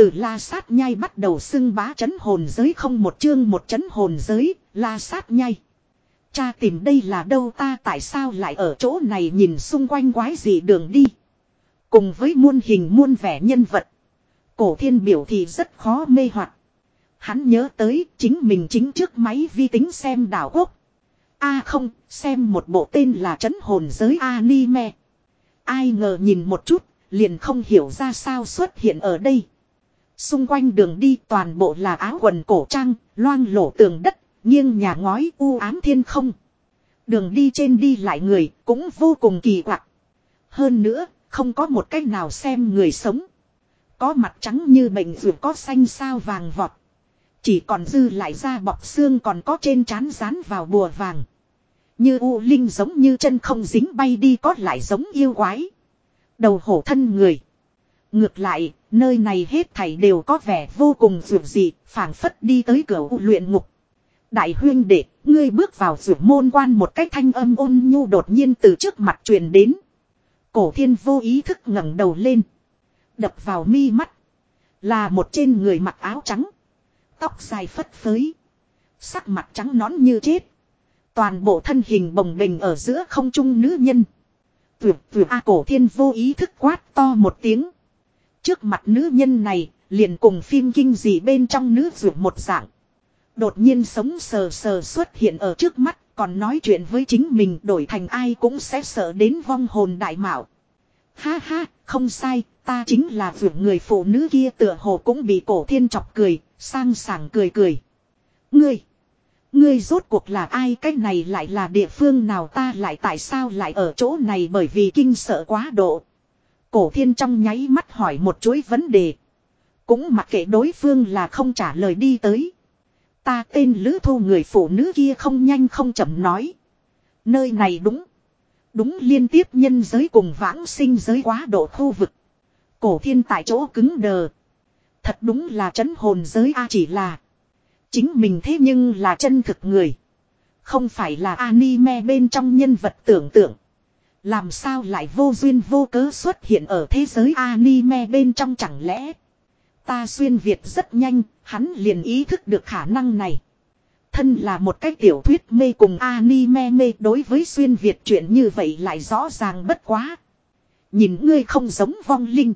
Từ la sát nhai bắt đầu xưng bá chấn hồn giới không một chương một chấn hồn giới, la sát nhai. Cha tìm đây là đâu ta tại sao lại ở chỗ này nhìn xung quanh quái gì đường đi. Cùng với muôn hình muôn vẻ nhân vật. Cổ thiên biểu thì rất khó mê hoặc. Hắn nhớ tới chính mình chính trước máy vi tính xem đảo quốc. A không, xem một bộ tên là chấn hồn giới anime. Ai ngờ nhìn một chút, liền không hiểu ra sao xuất hiện ở đây. Xung quanh đường đi toàn bộ là áo quần cổ trang, loang lổ tường đất, nghiêng nhà ngói u ám thiên không. Đường đi trên đi lại người cũng vô cùng kỳ quặc. Hơn nữa, không có một cách nào xem người sống. Có mặt trắng như bệnh ruột có xanh sao vàng vọt. Chỉ còn dư lại da bọc xương còn có trên trán rán vào bùa vàng. Như u linh giống như chân không dính bay đi có lại giống yêu quái. Đầu hổ thân người. Ngược lại, nơi này hết thảy đều có vẻ vô cùng dường dị, phảng phất đi tới cửa u luyện ngục. Đại huyên đệ, ngươi bước vào rửa môn quan một cách thanh âm ôn nhu đột nhiên từ trước mặt truyền đến. Cổ thiên vô ý thức ngẩng đầu lên. Đập vào mi mắt. Là một trên người mặc áo trắng. Tóc dài phất phới. Sắc mặt trắng nón như chết. Toàn bộ thân hình bồng bềnh ở giữa không trung nữ nhân. Tuyệt tuyệt A cổ thiên vô ý thức quát to một tiếng. Trước mặt nữ nhân này, liền cùng phim kinh dị bên trong nữ ruột một dạng. Đột nhiên sống sờ sờ xuất hiện ở trước mắt, còn nói chuyện với chính mình đổi thành ai cũng sẽ sợ đến vong hồn đại mạo. Ha ha, không sai, ta chính là ruột người phụ nữ kia tựa hồ cũng bị cổ thiên chọc cười, sang sảng cười cười. Ngươi, ngươi rốt cuộc là ai cái này lại là địa phương nào ta lại tại sao lại ở chỗ này bởi vì kinh sợ quá độ. Cổ thiên trong nháy mắt hỏi một chuỗi vấn đề. Cũng mặc kệ đối phương là không trả lời đi tới. Ta tên Lữ Thu người phụ nữ kia không nhanh không chậm nói. Nơi này đúng. Đúng liên tiếp nhân giới cùng vãng sinh giới quá độ khu vực. Cổ thiên tại chỗ cứng đờ. Thật đúng là chấn hồn giới A chỉ là. Chính mình thế nhưng là chân thực người. Không phải là anime bên trong nhân vật tưởng tượng. Làm sao lại vô duyên vô cớ xuất hiện ở thế giới anime bên trong chẳng lẽ. Ta xuyên Việt rất nhanh, hắn liền ý thức được khả năng này. Thân là một cái tiểu thuyết mê cùng anime mê đối với xuyên Việt chuyện như vậy lại rõ ràng bất quá. Nhìn ngươi không giống vong linh.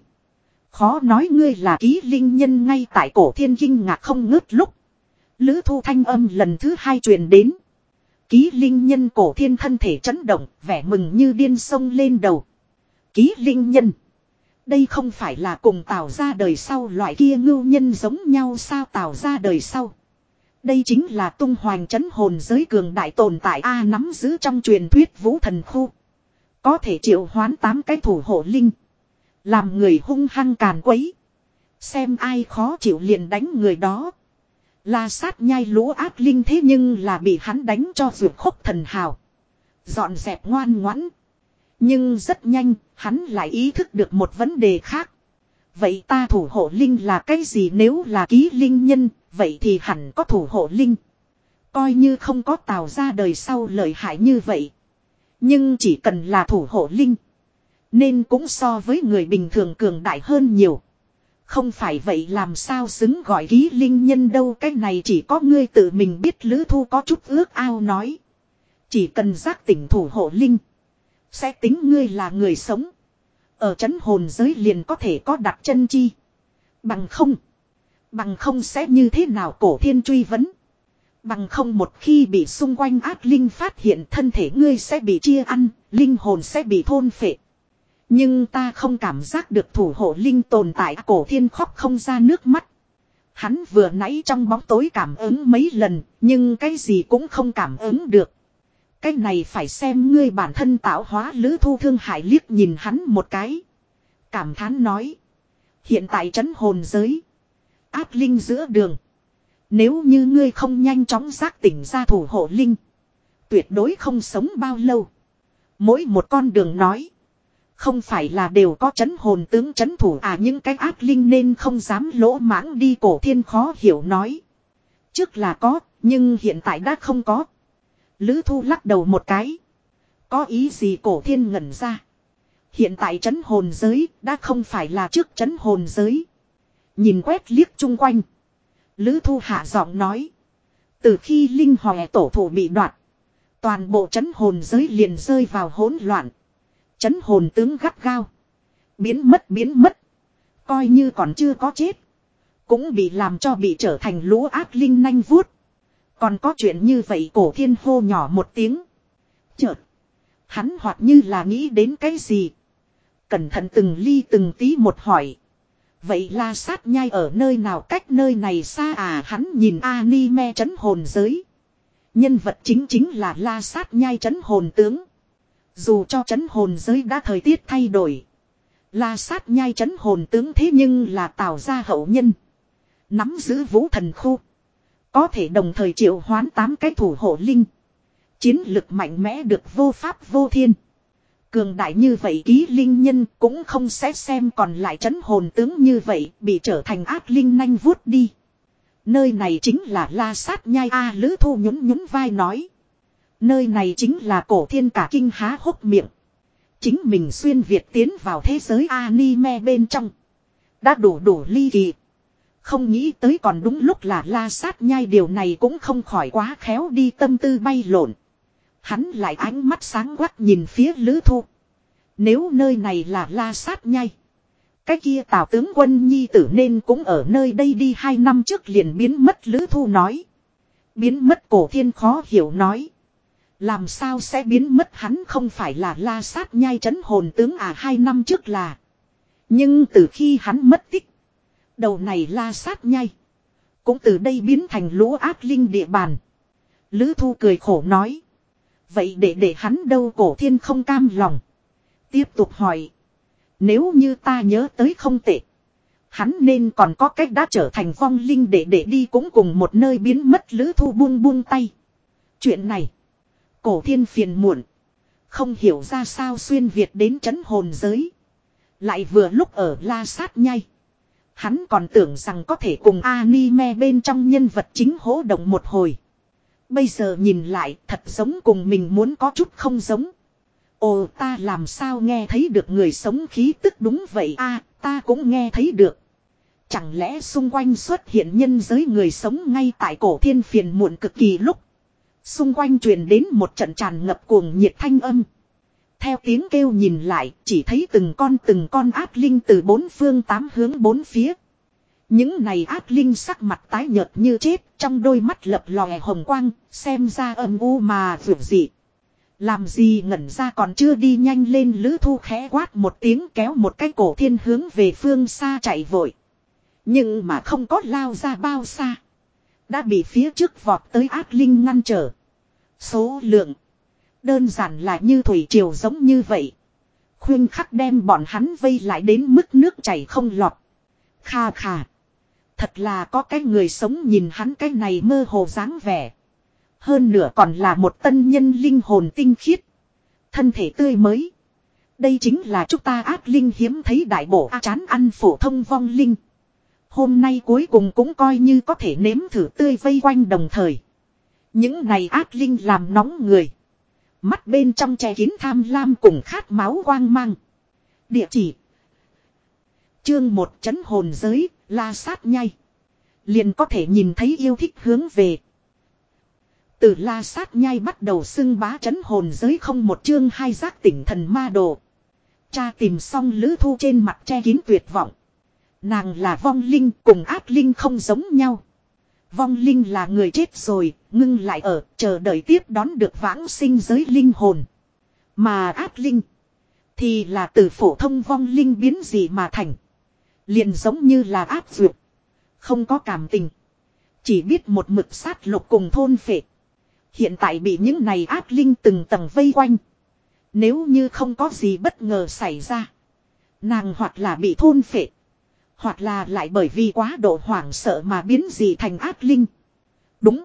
Khó nói ngươi là ký linh nhân ngay tại cổ thiên kinh ngạc không ngớt lúc. Lữ thu thanh âm lần thứ hai truyền đến. Ký linh nhân cổ thiên thân thể chấn động, vẻ mừng như điên sông lên đầu. Ký linh nhân. Đây không phải là cùng tạo ra đời sau loại kia ngưu nhân giống nhau sao tạo ra đời sau. Đây chính là tung hoàng chấn hồn giới cường đại tồn tại A nắm giữ trong truyền thuyết vũ thần khu. Có thể triệu hoán tám cái thủ hộ linh. Làm người hung hăng càn quấy. Xem ai khó chịu liền đánh người đó. La sát nhai lũ ác linh thế nhưng là bị hắn đánh cho vượt khốc thần hào. Dọn dẹp ngoan ngoãn. Nhưng rất nhanh, hắn lại ý thức được một vấn đề khác. Vậy ta thủ hộ linh là cái gì nếu là ký linh nhân, vậy thì hẳn có thủ hộ linh. Coi như không có tạo ra đời sau lợi hại như vậy. Nhưng chỉ cần là thủ hộ linh. Nên cũng so với người bình thường cường đại hơn nhiều. Không phải vậy làm sao xứng gọi ký linh nhân đâu cái này chỉ có ngươi tự mình biết lữ thu có chút ước ao nói. Chỉ cần giác tỉnh thủ hộ linh. Sẽ tính ngươi là người sống. Ở chấn hồn giới liền có thể có đặt chân chi. Bằng không. Bằng không sẽ như thế nào cổ thiên truy vấn. Bằng không một khi bị xung quanh ác linh phát hiện thân thể ngươi sẽ bị chia ăn, linh hồn sẽ bị thôn phệ. Nhưng ta không cảm giác được thủ hộ linh tồn tại cổ thiên khóc không ra nước mắt. Hắn vừa nãy trong bóng tối cảm ứng mấy lần, nhưng cái gì cũng không cảm ứng được. Cái này phải xem ngươi bản thân tạo hóa lữ thu thương hại liếc nhìn hắn một cái. Cảm thán nói. Hiện tại trấn hồn giới. Áp linh giữa đường. Nếu như ngươi không nhanh chóng giác tỉnh ra thủ hộ linh. Tuyệt đối không sống bao lâu. Mỗi một con đường nói. Không phải là đều có chấn hồn tướng chấn thủ à những cái ác linh nên không dám lỗ mãng đi cổ thiên khó hiểu nói. Trước là có, nhưng hiện tại đã không có. Lữ thu lắc đầu một cái. Có ý gì cổ thiên ngẩn ra. Hiện tại chấn hồn giới đã không phải là trước chấn hồn giới. Nhìn quét liếc chung quanh. Lữ thu hạ giọng nói. Từ khi linh hòe tổ thủ bị đoạt. Toàn bộ chấn hồn giới liền rơi vào hỗn loạn. Chấn hồn tướng gắt gao. Biến mất biến mất. Coi như còn chưa có chết. Cũng bị làm cho bị trở thành lũ ác linh nanh vuốt. Còn có chuyện như vậy cổ thiên hô nhỏ một tiếng. Chợt. Hắn hoặc như là nghĩ đến cái gì. Cẩn thận từng ly từng tí một hỏi. Vậy la sát nhai ở nơi nào cách nơi này xa à hắn nhìn anime chấn hồn giới. Nhân vật chính chính là la sát nhai chấn hồn tướng. Dù cho chấn hồn giới đã thời tiết thay đổi. La sát nhai chấn hồn tướng thế nhưng là tạo ra hậu nhân. Nắm giữ vũ thần khu. Có thể đồng thời triệu hoán tám cái thủ hộ linh. Chiến lực mạnh mẽ được vô pháp vô thiên. Cường đại như vậy ký linh nhân cũng không xét xem còn lại chấn hồn tướng như vậy bị trở thành ác linh nanh vuốt đi. Nơi này chính là la sát nhai A lữ thu nhún nhún vai nói. Nơi này chính là cổ thiên cả kinh há hốc miệng. Chính mình xuyên Việt tiến vào thế giới anime bên trong. Đã đủ đủ ly kỳ. Không nghĩ tới còn đúng lúc là la sát nhai điều này cũng không khỏi quá khéo đi tâm tư bay lộn. Hắn lại ánh mắt sáng quắc nhìn phía lữ thu. Nếu nơi này là la sát nhai. Cái kia tào tướng quân nhi tử nên cũng ở nơi đây đi hai năm trước liền biến mất lữ thu nói. Biến mất cổ thiên khó hiểu nói. Làm sao sẽ biến mất hắn không phải là la sát nhai chấn hồn tướng à hai năm trước là. Nhưng từ khi hắn mất tích. Đầu này la sát nhai. Cũng từ đây biến thành lũ ác linh địa bàn. Lữ thu cười khổ nói. Vậy để để hắn đâu cổ thiên không cam lòng. Tiếp tục hỏi. Nếu như ta nhớ tới không tệ. Hắn nên còn có cách đã trở thành vong linh để để đi cũng cùng một nơi biến mất lữ thu buông buông tay. Chuyện này. Cổ thiên phiền muộn. Không hiểu ra sao xuyên Việt đến chấn hồn giới. Lại vừa lúc ở la sát nhai. Hắn còn tưởng rằng có thể cùng anime bên trong nhân vật chính hỗ động một hồi. Bây giờ nhìn lại, thật giống cùng mình muốn có chút không giống. Ồ, ta làm sao nghe thấy được người sống khí tức đúng vậy a, ta cũng nghe thấy được. Chẳng lẽ xung quanh xuất hiện nhân giới người sống ngay tại cổ thiên phiền muộn cực kỳ lúc. Xung quanh truyền đến một trận tràn ngập cuồng nhiệt thanh âm. Theo tiếng kêu nhìn lại, chỉ thấy từng con từng con ác linh từ bốn phương tám hướng bốn phía. Những này ác linh sắc mặt tái nhợt như chết, trong đôi mắt lập lòe hồng quang, xem ra âm u mà vượt dị. Làm gì ngẩn ra còn chưa đi nhanh lên lữ thu khẽ quát một tiếng kéo một cái cổ thiên hướng về phương xa chạy vội. Nhưng mà không có lao ra bao xa. Đã bị phía trước vọt tới ác linh ngăn trở. Số lượng. Đơn giản là như thủy triều giống như vậy. Khuyên khắc đem bọn hắn vây lại đến mức nước chảy không lọt. Kha kha. Thật là có cái người sống nhìn hắn cái này mơ hồ dáng vẻ. Hơn nữa còn là một tân nhân linh hồn tinh khiết. Thân thể tươi mới. Đây chính là chúng ta ác linh hiếm thấy đại bổ a chán ăn phổ thông vong linh. Hôm nay cuối cùng cũng coi như có thể nếm thử tươi vây quanh đồng thời. Những này ác linh làm nóng người. Mắt bên trong che kín tham lam cùng khát máu quang mang. Địa chỉ. Chương một chấn hồn giới, la sát nhai. Liền có thể nhìn thấy yêu thích hướng về. Từ la sát nhai bắt đầu xưng bá chấn hồn giới không một chương hai giác tỉnh thần ma đồ. Cha tìm xong lữ thu trên mặt che kín tuyệt vọng. Nàng là vong linh cùng ác linh không giống nhau. Vong linh là người chết rồi, ngưng lại ở, chờ đợi tiếp đón được vãng sinh giới linh hồn. Mà ác linh, thì là từ phổ thông vong linh biến gì mà thành. Liền giống như là ác dược. Không có cảm tình. Chỉ biết một mực sát lục cùng thôn phệ. Hiện tại bị những này ác linh từng tầng vây quanh. Nếu như không có gì bất ngờ xảy ra. Nàng hoặc là bị thôn phệ. Hoặc là lại bởi vì quá độ hoảng sợ mà biến gì thành ác linh. Đúng.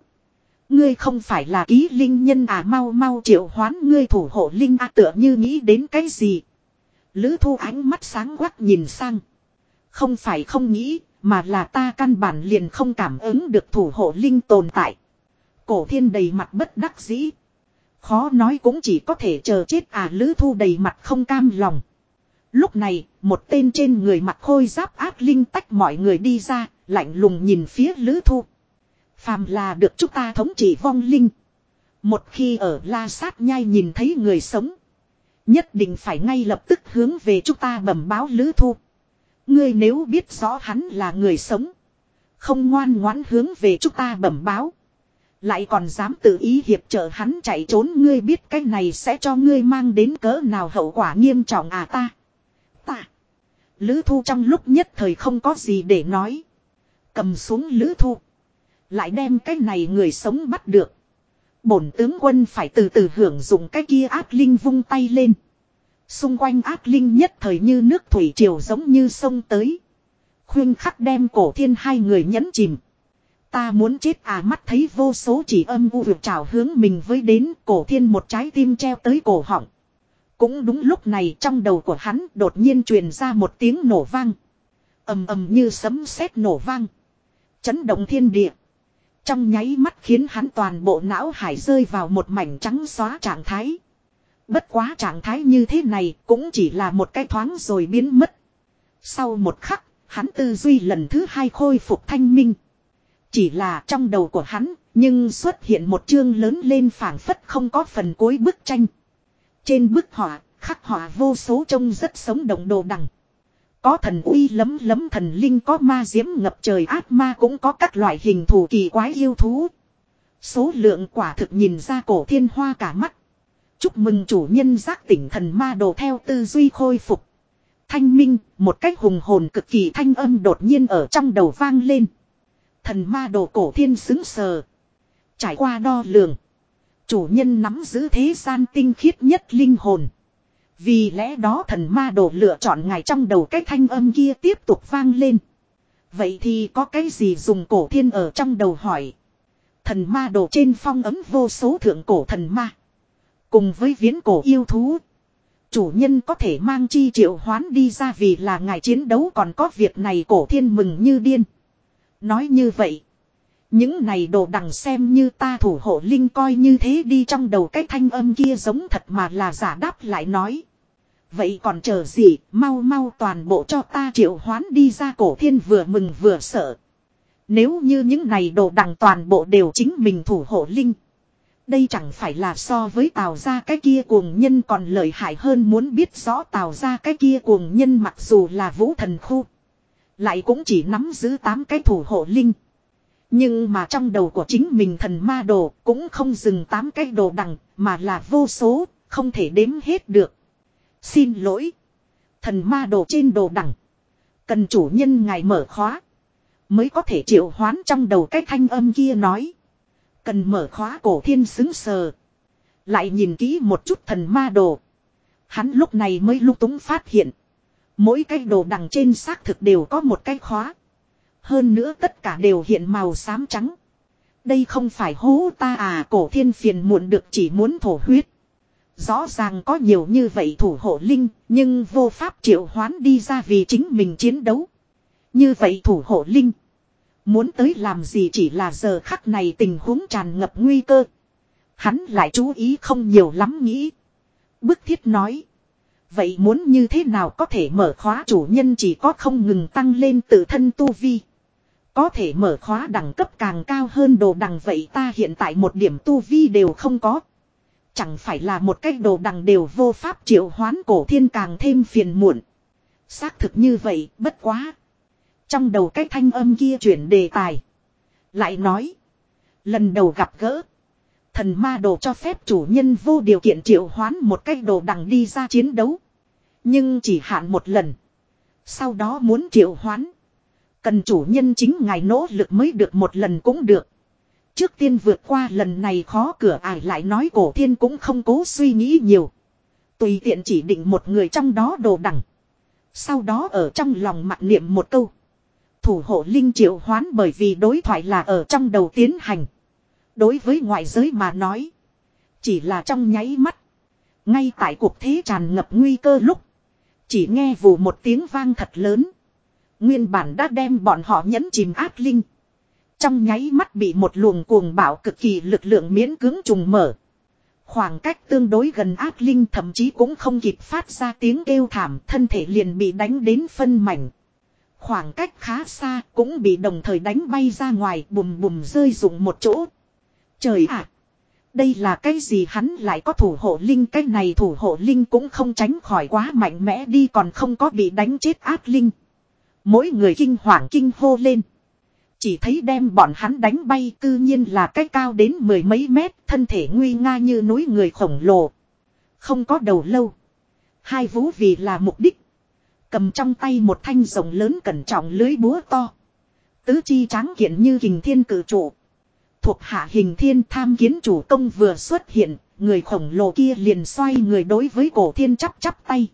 Ngươi không phải là ký linh nhân à mau mau triệu hoán ngươi thủ hộ linh à tựa như nghĩ đến cái gì. Lữ thu ánh mắt sáng quắc nhìn sang. Không phải không nghĩ, mà là ta căn bản liền không cảm ứng được thủ hộ linh tồn tại. Cổ thiên đầy mặt bất đắc dĩ. Khó nói cũng chỉ có thể chờ chết à lữ thu đầy mặt không cam lòng. Lúc này, một tên trên người mặc khôi giáp ác linh tách mọi người đi ra, lạnh lùng nhìn phía lữ thu. Phàm là được chúng ta thống trị vong linh. Một khi ở la sát nhai nhìn thấy người sống. Nhất định phải ngay lập tức hướng về chúng ta bẩm báo lữ thu. Ngươi nếu biết rõ hắn là người sống. Không ngoan ngoãn hướng về chúng ta bẩm báo. Lại còn dám tự ý hiệp trợ hắn chạy trốn ngươi biết cái này sẽ cho ngươi mang đến cỡ nào hậu quả nghiêm trọng à ta. Ta. Lữ thu trong lúc nhất thời không có gì để nói. Cầm xuống lữ thu. Lại đem cái này người sống bắt được. Bổn tướng quân phải từ từ hưởng dụng cái kia ác linh vung tay lên. Xung quanh ác linh nhất thời như nước thủy triều giống như sông tới. Khuyên khắc đem cổ thiên hai người nhấn chìm. Ta muốn chết à mắt thấy vô số chỉ âm u việc trào hướng mình với đến, cổ thiên một trái tim treo tới cổ họng. Cũng đúng lúc này trong đầu của hắn đột nhiên truyền ra một tiếng nổ vang. ầm ầm như sấm sét nổ vang. Chấn động thiên địa. Trong nháy mắt khiến hắn toàn bộ não hải rơi vào một mảnh trắng xóa trạng thái. Bất quá trạng thái như thế này cũng chỉ là một cái thoáng rồi biến mất. Sau một khắc, hắn tư duy lần thứ hai khôi phục thanh minh. Chỉ là trong đầu của hắn, nhưng xuất hiện một chương lớn lên phảng phất không có phần cuối bức tranh. Trên bức họa, khắc họa vô số trông rất sống động đồ đằng. Có thần uy lấm lấm thần linh có ma diễm ngập trời ác ma cũng có các loại hình thù kỳ quái yêu thú. Số lượng quả thực nhìn ra cổ thiên hoa cả mắt. Chúc mừng chủ nhân giác tỉnh thần ma đồ theo tư duy khôi phục. Thanh minh, một cách hùng hồn cực kỳ thanh âm đột nhiên ở trong đầu vang lên. Thần ma đồ cổ thiên xứng sờ. Trải qua đo lường. Chủ nhân nắm giữ thế gian tinh khiết nhất linh hồn. Vì lẽ đó thần ma đồ lựa chọn ngài trong đầu cái thanh âm kia tiếp tục vang lên. Vậy thì có cái gì dùng cổ thiên ở trong đầu hỏi. Thần ma đồ trên phong ấm vô số thượng cổ thần ma. Cùng với viễn cổ yêu thú. Chủ nhân có thể mang chi triệu hoán đi ra vì là ngài chiến đấu còn có việc này cổ thiên mừng như điên. Nói như vậy. Những này đồ đằng xem như ta thủ hộ linh coi như thế đi trong đầu cái thanh âm kia giống thật mà là giả đáp lại nói. Vậy còn chờ gì, mau mau toàn bộ cho ta triệu hoán đi ra cổ thiên vừa mừng vừa sợ. Nếu như những này đồ đằng toàn bộ đều chính mình thủ hộ linh. Đây chẳng phải là so với tào ra cái kia cuồng nhân còn lợi hại hơn muốn biết rõ tào ra cái kia cuồng nhân mặc dù là vũ thần khu. Lại cũng chỉ nắm giữ 8 cái thủ hộ linh. Nhưng mà trong đầu của chính mình thần ma đồ cũng không dừng tám cái đồ đằng mà là vô số, không thể đếm hết được. Xin lỗi. Thần ma đồ trên đồ đằng. Cần chủ nhân ngài mở khóa. Mới có thể triệu hoán trong đầu cái thanh âm kia nói. Cần mở khóa cổ thiên xứng sờ. Lại nhìn kỹ một chút thần ma đồ. Hắn lúc này mới lúc túng phát hiện. Mỗi cái đồ đằng trên xác thực đều có một cái khóa. Hơn nữa tất cả đều hiện màu xám trắng. Đây không phải hố ta à cổ thiên phiền muộn được chỉ muốn thổ huyết. Rõ ràng có nhiều như vậy thủ hộ linh, nhưng vô pháp triệu hoán đi ra vì chính mình chiến đấu. Như vậy thủ hộ linh. Muốn tới làm gì chỉ là giờ khắc này tình huống tràn ngập nguy cơ. Hắn lại chú ý không nhiều lắm nghĩ. Bức thiết nói. Vậy muốn như thế nào có thể mở khóa chủ nhân chỉ có không ngừng tăng lên tự thân tu vi. Có thể mở khóa đẳng cấp càng cao hơn đồ đằng vậy ta hiện tại một điểm tu vi đều không có. Chẳng phải là một cách đồ đằng đều vô pháp triệu hoán cổ thiên càng thêm phiền muộn. Xác thực như vậy, bất quá. Trong đầu cái thanh âm kia chuyển đề tài. Lại nói. Lần đầu gặp gỡ. Thần ma đồ cho phép chủ nhân vô điều kiện triệu hoán một cách đồ đằng đi ra chiến đấu. Nhưng chỉ hạn một lần. Sau đó muốn triệu hoán. Cần chủ nhân chính ngài nỗ lực mới được một lần cũng được. Trước tiên vượt qua lần này khó cửa ải lại nói cổ thiên cũng không cố suy nghĩ nhiều. Tùy tiện chỉ định một người trong đó đồ đẳng. Sau đó ở trong lòng mặt niệm một câu. Thủ hộ linh triệu hoán bởi vì đối thoại là ở trong đầu tiến hành. Đối với ngoại giới mà nói. Chỉ là trong nháy mắt. Ngay tại cuộc thế tràn ngập nguy cơ lúc. Chỉ nghe vù một tiếng vang thật lớn. Nguyên bản đã đem bọn họ nhấn chìm ác linh. Trong nháy mắt bị một luồng cuồng bạo cực kỳ lực lượng miễn cứng trùng mở. Khoảng cách tương đối gần ác linh thậm chí cũng không kịp phát ra tiếng kêu thảm, thân thể liền bị đánh đến phân mảnh. Khoảng cách khá xa cũng bị đồng thời đánh bay ra ngoài, bùm bùm rơi rụng một chỗ. Trời ạ! đây là cái gì hắn lại có thủ hộ linh cái này thủ hộ linh cũng không tránh khỏi quá mạnh mẽ đi, còn không có bị đánh chết ác linh. Mỗi người kinh hoàng kinh hô lên. Chỉ thấy đem bọn hắn đánh bay cư nhiên là cái cao đến mười mấy mét, thân thể nguy nga như núi người khổng lồ. Không có đầu lâu. Hai vũ vì là mục đích. Cầm trong tay một thanh rồng lớn cẩn trọng lưới búa to. Tứ chi tráng kiện như hình thiên cử trụ. Thuộc hạ hình thiên tham kiến chủ công vừa xuất hiện, người khổng lồ kia liền xoay người đối với cổ thiên chắp chắp tay.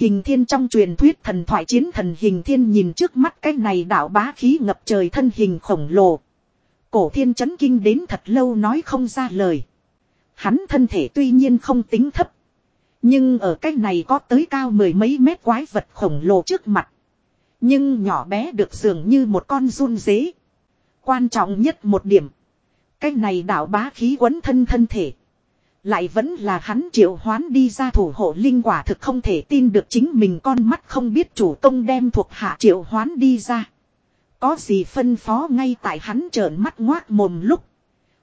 Hình thiên trong truyền thuyết thần thoại chiến thần hình thiên nhìn trước mắt cái này đạo bá khí ngập trời thân hình khổng lồ. Cổ thiên chấn kinh đến thật lâu nói không ra lời. Hắn thân thể tuy nhiên không tính thấp. Nhưng ở cái này có tới cao mười mấy mét quái vật khổng lồ trước mặt. Nhưng nhỏ bé được dường như một con run dế. Quan trọng nhất một điểm. Cái này đạo bá khí quấn thân thân thể. Lại vẫn là hắn triệu hoán đi ra thủ hộ linh quả thực không thể tin được chính mình con mắt không biết chủ công đem thuộc hạ triệu hoán đi ra. Có gì phân phó ngay tại hắn trợn mắt ngoác mồm lúc.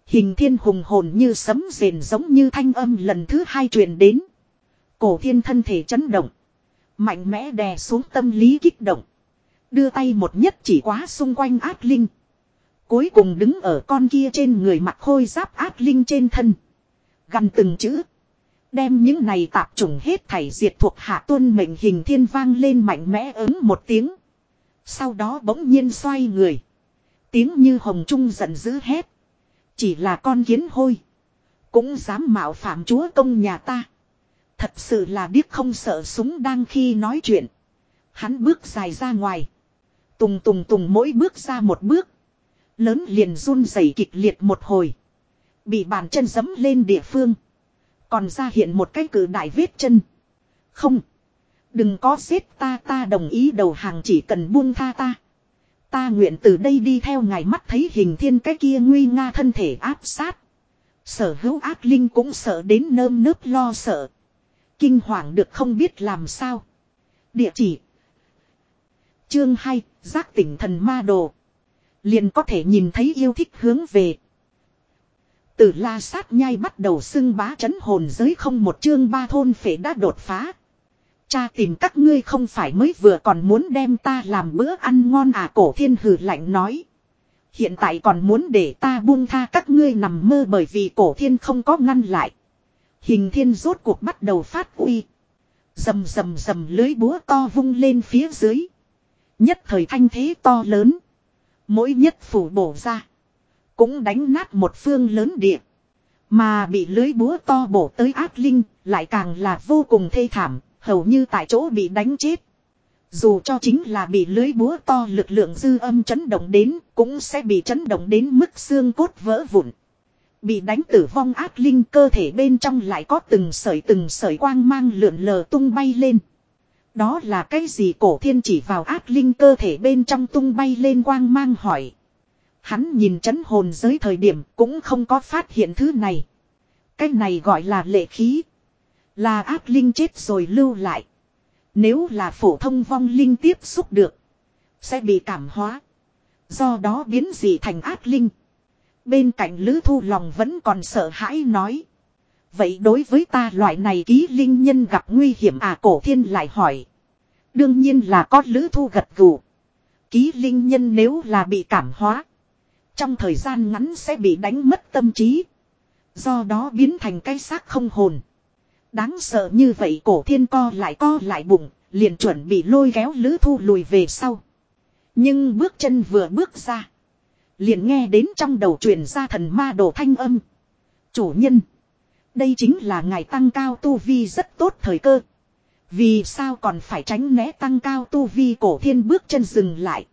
Hình thiên hùng hồn như sấm rền giống như thanh âm lần thứ hai truyền đến. Cổ thiên thân thể chấn động. Mạnh mẽ đè xuống tâm lý kích động. Đưa tay một nhất chỉ quá xung quanh ác linh. Cuối cùng đứng ở con kia trên người mặt khôi giáp ác linh trên thân. Gần từng chữ. Đem những này tạp trùng hết thảy diệt thuộc hạ tuân mệnh hình thiên vang lên mạnh mẽ ứng một tiếng. Sau đó bỗng nhiên xoay người. Tiếng như hồng trung giận dữ hét. Chỉ là con kiến hôi. Cũng dám mạo phạm chúa công nhà ta. Thật sự là điếc không sợ súng đang khi nói chuyện. Hắn bước dài ra ngoài. Tùng tùng tùng mỗi bước ra một bước. Lớn liền run rẩy kịch liệt một hồi. Bị bàn chân dấm lên địa phương. Còn ra hiện một cái cử đại vết chân. Không. Đừng có giết ta ta đồng ý đầu hàng chỉ cần buông tha ta. Ta nguyện từ đây đi theo ngài mắt thấy hình thiên cái kia nguy nga thân thể áp sát. Sở hữu ác linh cũng sợ đến nơm nớp lo sợ. Kinh hoàng được không biết làm sao. Địa chỉ. Chương 2, giác tỉnh thần ma đồ. Liền có thể nhìn thấy yêu thích hướng về. Từ la sát nhai bắt đầu xưng bá chấn hồn giới không một chương ba thôn phệ đã đột phá. Cha tìm các ngươi không phải mới vừa còn muốn đem ta làm bữa ăn ngon à cổ thiên hử lạnh nói. Hiện tại còn muốn để ta buông tha các ngươi nằm mơ bởi vì cổ thiên không có ngăn lại. Hình thiên rốt cuộc bắt đầu phát uy. Dầm dầm dầm lưới búa to vung lên phía dưới. Nhất thời thanh thế to lớn. Mỗi nhất phủ bổ ra. Cũng đánh nát một phương lớn địa. Mà bị lưới búa to bổ tới ác linh, lại càng là vô cùng thê thảm, hầu như tại chỗ bị đánh chết. Dù cho chính là bị lưới búa to lực lượng dư âm chấn động đến, cũng sẽ bị chấn động đến mức xương cốt vỡ vụn. Bị đánh tử vong ác linh cơ thể bên trong lại có từng sợi từng sợi quang mang lượn lờ tung bay lên. Đó là cái gì cổ thiên chỉ vào ác linh cơ thể bên trong tung bay lên quang mang hỏi. Hắn nhìn chấn hồn giới thời điểm cũng không có phát hiện thứ này. Cái này gọi là lệ khí. Là ác linh chết rồi lưu lại. Nếu là phổ thông vong linh tiếp xúc được. Sẽ bị cảm hóa. Do đó biến dị thành ác linh. Bên cạnh Lữ Thu lòng vẫn còn sợ hãi nói. Vậy đối với ta loại này ký linh nhân gặp nguy hiểm à cổ thiên lại hỏi. Đương nhiên là có Lữ Thu gật gù. Ký linh nhân nếu là bị cảm hóa. Trong thời gian ngắn sẽ bị đánh mất tâm trí. Do đó biến thành cái xác không hồn. Đáng sợ như vậy cổ thiên co lại co lại bụng, liền chuẩn bị lôi kéo lữ thu lùi về sau. Nhưng bước chân vừa bước ra. Liền nghe đến trong đầu truyền ra thần ma đồ thanh âm. Chủ nhân. Đây chính là ngày tăng cao tu vi rất tốt thời cơ. Vì sao còn phải tránh né tăng cao tu vi cổ thiên bước chân dừng lại.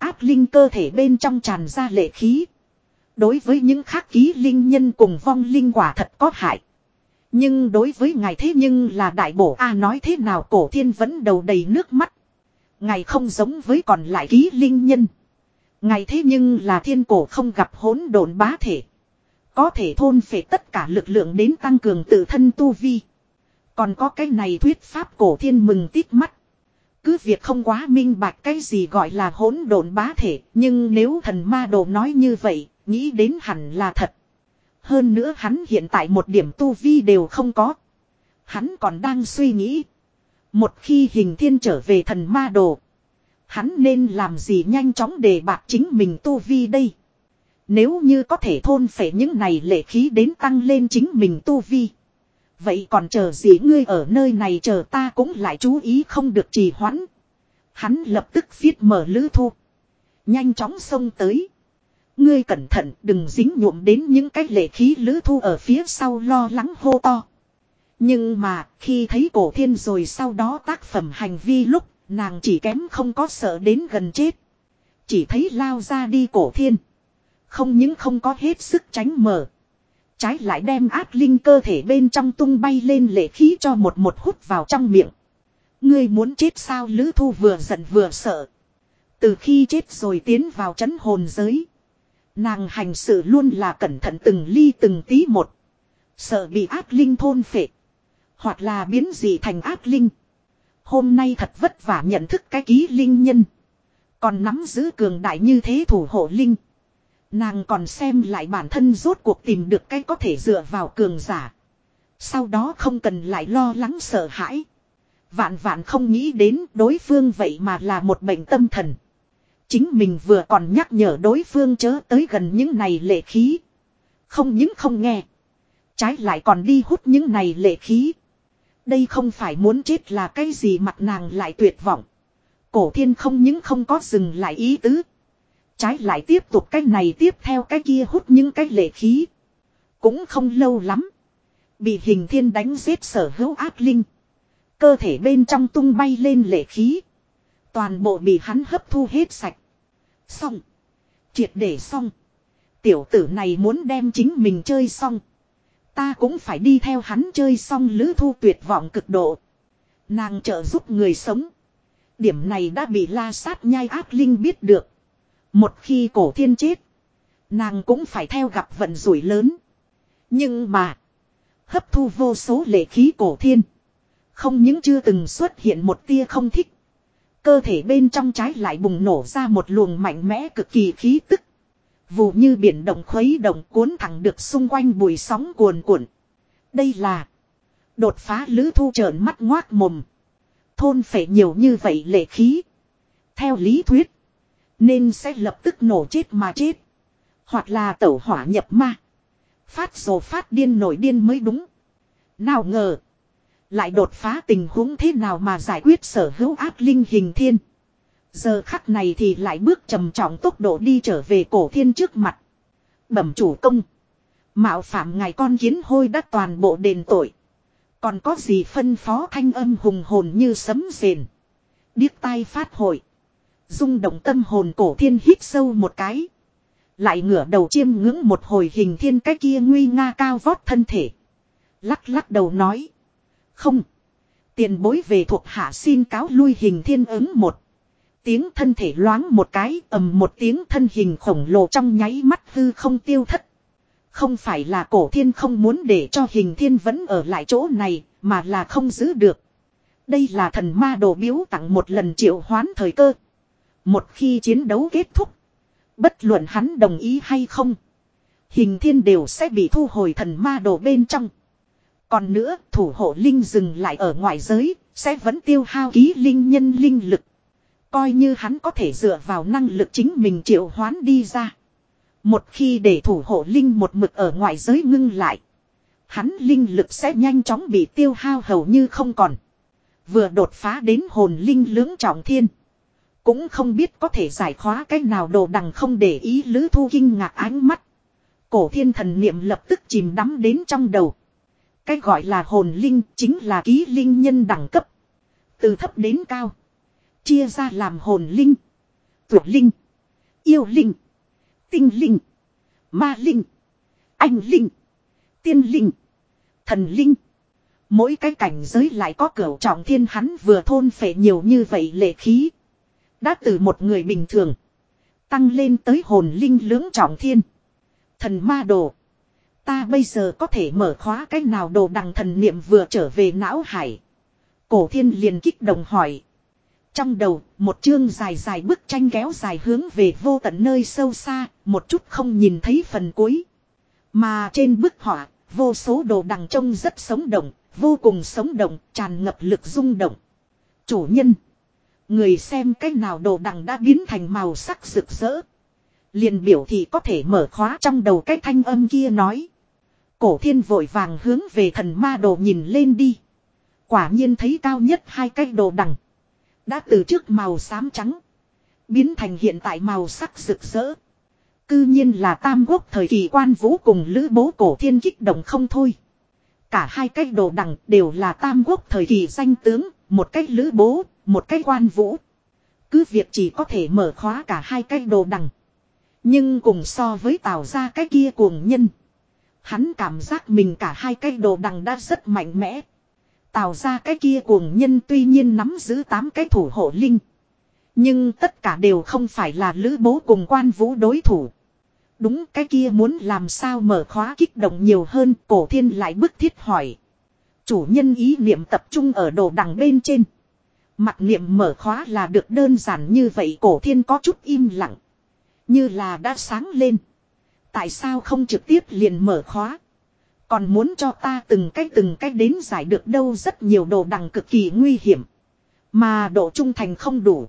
Áp linh cơ thể bên trong tràn ra lệ khí. Đối với những khác ký linh nhân cùng vong linh quả thật có hại. Nhưng đối với ngài thế nhưng là đại bổ A nói thế nào cổ thiên vẫn đầu đầy nước mắt. Ngài không giống với còn lại ký linh nhân. Ngài thế nhưng là thiên cổ không gặp hỗn độn bá thể. Có thể thôn phệ tất cả lực lượng đến tăng cường tự thân tu vi. Còn có cái này thuyết pháp cổ thiên mừng tít mắt. Cứ việc không quá minh bạch cái gì gọi là hỗn độn bá thể, nhưng nếu thần ma đồ nói như vậy, nghĩ đến hẳn là thật. Hơn nữa hắn hiện tại một điểm tu vi đều không có. Hắn còn đang suy nghĩ. Một khi hình thiên trở về thần ma đồ. Hắn nên làm gì nhanh chóng để bạc chính mình tu vi đây. Nếu như có thể thôn phệ những này lệ khí đến tăng lên chính mình tu vi. Vậy còn chờ gì ngươi ở nơi này chờ ta cũng lại chú ý không được trì hoãn. Hắn lập tức viết mở lữ thu. Nhanh chóng xông tới. Ngươi cẩn thận, đừng dính nhuộm đến những cái lệ khí lữ thu ở phía sau lo lắng hô to. Nhưng mà, khi thấy cổ thiên rồi sau đó tác phẩm hành vi lúc, nàng chỉ kém không có sợ đến gần chết. Chỉ thấy lao ra đi cổ thiên. Không những không có hết sức tránh mở. Trái lại đem ác linh cơ thể bên trong tung bay lên lệ khí cho một một hút vào trong miệng. Ngươi muốn chết sao Lữ Thu vừa giận vừa sợ. Từ khi chết rồi tiến vào chấn hồn giới. Nàng hành sự luôn là cẩn thận từng ly từng tí một. Sợ bị ác linh thôn phệ. Hoặc là biến dị thành ác linh. Hôm nay thật vất vả nhận thức cái ký linh nhân. Còn nắm giữ cường đại như thế thủ hộ linh. Nàng còn xem lại bản thân rốt cuộc tìm được cái có thể dựa vào cường giả. Sau đó không cần lại lo lắng sợ hãi. Vạn vạn không nghĩ đến đối phương vậy mà là một bệnh tâm thần. Chính mình vừa còn nhắc nhở đối phương chớ tới gần những này lệ khí. Không những không nghe. Trái lại còn đi hút những này lệ khí. Đây không phải muốn chết là cái gì mặt nàng lại tuyệt vọng. Cổ thiên không những không có dừng lại ý tứ. Trái lại tiếp tục cái này tiếp theo cái kia hút những cái lệ khí. Cũng không lâu lắm. Bị hình thiên đánh giết sở hữu ác linh. Cơ thể bên trong tung bay lên lệ khí. Toàn bộ bị hắn hấp thu hết sạch. Xong. Triệt để xong. Tiểu tử này muốn đem chính mình chơi xong. Ta cũng phải đi theo hắn chơi xong lữ thu tuyệt vọng cực độ. Nàng trợ giúp người sống. Điểm này đã bị la sát nhai ác linh biết được. Một khi cổ thiên chết. Nàng cũng phải theo gặp vận rủi lớn. Nhưng mà. Hấp thu vô số lệ khí cổ thiên. Không những chưa từng xuất hiện một tia không thích. Cơ thể bên trong trái lại bùng nổ ra một luồng mạnh mẽ cực kỳ khí tức. Vụ như biển động khuấy động cuốn thẳng được xung quanh bụi sóng cuồn cuộn. Đây là. Đột phá lữ thu trợn mắt ngoác mồm. Thôn phải nhiều như vậy lệ khí. Theo lý thuyết. Nên sẽ lập tức nổ chết mà chết. Hoặc là tẩu hỏa nhập ma. Phát rồ phát điên nổi điên mới đúng. Nào ngờ. Lại đột phá tình huống thế nào mà giải quyết sở hữu ác linh hình thiên. Giờ khắc này thì lại bước trầm trọng tốc độ đi trở về cổ thiên trước mặt. Bẩm chủ công. Mạo phạm ngài con kiến hôi đã toàn bộ đền tội. Còn có gì phân phó thanh âm hùng hồn như sấm rền. Điếc tai phát hội rung động tâm hồn cổ thiên hít sâu một cái. Lại ngửa đầu chiêm ngưỡng một hồi hình thiên cái kia nguy nga cao vót thân thể. Lắc lắc đầu nói. Không. Tiền bối về thuộc hạ xin cáo lui hình thiên ứng một. Tiếng thân thể loáng một cái, ầm một tiếng thân hình khổng lồ trong nháy mắt hư không tiêu thất. Không phải là cổ thiên không muốn để cho hình thiên vẫn ở lại chỗ này, mà là không giữ được. Đây là thần ma đồ biếu tặng một lần triệu hoán thời cơ. Một khi chiến đấu kết thúc. Bất luận hắn đồng ý hay không. Hình thiên đều sẽ bị thu hồi thần ma đồ bên trong. Còn nữa, thủ hộ linh dừng lại ở ngoài giới, sẽ vẫn tiêu hao ký linh nhân linh lực. Coi như hắn có thể dựa vào năng lực chính mình triệu hoán đi ra. Một khi để thủ hộ linh một mực ở ngoài giới ngưng lại. Hắn linh lực sẽ nhanh chóng bị tiêu hao hầu như không còn. Vừa đột phá đến hồn linh lưỡng trọng thiên. Cũng không biết có thể giải khóa cách nào đồ đằng không để ý lữ thu kinh ngạc ánh mắt. Cổ thiên thần niệm lập tức chìm đắm đến trong đầu. Cái gọi là hồn linh chính là ký linh nhân đẳng cấp. Từ thấp đến cao. Chia ra làm hồn linh. Tuyệt linh. Yêu linh. Tinh linh. Ma linh. Anh linh. Tiên linh. Thần linh. Mỗi cái cảnh giới lại có cửa trọng thiên hắn vừa thôn phệ nhiều như vậy lệ khí. Đã từ một người bình thường. Tăng lên tới hồn linh lưỡng trọng thiên. Thần ma đồ. Ta bây giờ có thể mở khóa cách nào đồ đằng thần niệm vừa trở về não hải. Cổ thiên liền kích động hỏi. Trong đầu, một chương dài dài bức tranh kéo dài hướng về vô tận nơi sâu xa, một chút không nhìn thấy phần cuối. Mà trên bức họa, vô số đồ đằng trông rất sống động, vô cùng sống động, tràn ngập lực rung động. Chủ nhân. Người xem cách nào đồ đằng đã biến thành màu sắc rực rỡ. liền biểu thì có thể mở khóa trong đầu cái thanh âm kia nói. Cổ thiên vội vàng hướng về thần ma đồ nhìn lên đi. Quả nhiên thấy cao nhất hai cái đồ đằng. Đã từ trước màu xám trắng. Biến thành hiện tại màu sắc rực rỡ. Cư nhiên là tam quốc thời kỳ quan vũ cùng lữ bố cổ thiên kích động không thôi. Cả hai cái đồ đằng đều là tam quốc thời kỳ danh tướng, một cách lữ bố, một cái quan vũ. Cứ việc chỉ có thể mở khóa cả hai cái đồ đằng. Nhưng cùng so với tạo ra cái kia cuồng nhân. Hắn cảm giác mình cả hai cái đồ đằng đã rất mạnh mẽ. Tạo ra cái kia cuồng nhân tuy nhiên nắm giữ tám cái thủ hộ linh. Nhưng tất cả đều không phải là lữ bố cùng quan vũ đối thủ. Đúng cái kia muốn làm sao mở khóa kích động nhiều hơn, cổ thiên lại bức thiết hỏi. Chủ nhân ý niệm tập trung ở đồ đằng bên trên. Mặt niệm mở khóa là được đơn giản như vậy, cổ thiên có chút im lặng. Như là đã sáng lên. Tại sao không trực tiếp liền mở khóa. Còn muốn cho ta từng cách từng cách đến giải được đâu rất nhiều đồ đằng cực kỳ nguy hiểm. Mà độ trung thành không đủ.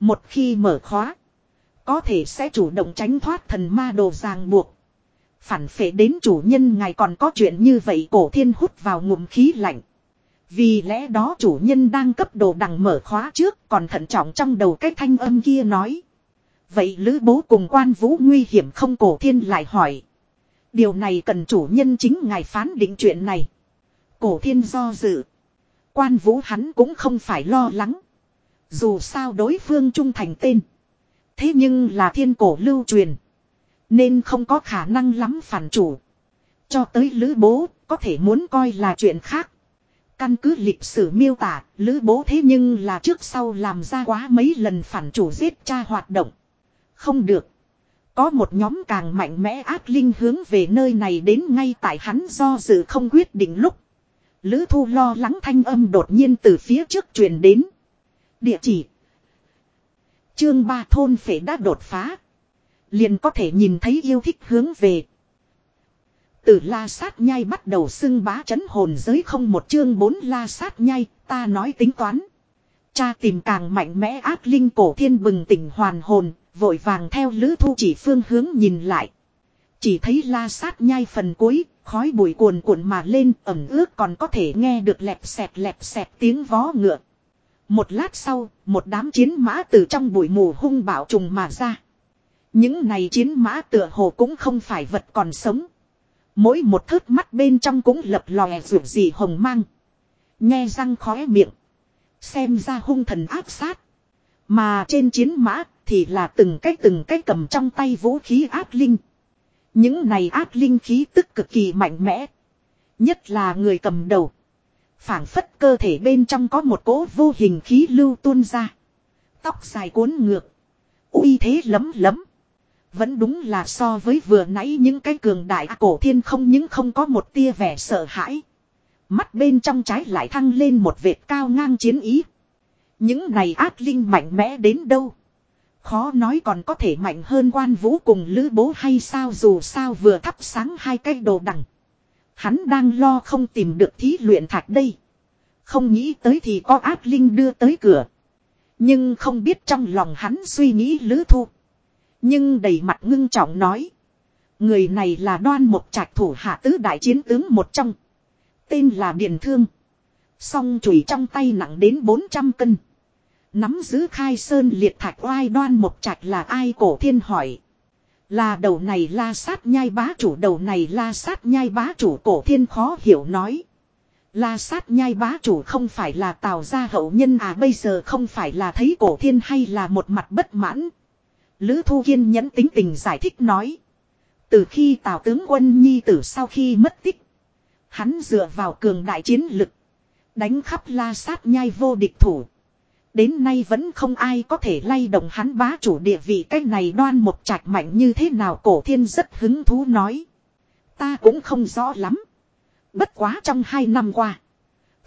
Một khi mở khóa. Có thể sẽ chủ động tránh thoát thần ma đồ ràng buộc. Phản phệ đến chủ nhân, ngài còn có chuyện như vậy, cổ thiên hút vào ngụm khí lạnh. Vì lẽ đó chủ nhân đang cấp đồ đằng mở khóa trước còn thận trọng trong đầu cái thanh âm kia nói. Vậy lữ bố cùng quan vũ nguy hiểm không cổ thiên lại hỏi. Điều này cần chủ nhân chính ngài phán định chuyện này. Cổ thiên do dự. Quan vũ hắn cũng không phải lo lắng. Dù sao đối phương trung thành tên. Thế nhưng là thiên cổ lưu truyền. Nên không có khả năng lắm phản chủ. Cho tới lữ bố, có thể muốn coi là chuyện khác. Căn cứ lịch sử miêu tả, lữ bố thế nhưng là trước sau làm ra quá mấy lần phản chủ giết cha hoạt động. Không được. Có một nhóm càng mạnh mẽ ác linh hướng về nơi này đến ngay tại hắn do dự không quyết định lúc. Lữ thu lo lắng thanh âm đột nhiên từ phía trước truyền đến. Địa chỉ. Chương ba thôn phể đã đột phá. Liền có thể nhìn thấy yêu thích hướng về. Từ la sát nhai bắt đầu xưng bá chấn hồn giới không một chương bốn la sát nhai, ta nói tính toán. Cha tìm càng mạnh mẽ ác linh cổ thiên bừng tỉnh hoàn hồn, vội vàng theo lữ thu chỉ phương hướng nhìn lại. Chỉ thấy la sát nhai phần cuối, khói bụi cuồn cuộn mà lên ẩm ướt còn có thể nghe được lẹp xẹp lẹp xẹp tiếng vó ngựa. Một lát sau, một đám chiến mã từ trong bụi mù hung bạo trùng mà ra. Những này chiến mã tựa hồ cũng không phải vật còn sống. Mỗi một thớt mắt bên trong cũng lập lòe rượu gì hồng mang. Nghe răng khóe miệng. Xem ra hung thần áp sát. Mà trên chiến mã thì là từng cái từng cái cầm trong tay vũ khí ác linh. Những này ác linh khí tức cực kỳ mạnh mẽ. Nhất là người cầm đầu. phảng phất cơ thể bên trong có một cỗ vô hình khí lưu tuôn ra. Tóc dài cuốn ngược. uy thế lấm lấm. Vẫn đúng là so với vừa nãy những cái cường đại cổ thiên không những không có một tia vẻ sợ hãi. Mắt bên trong trái lại thăng lên một vệt cao ngang chiến ý. Những này ác linh mạnh mẽ đến đâu. Khó nói còn có thể mạnh hơn quan vũ cùng lữ bố hay sao dù sao vừa thắp sáng hai cái đồ đằng. Hắn đang lo không tìm được thí luyện thạch đây. Không nghĩ tới thì có ác linh đưa tới cửa. Nhưng không biết trong lòng hắn suy nghĩ lữ thu. Nhưng đầy mặt ngưng trọng nói. Người này là đoan một trạch thủ hạ tứ đại chiến tướng một trong. Tên là Điền Thương. Song chùy trong tay nặng đến 400 cân. Nắm giữ khai sơn liệt thạch oai đoan một trạch là ai cổ thiên hỏi. Là đầu này la sát nhai bá chủ, đầu này la sát nhai bá chủ cổ thiên khó hiểu nói. La sát nhai bá chủ không phải là tào gia hậu nhân à bây giờ không phải là thấy cổ thiên hay là một mặt bất mãn. Lữ Thu Kiên nhẫn tính tình giải thích nói. Từ khi tào tướng quân nhi tử sau khi mất tích. Hắn dựa vào cường đại chiến lực. Đánh khắp la sát nhai vô địch thủ. Đến nay vẫn không ai có thể lay động hắn bá chủ địa vị cái này đoan một trạch mạnh như thế nào, cổ thiên rất hứng thú nói. Ta cũng không rõ lắm. Bất quá trong hai năm qua.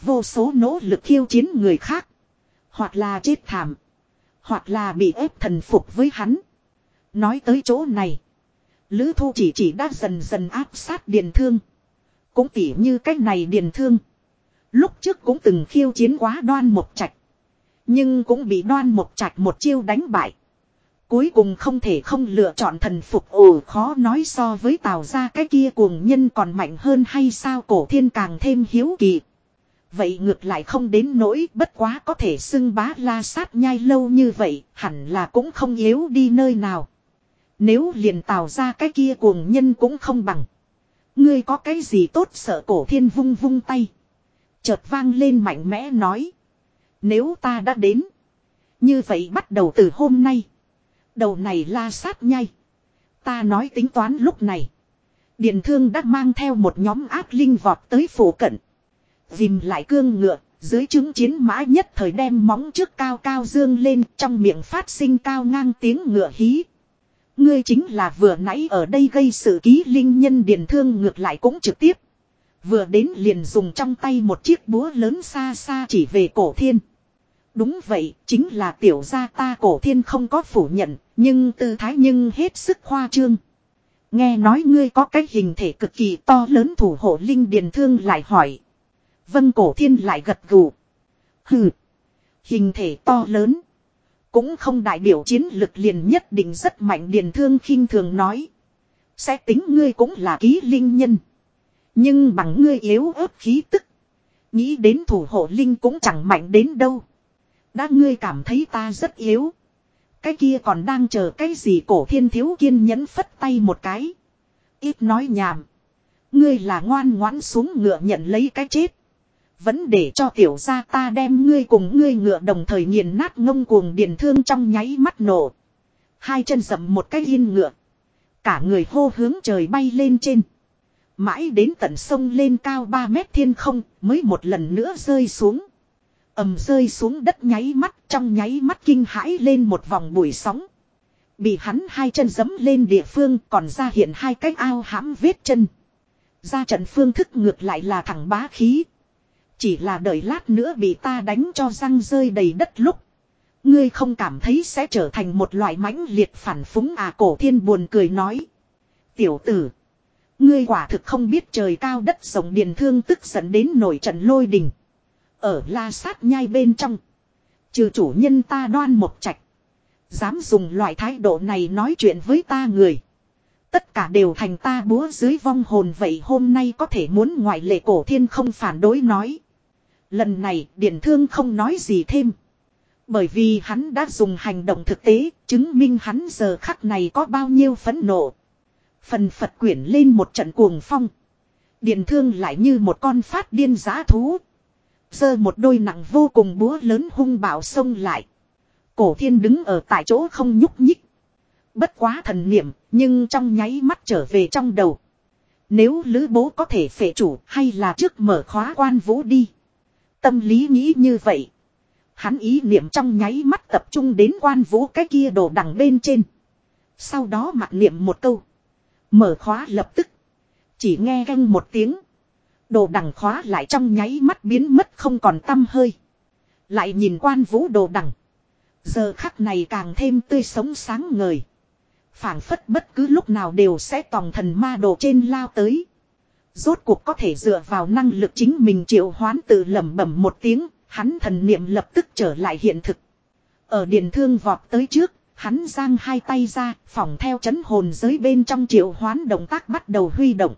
Vô số nỗ lực khiêu chiến người khác. Hoặc là chết thảm. Hoặc là bị ép thần phục với hắn. Nói tới chỗ này. Lữ thu chỉ chỉ đã dần dần áp sát điền thương. Cũng tỉ như cách này điền thương. Lúc trước cũng từng khiêu chiến quá đoan một trạch. Nhưng cũng bị đoan một trạch một chiêu đánh bại. Cuối cùng không thể không lựa chọn thần phục ồ, khó nói so với tào ra cái kia cuồng nhân còn mạnh hơn hay sao cổ thiên càng thêm hiếu kỳ. Vậy ngược lại không đến nỗi bất quá có thể xưng bá la sát nhai lâu như vậy, hẳn là cũng không yếu đi nơi nào. Nếu liền tào ra cái kia cuồng nhân cũng không bằng. Ngươi có cái gì tốt sợ cổ thiên vung vung tay. Chợt vang lên mạnh mẽ nói. Nếu ta đã đến. Như vậy bắt đầu từ hôm nay. Đầu này la sát nhai. Ta nói tính toán lúc này. Điền thương đã mang theo một nhóm ác linh vọt tới phủ cận. Dìm lại cương ngựa, dưới chứng chiến mã nhất thời đem móng trước cao cao dương lên trong miệng phát sinh cao ngang tiếng ngựa hí. Ngươi chính là vừa nãy ở đây gây sự ký linh nhân điền thương ngược lại cũng trực tiếp. Vừa đến liền dùng trong tay một chiếc búa lớn xa xa chỉ về cổ thiên. Đúng vậy, chính là tiểu gia ta cổ thiên không có phủ nhận, nhưng tư thái nhưng hết sức khoa trương. Nghe nói ngươi có cái hình thể cực kỳ to lớn thủ hộ linh điền thương lại hỏi. Vân cổ thiên lại gật gù. Hừ. Hình thể to lớn. Cũng không đại biểu chiến lực liền nhất định rất mạnh điền thương khinh thường nói. Sẽ tính ngươi cũng là ký linh nhân. Nhưng bằng ngươi yếu ớt khí tức. Nghĩ đến thủ hộ linh cũng chẳng mạnh đến đâu. Đã ngươi cảm thấy ta rất yếu. Cái kia còn đang chờ cái gì cổ thiên thiếu kiên nhẫn phất tay một cái. Ít nói nhảm. Ngươi là ngoan ngoãn xuống ngựa nhận lấy cái chết. Vẫn để cho tiểu gia ta đem ngươi cùng ngươi ngựa đồng thời nghiền nát ngông cuồng điền thương trong nháy mắt nổ. Hai chân dậm một cái yên ngựa. Cả người hô hướng trời bay lên trên. Mãi đến tận sông lên cao 3 mét thiên không, mới một lần nữa rơi xuống ầm rơi xuống đất nháy mắt, trong nháy mắt kinh hãi lên một vòng bụi sóng. Bị hắn hai chân dấm lên địa phương, còn ra hiện hai cái ao hãm vết chân. Ra trận phương thức ngược lại là thẳng bá khí. Chỉ là đợi lát nữa bị ta đánh cho răng rơi đầy đất lúc. Ngươi không cảm thấy sẽ trở thành một loại mãnh liệt phản phúng à cổ thiên buồn cười nói. Tiểu tử. Ngươi quả thực không biết trời cao đất rộng điền thương tức giận đến nổi trận lôi đình. Ở la sát nhai bên trong. Trừ chủ nhân ta đoan một trạch. Dám dùng loại thái độ này nói chuyện với ta người. Tất cả đều thành ta búa dưới vong hồn vậy hôm nay có thể muốn ngoại lệ cổ thiên không phản đối nói. Lần này điển thương không nói gì thêm. Bởi vì hắn đã dùng hành động thực tế chứng minh hắn giờ khắc này có bao nhiêu phẫn nộ. Phần Phật quyển lên một trận cuồng phong. Điền thương lại như một con phát điên giá thú. Giơ một đôi nặng vô cùng búa lớn hung bạo xông lại. Cổ thiên đứng ở tại chỗ không nhúc nhích. Bất quá thần niệm, nhưng trong nháy mắt trở về trong đầu. Nếu lữ bố có thể phệ chủ hay là trước mở khóa quan vũ đi. Tâm lý nghĩ như vậy. Hắn ý niệm trong nháy mắt tập trung đến quan vũ cái kia đồ đằng bên trên. Sau đó mặc niệm một câu. Mở khóa lập tức. Chỉ nghe ganh một tiếng. Đồ đằng khóa lại trong nháy mắt biến mất không còn tâm hơi. Lại nhìn quan vũ đồ đằng. Giờ khắc này càng thêm tươi sống sáng ngời. phảng phất bất cứ lúc nào đều sẽ tòng thần ma đồ trên lao tới. Rốt cuộc có thể dựa vào năng lực chính mình triệu hoán tự lẩm bẩm một tiếng, hắn thần niệm lập tức trở lại hiện thực. Ở điện thương vọt tới trước, hắn giang hai tay ra, phỏng theo chấn hồn giới bên trong triệu hoán động tác bắt đầu huy động.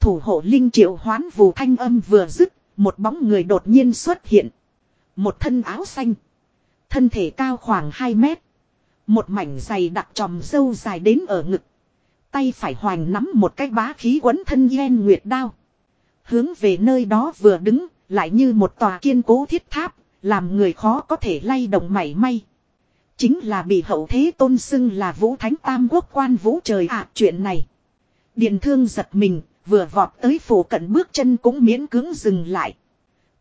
Thủ hộ linh triệu hoán vù thanh âm vừa dứt, một bóng người đột nhiên xuất hiện. Một thân áo xanh. Thân thể cao khoảng 2 mét. Một mảnh dày đặc tròm dâu dài đến ở ngực. Tay phải hoành nắm một cái bá khí quấn thân yen nguyệt đao. Hướng về nơi đó vừa đứng, lại như một tòa kiên cố thiết tháp, làm người khó có thể lay động mảy may. Chính là bị hậu thế tôn xưng là vũ thánh tam quốc quan vũ trời ạ chuyện này. Điện thương giật mình, vừa vọt tới phủ cận bước chân cũng miễn cưỡng dừng lại.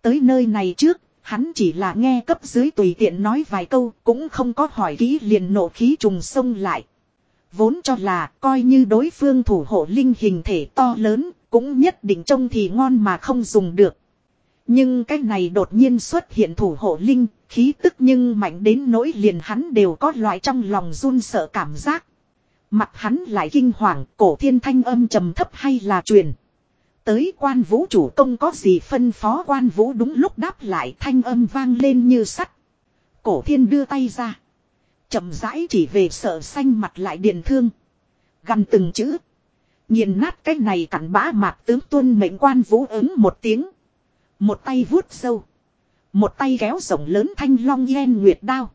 Tới nơi này trước, hắn chỉ là nghe cấp dưới tùy tiện nói vài câu, cũng không có hỏi kỹ liền nổ khí trùng sông lại. Vốn cho là coi như đối phương thủ hộ linh hình thể to lớn, cũng nhất định trông thì ngon mà không dùng được. Nhưng cái này đột nhiên xuất hiện thủ hộ linh, khí tức nhưng mạnh đến nỗi liền hắn đều có loại trong lòng run sợ cảm giác. Mặt hắn lại kinh hoàng, cổ thiên thanh âm trầm thấp hay là truyền. Tới quan vũ chủ công có gì phân phó quan vũ đúng lúc đáp lại thanh âm vang lên như sắt. Cổ thiên đưa tay ra chậm rãi chỉ về sợ xanh mặt lại điền thương. Gần từng chữ. Nhìn nát cái này cặn bã mạc tướng tuân mệnh quan vũ ứng một tiếng. Một tay vuốt sâu. Một tay kéo rộng lớn thanh long yen nguyệt đao.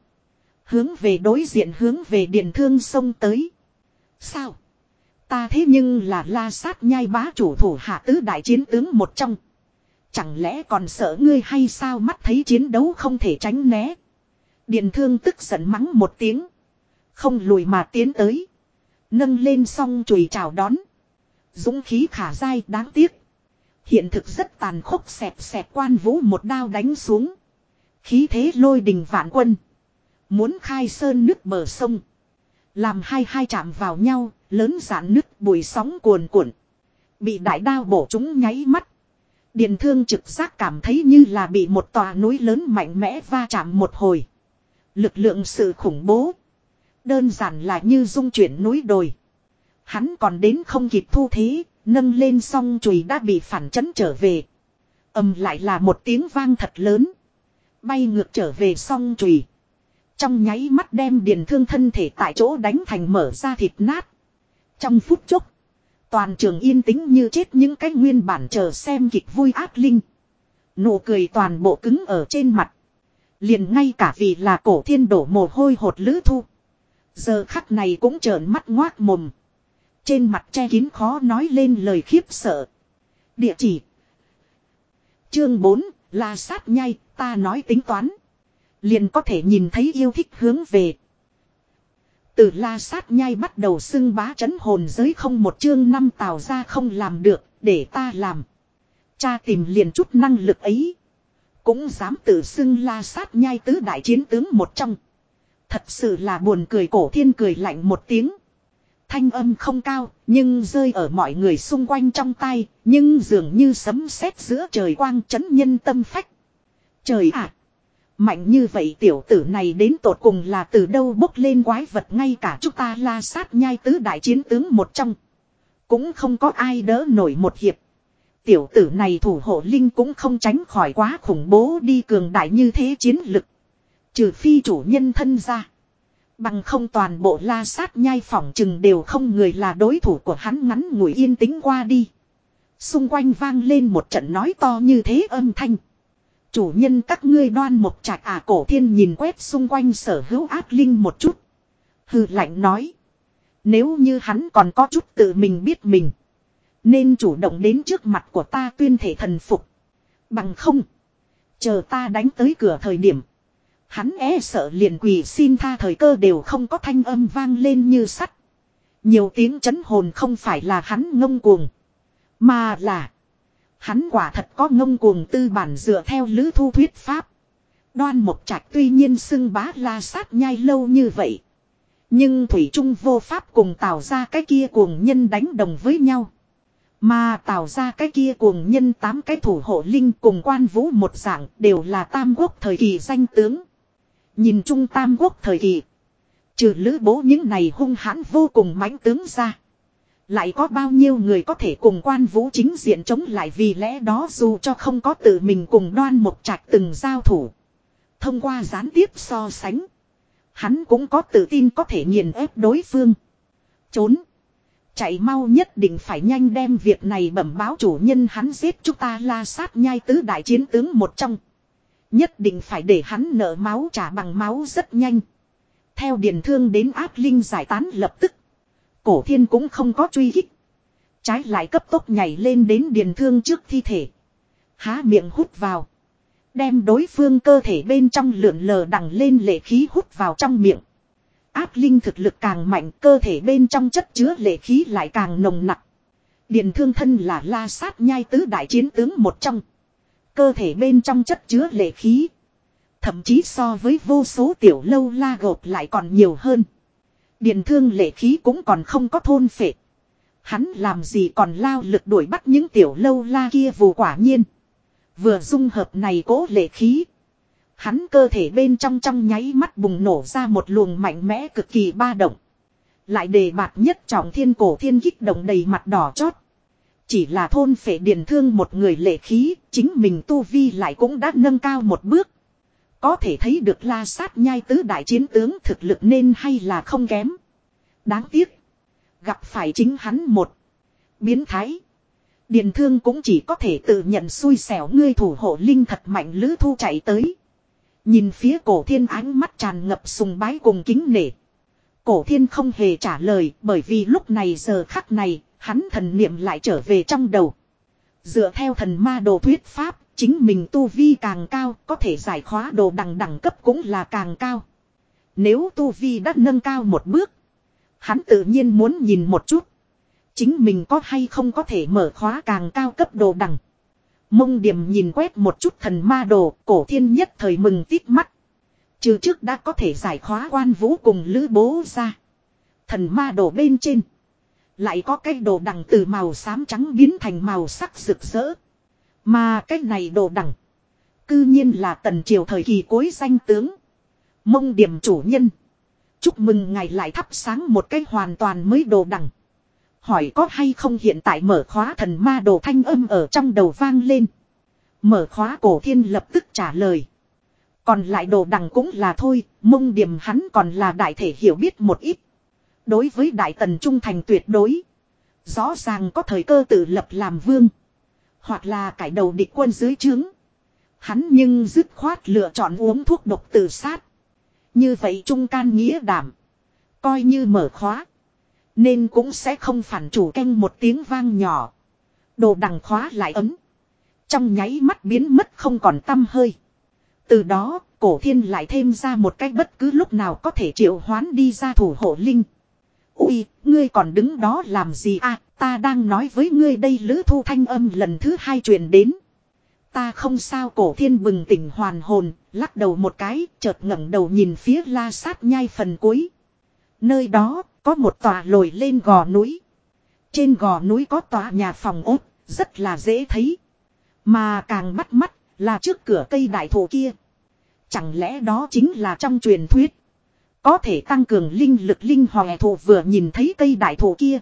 Hướng về đối diện hướng về điền thương sông tới. Sao? Ta thế nhưng là la sát nhai bá chủ thủ hạ tứ đại chiến tướng một trong. Chẳng lẽ còn sợ ngươi hay sao mắt thấy chiến đấu không thể tránh né điền thương tức giận mắng một tiếng. Không lùi mà tiến tới. Nâng lên song chùi chào đón. Dũng khí khả dai đáng tiếc. Hiện thực rất tàn khốc xẹp xẹp quan vũ một đao đánh xuống. Khí thế lôi đình vạn quân. Muốn khai sơn nước bờ sông. Làm hai hai chạm vào nhau, lớn giãn nứt bụi sóng cuồn cuộn. Bị đại đao bổ chúng nháy mắt. Điền thương trực giác cảm thấy như là bị một tòa núi lớn mạnh mẽ va chạm một hồi. Lực lượng sự khủng bố. Đơn giản là như dung chuyển núi đồi. Hắn còn đến không kịp thu thế, nâng lên song chùy đã bị phản chấn trở về. ầm lại là một tiếng vang thật lớn. Bay ngược trở về song chùy. Trong nháy mắt đem điền thương thân thể tại chỗ đánh thành mở ra thịt nát. Trong phút chốc. Toàn trường yên tĩnh như chết những cái nguyên bản chờ xem kịch vui ác linh. Nụ cười toàn bộ cứng ở trên mặt. Liền ngay cả vì là cổ thiên đổ mồ hôi hột lữ thu. Giờ khắc này cũng trợn mắt ngoác mồm. Trên mặt che kín khó nói lên lời khiếp sợ. Địa chỉ. Chương 4, là sát nhai, ta nói tính toán. Liền có thể nhìn thấy yêu thích hướng về. Từ la sát nhai bắt đầu xưng bá chấn hồn giới không một chương năm tào ra không làm được, để ta làm. Cha tìm liền chút năng lực ấy. Cũng dám tự xưng la sát nhai tứ đại chiến tướng một trong. Thật sự là buồn cười cổ thiên cười lạnh một tiếng. Thanh âm không cao, nhưng rơi ở mọi người xung quanh trong tay, nhưng dường như sấm sét giữa trời quang chấn nhân tâm phách. Trời ạ! Mạnh như vậy tiểu tử này đến tột cùng là từ đâu bốc lên quái vật ngay cả chúng ta la sát nhai tứ đại chiến tướng một trong. Cũng không có ai đỡ nổi một hiệp. Tiểu tử này thủ hộ linh cũng không tránh khỏi quá khủng bố đi cường đại như thế chiến lực. Trừ phi chủ nhân thân ra. Bằng không toàn bộ la sát nhai phỏng chừng đều không người là đối thủ của hắn ngắn ngủi yên tĩnh qua đi. Xung quanh vang lên một trận nói to như thế âm thanh. Chủ nhân các ngươi đoan một trạch à cổ thiên nhìn quét xung quanh sở hữu ác linh một chút. Hừ lạnh nói. Nếu như hắn còn có chút tự mình biết mình. Nên chủ động đến trước mặt của ta tuyên thể thần phục. Bằng không. Chờ ta đánh tới cửa thời điểm. Hắn e sợ liền quỳ xin tha thời cơ đều không có thanh âm vang lên như sắt. Nhiều tiếng chấn hồn không phải là hắn ngông cuồng. Mà là. Hắn quả thật có ngông cuồng tư bản dựa theo lữ thu thuyết pháp. Đoan một trạch tuy nhiên xưng bá la sát nhai lâu như vậy. Nhưng Thủy Trung vô pháp cùng tạo ra cái kia cuồng nhân đánh đồng với nhau. Mà tạo ra cái kia cuồng nhân tám cái thủ hộ linh cùng quan vũ một dạng đều là tam quốc thời kỳ danh tướng. Nhìn chung tam quốc thời kỳ. Trừ lữ bố những này hung hãn vô cùng mãnh tướng ra. Lại có bao nhiêu người có thể cùng quan vũ chính diện chống lại vì lẽ đó dù cho không có tự mình cùng đoan một trạch từng giao thủ. Thông qua gián tiếp so sánh. Hắn cũng có tự tin có thể nghiền ép đối phương. Trốn. Chạy mau nhất định phải nhanh đem việc này bẩm báo chủ nhân hắn giết chúng ta la sát nhai tứ đại chiến tướng một trong. Nhất định phải để hắn nợ máu trả bằng máu rất nhanh. Theo điền thương đến áp linh giải tán lập tức. Cổ thiên cũng không có truy hích. Trái lại cấp tốc nhảy lên đến điền thương trước thi thể. Há miệng hút vào. Đem đối phương cơ thể bên trong lượn lờ đằng lên lệ khí hút vào trong miệng. Áp linh thực lực càng mạnh, cơ thể bên trong chất chứa lệ khí lại càng nồng nặc. Điền thương thân là la sát nhai tứ đại chiến tướng một trong. Cơ thể bên trong chất chứa lệ khí. Thậm chí so với vô số tiểu lâu la gộp lại còn nhiều hơn. Điền thương lệ khí cũng còn không có thôn phệ. Hắn làm gì còn lao lực đuổi bắt những tiểu lâu la kia vù quả nhiên. Vừa dung hợp này cố lệ khí. Hắn cơ thể bên trong trong nháy mắt bùng nổ ra một luồng mạnh mẽ cực kỳ ba động. Lại đề bạt nhất trọng thiên cổ thiên kích động đầy mặt đỏ chót. Chỉ là thôn phệ điền thương một người lệ khí, chính mình tu vi lại cũng đã nâng cao một bước. Có thể thấy được la sát nhai tứ đại chiến tướng thực lực nên hay là không kém. Đáng tiếc. Gặp phải chính hắn một. Biến thái. Điền thương cũng chỉ có thể tự nhận xui xẻo ngươi thủ hộ linh thật mạnh lữ thu chạy tới. Nhìn phía cổ thiên ánh mắt tràn ngập sùng bái cùng kính nể. Cổ thiên không hề trả lời bởi vì lúc này giờ khắc này, hắn thần niệm lại trở về trong đầu. Dựa theo thần ma đồ thuyết pháp, chính mình tu vi càng cao, có thể giải khóa đồ đẳng đẳng cấp cũng là càng cao. Nếu tu vi đã nâng cao một bước, hắn tự nhiên muốn nhìn một chút. Chính mình có hay không có thể mở khóa càng cao cấp đồ đẳng. Mông điểm nhìn quét một chút thần ma đồ, cổ thiên nhất thời mừng tít mắt. Trừ trước đã có thể giải khóa quan vũ cùng lữ bố ra. Thần ma đồ bên trên. Lại có cái đồ đằng từ màu xám trắng biến thành màu sắc rực rỡ. Mà cái này đồ đằng. Cư nhiên là tần triều thời kỳ cuối danh tướng. Mông điểm chủ nhân. Chúc mừng ngài lại thắp sáng một cái hoàn toàn mới đồ đằng. Hỏi có hay không hiện tại mở khóa thần ma đồ thanh âm ở trong đầu vang lên. Mở khóa cổ thiên lập tức trả lời. Còn lại đồ đằng cũng là thôi, mông điểm hắn còn là đại thể hiểu biết một ít. Đối với đại tần trung thành tuyệt đối. Rõ ràng có thời cơ tự lập làm vương. Hoặc là cải đầu địch quân dưới trướng. Hắn nhưng dứt khoát lựa chọn uống thuốc độc tự sát. Như vậy trung can nghĩa đảm. Coi như mở khóa. Nên cũng sẽ không phản chủ canh một tiếng vang nhỏ. Đồ đằng khóa lại ấm. Trong nháy mắt biến mất không còn tâm hơi. Từ đó, cổ thiên lại thêm ra một cách bất cứ lúc nào có thể triệu hoán đi ra thủ hộ linh. Ui, ngươi còn đứng đó làm gì à, ta đang nói với ngươi đây lữ thu thanh âm lần thứ hai truyền đến. Ta không sao cổ thiên bừng tỉnh hoàn hồn, lắc đầu một cái, chợt ngẩng đầu nhìn phía la sát nhai phần cuối. Nơi đó, có một tòa lồi lên gò núi. Trên gò núi có tòa nhà phòng ốt, rất là dễ thấy. Mà càng bắt mắt, là trước cửa cây đại thụ kia. Chẳng lẽ đó chính là trong truyền thuyết. Có thể tăng cường linh lực linh hòe thụ vừa nhìn thấy cây đại thụ kia.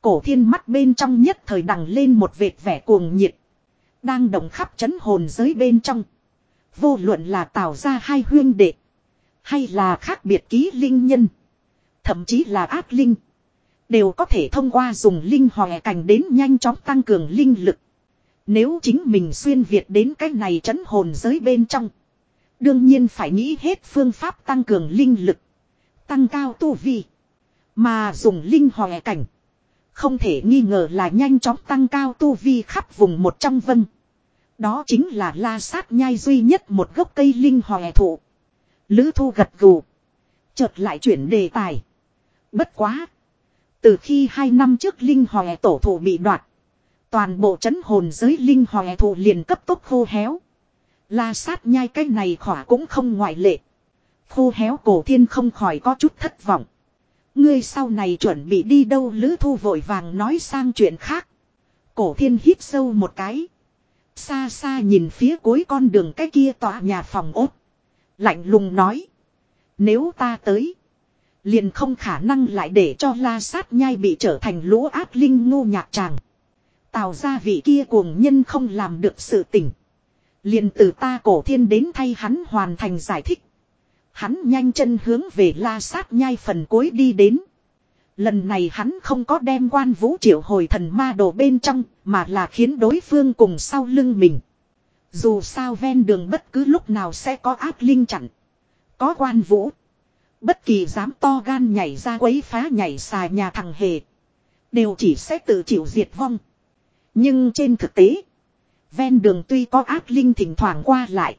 Cổ thiên mắt bên trong nhất thời đằng lên một vệt vẻ cuồng nhiệt. Đang động khắp chấn hồn giới bên trong. Vô luận là tạo ra hai huyên đệ. Hay là khác biệt ký linh nhân. Thậm chí là ác linh. Đều có thể thông qua dùng linh hòe cảnh đến nhanh chóng tăng cường linh lực. Nếu chính mình xuyên Việt đến cái này chấn hồn giới bên trong. Đương nhiên phải nghĩ hết phương pháp tăng cường linh lực. Tăng cao tu vi. Mà dùng linh hòe cảnh. Không thể nghi ngờ là nhanh chóng tăng cao tu vi khắp vùng một trong vân. Đó chính là la sát nhai duy nhất một gốc cây linh hòe thụ. Lữ thu gật gù. Chợt lại chuyển đề tài. Bất quá. Từ khi hai năm trước linh hòe tổ thụ bị đoạt. Toàn bộ chấn hồn giới linh hòe thụ liền cấp tốc khô héo. La sát nhai cái này khỏa cũng không ngoại lệ. Khô héo cổ thiên không khỏi có chút thất vọng. Ngươi sau này chuẩn bị đi đâu lữ thu vội vàng nói sang chuyện khác. Cổ thiên hít sâu một cái. Xa xa nhìn phía cuối con đường cái kia tòa nhà phòng ốt. Lạnh lùng nói. Nếu ta tới. Liền không khả năng lại để cho la sát nhai bị trở thành lũ ác linh ngu nhạc tràng. Tào ra vị kia cuồng nhân không làm được sự tỉnh. Liền từ ta cổ thiên đến thay hắn hoàn thành giải thích. Hắn nhanh chân hướng về la sát nhai phần cuối đi đến. Lần này hắn không có đem quan vũ triệu hồi thần ma đồ bên trong, mà là khiến đối phương cùng sau lưng mình. Dù sao ven đường bất cứ lúc nào sẽ có ác linh chặn. Có quan vũ. Bất kỳ dám to gan nhảy ra quấy phá nhảy xà nhà thằng hề. Đều chỉ sẽ tự chịu diệt vong. Nhưng trên thực tế. Ven đường tuy có ác linh thỉnh thoảng qua lại.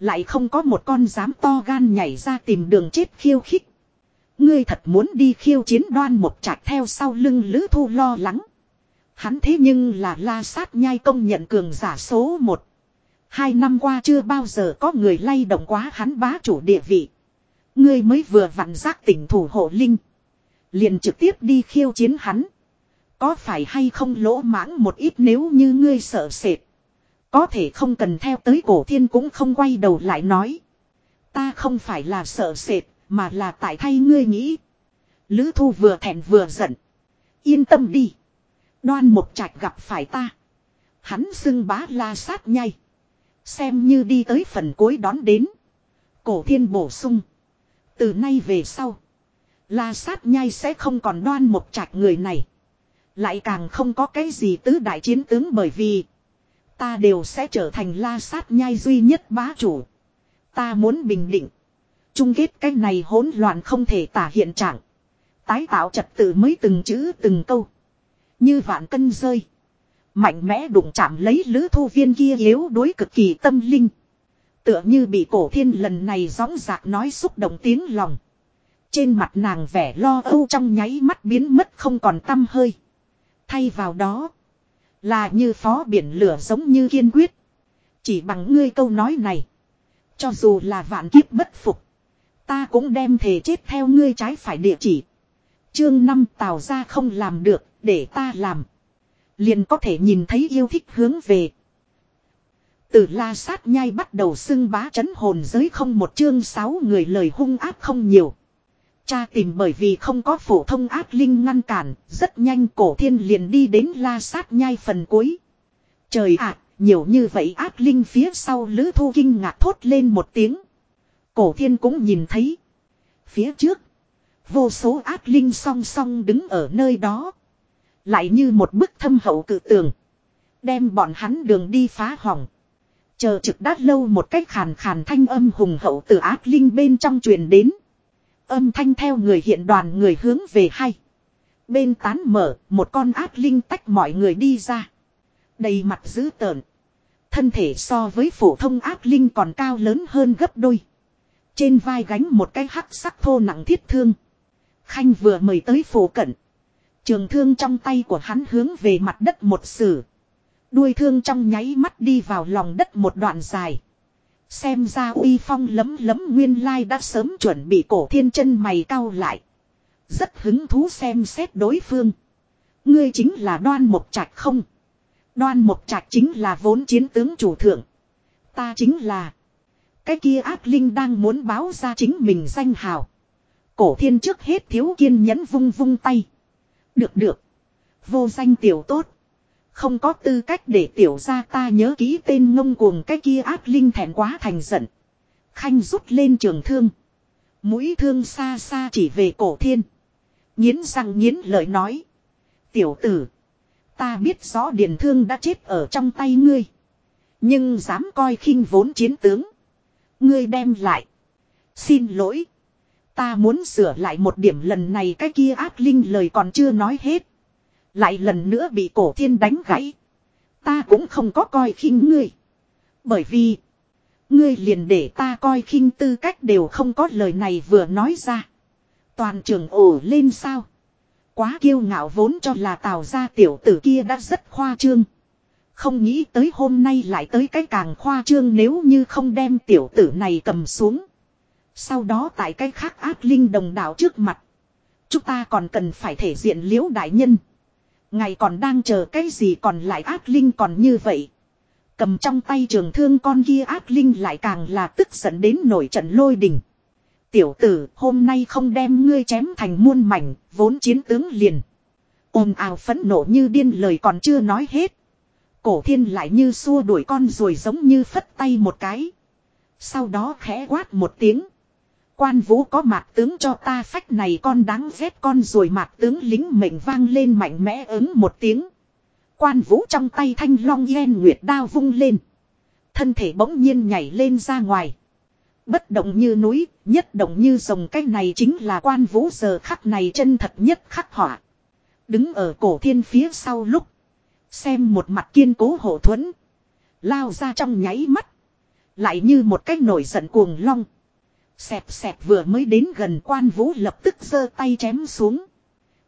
Lại không có một con dám to gan nhảy ra tìm đường chết khiêu khích. Ngươi thật muốn đi khiêu chiến đoan một chặt theo sau lưng lữ thu lo lắng. Hắn thế nhưng là la sát nhai công nhận cường giả số một. Hai năm qua chưa bao giờ có người lay động quá hắn bá chủ địa vị. Ngươi mới vừa vặn giác tỉnh thủ hộ linh. Liền trực tiếp đi khiêu chiến hắn. Có phải hay không lỗ mãng một ít nếu như ngươi sợ sệt. Có thể không cần theo tới cổ thiên cũng không quay đầu lại nói. Ta không phải là sợ sệt, mà là tại thay ngươi nghĩ. Lữ thu vừa thẹn vừa giận. Yên tâm đi. Đoan một trạch gặp phải ta. Hắn xưng bá la sát nhai. Xem như đi tới phần cuối đón đến. Cổ thiên bổ sung. Từ nay về sau. La sát nhai sẽ không còn đoan một trạch người này. Lại càng không có cái gì tứ đại chiến tướng bởi vì. Ta đều sẽ trở thành la sát nhai duy nhất bá chủ. Ta muốn bình định. trung kết cái này hỗn loạn không thể tả hiện trạng. Tái tạo trật tự mới từng chữ từng câu. Như vạn cân rơi. Mạnh mẽ đụng chạm lấy lữ thu viên kia yếu đối cực kỳ tâm linh. Tựa như bị cổ thiên lần này gióng giạc nói xúc động tiếng lòng. Trên mặt nàng vẻ lo âu trong nháy mắt biến mất không còn tâm hơi. Thay vào đó. Là như phó biển lửa giống như kiên quyết. Chỉ bằng ngươi câu nói này. Cho dù là vạn kiếp bất phục. Ta cũng đem thể chết theo ngươi trái phải địa chỉ. Chương năm tào ra không làm được, để ta làm. Liền có thể nhìn thấy yêu thích hướng về. Từ la sát nhai bắt đầu xưng bá chấn hồn giới không một chương sáu người lời hung áp không nhiều. Cha tìm bởi vì không có phổ thông ác linh ngăn cản, rất nhanh cổ thiên liền đi đến la sát nhai phần cuối. Trời ạ, nhiều như vậy ác linh phía sau lữ thu kinh ngạc thốt lên một tiếng. Cổ thiên cũng nhìn thấy. Phía trước, vô số ác linh song song đứng ở nơi đó. Lại như một bức thâm hậu cự tường. Đem bọn hắn đường đi phá hỏng. Chờ trực đát lâu một cách khàn khàn thanh âm hùng hậu từ ác linh bên trong truyền đến. Âm thanh theo người hiện đoàn người hướng về hay. Bên tán mở, một con ác linh tách mọi người đi ra. Đầy mặt dữ tợn. Thân thể so với phổ thông ác linh còn cao lớn hơn gấp đôi. Trên vai gánh một cái hắc sắc thô nặng thiết thương. Khanh vừa mời tới phổ cận. Trường thương trong tay của hắn hướng về mặt đất một sử. Đuôi thương trong nháy mắt đi vào lòng đất một đoạn dài. Xem ra uy phong lấm lấm nguyên lai đã sớm chuẩn bị cổ thiên chân mày cau lại. Rất hứng thú xem xét đối phương. Ngươi chính là đoan một trạch không? Đoan một trạch chính là vốn chiến tướng chủ thượng. Ta chính là. Cái kia ác linh đang muốn báo ra chính mình danh hào. Cổ thiên trước hết thiếu kiên nhẫn vung vung tay. Được được. Vô danh tiểu tốt. Không có tư cách để tiểu ra ta nhớ ký tên ngông cuồng cái kia ác linh thẹn quá thành giận. Khanh rút lên trường thương. Mũi thương xa xa chỉ về cổ thiên. Nhiến răng nhiến lời nói. Tiểu tử. Ta biết rõ điền thương đã chết ở trong tay ngươi. Nhưng dám coi khinh vốn chiến tướng. Ngươi đem lại. Xin lỗi. Ta muốn sửa lại một điểm lần này cái kia ác linh lời còn chưa nói hết. Lại lần nữa bị cổ thiên đánh gãy. Ta cũng không có coi khinh ngươi. Bởi vì. Ngươi liền để ta coi khinh tư cách đều không có lời này vừa nói ra. Toàn trường ổ lên sao. Quá kiêu ngạo vốn cho là tào ra tiểu tử kia đã rất khoa trương. Không nghĩ tới hôm nay lại tới cái càng khoa trương nếu như không đem tiểu tử này cầm xuống. Sau đó tại cái khác ác linh đồng đạo trước mặt. Chúng ta còn cần phải thể diện liễu đại nhân. Ngày còn đang chờ cái gì còn lại ác linh còn như vậy. Cầm trong tay trường thương con kia ác linh lại càng là tức giận đến nổi trận lôi đình. Tiểu tử hôm nay không đem ngươi chém thành muôn mảnh, vốn chiến tướng liền. ồn ào phẫn nộ như điên lời còn chưa nói hết. Cổ thiên lại như xua đuổi con rồi giống như phất tay một cái. Sau đó khẽ quát một tiếng. Quan vũ có mạc tướng cho ta phách này con đáng ghét con rồi mạc tướng lính mệnh vang lên mạnh mẽ ứng một tiếng. Quan vũ trong tay thanh long yen nguyệt đao vung lên. Thân thể bỗng nhiên nhảy lên ra ngoài. Bất động như núi, nhất động như rồng cái này chính là quan vũ giờ khắc này chân thật nhất khắc họa. Đứng ở cổ thiên phía sau lúc. Xem một mặt kiên cố hộ thuẫn. Lao ra trong nháy mắt. Lại như một cái nổi giận cuồng long. Xẹp xẹp vừa mới đến gần quan vũ lập tức giơ tay chém xuống.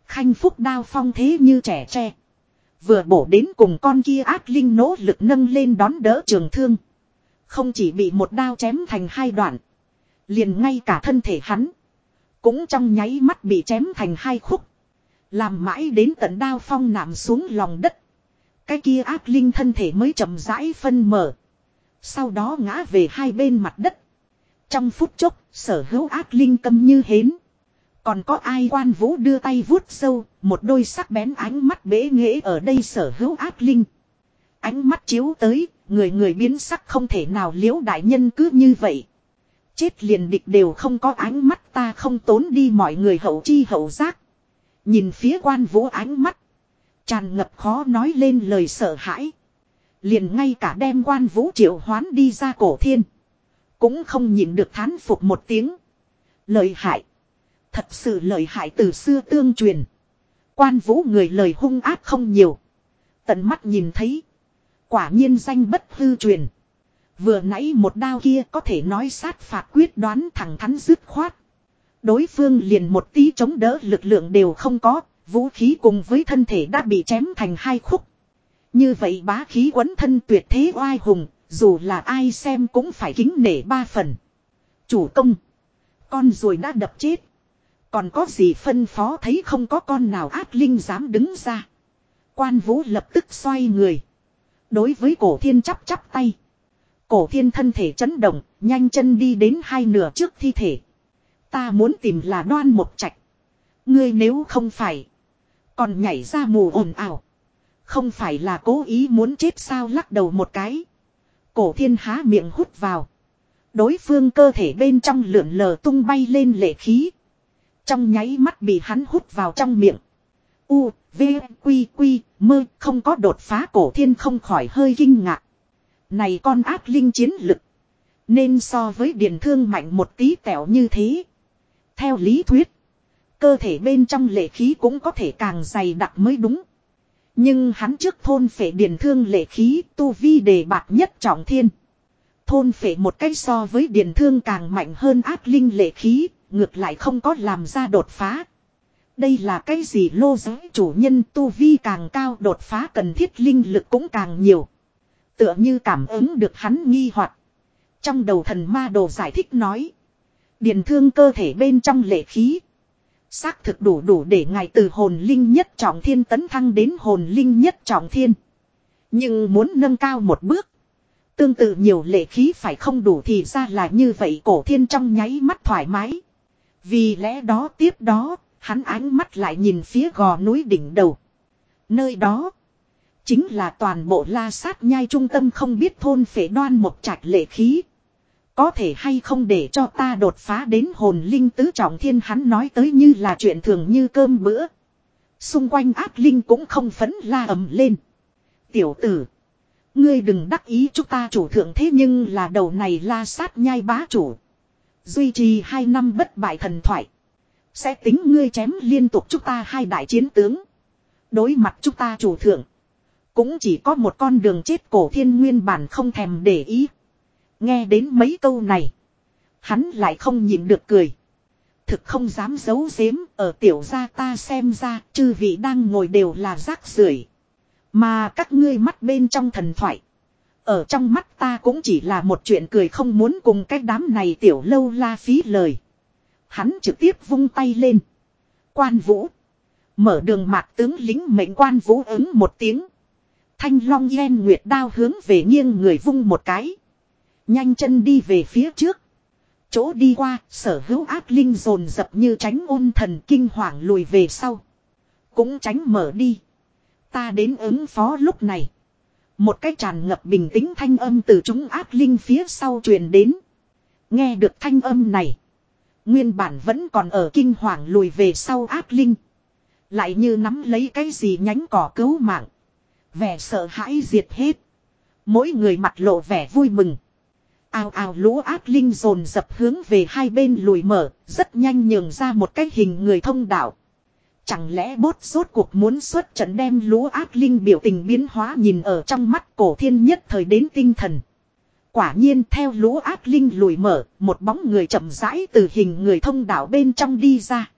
Khanh phúc đao phong thế như trẻ tre. Vừa bổ đến cùng con kia ác linh nỗ lực nâng lên đón đỡ trường thương. Không chỉ bị một đao chém thành hai đoạn. Liền ngay cả thân thể hắn. Cũng trong nháy mắt bị chém thành hai khúc. Làm mãi đến tận đao phong nằm xuống lòng đất. Cái kia ác linh thân thể mới chậm rãi phân mở. Sau đó ngã về hai bên mặt đất. Trong phút chốc, sở hữu ác linh câm như hến. Còn có ai quan vũ đưa tay vuốt sâu, một đôi sắc bén ánh mắt bế nghệ ở đây sở hữu ác linh. Ánh mắt chiếu tới, người người biến sắc không thể nào liễu đại nhân cứ như vậy. Chết liền địch đều không có ánh mắt ta không tốn đi mọi người hậu chi hậu giác. Nhìn phía quan vũ ánh mắt. Tràn ngập khó nói lên lời sợ hãi. Liền ngay cả đem quan vũ triệu hoán đi ra cổ thiên. Cũng không nhịn được thán phục một tiếng. Lời hại. Thật sự lời hại từ xưa tương truyền. Quan vũ người lời hung ác không nhiều. Tận mắt nhìn thấy. Quả nhiên danh bất hư truyền. Vừa nãy một đao kia có thể nói sát phạt quyết đoán thẳng thắn dứt khoát. Đối phương liền một tí chống đỡ lực lượng đều không có, vũ khí cùng với thân thể đã bị chém thành hai khúc. Như vậy bá khí quấn thân tuyệt thế oai hùng, dù là ai xem cũng phải kính nể ba phần. Chủ công. Con rồi đã đập chết. Còn có gì phân phó thấy không có con nào ác linh dám đứng ra. Quan vũ lập tức xoay người. Đối với cổ thiên chắp chắp tay. Cổ thiên thân thể chấn động, nhanh chân đi đến hai nửa trước thi thể. Ta muốn tìm là đoan một trạch. Ngươi nếu không phải. Còn nhảy ra mù ồn ào. Không phải là cố ý muốn chết sao lắc đầu một cái. Cổ thiên há miệng hút vào. Đối phương cơ thể bên trong lượn lờ tung bay lên lệ khí. Trong nháy mắt bị hắn hút vào trong miệng. U, V, Quy, Quy, mơ không có đột phá cổ thiên không khỏi hơi kinh ngạc. Này con ác linh chiến lực. Nên so với điền thương mạnh một tí tẹo như thế. Theo lý thuyết. Cơ thể bên trong lệ khí cũng có thể càng dày đặc mới đúng. Nhưng hắn trước thôn phệ điền thương lệ khí tu vi đề bạc nhất trọng thiên. Thôn phệ một cách so với điền thương càng mạnh hơn áp linh lệ khí, ngược lại không có làm ra đột phá. Đây là cái gì lô giới chủ nhân tu vi càng cao đột phá cần thiết linh lực cũng càng nhiều. Tựa như cảm ứng được hắn nghi hoặc Trong đầu thần ma đồ giải thích nói. Điền thương cơ thể bên trong lệ khí. Xác thực đủ đủ để ngài từ hồn linh nhất trọng thiên tấn thăng đến hồn linh nhất trọng thiên. Nhưng muốn nâng cao một bước. Tương tự nhiều lệ khí phải không đủ thì ra là như vậy cổ thiên trong nháy mắt thoải mái. Vì lẽ đó tiếp đó, hắn ánh mắt lại nhìn phía gò núi đỉnh đầu. Nơi đó, chính là toàn bộ la sát nhai trung tâm không biết thôn phế đoan một trạch lệ khí. Có thể hay không để cho ta đột phá đến hồn linh tứ trọng thiên hắn nói tới như là chuyện thường như cơm bữa. Xung quanh ác linh cũng không phấn la ầm lên. Tiểu tử. Ngươi đừng đắc ý chúng ta chủ thượng thế nhưng là đầu này la sát nhai bá chủ. Duy trì hai năm bất bại thần thoại. Sẽ tính ngươi chém liên tục chúng ta hai đại chiến tướng. Đối mặt chúng ta chủ thượng. Cũng chỉ có một con đường chết cổ thiên nguyên bản không thèm để ý. Nghe đến mấy câu này. Hắn lại không nhịn được cười. Thực không dám giấu giếm, ở tiểu gia ta xem ra, chư vị đang ngồi đều là rác rưởi Mà các ngươi mắt bên trong thần thoại. Ở trong mắt ta cũng chỉ là một chuyện cười không muốn cùng cái đám này tiểu lâu la phí lời. Hắn trực tiếp vung tay lên. Quan vũ. Mở đường mạc tướng lính mệnh quan vũ ứng một tiếng. Thanh long yen nguyệt đao hướng về nghiêng người vung một cái. Nhanh chân đi về phía trước. Chỗ đi qua, sở hữu ác linh dồn dập như tránh ôn thần kinh hoàng lùi về sau. Cũng tránh mở đi. Ta đến ứng phó lúc này. Một cái tràn ngập bình tĩnh thanh âm từ chúng ác linh phía sau truyền đến. Nghe được thanh âm này. Nguyên bản vẫn còn ở kinh hoàng lùi về sau ác linh. Lại như nắm lấy cái gì nhánh cỏ cứu mạng. Vẻ sợ hãi diệt hết. Mỗi người mặt lộ vẻ vui mừng. Ào ào lũ ác linh dồn dập hướng về hai bên lùi mở, rất nhanh nhường ra một cái hình người thông đạo. Chẳng lẽ bốt rốt cuộc muốn xuất trận đem lũ ác linh biểu tình biến hóa nhìn ở trong mắt cổ thiên nhất thời đến tinh thần. Quả nhiên theo lũ ác linh lùi mở, một bóng người chậm rãi từ hình người thông đạo bên trong đi ra.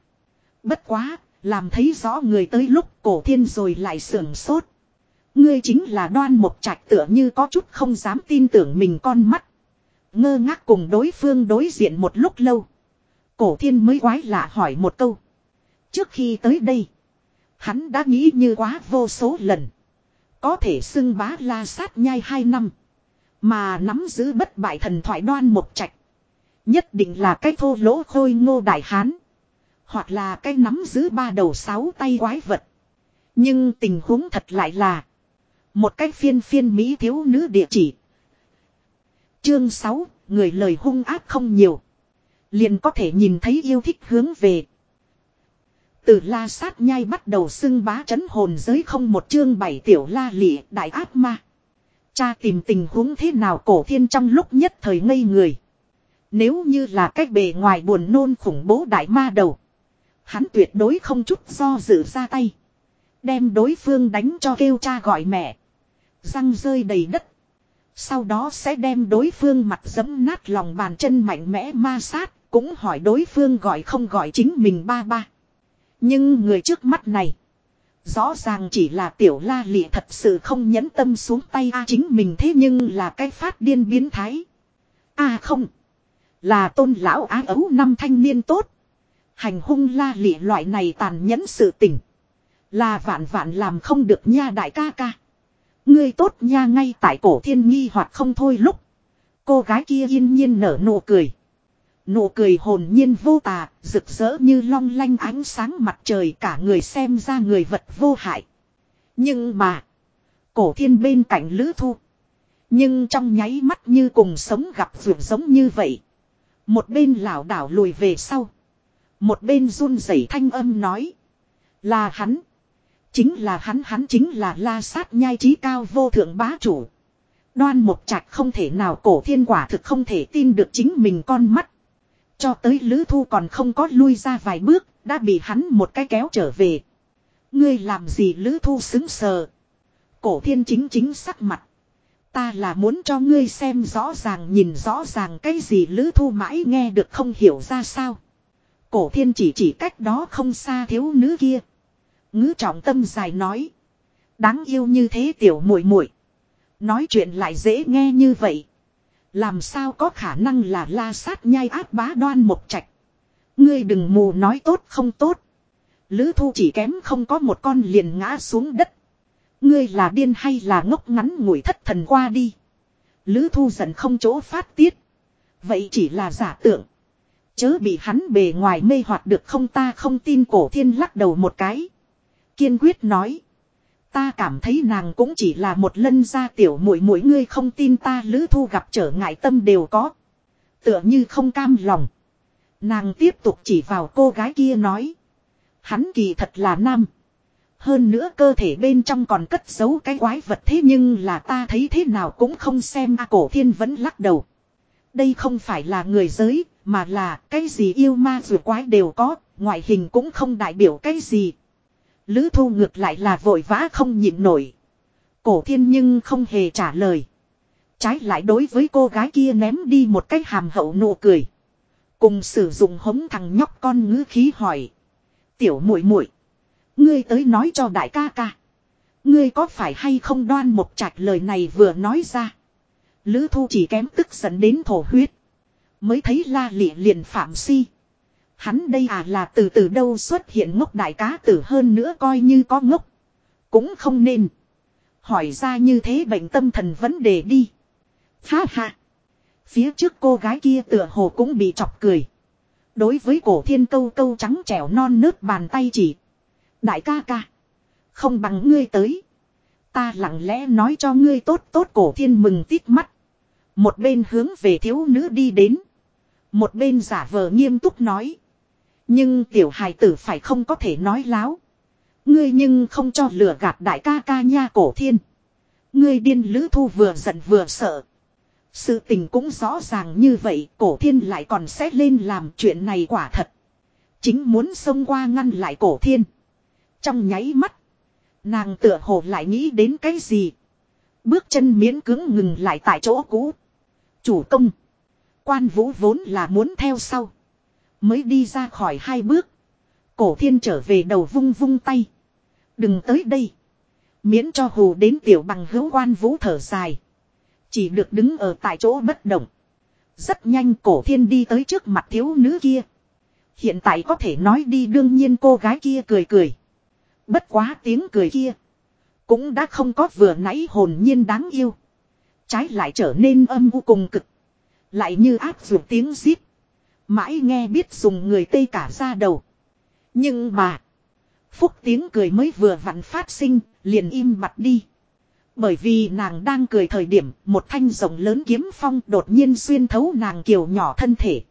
Bất quá, làm thấy rõ người tới lúc cổ thiên rồi lại sưởng sốt. Ngươi chính là đoan một trạch tựa như có chút không dám tin tưởng mình con mắt. Ngơ ngác cùng đối phương đối diện một lúc lâu. Cổ thiên mới quái lạ hỏi một câu. Trước khi tới đây. Hắn đã nghĩ như quá vô số lần. Có thể xưng bá la sát nhai hai năm. Mà nắm giữ bất bại thần thoại đoan một trạch. Nhất định là cái thô lỗ khôi ngô đại hán. Hoặc là cái nắm giữ ba đầu sáu tay quái vật. Nhưng tình huống thật lại là. Một cái phiên phiên Mỹ thiếu nữ địa chỉ. Chương 6, người lời hung ác không nhiều. Liền có thể nhìn thấy yêu thích hướng về. Từ la sát nhai bắt đầu xưng bá chấn hồn giới không một chương bảy tiểu la lịa đại ác ma. Cha tìm tình huống thế nào cổ thiên trong lúc nhất thời ngây người. Nếu như là cách bề ngoài buồn nôn khủng bố đại ma đầu. Hắn tuyệt đối không chút do dự ra tay. Đem đối phương đánh cho kêu cha gọi mẹ. Răng rơi đầy đất. Sau đó sẽ đem đối phương mặt dấm nát lòng bàn chân mạnh mẽ ma sát. Cũng hỏi đối phương gọi không gọi chính mình ba ba. Nhưng người trước mắt này. Rõ ràng chỉ là tiểu la lịa thật sự không nhẫn tâm xuống tay a chính mình thế nhưng là cái phát điên biến thái. a không. Là tôn lão á ấu năm thanh niên tốt. Hành hung la lịa loại này tàn nhẫn sự tình. Là vạn vạn làm không được nha đại ca ca. Ngươi tốt nha ngay tại cổ thiên nghi hoặc không thôi lúc. Cô gái kia yên nhiên nở nụ cười. Nụ cười hồn nhiên vô tà, rực rỡ như long lanh ánh sáng mặt trời cả người xem ra người vật vô hại. Nhưng mà, cổ thiên bên cạnh lữ thu. Nhưng trong nháy mắt như cùng sống gặp vượt giống như vậy. Một bên lảo đảo lùi về sau. Một bên run rẩy thanh âm nói. Là hắn. Chính là hắn hắn chính là la sát nhai trí cao vô thượng bá chủ. Đoan một trạch không thể nào cổ thiên quả thực không thể tin được chính mình con mắt. Cho tới Lữ Thu còn không có lui ra vài bước, đã bị hắn một cái kéo trở về. Ngươi làm gì Lữ Thu xứng sờ. Cổ thiên chính chính sắc mặt. Ta là muốn cho ngươi xem rõ ràng nhìn rõ ràng cái gì Lữ Thu mãi nghe được không hiểu ra sao. Cổ thiên chỉ chỉ cách đó không xa thiếu nữ kia. Ngữ trọng tâm dài nói. Đáng yêu như thế tiểu muội muội Nói chuyện lại dễ nghe như vậy. Làm sao có khả năng là la sát nhai áp bá đoan một trạch. Ngươi đừng mù nói tốt không tốt. Lữ thu chỉ kém không có một con liền ngã xuống đất. Ngươi là điên hay là ngốc ngắn ngủi thất thần qua đi. Lữ thu giận không chỗ phát tiết. Vậy chỉ là giả tượng. Chớ bị hắn bề ngoài mê hoặc được không ta không tin cổ thiên lắc đầu một cái. Kiên quyết nói. Ta cảm thấy nàng cũng chỉ là một lân gia tiểu muội muội ngươi không tin ta lữ thu gặp trở ngại tâm đều có. Tựa như không cam lòng. Nàng tiếp tục chỉ vào cô gái kia nói. Hắn kỳ thật là nam. Hơn nữa cơ thể bên trong còn cất giấu cái quái vật thế nhưng là ta thấy thế nào cũng không xem a cổ thiên vẫn lắc đầu. Đây không phải là người giới, mà là cái gì yêu ma dù quái đều có, ngoại hình cũng không đại biểu cái gì. Lữ thu ngược lại là vội vã không nhịn nổi. Cổ thiên nhưng không hề trả lời. Trái lại đối với cô gái kia ném đi một cái hàm hậu nụ cười. Cùng sử dụng hống thằng nhóc con ngữ khí hỏi. Tiểu muội muội, Ngươi tới nói cho đại ca ca. Ngươi có phải hay không đoan một trạch lời này vừa nói ra. Lữ thu chỉ kém tức giận đến thổ huyết. Mới thấy la lịa liền phạm si. Hắn đây à là từ từ đâu xuất hiện ngốc đại cá tử hơn nữa coi như có ngốc. Cũng không nên. Hỏi ra như thế bệnh tâm thần vấn đề đi. Ha ha. Phía trước cô gái kia tựa hồ cũng bị chọc cười. Đối với cổ thiên câu câu trắng trẻo non nớt bàn tay chỉ. Đại ca ca. Không bằng ngươi tới. Ta lặng lẽ nói cho ngươi tốt tốt cổ thiên mừng tít mắt. Một bên hướng về thiếu nữ đi đến. Một bên giả vờ nghiêm túc nói. Nhưng tiểu hài tử phải không có thể nói láo. Ngươi nhưng không cho lừa gạt đại ca ca nha cổ thiên. Ngươi điên lữ thu vừa giận vừa sợ. Sự tình cũng rõ ràng như vậy, cổ thiên lại còn sẽ lên làm chuyện này quả thật. Chính muốn xông qua ngăn lại cổ thiên. Trong nháy mắt. Nàng tựa hồ lại nghĩ đến cái gì. Bước chân miễn cứng ngừng lại tại chỗ cũ. Chủ công. Quan vũ vốn là muốn theo sau. Mới đi ra khỏi hai bước. Cổ thiên trở về đầu vung vung tay. Đừng tới đây. Miễn cho hù đến tiểu bằng hữu quan vũ thở dài. Chỉ được đứng ở tại chỗ bất động. Rất nhanh cổ thiên đi tới trước mặt thiếu nữ kia. Hiện tại có thể nói đi đương nhiên cô gái kia cười cười. Bất quá tiếng cười kia. Cũng đã không có vừa nãy hồn nhiên đáng yêu. Trái lại trở nên âm u cùng cực. Lại như áp dụng tiếng zip. Mãi nghe biết dùng người tây cả ra đầu. Nhưng mà. Phúc tiếng cười mới vừa vặn phát sinh, liền im mặt đi. Bởi vì nàng đang cười thời điểm, một thanh rồng lớn kiếm phong đột nhiên xuyên thấu nàng kiều nhỏ thân thể.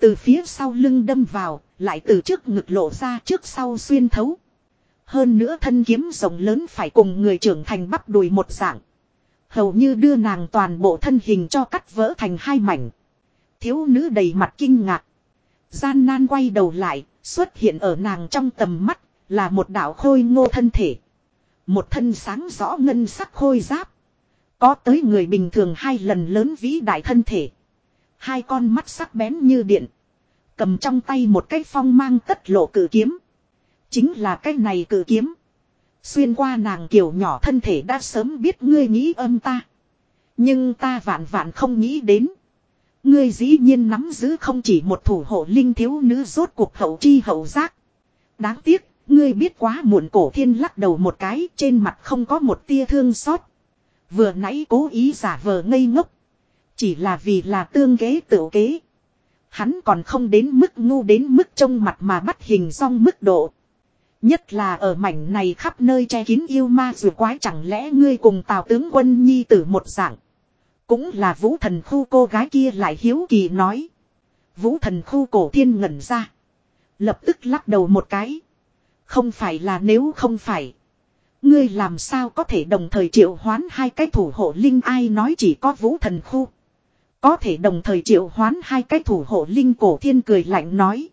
Từ phía sau lưng đâm vào, lại từ trước ngực lộ ra trước sau xuyên thấu. Hơn nữa thân kiếm rồng lớn phải cùng người trưởng thành bắp đùi một dạng. Hầu như đưa nàng toàn bộ thân hình cho cắt vỡ thành hai mảnh. Thiếu nữ đầy mặt kinh ngạc. Gian nan quay đầu lại, xuất hiện ở nàng trong tầm mắt, là một đạo khôi ngô thân thể. Một thân sáng rõ ngân sắc khôi giáp. Có tới người bình thường hai lần lớn vĩ đại thân thể. Hai con mắt sắc bén như điện. Cầm trong tay một cái phong mang tất lộ cử kiếm. Chính là cái này cử kiếm. Xuyên qua nàng kiểu nhỏ thân thể đã sớm biết ngươi nghĩ âm ta. Nhưng ta vạn vạn không nghĩ đến. Ngươi dĩ nhiên nắm giữ không chỉ một thủ hộ linh thiếu nữ rốt cuộc hậu chi hậu giác. Đáng tiếc, ngươi biết quá muộn cổ thiên lắc đầu một cái trên mặt không có một tia thương xót. Vừa nãy cố ý giả vờ ngây ngốc. Chỉ là vì là tương kế tự kế. Hắn còn không đến mức ngu đến mức trông mặt mà bắt hình song mức độ. Nhất là ở mảnh này khắp nơi che kín yêu ma dù quái chẳng lẽ ngươi cùng tào tướng quân nhi tử một dạng. Cũng là vũ thần khu cô gái kia lại hiếu kỳ nói. Vũ thần khu cổ thiên ngẩn ra. Lập tức lắc đầu một cái. Không phải là nếu không phải. Ngươi làm sao có thể đồng thời triệu hoán hai cái thủ hộ linh ai nói chỉ có vũ thần khu. Có thể đồng thời triệu hoán hai cái thủ hộ linh cổ thiên cười lạnh nói.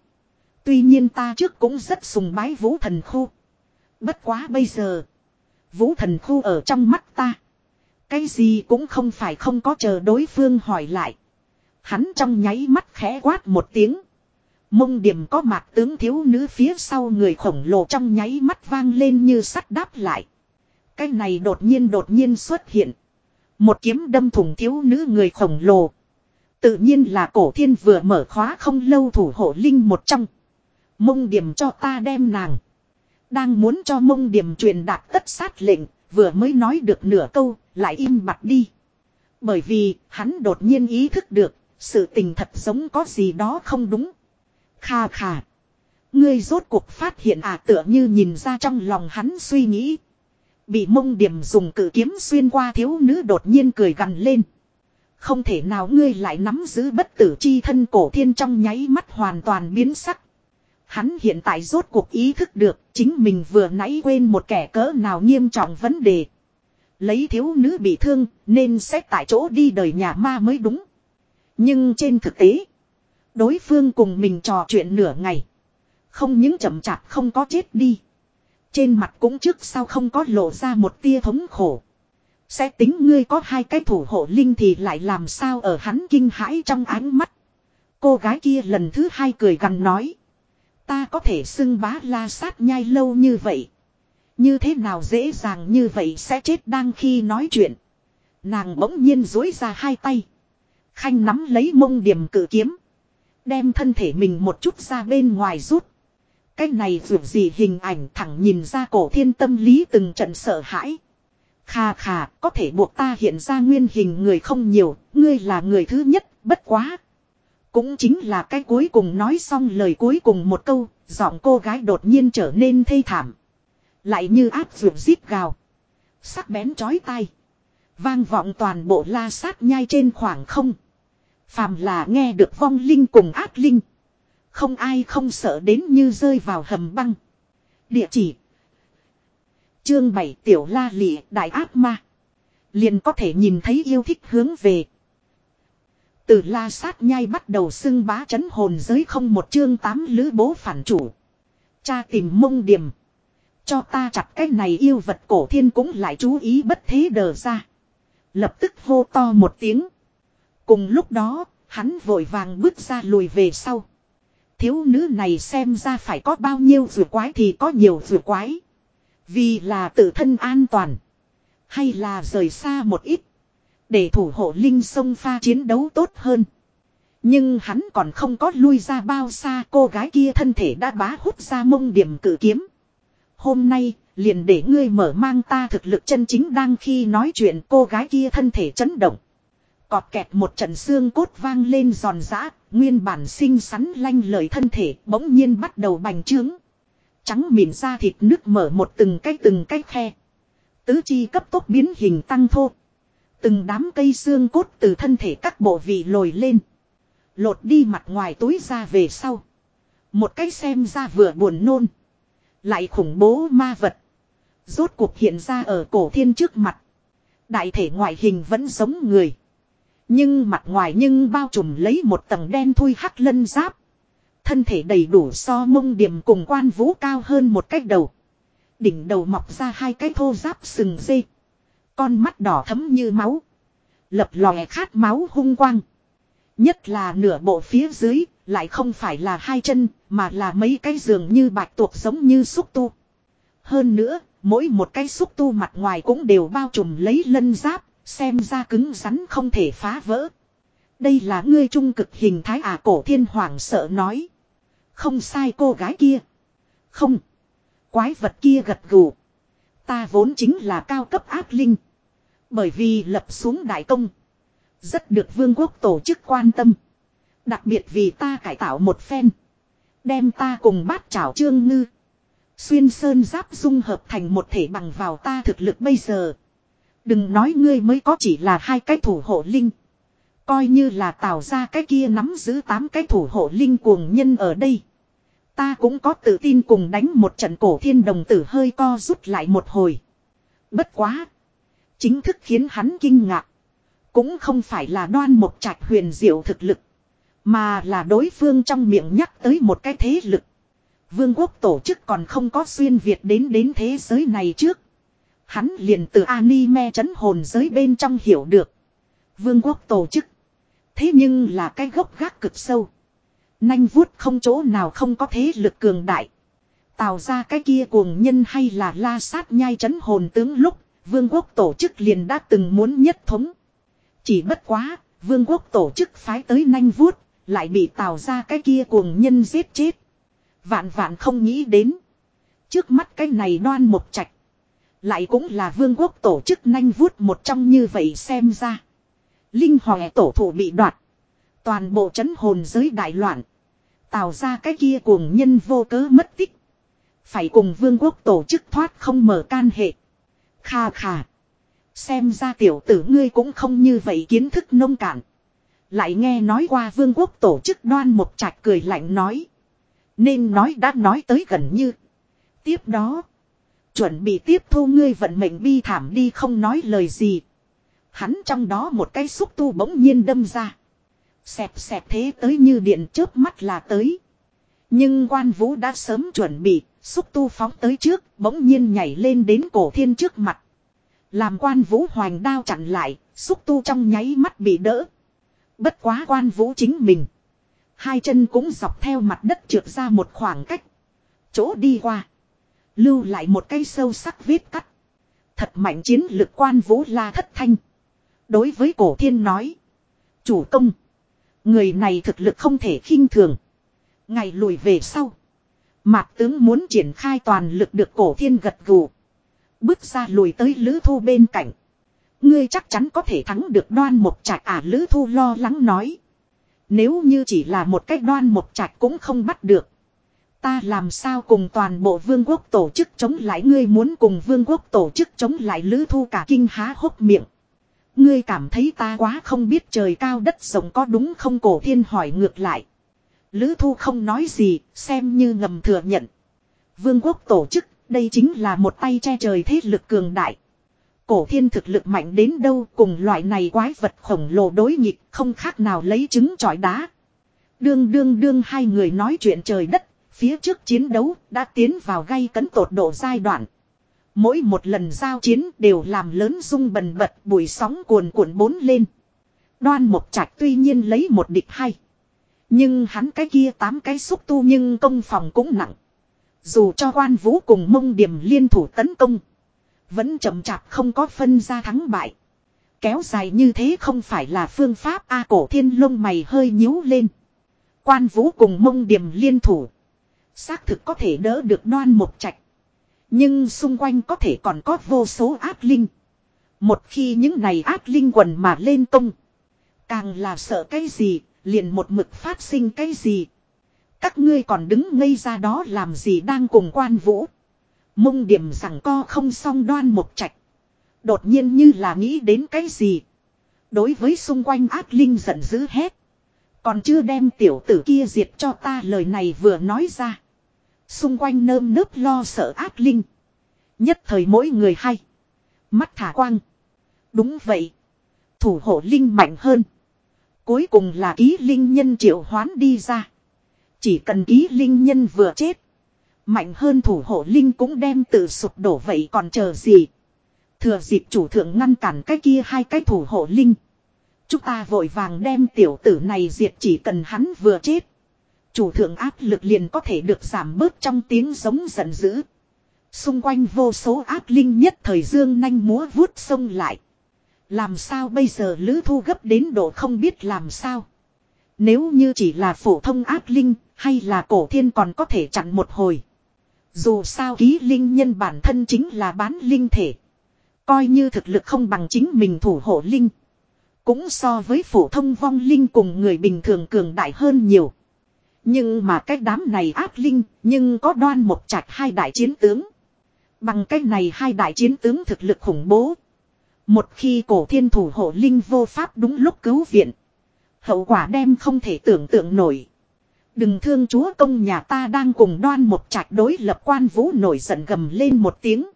Tuy nhiên ta trước cũng rất sùng bái vũ thần khu. Bất quá bây giờ. Vũ thần khu ở trong mắt ta. Cái gì cũng không phải không có chờ đối phương hỏi lại. Hắn trong nháy mắt khẽ quát một tiếng. Mông điểm có mặt tướng thiếu nữ phía sau người khổng lồ trong nháy mắt vang lên như sắt đáp lại. Cái này đột nhiên đột nhiên xuất hiện. Một kiếm đâm thủng thiếu nữ người khổng lồ. Tự nhiên là cổ thiên vừa mở khóa không lâu thủ hộ linh một trong. Mông điểm cho ta đem nàng. Đang muốn cho mông điểm truyền đạt tất sát lệnh, vừa mới nói được nửa câu, lại im bặt đi. Bởi vì, hắn đột nhiên ý thức được, sự tình thật giống có gì đó không đúng. Kha kha. Ngươi rốt cuộc phát hiện à tựa như nhìn ra trong lòng hắn suy nghĩ. Bị mông điểm dùng cử kiếm xuyên qua thiếu nữ đột nhiên cười gằn lên. Không thể nào ngươi lại nắm giữ bất tử chi thân cổ thiên trong nháy mắt hoàn toàn biến sắc. Hắn hiện tại rốt cuộc ý thức được chính mình vừa nãy quên một kẻ cỡ nào nghiêm trọng vấn đề. Lấy thiếu nữ bị thương nên xét tại chỗ đi đời nhà ma mới đúng. Nhưng trên thực tế, đối phương cùng mình trò chuyện nửa ngày. Không những chậm chạp không có chết đi. Trên mặt cũng trước sau không có lộ ra một tia thống khổ. Sẽ tính ngươi có hai cái thủ hộ linh thì lại làm sao ở hắn kinh hãi trong ánh mắt. Cô gái kia lần thứ hai cười gằn nói. Ta có thể xưng bá la sát nhai lâu như vậy. Như thế nào dễ dàng như vậy sẽ chết đang khi nói chuyện. Nàng bỗng nhiên dối ra hai tay. Khanh nắm lấy mông điểm cử kiếm. Đem thân thể mình một chút ra bên ngoài rút. Cái này dù gì hình ảnh thẳng nhìn ra cổ thiên tâm lý từng trận sợ hãi. Khà khà, có thể buộc ta hiện ra nguyên hình người không nhiều, ngươi là người thứ nhất, bất quá. Cũng chính là cái cuối cùng nói xong lời cuối cùng một câu, giọng cô gái đột nhiên trở nên thê thảm. Lại như áp dụng giết gào. Sắc bén chói tai. Vang vọng toàn bộ la sát nhai trên khoảng không. Phàm là nghe được vong linh cùng ác linh. Không ai không sợ đến như rơi vào hầm băng. Địa chỉ. Chương 7 tiểu la lị đại ác ma. Liền có thể nhìn thấy yêu thích hướng về. Từ la sát nhai bắt đầu xưng bá chấn hồn giới không một chương tám lữ bố phản chủ. Cha tìm mông điểm. Cho ta chặt cái này yêu vật cổ thiên cũng lại chú ý bất thế đờ ra. Lập tức hô to một tiếng. Cùng lúc đó, hắn vội vàng bước ra lùi về sau. Thiếu nữ này xem ra phải có bao nhiêu rùa quái thì có nhiều rùa quái. Vì là tự thân an toàn. Hay là rời xa một ít. Để thủ hộ linh sông pha chiến đấu tốt hơn. Nhưng hắn còn không có lui ra bao xa cô gái kia thân thể đã bá hút ra mông điểm cử kiếm. Hôm nay, liền để ngươi mở mang ta thực lực chân chính đang khi nói chuyện cô gái kia thân thể chấn động. Cọt kẹt một trận xương cốt vang lên giòn giã, nguyên bản xinh xắn lanh lời thân thể bỗng nhiên bắt đầu bành trướng. Trắng mịn ra thịt nước mở một từng cái từng cái khe. Tứ chi cấp tốc biến hình tăng thô. Từng đám cây xương cốt từ thân thể các bộ vị lồi lên. Lột đi mặt ngoài túi ra về sau. Một cái xem ra vừa buồn nôn. Lại khủng bố ma vật. Rốt cuộc hiện ra ở cổ thiên trước mặt. Đại thể ngoại hình vẫn giống người. Nhưng mặt ngoài nhưng bao trùm lấy một tầng đen thui hắc lân giáp. Thân thể đầy đủ so mông điểm cùng quan vũ cao hơn một cách đầu. Đỉnh đầu mọc ra hai cái thô giáp sừng dê. Con mắt đỏ thấm như máu. Lập lòe khát máu hung quang. Nhất là nửa bộ phía dưới, lại không phải là hai chân, mà là mấy cái giường như bạch tuộc giống như xúc tu. Hơn nữa, mỗi một cái xúc tu mặt ngoài cũng đều bao trùm lấy lân giáp, xem ra cứng rắn không thể phá vỡ. Đây là ngươi trung cực hình thái à cổ thiên hoàng sợ nói. Không sai cô gái kia. Không. Quái vật kia gật gù. Ta vốn chính là cao cấp ác linh. Bởi vì lập xuống đại công. Rất được vương quốc tổ chức quan tâm. Đặc biệt vì ta cải tạo một phen. Đem ta cùng bát trảo trương ngư. Xuyên sơn giáp dung hợp thành một thể bằng vào ta thực lực bây giờ. Đừng nói ngươi mới có chỉ là hai cái thủ hộ linh. Coi như là tạo ra cái kia nắm giữ tám cái thủ hộ linh cuồng nhân ở đây. Ta cũng có tự tin cùng đánh một trận cổ thiên đồng tử hơi co rút lại một hồi. Bất quá. Chính thức khiến hắn kinh ngạc. Cũng không phải là đoan một trạch huyền diệu thực lực. Mà là đối phương trong miệng nhắc tới một cái thế lực. Vương quốc tổ chức còn không có xuyên Việt đến đến thế giới này trước. Hắn liền từ anime chấn hồn giới bên trong hiểu được. Vương quốc tổ chức. Thế nhưng là cái gốc gác cực sâu. Nanh vuốt không chỗ nào không có thế lực cường đại. Tạo ra cái kia cuồng nhân hay là la sát nhai chấn hồn tướng lúc, vương quốc tổ chức liền đã từng muốn nhất thống. Chỉ bất quá, vương quốc tổ chức phái tới nanh vuốt, lại bị tào ra cái kia cuồng nhân giết chết. Vạn vạn không nghĩ đến. Trước mắt cái này đoan một trạch. Lại cũng là vương quốc tổ chức nanh vuốt một trong như vậy xem ra. Linh hòe tổ thủ bị đoạt. Toàn bộ chấn hồn giới đại loạn. Tào ra cái kia cuồng nhân vô cớ mất tích. Phải cùng vương quốc tổ chức thoát không mở can hệ. Kha kha. Xem ra tiểu tử ngươi cũng không như vậy kiến thức nông cạn. Lại nghe nói qua vương quốc tổ chức đoan một trạch cười lạnh nói. Nên nói đã nói tới gần như. Tiếp đó. Chuẩn bị tiếp thu ngươi vận mệnh bi thảm đi không nói lời gì. Hắn trong đó một cái xúc tu bỗng nhiên đâm ra. Xẹp xẹp thế tới như điện chớp mắt là tới. Nhưng quan vũ đã sớm chuẩn bị, xúc tu phóng tới trước, bỗng nhiên nhảy lên đến cổ thiên trước mặt. Làm quan vũ hoành đao chặn lại, xúc tu trong nháy mắt bị đỡ. Bất quá quan vũ chính mình. Hai chân cũng dọc theo mặt đất trượt ra một khoảng cách. Chỗ đi qua. Lưu lại một cây sâu sắc vết cắt. Thật mạnh chiến lực quan vũ la thất thanh. Đối với cổ thiên nói. Chủ công. Người này thực lực không thể khinh thường. Ngày lùi về sau. Mạc tướng muốn triển khai toàn lực được cổ thiên gật gù. Bước ra lùi tới lữ thu bên cạnh. Ngươi chắc chắn có thể thắng được đoan một trạch à lữ thu lo lắng nói. Nếu như chỉ là một cách đoan một trạch cũng không bắt được. Ta làm sao cùng toàn bộ vương quốc tổ chức chống lại ngươi muốn cùng vương quốc tổ chức chống lại lữ thu cả kinh há hốc miệng. Ngươi cảm thấy ta quá không biết trời cao đất rộng có đúng không cổ thiên hỏi ngược lại. Lữ thu không nói gì, xem như ngầm thừa nhận. Vương quốc tổ chức, đây chính là một tay che trời thế lực cường đại. Cổ thiên thực lực mạnh đến đâu cùng loại này quái vật khổng lồ đối nghịch không khác nào lấy trứng trọi đá. Đương đương đương hai người nói chuyện trời đất, phía trước chiến đấu đã tiến vào gây cấn tột độ giai đoạn. Mỗi một lần giao chiến đều làm lớn rung bần bật bụi sóng cuồn cuộn bốn lên. Đoan một trạch tuy nhiên lấy một địch hay. Nhưng hắn cái kia tám cái xúc tu nhưng công phòng cũng nặng. Dù cho quan vũ cùng mông điểm liên thủ tấn công. Vẫn chậm chạp không có phân ra thắng bại. Kéo dài như thế không phải là phương pháp A cổ thiên lông mày hơi nhíu lên. Quan vũ cùng mông điểm liên thủ. Xác thực có thể đỡ được đoan một trạch. Nhưng xung quanh có thể còn có vô số ác linh. Một khi những này ác linh quần mà lên công. Càng là sợ cái gì, liền một mực phát sinh cái gì. Các ngươi còn đứng ngây ra đó làm gì đang cùng quan vũ. Mông điểm rằng co không xong đoan một trạch. Đột nhiên như là nghĩ đến cái gì. Đối với xung quanh ác linh giận dữ hết. Còn chưa đem tiểu tử kia diệt cho ta lời này vừa nói ra. Xung quanh nơm nớp lo sợ ác linh. Nhất thời mỗi người hay. Mắt thả quang. Đúng vậy. Thủ hộ linh mạnh hơn. Cuối cùng là ký linh nhân triệu hoán đi ra. Chỉ cần ký linh nhân vừa chết. Mạnh hơn thủ hộ linh cũng đem tự sụp đổ vậy còn chờ gì. Thừa dịp chủ thượng ngăn cản cái kia hai cái thủ hộ linh. Chúng ta vội vàng đem tiểu tử này diệt chỉ cần hắn vừa chết. Chủ thượng áp lực liền có thể được giảm bớt trong tiếng giống giận dữ. Xung quanh vô số ác linh nhất thời dương nanh múa vuốt sông lại. Làm sao bây giờ lữ thu gấp đến độ không biết làm sao. Nếu như chỉ là phổ thông ác linh hay là cổ thiên còn có thể chặn một hồi. Dù sao ký linh nhân bản thân chính là bán linh thể. Coi như thực lực không bằng chính mình thủ hộ linh. Cũng so với phổ thông vong linh cùng người bình thường cường đại hơn nhiều. Nhưng mà cái đám này ác linh, nhưng có đoan một trạch hai đại chiến tướng. Bằng cái này hai đại chiến tướng thực lực khủng bố. Một khi cổ thiên thủ hộ linh vô pháp đúng lúc cứu viện. Hậu quả đem không thể tưởng tượng nổi. Đừng thương chúa công nhà ta đang cùng đoan một trạch đối lập quan vũ nổi giận gầm lên một tiếng.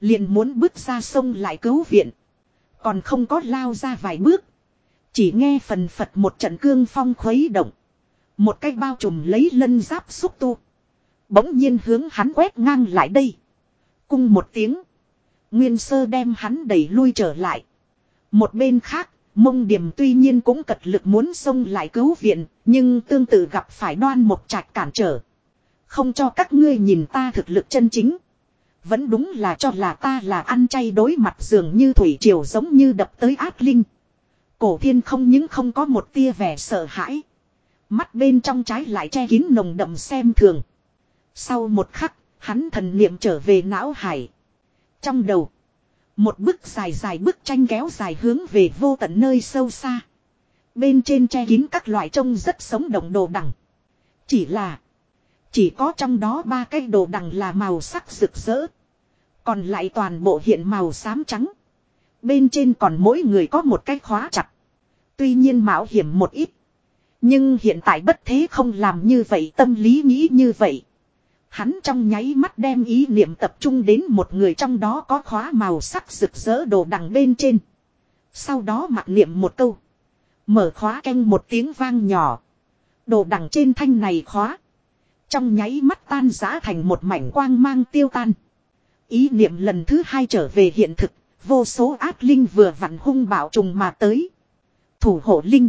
Liền muốn bước ra sông lại cứu viện. Còn không có lao ra vài bước. Chỉ nghe phần phật một trận cương phong khuấy động. Một cái bao trùm lấy lân giáp xúc tu. Bỗng nhiên hướng hắn quét ngang lại đây. Cung một tiếng. Nguyên sơ đem hắn đẩy lui trở lại. Một bên khác, mông điểm tuy nhiên cũng cật lực muốn xông lại cứu viện, nhưng tương tự gặp phải đoan một trạch cản trở. Không cho các ngươi nhìn ta thực lực chân chính. Vẫn đúng là cho là ta là ăn chay đối mặt dường như thủy triều giống như đập tới ác linh. Cổ thiên không những không có một tia vẻ sợ hãi. Mắt bên trong trái lại che kín nồng đậm xem thường. Sau một khắc, hắn thần niệm trở về não hải. Trong đầu, một bức dài dài bức tranh kéo dài hướng về vô tận nơi sâu xa. Bên trên che kín các loại trông rất sống động đồ đằng. Chỉ là, chỉ có trong đó ba cái đồ đằng là màu sắc rực rỡ. Còn lại toàn bộ hiện màu xám trắng. Bên trên còn mỗi người có một cái khóa chặt. Tuy nhiên mạo hiểm một ít. Nhưng hiện tại bất thế không làm như vậy tâm lý nghĩ như vậy. Hắn trong nháy mắt đem ý niệm tập trung đến một người trong đó có khóa màu sắc rực rỡ đồ đằng bên trên. Sau đó mặc niệm một câu. Mở khóa canh một tiếng vang nhỏ. Đồ đằng trên thanh này khóa. Trong nháy mắt tan giã thành một mảnh quang mang tiêu tan. Ý niệm lần thứ hai trở về hiện thực. Vô số ác linh vừa vặn hung bạo trùng mà tới. Thủ hộ linh.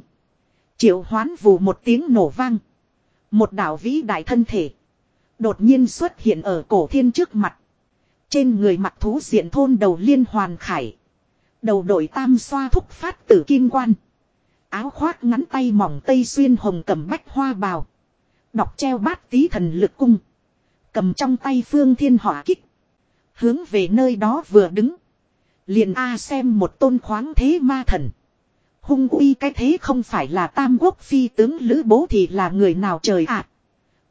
Triệu hoán vù một tiếng nổ vang. Một đảo vĩ đại thân thể. Đột nhiên xuất hiện ở cổ thiên trước mặt. Trên người mặt thú diện thôn đầu liên hoàn khải. Đầu đội tam xoa thúc phát tử kim quan. Áo khoác ngắn tay mỏng tây xuyên hồng cầm bách hoa bào. Đọc treo bát tí thần lực cung. Cầm trong tay phương thiên hỏa kích. Hướng về nơi đó vừa đứng. Liền A xem một tôn khoáng thế ma thần. Hung uy cái thế không phải là tam quốc phi tướng lữ bố thì là người nào trời ạ.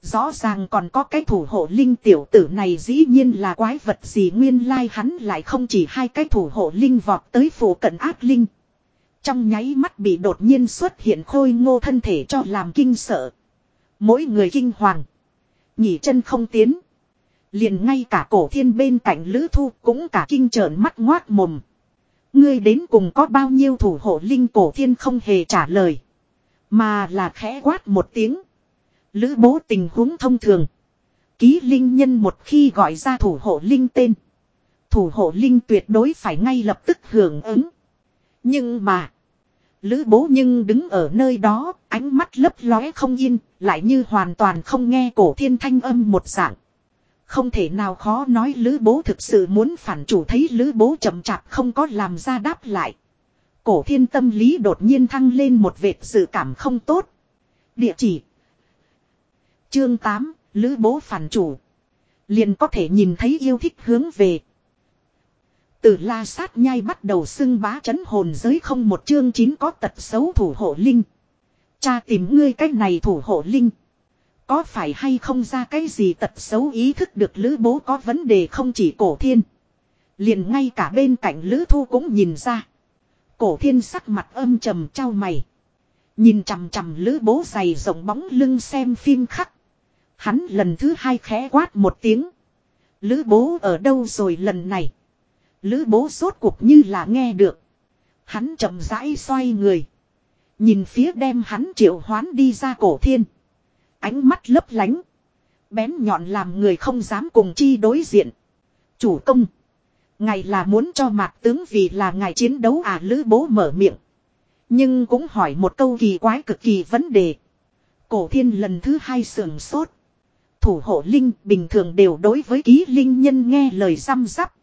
Rõ ràng còn có cái thủ hộ linh tiểu tử này dĩ nhiên là quái vật gì nguyên lai hắn lại không chỉ hai cái thủ hộ linh vọt tới phủ cận ác linh. Trong nháy mắt bị đột nhiên xuất hiện khôi ngô thân thể cho làm kinh sợ. Mỗi người kinh hoàng. Nhỉ chân không tiến. Liền ngay cả cổ thiên bên cạnh lữ thu cũng cả kinh trợn mắt ngoát mồm. Ngươi đến cùng có bao nhiêu thủ hộ linh cổ thiên không hề trả lời. Mà là khẽ quát một tiếng. Lữ bố tình huống thông thường. Ký linh nhân một khi gọi ra thủ hộ linh tên. Thủ hộ linh tuyệt đối phải ngay lập tức hưởng ứng. Nhưng mà. Lữ bố nhưng đứng ở nơi đó, ánh mắt lấp lóe không yên, lại như hoàn toàn không nghe cổ thiên thanh âm một dạng. Không thể nào khó nói lữ bố thực sự muốn phản chủ thấy lữ bố chậm chạp không có làm ra đáp lại. Cổ thiên tâm lý đột nhiên thăng lên một vệt sự cảm không tốt. Địa chỉ. Chương 8, Lữ bố phản chủ. Liền có thể nhìn thấy yêu thích hướng về. Từ la sát nhai bắt đầu xưng bá chấn hồn giới không một chương 9 có tật xấu thủ hộ linh. Cha tìm ngươi cách này thủ hộ linh. Có phải hay không ra cái gì tật xấu ý thức được lữ bố có vấn đề không chỉ cổ thiên. Liền ngay cả bên cạnh lữ thu cũng nhìn ra. Cổ thiên sắc mặt âm trầm trao mày. Nhìn chằm chằm lữ bố dày rộng bóng lưng xem phim khắc. Hắn lần thứ hai khẽ quát một tiếng. Lữ bố ở đâu rồi lần này. Lữ bố sốt cuộc như là nghe được. Hắn chậm rãi xoay người. Nhìn phía đem hắn triệu hoán đi ra cổ thiên. Ánh mắt lấp lánh. Bén nhọn làm người không dám cùng chi đối diện. Chủ công. Ngài là muốn cho mạc tướng vì là ngài chiến đấu à lữ bố mở miệng. Nhưng cũng hỏi một câu kỳ quái cực kỳ vấn đề. Cổ thiên lần thứ hai sườn sốt. Thủ hộ linh, bình thường đều đối với ký linh nhân nghe lời răm rắp.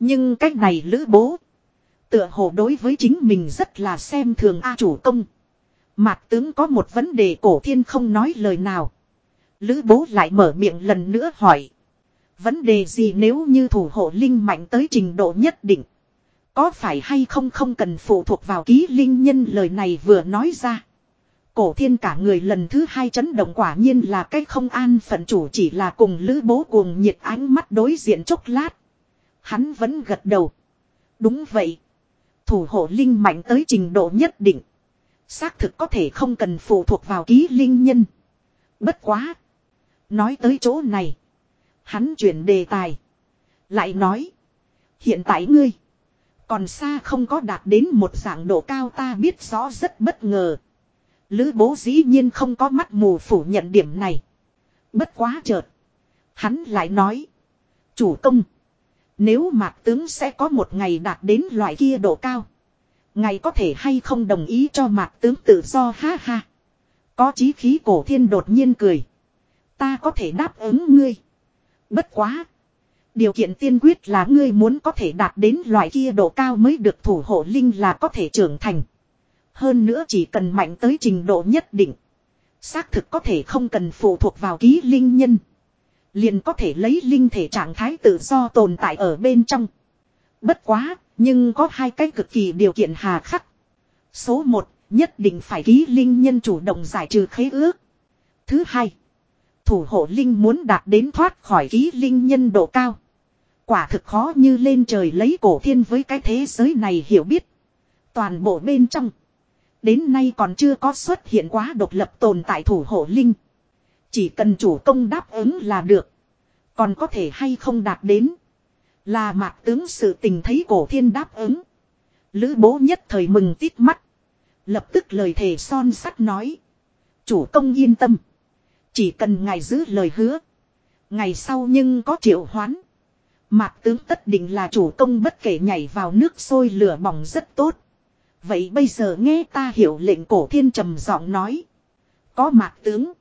Nhưng cách này lữ bố. Tựa hồ đối với chính mình rất là xem thường A chủ công. Mạc tướng có một vấn đề cổ thiên không nói lời nào. Lữ bố lại mở miệng lần nữa hỏi. Vấn đề gì nếu như thủ hộ linh mạnh tới trình độ nhất định. Có phải hay không không cần phụ thuộc vào ký linh nhân lời này vừa nói ra. Cổ thiên cả người lần thứ hai chấn động quả nhiên là cái không an phận chủ chỉ là cùng lữ bố cuồng nhiệt ánh mắt đối diện chốc lát. Hắn vẫn gật đầu. Đúng vậy. Thủ hộ linh mạnh tới trình độ nhất định. Xác thực có thể không cần phụ thuộc vào ký linh nhân. Bất quá. Nói tới chỗ này. Hắn chuyển đề tài. Lại nói. Hiện tại ngươi. Còn xa không có đạt đến một dạng độ cao ta biết rõ rất bất ngờ. Lữ bố dĩ nhiên không có mắt mù phủ nhận điểm này. Bất quá chợt. Hắn lại nói. Chủ công. Nếu mạc tướng sẽ có một ngày đạt đến loại kia độ cao. Ngày có thể hay không đồng ý cho mạc tướng tự do ha ha. Có chí khí cổ thiên đột nhiên cười. Ta có thể đáp ứng ngươi. Bất quá. Điều kiện tiên quyết là ngươi muốn có thể đạt đến loại kia độ cao mới được thủ hộ linh là có thể trưởng thành. Hơn nữa chỉ cần mạnh tới trình độ nhất định. Xác thực có thể không cần phụ thuộc vào ký linh nhân. Liền có thể lấy linh thể trạng thái tự do tồn tại ở bên trong. Bất quá, nhưng có hai cái cực kỳ điều kiện hà khắc. Số 1, nhất định phải ký linh nhân chủ động giải trừ khế ước. Thứ hai, thủ hộ linh muốn đạt đến thoát khỏi ký linh nhân độ cao. Quả thực khó như lên trời lấy cổ thiên với cái thế giới này hiểu biết. Toàn bộ bên trong. Đến nay còn chưa có xuất hiện quá độc lập tồn tại thủ hộ linh. Chỉ cần chủ công đáp ứng là được. Còn có thể hay không đạt đến. Là mạc tướng sự tình thấy cổ thiên đáp ứng. Lữ bố nhất thời mừng tít mắt. Lập tức lời thề son sắt nói. Chủ công yên tâm. Chỉ cần ngài giữ lời hứa. Ngày sau nhưng có triệu hoán. Mạc tướng tất định là chủ công bất kể nhảy vào nước sôi lửa bỏng rất tốt. Vậy bây giờ nghe ta hiểu lệnh cổ thiên trầm giọng nói. Có mạc tướng.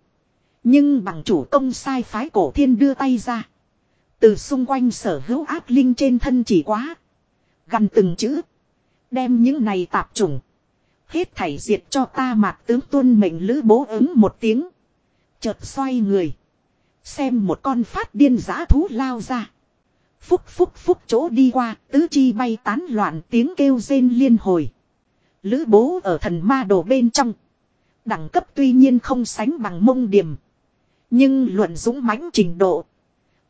Nhưng bằng chủ công sai phái cổ thiên đưa tay ra. Từ xung quanh sở hữu ác linh trên thân chỉ quá. Gần từng chữ. Đem những này tạp trùng. Hết thảy diệt cho ta mạc tướng tuân mệnh lữ bố ứng một tiếng. Chợt xoay người. Xem một con phát điên giã thú lao ra. Phúc phúc phúc chỗ đi qua, tứ chi bay tán loạn tiếng kêu rên liên hồi. Lữ bố ở thần ma đồ bên trong. Đẳng cấp tuy nhiên không sánh bằng mông điểm. Nhưng luận dũng mãnh trình độ.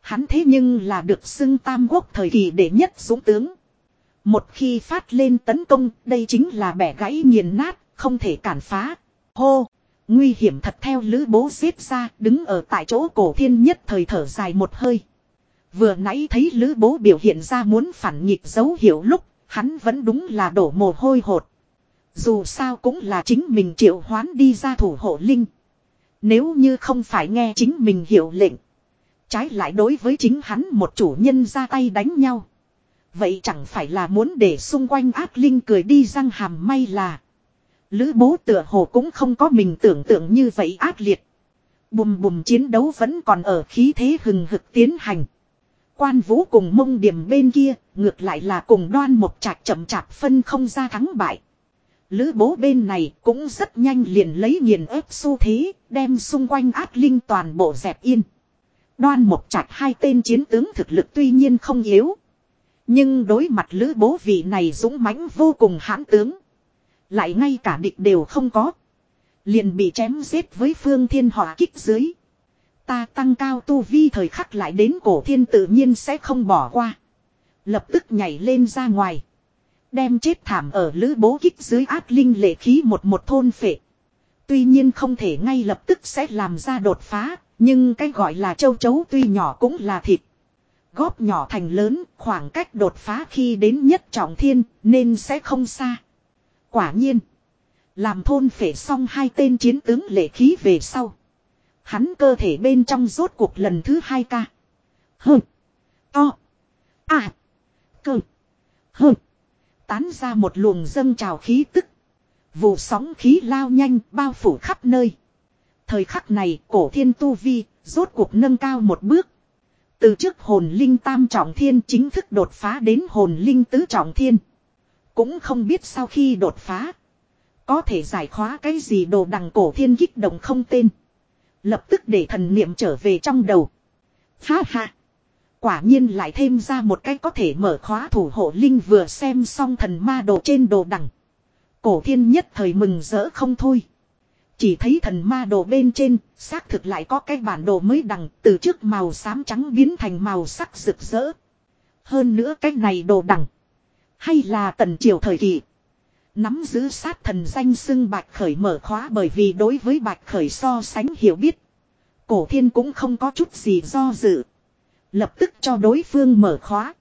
Hắn thế nhưng là được xưng tam quốc thời kỳ đệ nhất dũng tướng. Một khi phát lên tấn công, đây chính là bẻ gãy nghiền nát, không thể cản phá. Hô! Nguy hiểm thật theo lữ bố xếp ra, đứng ở tại chỗ cổ thiên nhất thời thở dài một hơi. Vừa nãy thấy lữ bố biểu hiện ra muốn phản nghịch dấu hiệu lúc, hắn vẫn đúng là đổ mồ hôi hột. Dù sao cũng là chính mình triệu hoán đi ra thủ hộ linh. Nếu như không phải nghe chính mình hiểu lệnh. Trái lại đối với chính hắn một chủ nhân ra tay đánh nhau. Vậy chẳng phải là muốn để xung quanh ác linh cười đi răng hàm may là. Lữ bố tựa hồ cũng không có mình tưởng tượng như vậy ác liệt. Bùm bùm chiến đấu vẫn còn ở khí thế hừng hực tiến hành. Quan vũ cùng mông điểm bên kia, ngược lại là cùng đoan một trạc chậm chạp phân không ra thắng bại. Lữ bố bên này cũng rất nhanh liền lấy nghiền ép xu thế, đem xung quanh ác linh toàn bộ dẹp yên. Đoan một chặt hai tên chiến tướng thực lực tuy nhiên không yếu. Nhưng đối mặt lữ bố vị này dũng mãnh vô cùng hãn tướng. Lại ngay cả địch đều không có. Liền bị chém giết với phương thiên hỏa kích dưới. Ta tăng cao tu vi thời khắc lại đến cổ thiên tự nhiên sẽ không bỏ qua. Lập tức nhảy lên ra ngoài. Đem chết thảm ở lữ bố kích dưới ác linh lệ khí một một thôn phệ. Tuy nhiên không thể ngay lập tức sẽ làm ra đột phá. Nhưng cái gọi là châu chấu tuy nhỏ cũng là thịt. Góp nhỏ thành lớn khoảng cách đột phá khi đến nhất trọng thiên nên sẽ không xa. Quả nhiên. Làm thôn phệ xong hai tên chiến tướng lệ khí về sau. Hắn cơ thể bên trong rốt cuộc lần thứ hai ca. hừ, To. À. Cơ. hừ. Tán ra một luồng dâng trào khí tức. Vụ sóng khí lao nhanh bao phủ khắp nơi. Thời khắc này, cổ thiên tu vi rốt cuộc nâng cao một bước. Từ trước hồn linh tam trọng thiên chính thức đột phá đến hồn linh tứ trọng thiên. Cũng không biết sau khi đột phá. Có thể giải khóa cái gì đồ đằng cổ thiên kích động không tên. Lập tức để thần niệm trở về trong đầu. Ha ha. Quả nhiên lại thêm ra một cái có thể mở khóa thủ hộ linh vừa xem xong thần ma đồ trên đồ đằng. Cổ thiên nhất thời mừng rỡ không thôi. Chỉ thấy thần ma đồ bên trên, xác thực lại có cái bản đồ mới đằng từ trước màu xám trắng biến thành màu sắc rực rỡ. Hơn nữa cái này đồ đằng. Hay là tần triều thời kỳ. Nắm giữ sát thần danh xưng bạch khởi mở khóa bởi vì đối với bạch khởi so sánh hiểu biết. Cổ thiên cũng không có chút gì do dự. Lập tức cho đối phương mở khóa.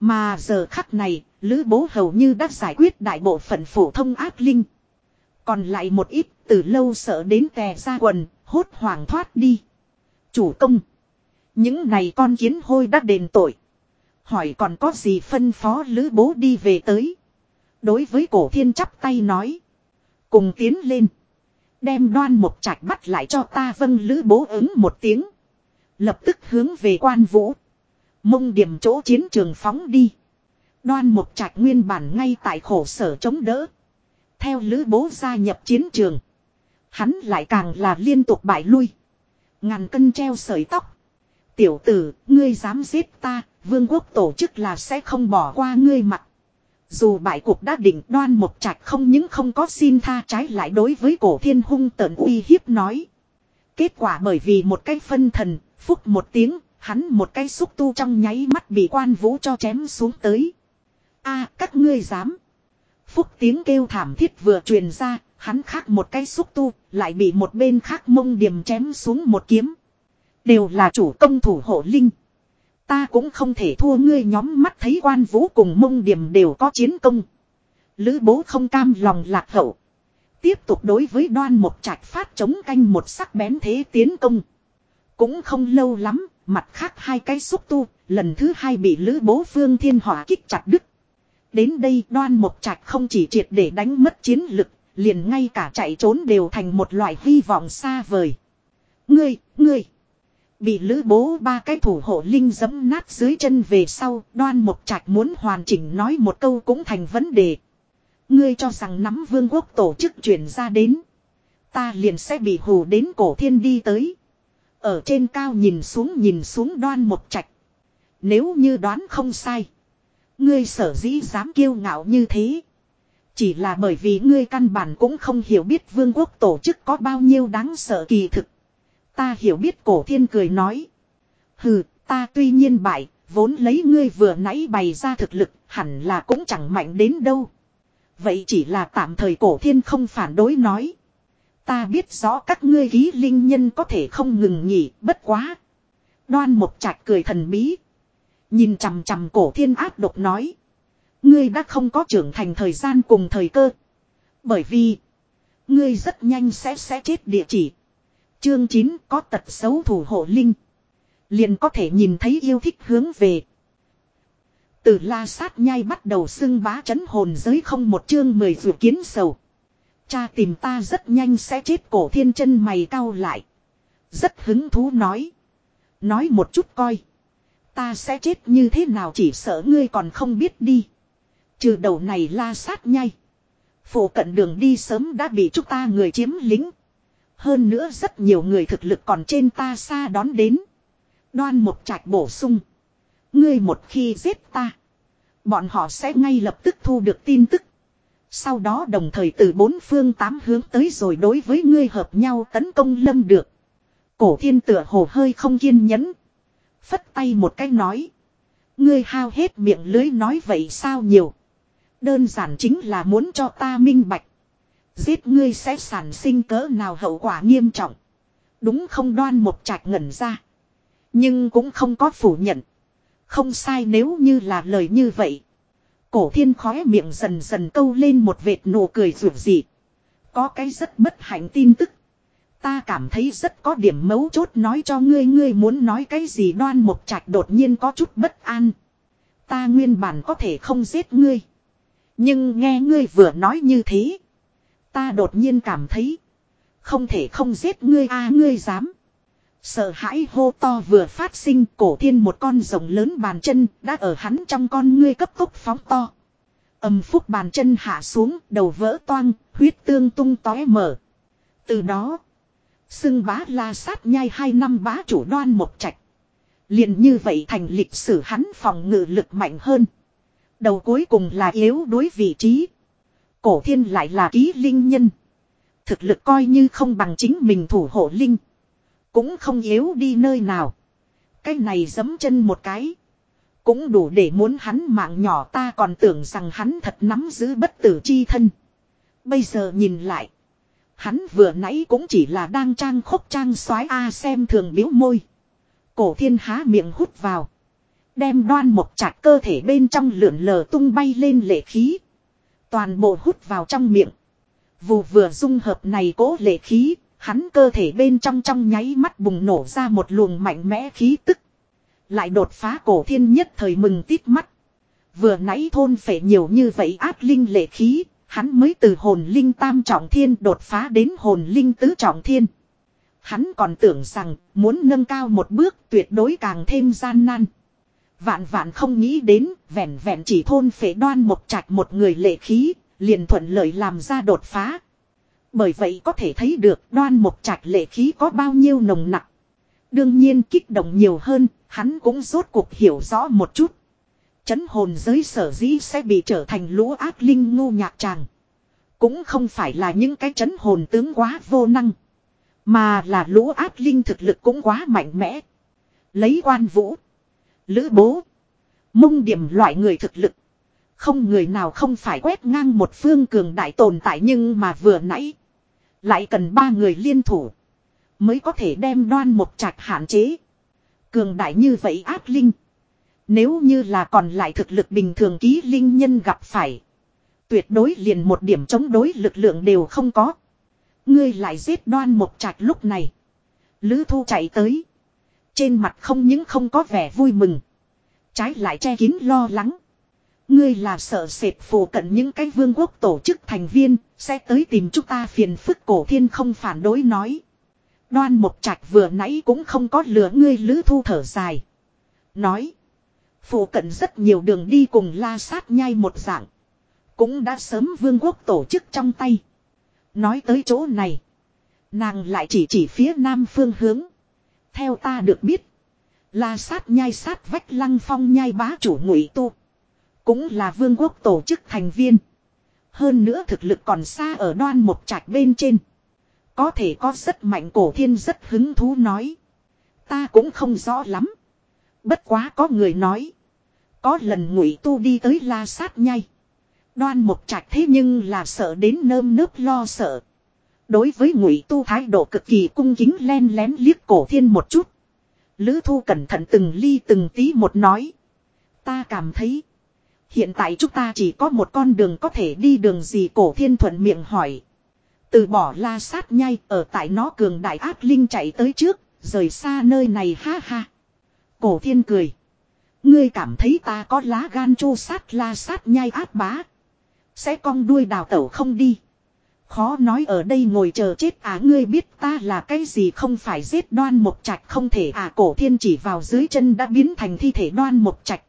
Mà giờ khắc này, Lữ Bố hầu như đã giải quyết đại bộ phận phổ thông ác linh. Còn lại một ít, từ lâu sợ đến tè ra quần, hốt hoảng thoát đi. Chủ công. Những này con kiến hôi đã đền tội. Hỏi còn có gì phân phó Lữ Bố đi về tới. Đối với cổ thiên chắp tay nói. Cùng tiến lên. Đem đoan một trạch bắt lại cho ta vâng lữ bố ứng một tiếng. Lập tức hướng về quan vũ. Mông điểm chỗ chiến trường phóng đi. Đoan một trạch nguyên bản ngay tại khổ sở chống đỡ. Theo lữ bố gia nhập chiến trường. Hắn lại càng là liên tục bại lui. Ngàn cân treo sợi tóc. Tiểu tử, ngươi dám giết ta, vương quốc tổ chức là sẽ không bỏ qua ngươi mặt. Dù bại cuộc đã định đoan một trạch không những không có xin tha trái lại đối với cổ thiên hung tợn uy hiếp nói. Kết quả bởi vì một cái phân thần, phúc một tiếng, hắn một cái xúc tu trong nháy mắt bị quan vũ cho chém xuống tới. a các ngươi dám. Phúc tiếng kêu thảm thiết vừa truyền ra, hắn khác một cái xúc tu, lại bị một bên khác mông điểm chém xuống một kiếm. Đều là chủ công thủ hộ linh. Ta cũng không thể thua ngươi nhóm mắt thấy quan vũ cùng mông điểm đều có chiến công. Lữ bố không cam lòng lạc hậu. Tiếp tục đối với đoan một trạch phát chống canh một sắc bén thế tiến công. Cũng không lâu lắm, mặt khác hai cái xúc tu, lần thứ hai bị lữ bố phương thiên hỏa kích chặt đứt. Đến đây đoan một trạch không chỉ triệt để đánh mất chiến lực, liền ngay cả chạy trốn đều thành một loại hy vọng xa vời. Ngươi, ngươi. Bị lữ bố ba cái thủ hộ linh giấm nát dưới chân về sau, đoan một trạch muốn hoàn chỉnh nói một câu cũng thành vấn đề. Ngươi cho rằng nắm vương quốc tổ chức chuyển ra đến. Ta liền sẽ bị hù đến cổ thiên đi tới. Ở trên cao nhìn xuống nhìn xuống đoan một trạch. Nếu như đoán không sai. Ngươi sở dĩ dám kiêu ngạo như thế. Chỉ là bởi vì ngươi căn bản cũng không hiểu biết vương quốc tổ chức có bao nhiêu đáng sợ kỳ thực. Ta hiểu biết cổ thiên cười nói. Hừ, ta tuy nhiên bại, vốn lấy ngươi vừa nãy bày ra thực lực, hẳn là cũng chẳng mạnh đến đâu. Vậy chỉ là tạm thời cổ thiên không phản đối nói. Ta biết rõ các ngươi ký linh nhân có thể không ngừng nghỉ, bất quá. Đoan một trạch cười thần bí. Nhìn chằm chằm cổ thiên áp độc nói. Ngươi đã không có trưởng thành thời gian cùng thời cơ. Bởi vì. Ngươi rất nhanh sẽ sẽ chết địa chỉ. Chương 9 có tật xấu thủ hộ linh. Liền có thể nhìn thấy yêu thích hướng về. Từ la sát nhai bắt đầu xưng bá chấn hồn giới không một chương mười vượt kiến sầu. Cha tìm ta rất nhanh sẽ chết, cổ thiên chân mày cau lại. Rất hứng thú nói. Nói một chút coi. Ta sẽ chết như thế nào chỉ sợ ngươi còn không biết đi. Trừ đầu này la sát nhai. Phủ cận đường đi sớm đã bị chúng ta người chiếm lính. Hơn nữa rất nhiều người thực lực còn trên ta xa đón đến. Đoan một trạch bổ sung. Ngươi một khi giết ta. Bọn họ sẽ ngay lập tức thu được tin tức. Sau đó đồng thời từ bốn phương tám hướng tới rồi đối với ngươi hợp nhau tấn công lâm được. Cổ thiên tựa hồ hơi không kiên nhẫn. Phất tay một cái nói. Ngươi hao hết miệng lưới nói vậy sao nhiều. Đơn giản chính là muốn cho ta minh bạch. Giết ngươi sẽ sản sinh cỡ nào hậu quả nghiêm trọng. Đúng không đoan một trạch ngẩn ra. Nhưng cũng không có phủ nhận. Không sai nếu như là lời như vậy. Cổ thiên khóe miệng dần dần câu lên một vệt nụ cười rủi dị. Có cái rất bất hạnh tin tức. Ta cảm thấy rất có điểm mấu chốt nói cho ngươi ngươi muốn nói cái gì đoan một trạch đột nhiên có chút bất an. Ta nguyên bản có thể không giết ngươi. Nhưng nghe ngươi vừa nói như thế. Ta đột nhiên cảm thấy. Không thể không giết ngươi a ngươi dám. Sợ hãi hô to vừa phát sinh, cổ thiên một con rồng lớn bàn chân đã ở hắn trong con ngươi cấp tốc phóng to. Âm phúc bàn chân hạ xuống, đầu vỡ toang, huyết tương tung tóe mở. Từ đó. Xưng bá la sát nhai hai năm bá chủ đoan một trạch. liền như vậy thành lịch sử hắn phòng ngự lực mạnh hơn. Đầu cuối cùng là yếu đối vị trí. Cổ thiên lại là ký linh nhân. Thực lực coi như không bằng chính mình thủ hộ linh. Cũng không yếu đi nơi nào. Cái này giấm chân một cái. Cũng đủ để muốn hắn mạng nhỏ ta còn tưởng rằng hắn thật nắm giữ bất tử chi thân. Bây giờ nhìn lại. Hắn vừa nãy cũng chỉ là đang trang khốc trang soái A xem thường biếu môi. Cổ thiên há miệng hút vào. Đem đoan một chặt cơ thể bên trong lượn lờ tung bay lên lệ khí. Toàn bộ hút vào trong miệng. Vù vừa dung hợp này cố lệ khí, hắn cơ thể bên trong trong nháy mắt bùng nổ ra một luồng mạnh mẽ khí tức. Lại đột phá cổ thiên nhất thời mừng tít mắt. Vừa nãy thôn phệ nhiều như vậy áp linh lệ khí, hắn mới từ hồn linh tam trọng thiên đột phá đến hồn linh tứ trọng thiên. Hắn còn tưởng rằng muốn nâng cao một bước tuyệt đối càng thêm gian nan. Vạn vạn không nghĩ đến, vẹn vẹn chỉ thôn phệ đoan một trạch một người lệ khí, liền thuận lợi làm ra đột phá. Bởi vậy có thể thấy được đoan một trạch lệ khí có bao nhiêu nồng nặng. Đương nhiên kích động nhiều hơn, hắn cũng rốt cuộc hiểu rõ một chút. Chấn hồn giới sở dĩ sẽ bị trở thành lũ ác linh ngu nhạc tràng. Cũng không phải là những cái chấn hồn tướng quá vô năng. Mà là lũ ác linh thực lực cũng quá mạnh mẽ. Lấy quan vũ. Lữ bố. Mông điểm loại người thực lực. Không người nào không phải quét ngang một phương cường đại tồn tại nhưng mà vừa nãy. Lại cần ba người liên thủ. Mới có thể đem đoan một trạch hạn chế. Cường đại như vậy ác linh. Nếu như là còn lại thực lực bình thường ký linh nhân gặp phải. Tuyệt đối liền một điểm chống đối lực lượng đều không có. Ngươi lại giết đoan một trạch lúc này. Lữ thu chạy tới. Trên mặt không những không có vẻ vui mừng. Trái lại che kín lo lắng. Ngươi là sợ sệt phù cận những cái vương quốc tổ chức thành viên, sẽ tới tìm chúng ta phiền phức cổ thiên không phản đối nói. Đoan một trạch vừa nãy cũng không có lừa ngươi lữ thu thở dài. Nói. Phù cận rất nhiều đường đi cùng la sát nhai một dạng. Cũng đã sớm vương quốc tổ chức trong tay. Nói tới chỗ này. Nàng lại chỉ chỉ phía nam phương hướng. Theo ta được biết. La sát nhai sát vách lăng phong nhai bá chủ ngụy tu. Cũng là vương quốc tổ chức thành viên. Hơn nữa thực lực còn xa ở đoan một trạch bên trên. Có thể có rất mạnh cổ thiên rất hứng thú nói. Ta cũng không rõ lắm. Bất quá có người nói. Có lần ngụy tu đi tới la sát nhai. Đoan một trạch thế nhưng là sợ đến nơm nớp lo sợ. Đối với ngụy tu thái độ cực kỳ cung kính len lén liếc cổ thiên một chút. Lữ thu cẩn thận từng ly từng tí một nói. Ta cảm thấy. Hiện tại chúng ta chỉ có một con đường có thể đi đường gì cổ thiên thuận miệng hỏi. Từ bỏ la sát nhai ở tại nó cường đại ác linh chạy tới trước, rời xa nơi này ha ha. Cổ thiên cười. Ngươi cảm thấy ta có lá gan chu sát la sát nhai ác bá. Sẽ cong đuôi đào tẩu không đi. Khó nói ở đây ngồi chờ chết à ngươi biết ta là cái gì không phải giết đoan một trạch không thể à cổ thiên chỉ vào dưới chân đã biến thành thi thể đoan một trạch.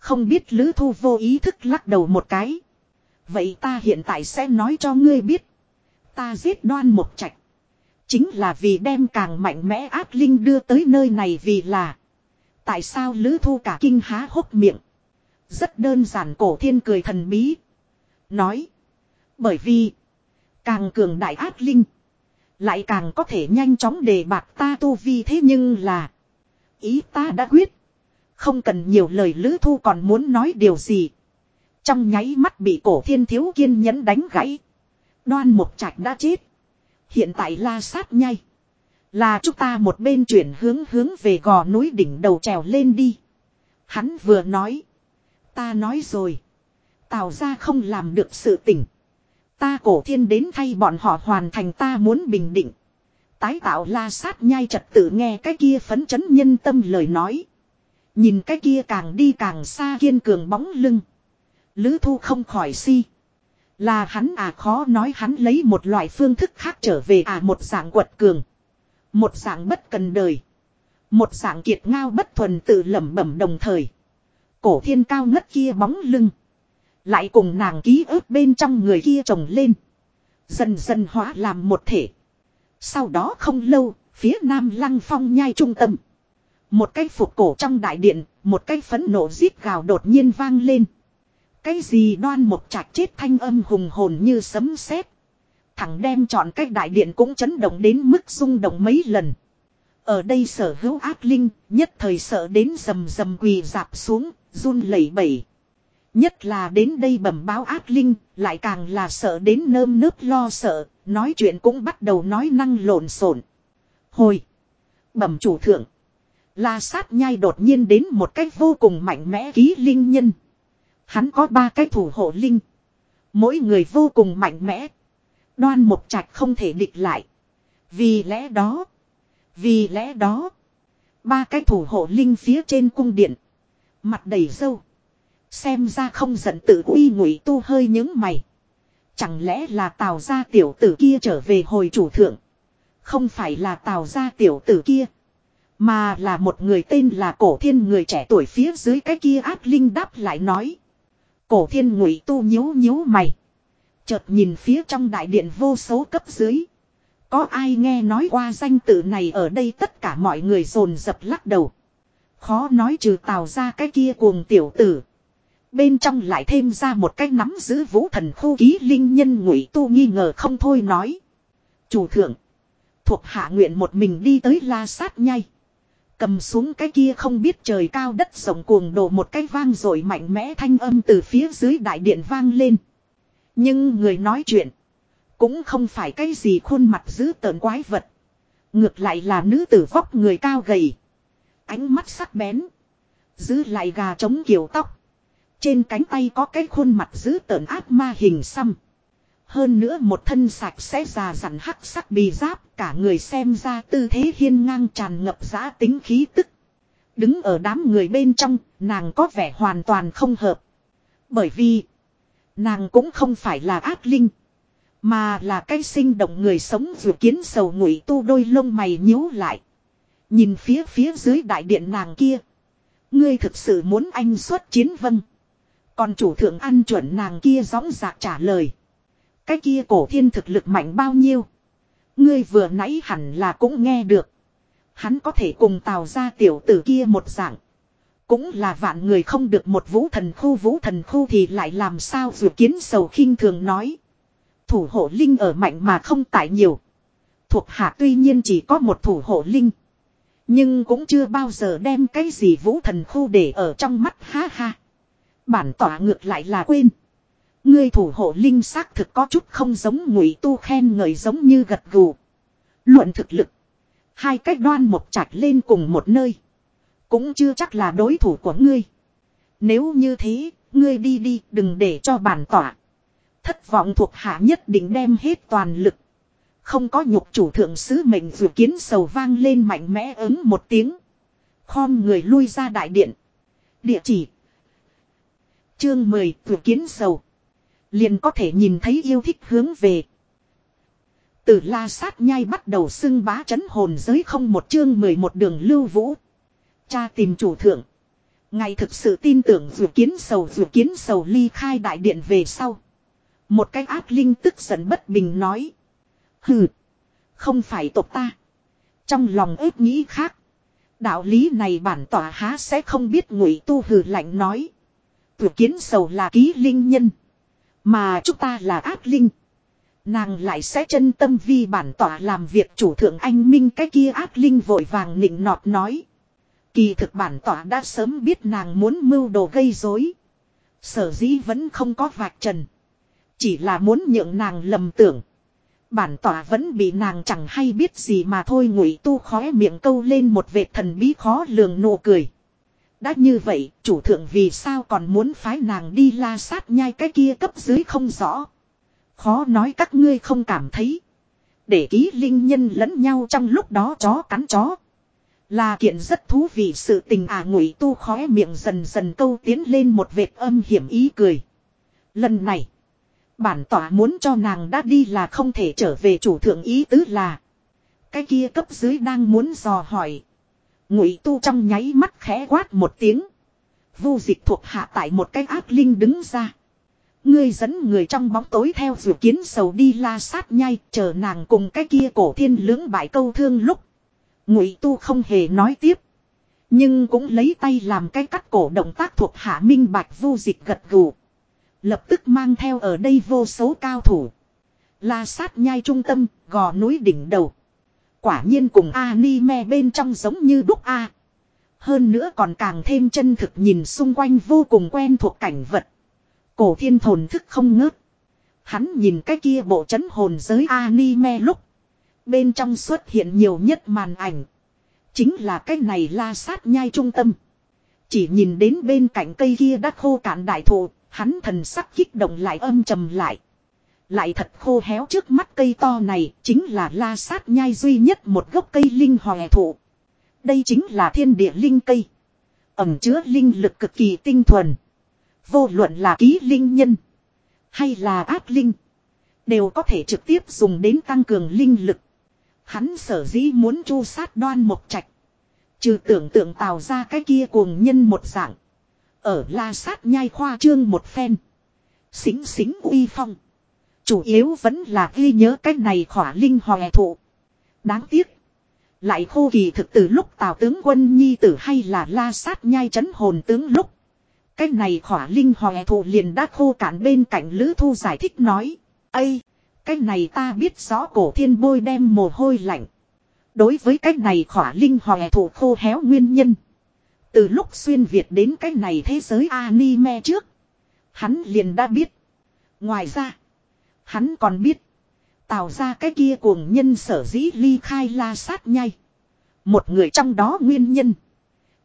Không biết lữ thu vô ý thức lắc đầu một cái. Vậy ta hiện tại sẽ nói cho ngươi biết. Ta giết đoan một trạch. Chính là vì đem càng mạnh mẽ ác linh đưa tới nơi này vì là. Tại sao lữ thu cả kinh há hốc miệng. Rất đơn giản cổ thiên cười thần bí. Nói. Bởi vì. Càng cường đại ác linh. Lại càng có thể nhanh chóng đề bạt ta tu vi thế nhưng là. Ý ta đã quyết. Không cần nhiều lời lữ thu còn muốn nói điều gì. Trong nháy mắt bị cổ thiên thiếu kiên nhẫn đánh gãy. Đoan một trạch đã chết. Hiện tại la sát nhai. Là chúng ta một bên chuyển hướng hướng về gò núi đỉnh đầu trèo lên đi. Hắn vừa nói. Ta nói rồi. Tào ra không làm được sự tỉnh. Ta cổ thiên đến thay bọn họ hoàn thành ta muốn bình định. Tái tạo la sát nhai trật tự nghe cái kia phấn chấn nhân tâm lời nói. Nhìn cái kia càng đi càng xa kiên cường bóng lưng. Lữ thu không khỏi si. Là hắn à khó nói hắn lấy một loại phương thức khác trở về à một dạng quật cường. Một dạng bất cần đời. Một dạng kiệt ngao bất thuần tự lẩm bẩm đồng thời. Cổ thiên cao ngất kia bóng lưng. Lại cùng nàng ký ức bên trong người kia trồng lên. Dần dần hóa làm một thể. Sau đó không lâu, phía nam lăng phong nhai trung tâm. Một cái phục cổ trong đại điện, một cái phấn nộ giết gào đột nhiên vang lên. Cái gì đoan một trạch chết thanh âm hùng hồn như sấm sét Thẳng đem chọn cái đại điện cũng chấn động đến mức rung động mấy lần. Ở đây sở hữu ác linh, nhất thời sợ đến rầm rầm quỳ dạp xuống, run lẩy bẩy. Nhất là đến đây bẩm báo ác linh, lại càng là sợ đến nơm nớp lo sợ, nói chuyện cũng bắt đầu nói năng lộn xộn. Hồi! Bẩm chủ thượng! La sát nhai đột nhiên đến một cách vô cùng mạnh mẽ ký linh nhân. Hắn có ba cái thủ hộ linh. Mỗi người vô cùng mạnh mẽ. Đoan một trạch không thể địch lại. Vì lẽ đó. Vì lẽ đó. Ba cái thủ hộ linh phía trên cung điện. Mặt đầy dâu. Xem ra không giận tự uy ngụy tu hơi những mày. Chẳng lẽ là tào gia tiểu tử kia trở về hồi chủ thượng. Không phải là tào gia tiểu tử kia. Mà là một người tên là cổ thiên người trẻ tuổi phía dưới cái kia áp linh đáp lại nói. Cổ thiên ngụy tu nhíu nhíu mày. Chợt nhìn phía trong đại điện vô số cấp dưới. Có ai nghe nói qua danh tự này ở đây tất cả mọi người rồn dập lắc đầu. Khó nói trừ tào ra cái kia cuồng tiểu tử. Bên trong lại thêm ra một cái nắm giữ vũ thần khu ký linh nhân ngụy tu nghi ngờ không thôi nói. Chủ thượng. Thuộc hạ nguyện một mình đi tới la sát nhai. Cầm xuống cái kia không biết trời cao đất rộng cuồng đổ một cái vang rồi mạnh mẽ thanh âm từ phía dưới đại điện vang lên. Nhưng người nói chuyện. Cũng không phải cái gì khuôn mặt dữ tợn quái vật. Ngược lại là nữ tử vóc người cao gầy. Ánh mắt sắc bén. Giữ lại gà trống kiểu tóc. Trên cánh tay có cái khuôn mặt dữ tợn ác ma hình xăm. Hơn nữa một thân sạch sẽ già dặn hắc sắc bì giáp, cả người xem ra tư thế hiên ngang tràn ngập giã tính khí tức. Đứng ở đám người bên trong, nàng có vẻ hoàn toàn không hợp. Bởi vì, nàng cũng không phải là ác linh. Mà là cái sinh động người sống vừa kiến sầu ngụy tu đôi lông mày nhíu lại. Nhìn phía phía dưới đại điện nàng kia. Ngươi thực sự muốn anh xuất chiến vâng. Còn chủ thượng ăn chuẩn nàng kia gióng dạc trả lời. Cái kia cổ thiên thực lực mạnh bao nhiêu. Ngươi vừa nãy hẳn là cũng nghe được. Hắn có thể cùng tào ra tiểu tử kia một dạng. Cũng là vạn người không được một vũ thần khu, vũ thần khu thì lại làm sao dù kiến sầu khinh thường nói. Thủ hộ linh ở mạnh mà không tại nhiều. Thuộc hạ tuy nhiên chỉ có một thủ hộ linh. Nhưng cũng chưa bao giờ đem cái gì vũ thần khu để ở trong mắt, ha ha. Bản tỏa ngược lại là quên. Ngươi thủ hộ linh xác thực có chút không giống ngụy tu khen ngợi giống như gật gù. Luận thực lực. Hai cách đoan một chạch lên cùng một nơi. Cũng chưa chắc là đối thủ của ngươi. Nếu như thế, ngươi đi đi, đừng để cho bản tỏa. Thất vọng thuộc hạ nhất định đem hết toàn lực. Không có nhục chủ thượng sứ mệnh dù kiến sầu vang lên mạnh mẽ ứng một tiếng. Khom người lui ra đại điện. Địa chỉ. Chương 10 dự kiến sầu. Liền có thể nhìn thấy yêu thích hướng về. Từ la sát nhai bắt đầu xưng bá chấn hồn giới không một chương 11 đường lưu vũ. Cha tìm chủ thượng. Ngày thực sự tin tưởng dù kiến sầu dù kiến sầu ly khai đại điện về sau. Một cái ác linh tức giận bất bình nói. Hừ. Không phải tộc ta. Trong lòng ếp nghĩ khác. Đạo lý này bản tỏa há sẽ không biết ngụy tu hừ lạnh nói. Tuyệt kiến sầu là ký linh nhân. Mà chúng ta là ác linh. Nàng lại sẽ chân tâm vi bản tỏa làm việc chủ thượng anh minh cái kia ác linh vội vàng nịnh nọt nói. Kỳ thực bản tỏa đã sớm biết nàng muốn mưu đồ gây rối. Sở dĩ vẫn không có vạch trần. Chỉ là muốn nhượng nàng lầm tưởng. Bản tỏa vẫn bị nàng chẳng hay biết gì mà thôi ngụy tu khóe miệng câu lên một vệt thần bí khó lường nụ cười. Đã như vậy, chủ thượng vì sao còn muốn phái nàng đi la sát nhai cái kia cấp dưới không rõ. Khó nói các ngươi không cảm thấy. Để ký linh nhân lẫn nhau trong lúc đó chó cắn chó. Là kiện rất thú vị sự tình à ngụy tu khóe miệng dần dần câu tiến lên một vệt âm hiểm ý cười. Lần này. Bản tỏa muốn cho nàng đã đi là không thể trở về chủ thượng ý tứ là. Cái kia cấp dưới đang muốn dò hỏi. Ngụy tu trong nháy mắt khẽ quát một tiếng. Vu dịch thuộc hạ tại một cái ác linh đứng ra. Ngươi dẫn người trong bóng tối theo dự kiến sầu đi la sát nhai chờ nàng cùng cái kia cổ thiên lưỡng bại câu thương lúc. Ngụy tu không hề nói tiếp. Nhưng cũng lấy tay làm cái cắt cổ động tác thuộc hạ minh bạch vu dịch gật gù. Lập tức mang theo ở đây vô số cao thủ. La sát nhai trung tâm, gò núi đỉnh đầu. Quả nhiên cùng anime bên trong giống như đúc A. Hơn nữa còn càng thêm chân thực nhìn xung quanh vô cùng quen thuộc cảnh vật. Cổ thiên thồn thức không ngớt. Hắn nhìn cái kia bộ chấn hồn giới anime lúc. Bên trong xuất hiện nhiều nhất màn ảnh. Chính là cái này la sát nhai trung tâm. Chỉ nhìn đến bên cạnh cây kia đã khô cạn đại thụ, hắn thần sắc kích động lại âm trầm lại. Lại thật khô héo trước mắt cây to này, chính là la sát nhai duy nhất một gốc cây linh hòe thụ. Đây chính là thiên địa linh cây. Ẩm chứa linh lực cực kỳ tinh thuần. Vô luận là ký linh nhân. Hay là ác linh. Đều có thể trực tiếp dùng đến tăng cường linh lực. Hắn sở dĩ muốn chu sát đoan một trạch. Trừ tưởng tượng tạo ra cái kia cuồng nhân một dạng. Ở la sát nhai khoa trương một phen. Xính xính uy phong. Chủ yếu vẫn là ghi nhớ cái này khỏa linh hòe thụ. Đáng tiếc. Lại khô kỳ thực từ lúc tào tướng quân nhi tử hay là la sát nhai chấn hồn tướng lúc. Cái này khỏa linh hòe thụ liền đã khô cản bên cạnh lữ thu giải thích nói. Ây! Cái này ta biết rõ cổ thiên bôi đem mồ hôi lạnh. Đối với cái này khỏa linh hòe thụ khô héo nguyên nhân. Từ lúc xuyên Việt đến cái này thế giới anime trước. Hắn liền đã biết. Ngoài ra. Hắn còn biết. Tạo ra cái kia cuồng nhân sở dĩ ly khai la sát nhai. Một người trong đó nguyên nhân.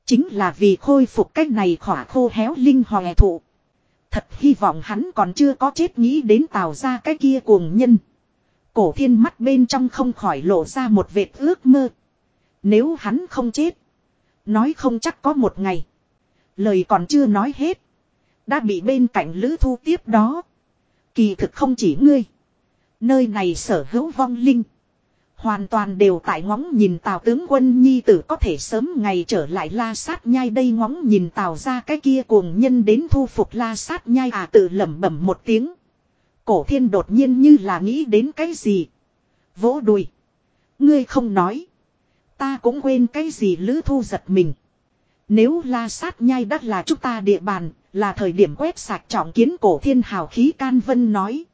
Chính là vì khôi phục cái này khỏa khô héo linh hòe thụ. Thật hy vọng hắn còn chưa có chết nghĩ đến tạo ra cái kia cuồng nhân. Cổ thiên mắt bên trong không khỏi lộ ra một vệt ước mơ. Nếu hắn không chết. Nói không chắc có một ngày. Lời còn chưa nói hết. Đã bị bên cạnh lữ thu tiếp đó. Kỳ thực không chỉ ngươi. Nơi này sở hữu vong linh. Hoàn toàn đều tại ngóng nhìn tào tướng quân nhi tử có thể sớm ngày trở lại la sát nhai đây ngóng nhìn tào ra cái kia cuồng nhân đến thu phục la sát nhai à tự lẩm bẩm một tiếng. Cổ thiên đột nhiên như là nghĩ đến cái gì. Vỗ đùi. Ngươi không nói. Ta cũng quên cái gì lữ thu giật mình. Nếu la sát nhai đắt là chúng ta địa bàn, là thời điểm quét sạch trọng kiến cổ thiên hào khí can vân nói.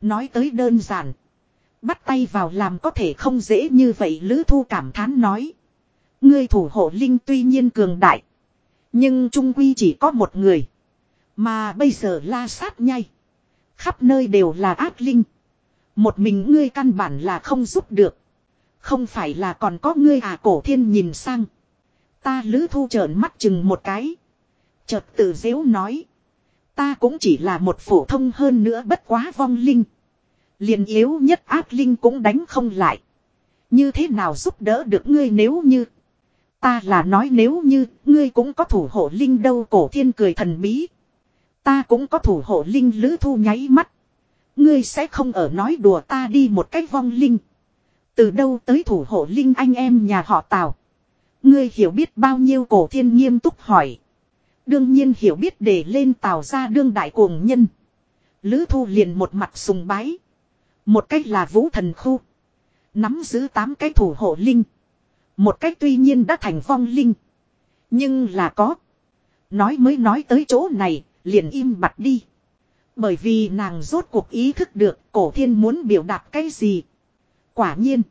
Nói tới đơn giản. Bắt tay vào làm có thể không dễ như vậy lữ thu cảm thán nói. Ngươi thủ hộ linh tuy nhiên cường đại. Nhưng trung quy chỉ có một người. Mà bây giờ la sát nhai. Khắp nơi đều là ác linh. Một mình ngươi căn bản là không giúp được. Không phải là còn có ngươi à cổ thiên nhìn sang. Ta lữ thu trợn mắt chừng một cái. Chợt tự dễu nói. Ta cũng chỉ là một phổ thông hơn nữa bất quá vong linh. liền yếu nhất ác linh cũng đánh không lại. Như thế nào giúp đỡ được ngươi nếu như. Ta là nói nếu như, ngươi cũng có thủ hộ linh đâu, cổ thiên cười thần bí. Ta cũng có thủ hộ linh, lữ thu nháy mắt. Ngươi sẽ không ở nói đùa ta đi một cách vong linh. Từ đâu tới thủ hộ linh anh em nhà họ Tào. Ngươi hiểu biết bao nhiêu cổ thiên nghiêm túc hỏi. Đương nhiên hiểu biết để lên Tào ra đương đại cuồng nhân. Lữ thu liền một mặt sùng bái. Một cách là vũ thần khu. Nắm giữ tám cái thủ hộ linh. Một cách tuy nhiên đã thành vong linh. Nhưng là có. Nói mới nói tới chỗ này, liền im mặt đi. Bởi vì nàng rốt cuộc ý thức được cổ thiên muốn biểu đạt cái gì. Quả nhiên.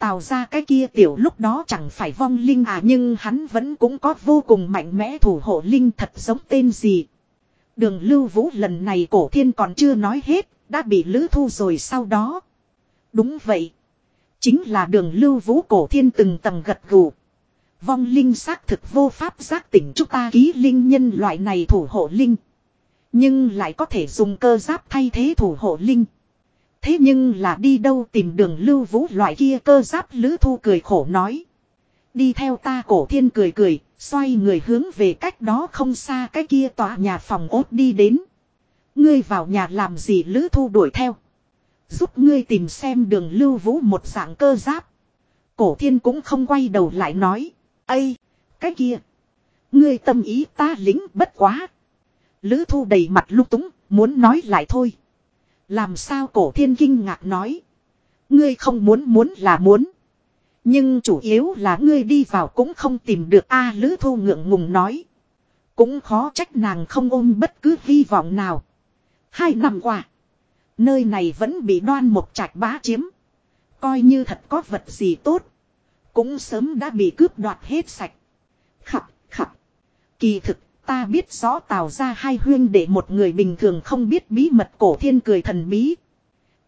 Tào ra cái kia tiểu lúc đó chẳng phải vong linh à nhưng hắn vẫn cũng có vô cùng mạnh mẽ thủ hộ linh thật giống tên gì. Đường lưu vũ lần này cổ thiên còn chưa nói hết, đã bị lữ thu rồi sau đó. Đúng vậy. Chính là đường lưu vũ cổ thiên từng tầng gật gù. Vong linh xác thực vô pháp giác tỉnh chúng ta ký linh nhân loại này thủ hộ linh. Nhưng lại có thể dùng cơ giáp thay thế thủ hộ linh. Thế nhưng là đi đâu tìm đường lưu vũ loại kia cơ giáp lữ thu cười khổ nói. Đi theo ta cổ thiên cười cười, xoay người hướng về cách đó không xa cái kia tòa nhà phòng ốt đi đến. Ngươi vào nhà làm gì lữ thu đuổi theo. Giúp ngươi tìm xem đường lưu vũ một dạng cơ giáp. Cổ thiên cũng không quay đầu lại nói. Ây, cái kia. Ngươi tâm ý ta lính bất quá. Lữ thu đầy mặt lúc túng, muốn nói lại thôi. Làm sao cổ thiên kinh ngạc nói. Ngươi không muốn muốn là muốn. Nhưng chủ yếu là ngươi đi vào cũng không tìm được A Lữ Thu ngượng ngùng nói. Cũng khó trách nàng không ôm bất cứ hy vọng nào. Hai năm qua. Nơi này vẫn bị đoan một trạch bá chiếm. Coi như thật có vật gì tốt. Cũng sớm đã bị cướp đoạt hết sạch. Khập, khập. Kỳ thực, ta biết rõ tào ra hai huyên để một người bình thường không biết bí mật cổ thiên cười thần bí.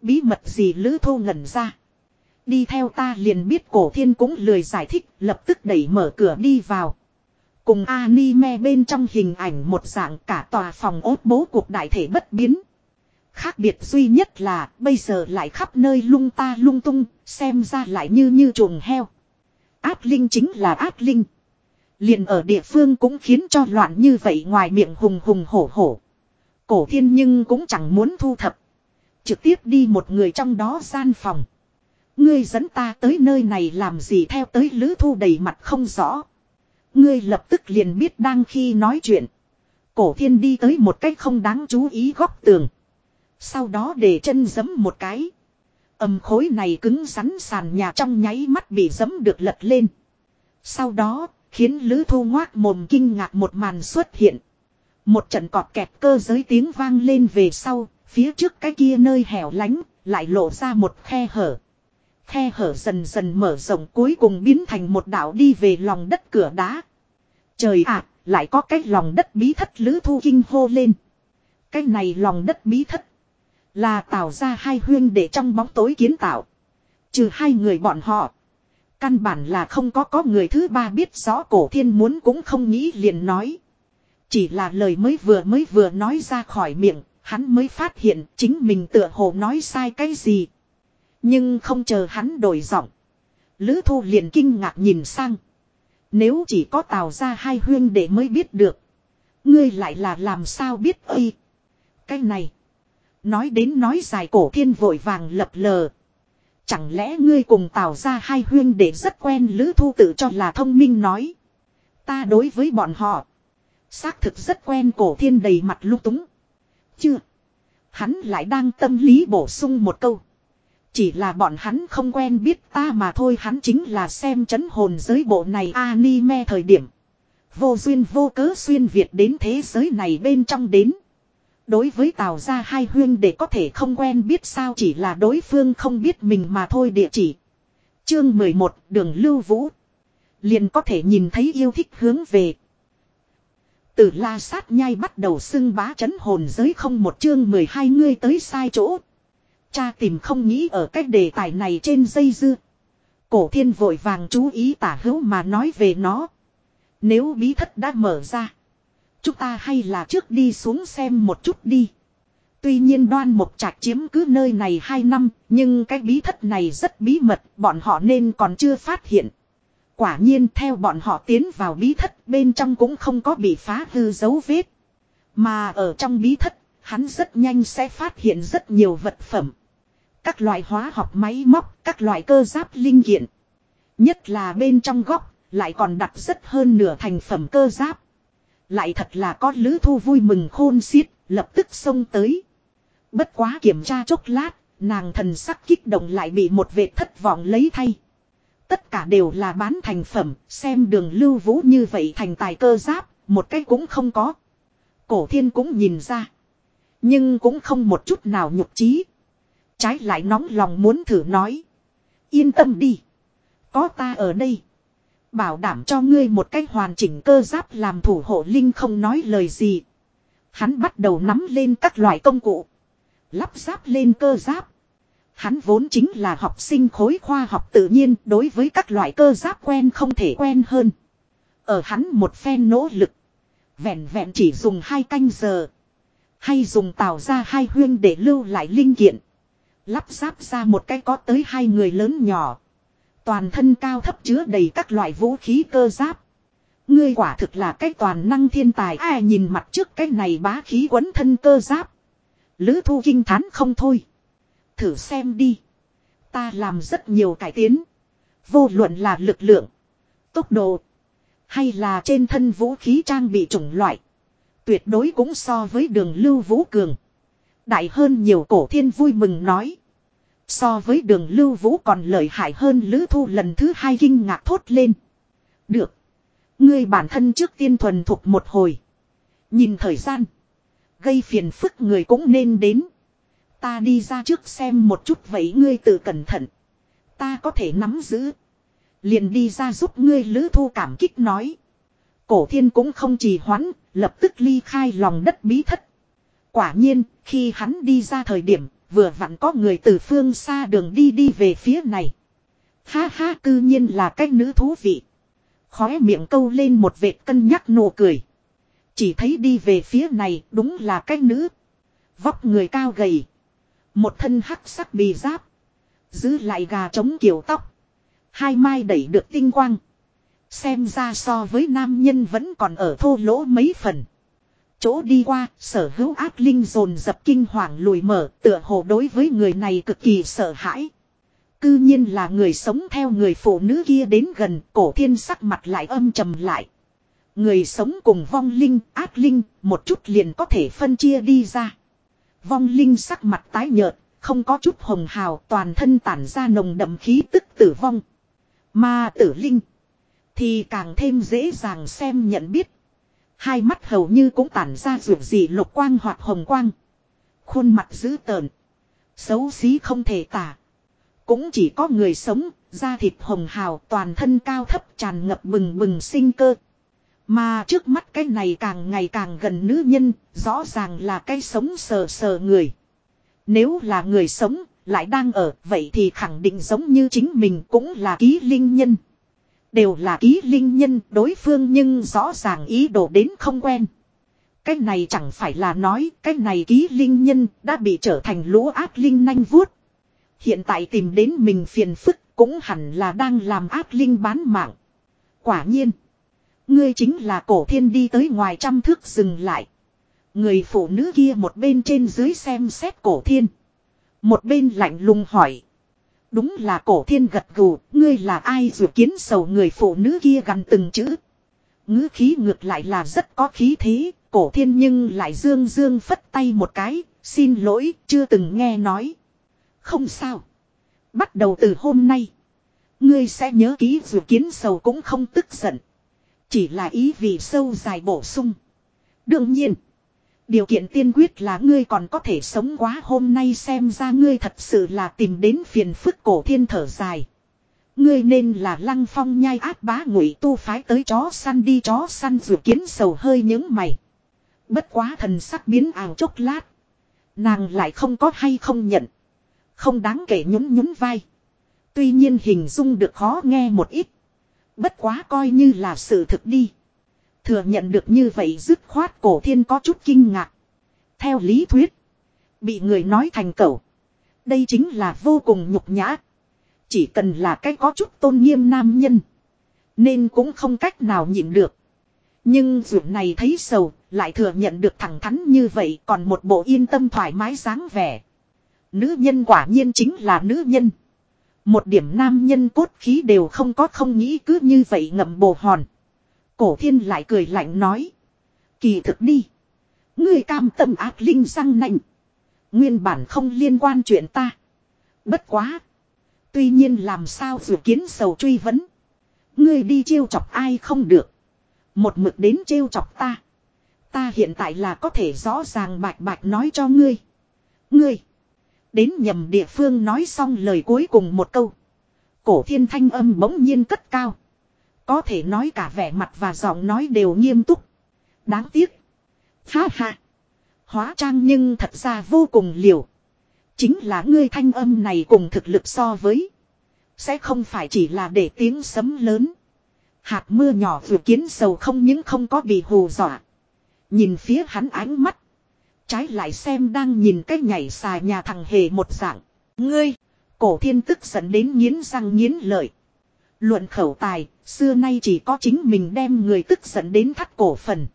Bí mật gì lữ thô ngẩn ra. Đi theo ta liền biết cổ thiên cũng lười giải thích, lập tức đẩy mở cửa đi vào. Cùng anime bên trong hình ảnh một dạng cả tòa phòng ốt bố cuộc đại thể bất biến. Khác biệt duy nhất là bây giờ lại khắp nơi lung ta lung tung, xem ra lại như như chuồng heo. Áp linh chính là Áp linh. Liền ở địa phương cũng khiến cho loạn như vậy ngoài miệng hùng hùng hổ hổ. Cổ thiên nhưng cũng chẳng muốn thu thập. Trực tiếp đi một người trong đó gian phòng. Ngươi dẫn ta tới nơi này làm gì theo tới lữ thu đầy mặt không rõ. Ngươi lập tức liền biết đang khi nói chuyện. Cổ thiên đi tới một cách không đáng chú ý góc tường. Sau đó để chân giấm một cái. Âm khối này cứng rắn sàn nhà trong nháy mắt bị giấm được lật lên. Sau đó, khiến Lữ Thu ngoác mồm kinh ngạc một màn xuất hiện. Một trận cọt kẹt cơ giới tiếng vang lên về sau, phía trước cái kia nơi hẻo lánh, lại lộ ra một khe hở. Khe hở dần dần mở rộng cuối cùng biến thành một đảo đi về lòng đất cửa đá. Trời ạ, lại có cái lòng đất bí thất Lữ Thu kinh hô lên. Cái này lòng đất bí thất. Là tạo ra hai huyên để trong bóng tối kiến tạo. Trừ hai người bọn họ. Căn bản là không có có người thứ ba biết rõ cổ thiên muốn cũng không nghĩ liền nói. Chỉ là lời mới vừa mới vừa nói ra khỏi miệng, hắn mới phát hiện chính mình tựa hồ nói sai cái gì. Nhưng không chờ hắn đổi giọng. Lữ thu liền kinh ngạc nhìn sang. Nếu chỉ có tào ra hai huyên để mới biết được. Ngươi lại là làm sao biết ơi. Cái này. Nói đến nói dài cổ thiên vội vàng lập lờ. Chẳng lẽ ngươi cùng tào ra hai huyên để rất quen lữ thu tự cho là thông minh nói. Ta đối với bọn họ. Xác thực rất quen cổ thiên đầy mặt lúc túng. Chưa. Hắn lại đang tâm lý bổ sung một câu. Chỉ là bọn hắn không quen biết ta mà thôi, hắn chính là xem chấn hồn giới bộ này anime thời điểm. Vô duyên vô cớ xuyên Việt đến thế giới này bên trong đến. Đối với Tào gia hai huyên để có thể không quen biết sao chỉ là đối phương không biết mình mà thôi địa chỉ. Chương 11 đường lưu vũ. Liền có thể nhìn thấy yêu thích hướng về. Từ la sát nhai bắt đầu xưng bá chấn hồn giới không một chương 12 ngươi tới sai chỗ. Cha tìm không nghĩ ở cách đề tài này trên dây dưa. Cổ thiên vội vàng chú ý tả hữu mà nói về nó. Nếu bí thất đã mở ra. Chúng ta hay là trước đi xuống xem một chút đi. Tuy nhiên đoan một trạch chiếm cứ nơi này hai năm, nhưng cái bí thất này rất bí mật, bọn họ nên còn chưa phát hiện. Quả nhiên theo bọn họ tiến vào bí thất bên trong cũng không có bị phá hư dấu vết. Mà ở trong bí thất, hắn rất nhanh sẽ phát hiện rất nhiều vật phẩm. Các loại hóa học máy móc, các loại cơ giáp linh kiện. Nhất là bên trong góc, lại còn đặt rất hơn nửa thành phẩm cơ giáp. Lại thật là có lữ thu vui mừng khôn xiết, lập tức xông tới. Bất quá kiểm tra chốc lát, nàng thần sắc kích động lại bị một vệt thất vọng lấy thay. Tất cả đều là bán thành phẩm, xem đường lưu vũ như vậy thành tài cơ giáp, một cái cũng không có. Cổ thiên cũng nhìn ra. Nhưng cũng không một chút nào nhục trí. Trái lại nóng lòng muốn thử nói. Yên tâm đi. Có ta ở đây. Bảo đảm cho ngươi một cách hoàn chỉnh cơ giáp làm thủ hộ linh không nói lời gì. Hắn bắt đầu nắm lên các loại công cụ. Lắp giáp lên cơ giáp. Hắn vốn chính là học sinh khối khoa học tự nhiên, đối với các loại cơ giáp quen không thể quen hơn. Ở hắn một phen nỗ lực. Vẹn vẹn chỉ dùng hai canh giờ. Hay dùng tạo ra hai huyên để lưu lại linh kiện. Lắp ráp ra một cái có tới hai người lớn nhỏ. Toàn thân cao thấp chứa đầy các loại vũ khí cơ giáp. Ngươi quả thực là cái toàn năng thiên tài, ai nhìn mặt trước cái này bá khí quấn thân cơ giáp. Lữ thu kinh thán không thôi. Thử xem đi. Ta làm rất nhiều cải tiến. Vô luận là lực lượng. Tốc độ. Hay là trên thân vũ khí trang bị chủng loại. Tuyệt đối cũng so với đường lưu vũ cường. Đại hơn nhiều cổ thiên vui mừng nói. So với đường lưu vũ còn lợi hại hơn lữ thu lần thứ hai kinh ngạc thốt lên. Được. Ngươi bản thân trước tiên thuần thuộc một hồi. Nhìn thời gian. Gây phiền phức người cũng nên đến. Ta đi ra trước xem một chút vậy ngươi tự cẩn thận. Ta có thể nắm giữ. Liền đi ra giúp ngươi lữ thu cảm kích nói. Cổ thiên cũng không trì hoãn, lập tức ly khai lòng đất bí thất. Quả nhiên, khi hắn đi ra thời điểm, vừa vặn có người từ phương xa đường đi đi về phía này. Ha ha, cư nhiên là cái nữ thú vị. Khóe miệng câu lên một vệt cân nhắc nụ cười. Chỉ thấy đi về phía này, đúng là cái nữ. Vóc người cao gầy. Một thân hắc sắc bì giáp. Giữ lại gà trống kiểu tóc. Hai mai đẩy được tinh quang. Xem ra so với nam nhân vẫn còn ở thô lỗ mấy phần. Chỗ đi qua, sở hữu ác linh dồn dập kinh hoàng lùi mở, tựa hồ đối với người này cực kỳ sợ hãi. Cư nhiên là người sống theo người phụ nữ kia đến gần, cổ thiên sắc mặt lại âm trầm lại. Người sống cùng vong linh, ác linh, một chút liền có thể phân chia đi ra. Vong linh sắc mặt tái nhợt, không có chút hồng hào, toàn thân tản ra nồng đậm khí tức tử vong. Mà tử linh, thì càng thêm dễ dàng xem nhận biết. Hai mắt hầu như cũng tản ra rượu gì lục quang hoặc hồng quang. Khuôn mặt dữ tợn. Xấu xí không thể tả. Cũng chỉ có người sống, da thịt hồng hào toàn thân cao thấp tràn ngập bừng bừng sinh cơ. Mà trước mắt cái này càng ngày càng gần nữ nhân, rõ ràng là cái sống sờ sờ người. Nếu là người sống, lại đang ở, vậy thì khẳng định giống như chính mình cũng là ký linh nhân. Đều là ký linh nhân đối phương nhưng rõ ràng ý đồ đến không quen. Cái này chẳng phải là nói cái này ký linh nhân đã bị trở thành lũ ác linh nanh vuốt. Hiện tại tìm đến mình phiền phức cũng hẳn là đang làm ác linh bán mạng. Quả nhiên. Ngươi chính là cổ thiên đi tới ngoài trăm thước dừng lại. Người phụ nữ kia một bên trên dưới xem xét cổ thiên. Một bên lạnh lùng hỏi. Đúng là cổ thiên gật gù, ngươi là ai dù kiến sầu người phụ nữ kia gần từng chữ. ngữ khí ngược lại là rất có khí thế, cổ thiên nhưng lại dương dương phất tay một cái, xin lỗi, chưa từng nghe nói. Không sao. Bắt đầu từ hôm nay. Ngươi sẽ nhớ ký dù kiến sầu cũng không tức giận. Chỉ là ý vì sâu dài bổ sung. Đương nhiên. Điều kiện tiên quyết là ngươi còn có thể sống quá hôm nay xem ra ngươi thật sự là tìm đến phiền phức cổ thiên thở dài. Ngươi nên là lăng phong nhai áp bá ngụy tu phái tới chó săn đi chó săn dù kiến sầu hơi những mày. Bất quá thần sắc biến ảo chốc lát. Nàng lại không có hay không nhận. Không đáng kể nhún nhún vai. Tuy nhiên hình dung được khó nghe một ít. Bất quá coi như là sự thực đi. Thừa nhận được như vậy dứt khoát cổ thiên có chút kinh ngạc. Theo lý thuyết. Bị người nói thành cẩu. Đây chính là vô cùng nhục nhã. Chỉ cần là cái có chút tôn nghiêm nam nhân. Nên cũng không cách nào nhịn được. Nhưng dù này thấy sầu, lại thừa nhận được thẳng thắn như vậy còn một bộ yên tâm thoải mái dáng vẻ. Nữ nhân quả nhiên chính là nữ nhân. Một điểm nam nhân cốt khí đều không có không nghĩ cứ như vậy ngậm bồ hòn. Cổ thiên lại cười lạnh nói. Kỳ thực đi. Ngươi cam tâm ác linh răng nạnh. Nguyên bản không liên quan chuyện ta. Bất quá. Tuy nhiên làm sao dự kiến sầu truy vấn. Ngươi đi trêu chọc ai không được. Một mực đến trêu chọc ta. Ta hiện tại là có thể rõ ràng bạch bạch nói cho ngươi. Ngươi. Đến nhầm địa phương nói xong lời cuối cùng một câu. Cổ thiên thanh âm bỗng nhiên cất cao. Có thể nói cả vẻ mặt và giọng nói đều nghiêm túc. Đáng tiếc. Ha ha. Hóa trang nhưng thật ra vô cùng liều. Chính là ngươi thanh âm này cùng thực lực so với. Sẽ không phải chỉ là để tiếng sấm lớn. Hạt mưa nhỏ vừa kiến sầu không những không có bị hù dọa. Nhìn phía hắn ánh mắt. Trái lại xem đang nhìn cái nhảy xà nhà thằng hề một dạng. Ngươi, cổ thiên tức giận đến nghiến răng nghiến lợi. Luận khẩu tài, xưa nay chỉ có chính mình đem người tức giận đến thắt cổ phần.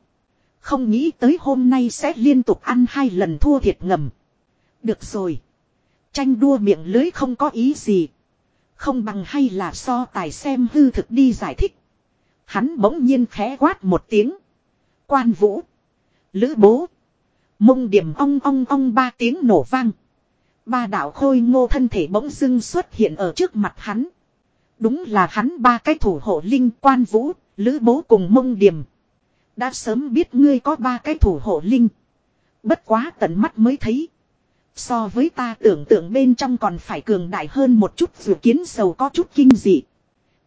Không nghĩ tới hôm nay sẽ liên tục ăn hai lần thua thiệt ngầm. Được rồi. Tranh đua miệng lưới không có ý gì. Không bằng hay là so tài xem hư thực đi giải thích. Hắn bỗng nhiên khẽ quát một tiếng. Quan vũ. Lữ bố. Mông điểm ong ong ong ba tiếng nổ vang. Ba đạo khôi ngô thân thể bỗng dưng xuất hiện ở trước mặt hắn. Đúng là hắn ba cái thủ hộ linh quan vũ, lữ bố cùng mông điểm. Đã sớm biết ngươi có ba cái thủ hộ linh. Bất quá tận mắt mới thấy. So với ta tưởng tượng bên trong còn phải cường đại hơn một chút dù kiến sầu có chút kinh dị.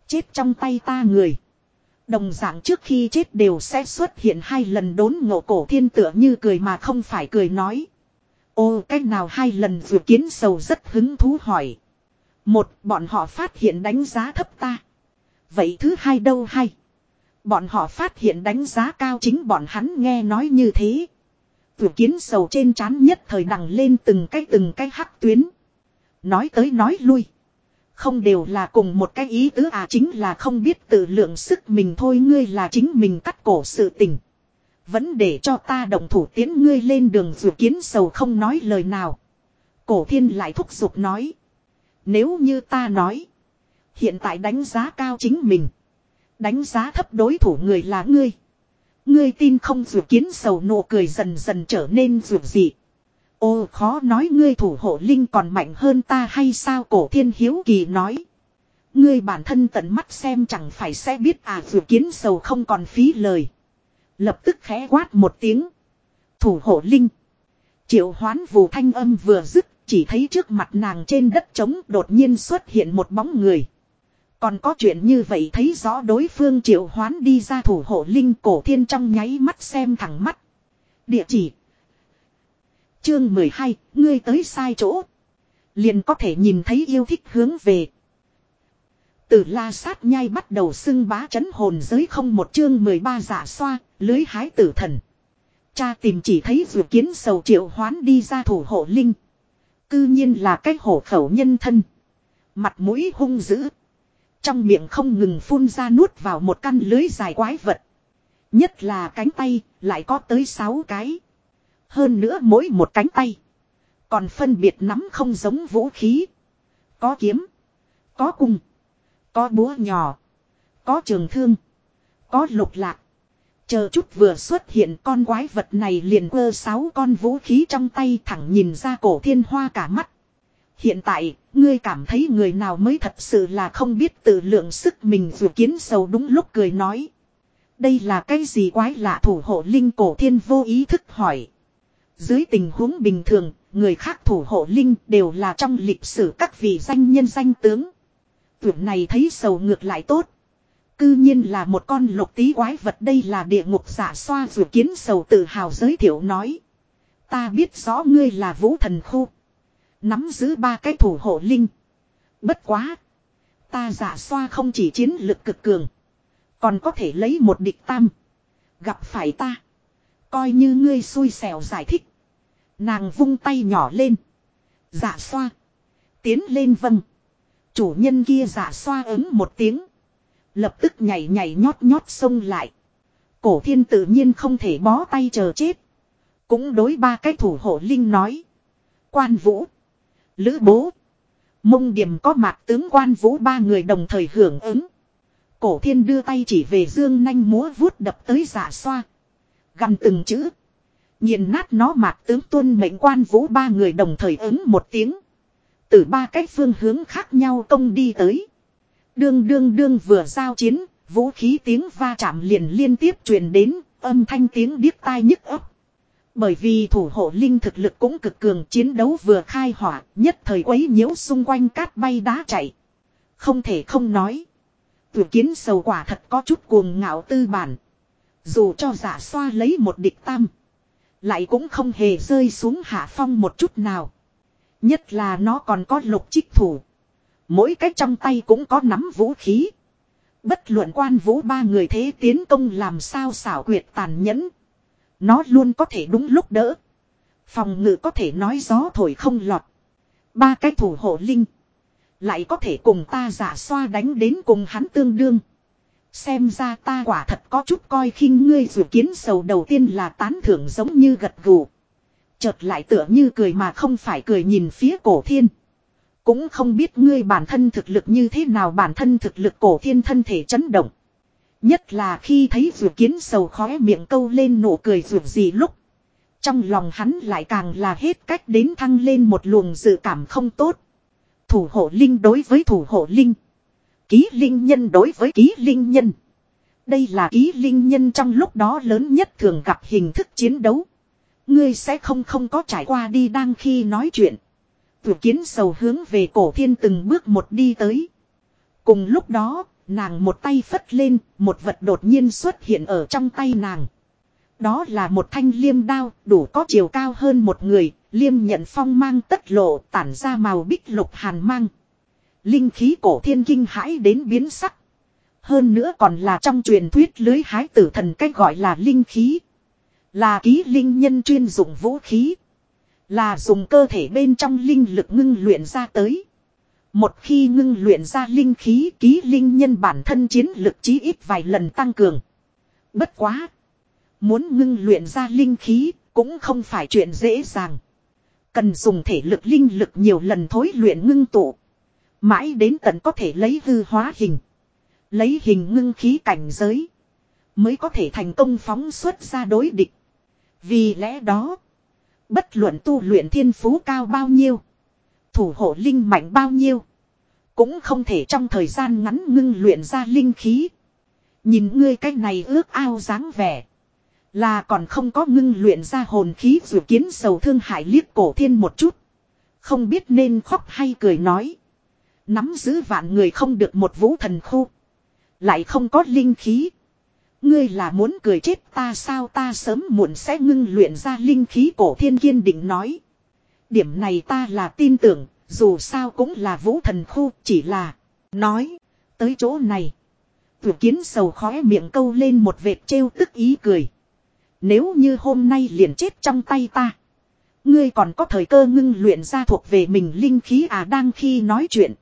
Chết trong tay ta người. Đồng dạng trước khi chết đều sẽ xuất hiện hai lần đốn ngộ cổ thiên tựa như cười mà không phải cười nói. Ô cách nào hai lần vừa kiến sầu rất hứng thú hỏi. Một, bọn họ phát hiện đánh giá thấp ta. Vậy thứ hai đâu hay? Bọn họ phát hiện đánh giá cao chính bọn hắn nghe nói như thế. Vừa kiến sầu trên trán nhất thời đằng lên từng cái từng cái hắc tuyến. Nói tới nói lui. Không đều là cùng một cái ý tứ à chính là không biết tự lượng sức mình thôi ngươi là chính mình cắt cổ sự tình. Vẫn để cho ta động thủ tiến ngươi lên đường dù kiến sầu không nói lời nào. Cổ thiên lại thúc giục nói. Nếu như ta nói. Hiện tại đánh giá cao chính mình. Đánh giá thấp đối thủ người là ngươi. Ngươi tin không dù kiến sầu nụ cười dần dần trở nên dù gì. Ô, khó nói ngươi thủ hộ linh còn mạnh hơn ta hay sao cổ thiên hiếu kỳ nói. Ngươi bản thân tận mắt xem chẳng phải sẽ biết à dù kiến sầu không còn phí lời. Lập tức khẽ quát một tiếng. Thủ hộ linh. Triệu hoán vù thanh âm vừa dứt chỉ thấy trước mặt nàng trên đất trống đột nhiên xuất hiện một bóng người. Còn có chuyện như vậy thấy rõ đối phương triệu hoán đi ra thủ hộ linh cổ thiên trong nháy mắt xem thẳng mắt. Địa chỉ. Chương 12, ngươi tới sai chỗ. Liền có thể nhìn thấy yêu thích hướng về. Từ la sát nhai bắt đầu xưng bá chấn hồn giới không một chương 13 giả xoa, lưới hái tử thần. Cha tìm chỉ thấy dù kiến sầu triệu hoán đi ra thủ hộ linh. Cư nhiên là cái hổ khẩu nhân thân. Mặt mũi hung dữ. Trong miệng không ngừng phun ra nuốt vào một căn lưới dài quái vật. Nhất là cánh tay, lại có tới 6 cái. Hơn nữa mỗi một cánh tay. Còn phân biệt nắm không giống vũ khí. Có kiếm. Có cung. Có búa nhỏ. Có trường thương. Có lục lạc. Chờ chút vừa xuất hiện con quái vật này liền quơ sáu con vũ khí trong tay thẳng nhìn ra cổ thiên hoa cả mắt. Hiện tại, ngươi cảm thấy người nào mới thật sự là không biết tự lượng sức mình dù kiến sầu đúng lúc cười nói. Đây là cái gì quái lạ thủ hộ linh cổ thiên vô ý thức hỏi. Dưới tình huống bình thường, người khác thủ hộ linh đều là trong lịch sử các vị danh nhân danh tướng. Tưởng này thấy sầu ngược lại tốt. Cư nhiên là một con lục tí quái vật đây là địa ngục giả xoa vừa kiến sầu tự hào giới thiệu nói. Ta biết rõ ngươi là vũ thần khu. Nắm giữ ba cái thủ hộ linh. Bất quá. Ta giả xoa không chỉ chiến lực cực cường. Còn có thể lấy một địch tam. Gặp phải ta. Coi như ngươi xui xẻo giải thích. Nàng vung tay nhỏ lên. Giả xoa. Tiến lên vâng. Chủ nhân kia giả xoa ứng một tiếng. Lập tức nhảy nhảy nhót nhót xông lại. Cổ thiên tự nhiên không thể bó tay chờ chết. Cũng đối ba cái thủ hộ linh nói. Quan vũ. Lữ bố. Mông điểm có mặt tướng quan vũ ba người đồng thời hưởng ứng. Cổ thiên đưa tay chỉ về dương nanh múa vuốt đập tới giả xoa. Gần từng chữ. Nhìn nát nó mạc tướng tuân mệnh quan vũ ba người đồng thời ứng một tiếng. Từ ba cách phương hướng khác nhau công đi tới. Đương đương đương vừa giao chiến, vũ khí tiếng va chạm liền liên tiếp truyền đến, âm thanh tiếng điếc tai nhức ấp. Bởi vì thủ hộ linh thực lực cũng cực cường chiến đấu vừa khai hỏa, nhất thời quấy nhiễu xung quanh cát bay đá chạy. Không thể không nói. Tử kiến sầu quả thật có chút cuồng ngạo tư bản. Dù cho giả xoa lấy một địch tam. Lại cũng không hề rơi xuống hạ phong một chút nào. Nhất là nó còn có lục trích thủ. Mỗi cách trong tay cũng có nắm vũ khí. Bất luận quan vũ ba người thế tiến công làm sao xảo quyệt tàn nhẫn. Nó luôn có thể đúng lúc đỡ. Phòng ngự có thể nói gió thổi không lọt. Ba cái thủ hộ linh. Lại có thể cùng ta giả xoa đánh đến cùng hắn tương đương. Xem ra ta quả thật có chút coi khinh ngươi dự kiến sầu đầu tiên là tán thưởng giống như gật gù. Chợt lại tựa như cười mà không phải cười nhìn phía cổ thiên. Cũng không biết ngươi bản thân thực lực như thế nào, bản thân thực lực cổ thiên thân thể chấn động. Nhất là khi thấy dự kiến sầu khóe miệng câu lên nụ cười dù gì lúc. Trong lòng hắn lại càng là hết cách đến thăng lên một luồng dự cảm không tốt. Thủ hộ linh đối với thủ hộ linh. Ký linh nhân đối với ký linh nhân. Đây là ký linh nhân trong lúc đó lớn nhất thường gặp hình thức chiến đấu. Ngươi sẽ không không có trải qua đi đang khi nói chuyện. Tử kiến sầu hướng về cổ thiên từng bước một đi tới. Cùng lúc đó, nàng một tay phất lên, một vật đột nhiên xuất hiện ở trong tay nàng. Đó là một thanh liêm đao, đủ có chiều cao hơn một người, liêm nhận phong mang tất lộ, tản ra màu bích lục hàn mang. Linh khí cổ thiên kinh hãi đến biến sắc. Hơn nữa còn là trong truyền thuyết lưới hái tử thần cách gọi là linh khí. Là ký linh nhân chuyên dụng vũ khí. Là dùng cơ thể bên trong linh lực ngưng luyện ra tới. Một khi ngưng luyện ra linh khí, ký linh nhân bản thân chiến lực chí ít vài lần tăng cường. Bất quá. Muốn ngưng luyện ra linh khí cũng không phải chuyện dễ dàng. Cần dùng thể lực linh lực nhiều lần thối luyện ngưng tụ. Mãi đến tận có thể lấy hư hóa hình. Lấy hình ngưng khí cảnh giới. Mới có thể thành công phóng xuất ra đối địch. Vì lẽ đó. Bất luận tu luyện thiên phú cao bao nhiêu. Thủ hộ linh mạnh bao nhiêu. Cũng không thể trong thời gian ngắn ngưng luyện ra linh khí. Nhìn ngươi cách này ước ao dáng vẻ. Là còn không có ngưng luyện ra hồn khí dù kiến sầu thương hại liếc cổ thiên một chút. Không biết nên khóc hay cười nói. Nắm giữ vạn người không được một vũ thần khu. Lại không có linh khí. Ngươi là muốn cười chết ta sao ta sớm muộn sẽ ngưng luyện ra linh khí cổ thiên kiên định nói. Điểm này ta là tin tưởng, dù sao cũng là vũ thần khu, chỉ là nói, tới chỗ này. Tử kiến sầu khóe miệng câu lên một vệt trêu tức ý cười. Nếu như hôm nay liền chết trong tay ta. Ngươi còn có thời cơ ngưng luyện ra thuộc về mình linh khí à đang khi nói chuyện.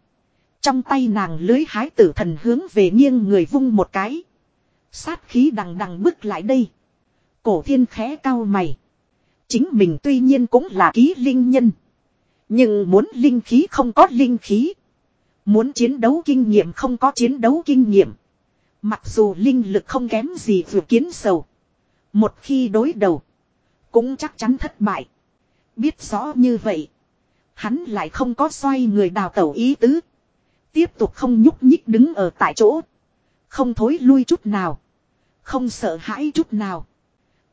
Trong tay nàng lưới hái tử thần hướng về nghiêng người vung một cái. Sát khí đằng đằng bước lại đây. Cổ thiên khẽ cao mày. Chính mình tuy nhiên cũng là ký linh nhân. Nhưng muốn linh khí không có linh khí. Muốn chiến đấu kinh nghiệm không có chiến đấu kinh nghiệm. Mặc dù linh lực không kém gì vừa kiến sầu. Một khi đối đầu. Cũng chắc chắn thất bại. Biết rõ như vậy. Hắn lại không có xoay người đào tẩu ý tứ. Tiếp tục không nhúc nhích đứng ở tại chỗ. Không thối lui chút nào. Không sợ hãi chút nào.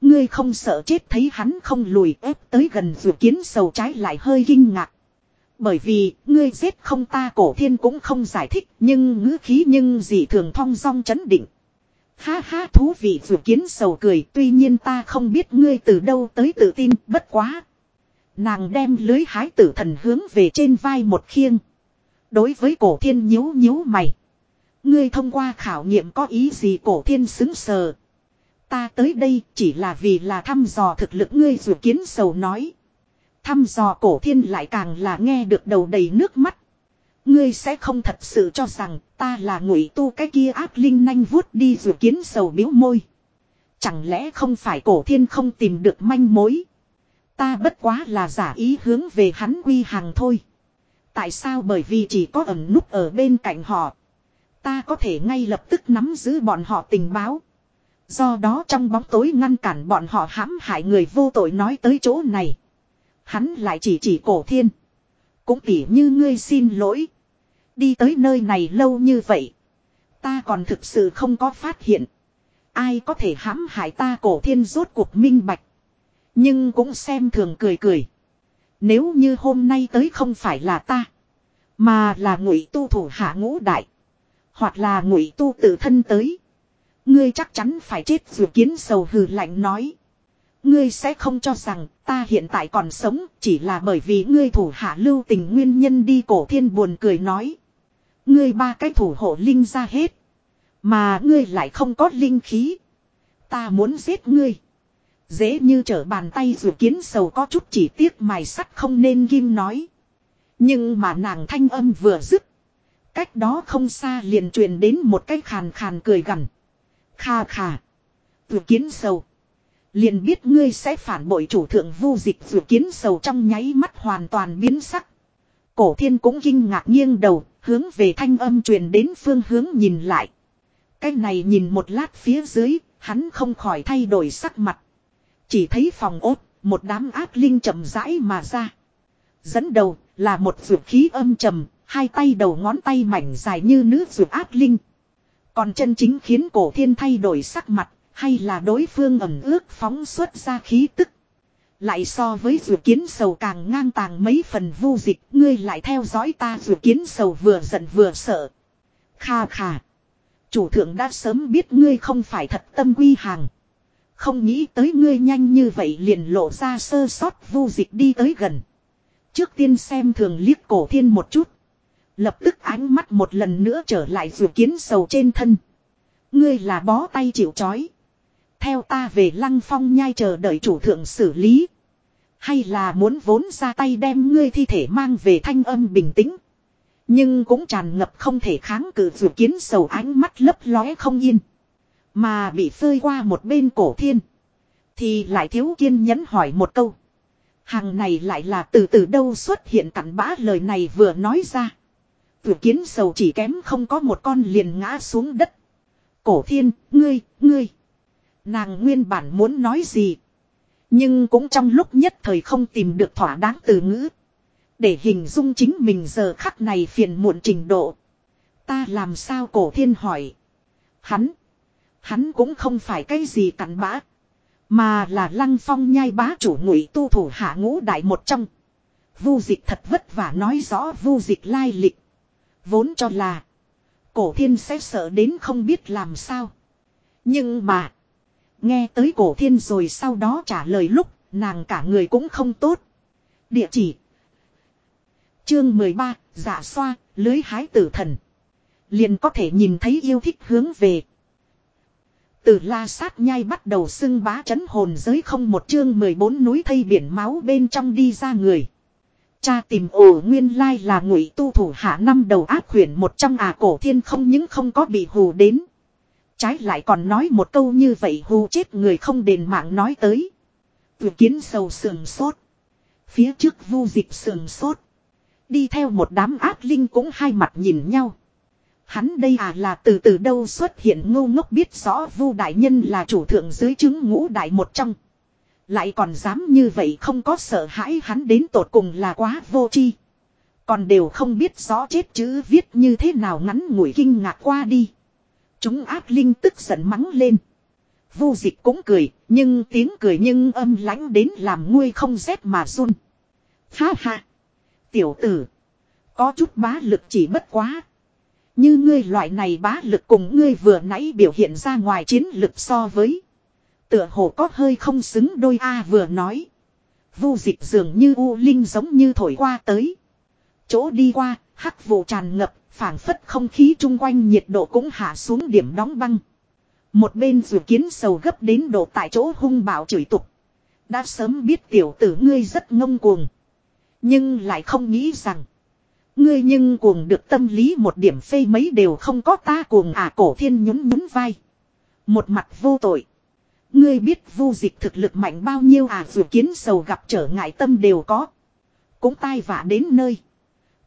Ngươi không sợ chết thấy hắn không lùi ép tới gần vừa kiến sầu trái lại hơi kinh ngạc. Bởi vì, ngươi giết không ta cổ thiên cũng không giải thích, nhưng ngữ khí nhưng gì thường thong dong chấn định. Ha ha thú vị vừa kiến sầu cười, tuy nhiên ta không biết ngươi từ đâu tới tự tin, bất quá. Nàng đem lưới hái tử thần hướng về trên vai một khiêng. Đối với cổ thiên nhíu nhíu mày. Ngươi thông qua khảo nghiệm có ý gì cổ thiên xứng sờ. Ta tới đây chỉ là vì là thăm dò thực lực ngươi dù kiến sầu nói. Thăm dò cổ thiên lại càng là nghe được đầu đầy nước mắt. Ngươi sẽ không thật sự cho rằng ta là ngụy tu cái kia ác linh nanh vuốt đi dù kiến sầu biếu môi. Chẳng lẽ không phải cổ thiên không tìm được manh mối. Ta bất quá là giả ý hướng về hắn quy hàng thôi. Tại sao bởi vì chỉ có ẩn núp ở bên cạnh họ. Ta có thể ngay lập tức nắm giữ bọn họ tình báo. Do đó trong bóng tối ngăn cản bọn họ hãm hại người vô tội nói tới chỗ này. Hắn lại chỉ chỉ cổ thiên. Cũng tỉ như ngươi xin lỗi. Đi tới nơi này lâu như vậy. Ta còn thực sự không có phát hiện. Ai có thể hãm hại ta cổ thiên rốt cuộc minh bạch. Nhưng cũng xem thường cười cười. Nếu như hôm nay tới không phải là ta. Mà là ngụy tu thủ hạ ngũ đại. Hoặc là ngụy tu tự thân tới. Ngươi chắc chắn phải chết dù kiến sầu hừ lạnh nói. Ngươi sẽ không cho rằng ta hiện tại còn sống chỉ là bởi vì ngươi thủ hạ lưu tình nguyên nhân đi cổ thiên buồn cười nói. Ngươi ba cái thủ hộ linh ra hết. Mà ngươi lại không có linh khí. Ta muốn giết ngươi. Dễ như trở bàn tay dù kiến sầu có chút chỉ tiếc mài sắt không nên ghim nói. Nhưng mà nàng thanh âm vừa dứt. Cách đó không xa liền truyền đến một cái khàn khàn cười gằn. Kha kha. Vừa kiến sầu. Liền biết ngươi sẽ phản bội chủ thượng vu dịch vừa kiến sầu trong nháy mắt hoàn toàn biến sắc. Cổ thiên cũng kinh ngạc nghiêng đầu, hướng về thanh âm truyền đến phương hướng nhìn lại. Cái này nhìn một lát phía dưới, hắn không khỏi thay đổi sắc mặt. Chỉ thấy phòng ốt, một đám ác linh chậm rãi mà ra. Dẫn đầu là một vượt khí âm trầm, hai tay đầu ngón tay mảnh dài như nước ruột ác linh. Còn chân chính khiến cổ thiên thay đổi sắc mặt, hay là đối phương ẩm ước phóng xuất ra khí tức. Lại so với ruột kiến sầu càng ngang tàng mấy phần vu dịch, ngươi lại theo dõi ta ruột kiến sầu vừa giận vừa sợ. Kha kha. Chủ thượng đã sớm biết ngươi không phải thật tâm quy hàng. Không nghĩ tới ngươi nhanh như vậy liền lộ ra sơ sót vu dịch đi tới gần. Trước tiên xem thường liếc cổ thiên một chút. Lập tức ánh mắt một lần nữa trở lại dù kiến sầu trên thân. Ngươi là bó tay chịu chói. Theo ta về lăng phong nhai chờ đợi chủ thượng xử lý. Hay là muốn vốn ra tay đem ngươi thi thể mang về thanh âm bình tĩnh. Nhưng cũng tràn ngập không thể kháng cự dù kiến sầu ánh mắt lấp lóe không yên. Mà bị phơi qua một bên cổ thiên. Thì lại thiếu kiên nhẫn hỏi một câu. Hàng này lại là từ từ đâu xuất hiện cặn bã lời này vừa nói ra. Tử kiến sầu chỉ kém không có một con liền ngã xuống đất. Cổ thiên, ngươi, ngươi. Nàng nguyên bản muốn nói gì. Nhưng cũng trong lúc nhất thời không tìm được thỏa đáng từ ngữ. Để hình dung chính mình giờ khắc này phiền muộn trình độ. Ta làm sao cổ thiên hỏi. Hắn. Hắn cũng không phải cái gì cặn bã. Mà là lăng phong nhai bá chủ ngụy tu thủ hạ ngũ đại một trong. Vu dịch thật vất vả nói rõ vu dịch lai lịch. Vốn cho là. Cổ thiên sẽ sợ đến không biết làm sao. Nhưng mà. Nghe tới cổ thiên rồi sau đó trả lời lúc. Nàng cả người cũng không tốt. Địa chỉ. Chương 13. Giả dạ xoa. Lưới hái tử thần. Liền có thể nhìn thấy yêu thích hướng về. Từ la sát nhai bắt đầu xưng bá chấn hồn giới không một chương 14 núi thây biển máu bên trong đi ra người. Cha tìm ổ nguyên lai là ngụy tu thủ hạ năm đầu ác khuyển một trong à cổ thiên không những không có bị hù đến. Trái lại còn nói một câu như vậy hù chết người không đền mạng nói tới. Vừa kiến sầu sườn sốt. Phía trước vu dịch sườn sốt. Đi theo một đám ác linh cũng hai mặt nhìn nhau. Hắn đây à là từ từ đâu xuất hiện ngô ngốc biết rõ vu đại nhân là chủ thượng dưới chứng ngũ đại một trong. Lại còn dám như vậy không có sợ hãi hắn đến tột cùng là quá vô tri. Còn đều không biết rõ chết chữ viết như thế nào ngắn ngủi kinh ngạc qua đi. Chúng ác linh tức giận mắng lên. Vu dịch cũng cười, nhưng tiếng cười nhưng âm lãnh đến làm nguôi không rét mà run. Ha ha! Tiểu tử! Có chút bá lực chỉ bất quá. Như ngươi loại này bá lực cùng ngươi vừa nãy biểu hiện ra ngoài chiến lực so với. Tựa hồ có hơi không xứng đôi A vừa nói. Vu dịch dường như u linh giống như thổi qua tới. Chỗ đi qua, hắc vụ tràn ngập, phảng phất không khí chung quanh nhiệt độ cũng hạ xuống điểm đóng băng. Một bên dù kiến sầu gấp đến độ tại chỗ hung bạo chửi tục. Đã sớm biết tiểu tử ngươi rất ngông cuồng. Nhưng lại không nghĩ rằng. Ngươi nhưng cuồng được tâm lý một điểm phê mấy đều không có ta cuồng à cổ thiên nhún nhún vai. Một mặt vô tội. Ngươi biết vu dịch thực lực mạnh bao nhiêu à dù kiến sầu gặp trở ngại tâm đều có. Cũng tai vạ đến nơi.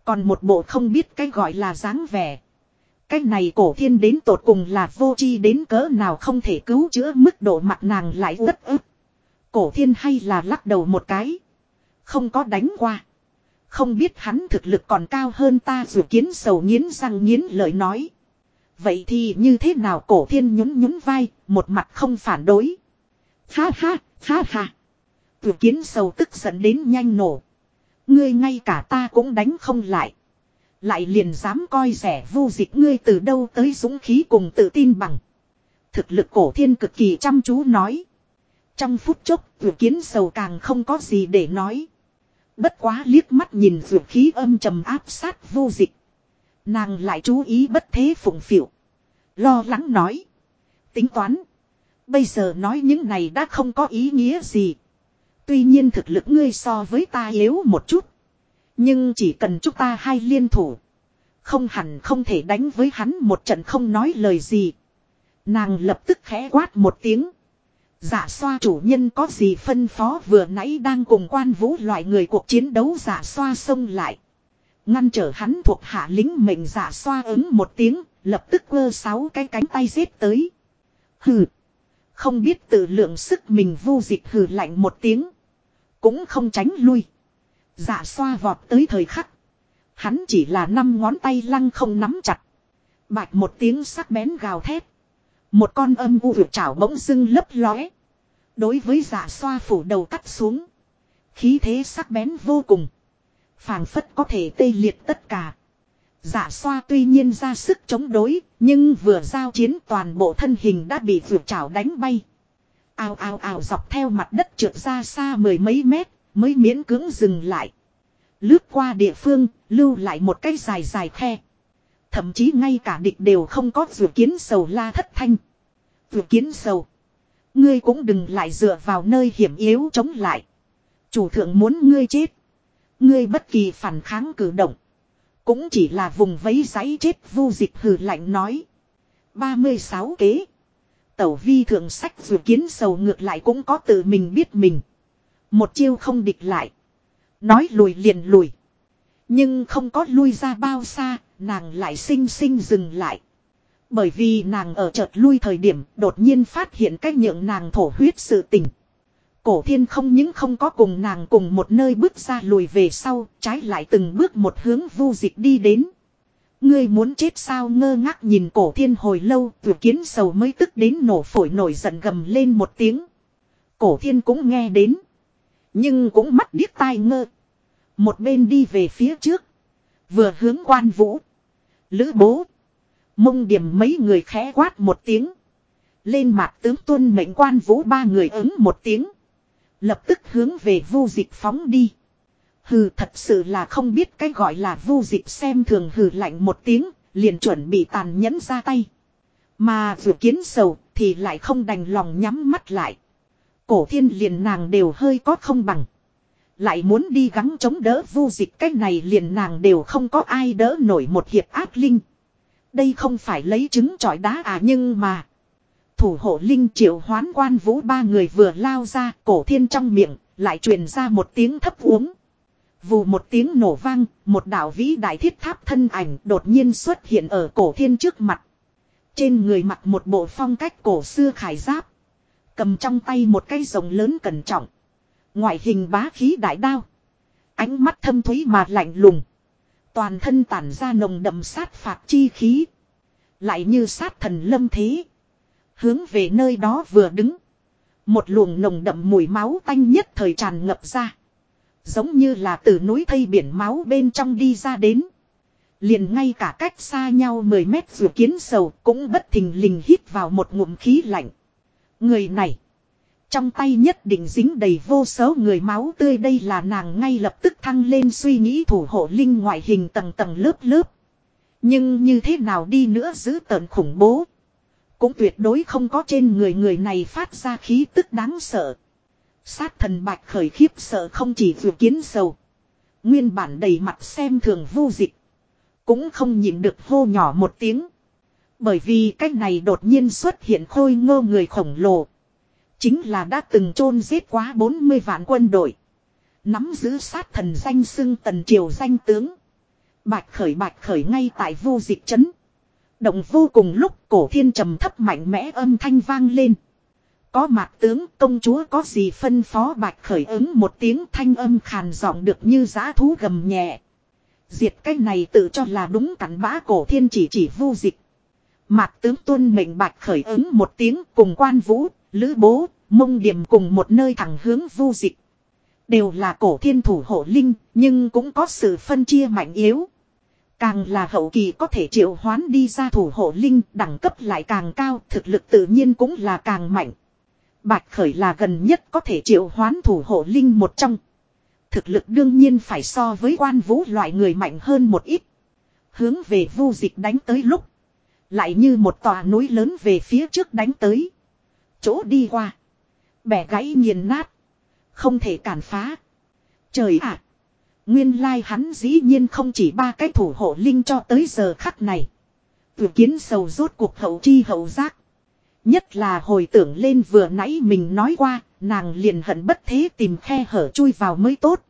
Còn một bộ không biết cái gọi là dáng vẻ. Cái này cổ thiên đến tột cùng là vô chi đến cỡ nào không thể cứu chữa mức độ mặt nàng lại rất ức. Cổ thiên hay là lắc đầu một cái. Không có đánh qua. Không biết hắn thực lực còn cao hơn ta, dù kiến sầu nghiến răng nghiến lời nói. Vậy thì như thế nào cổ thiên nhún nhún vai, một mặt không phản đối. Ha ha, ha ha. Tử kiến sầu tức giận đến nhanh nổ. Ngươi ngay cả ta cũng đánh không lại. Lại liền dám coi rẻ vu dịch ngươi từ đâu tới dũng khí cùng tự tin bằng. Thực lực cổ thiên cực kỳ chăm chú nói. Trong phút chốc, tử kiến sầu càng không có gì để nói. Bất quá liếc mắt nhìn dược khí âm trầm áp sát vô dịch. Nàng lại chú ý bất thế phụng phịu. Lo lắng nói. Tính toán. Bây giờ nói những này đã không có ý nghĩa gì. Tuy nhiên thực lực ngươi so với ta yếu một chút. Nhưng chỉ cần chúng ta hai liên thủ. Không hẳn không thể đánh với hắn một trận không nói lời gì. Nàng lập tức khẽ quát một tiếng. Giả xoa chủ nhân có gì phân phó vừa nãy đang cùng quan vũ loại người cuộc chiến đấu giả xoa xông lại. Ngăn trở hắn thuộc hạ lính mệnh giả xoa ứng một tiếng, lập tức quơ sáu cái cánh tay giết tới. Hừ. Không biết tự lượng sức mình vu dịch hừ lạnh một tiếng. Cũng không tránh lui. Giả xoa vọt tới thời khắc. Hắn chỉ là năm ngón tay lăng không nắm chặt. Bạch một tiếng sắc bén gào thét. Một con âm u vượt chảo bỗng dưng lấp lóe. Đối với giả xoa phủ đầu cắt xuống. Khí thế sắc bén vô cùng phảng phất có thể tê liệt tất cả. Giả xoa tuy nhiên ra sức chống đối, nhưng vừa giao chiến toàn bộ thân hình đã bị vượt chảo đánh bay. Ao ao ao dọc theo mặt đất trượt ra xa mười mấy mét, mới miễn cưỡng dừng lại. Lướt qua địa phương, lưu lại một cái dài dài khe. Thậm chí ngay cả địch đều không có vượt kiến sầu la thất thanh. Vượt kiến sầu. Ngươi cũng đừng lại dựa vào nơi hiểm yếu chống lại. Chủ thượng muốn ngươi chết. Ngươi bất kỳ phản kháng cử động. Cũng chỉ là vùng vấy giấy chết vu dịch hừ lạnh nói. 36 kế. Tẩu vi thượng sách dự kiến sầu ngược lại cũng có tự mình biết mình. Một chiêu không địch lại. Nói lùi liền lùi. Nhưng không có lui ra bao xa, nàng lại xinh xinh dừng lại. Bởi vì nàng ở chợt lui thời điểm đột nhiên phát hiện cách nhượng nàng thổ huyết sự tình. Cổ thiên không những không có cùng nàng cùng một nơi bước ra lùi về sau, trái lại từng bước một hướng vu dịch đi đến. Ngươi muốn chết sao ngơ ngác nhìn cổ thiên hồi lâu, vừa kiến sầu mới tức đến nổ phổi nổi giận gầm lên một tiếng. Cổ thiên cũng nghe đến. Nhưng cũng mắt điếc tai ngơ. Một bên đi về phía trước. Vừa hướng quan vũ. Lữ bố. Mông điểm mấy người khẽ quát một tiếng. Lên mặt tướng tuân mệnh quan vũ ba người ứng một tiếng. Lập tức hướng về vu dịch phóng đi. Hừ thật sự là không biết cái gọi là vu dịch xem thường hừ lạnh một tiếng, liền chuẩn bị tàn nhẫn ra tay. Mà vừa kiến sầu thì lại không đành lòng nhắm mắt lại. Cổ thiên liền nàng đều hơi có không bằng. Lại muốn đi gắng chống đỡ vu dịch cách này liền nàng đều không có ai đỡ nổi một hiệp ác linh. Đây không phải lấy trứng trọi đá à nhưng mà. Thủ hộ linh triệu hoán quan vũ ba người vừa lao ra cổ thiên trong miệng lại truyền ra một tiếng thấp uống. Vù một tiếng nổ vang, một đạo vĩ đại thiết tháp thân ảnh đột nhiên xuất hiện ở cổ thiên trước mặt. Trên người mặc một bộ phong cách cổ xưa khải giáp. Cầm trong tay một cây rồng lớn cẩn trọng. Ngoại hình bá khí đại đao. Ánh mắt thâm thúy mà lạnh lùng. Toàn thân tản ra nồng đậm sát phạt chi khí. Lại như sát thần lâm thế. Hướng về nơi đó vừa đứng. Một luồng nồng đậm mùi máu tanh nhất thời tràn ngập ra. Giống như là từ núi thây biển máu bên trong đi ra đến. Liền ngay cả cách xa nhau 10 mét dù kiến sầu cũng bất thình lình hít vào một ngụm khí lạnh. Người này. Trong tay nhất định dính đầy vô số người máu tươi đây là nàng ngay lập tức thăng lên suy nghĩ thủ hộ linh ngoại hình tầng tầng lớp lớp. Nhưng như thế nào đi nữa giữ tợn khủng bố. Cũng tuyệt đối không có trên người người này phát ra khí tức đáng sợ. Sát thần bạch khởi khiếp sợ không chỉ vừa kiến sầu. Nguyên bản đầy mặt xem thường vô dịch. Cũng không nhịn được hô nhỏ một tiếng. Bởi vì cách này đột nhiên xuất hiện khôi ngô người khổng lồ. Chính là đã từng chôn giết quá 40 vạn quân đội. Nắm giữ sát thần danh xưng tần triều danh tướng. Bạch khởi bạch khởi ngay tại vô dịch trấn. Động vô cùng lúc cổ thiên trầm thấp mạnh mẽ âm thanh vang lên. Có mạc tướng công chúa có gì phân phó bạch khởi ứng một tiếng thanh âm khàn giọng được như giá thú gầm nhẹ. Diệt cái này tự cho là đúng cắn bã cổ thiên chỉ chỉ vu dịch. Mạc tướng tuân mệnh bạch khởi ứng một tiếng cùng quan vũ, lữ bố, mông điểm cùng một nơi thẳng hướng vu dịch. Đều là cổ thiên thủ hộ linh, nhưng cũng có sự phân chia mạnh yếu. Càng là hậu kỳ có thể triệu hoán đi ra thủ hộ linh, đẳng cấp lại càng cao, thực lực tự nhiên cũng là càng mạnh. Bạch khởi là gần nhất có thể triệu hoán thủ hộ linh một trong. Thực lực đương nhiên phải so với quan vũ loại người mạnh hơn một ít. Hướng về vu dịch đánh tới lúc. Lại như một tòa núi lớn về phía trước đánh tới. Chỗ đi qua. Bẻ gãy nghiền nát. Không thể cản phá. Trời ạ! Nguyên lai hắn dĩ nhiên không chỉ ba cái thủ hộ linh cho tới giờ khắc này. Vừa kiến sầu rốt cuộc hậu chi hậu giác. Nhất là hồi tưởng lên vừa nãy mình nói qua, nàng liền hận bất thế tìm khe hở chui vào mới tốt.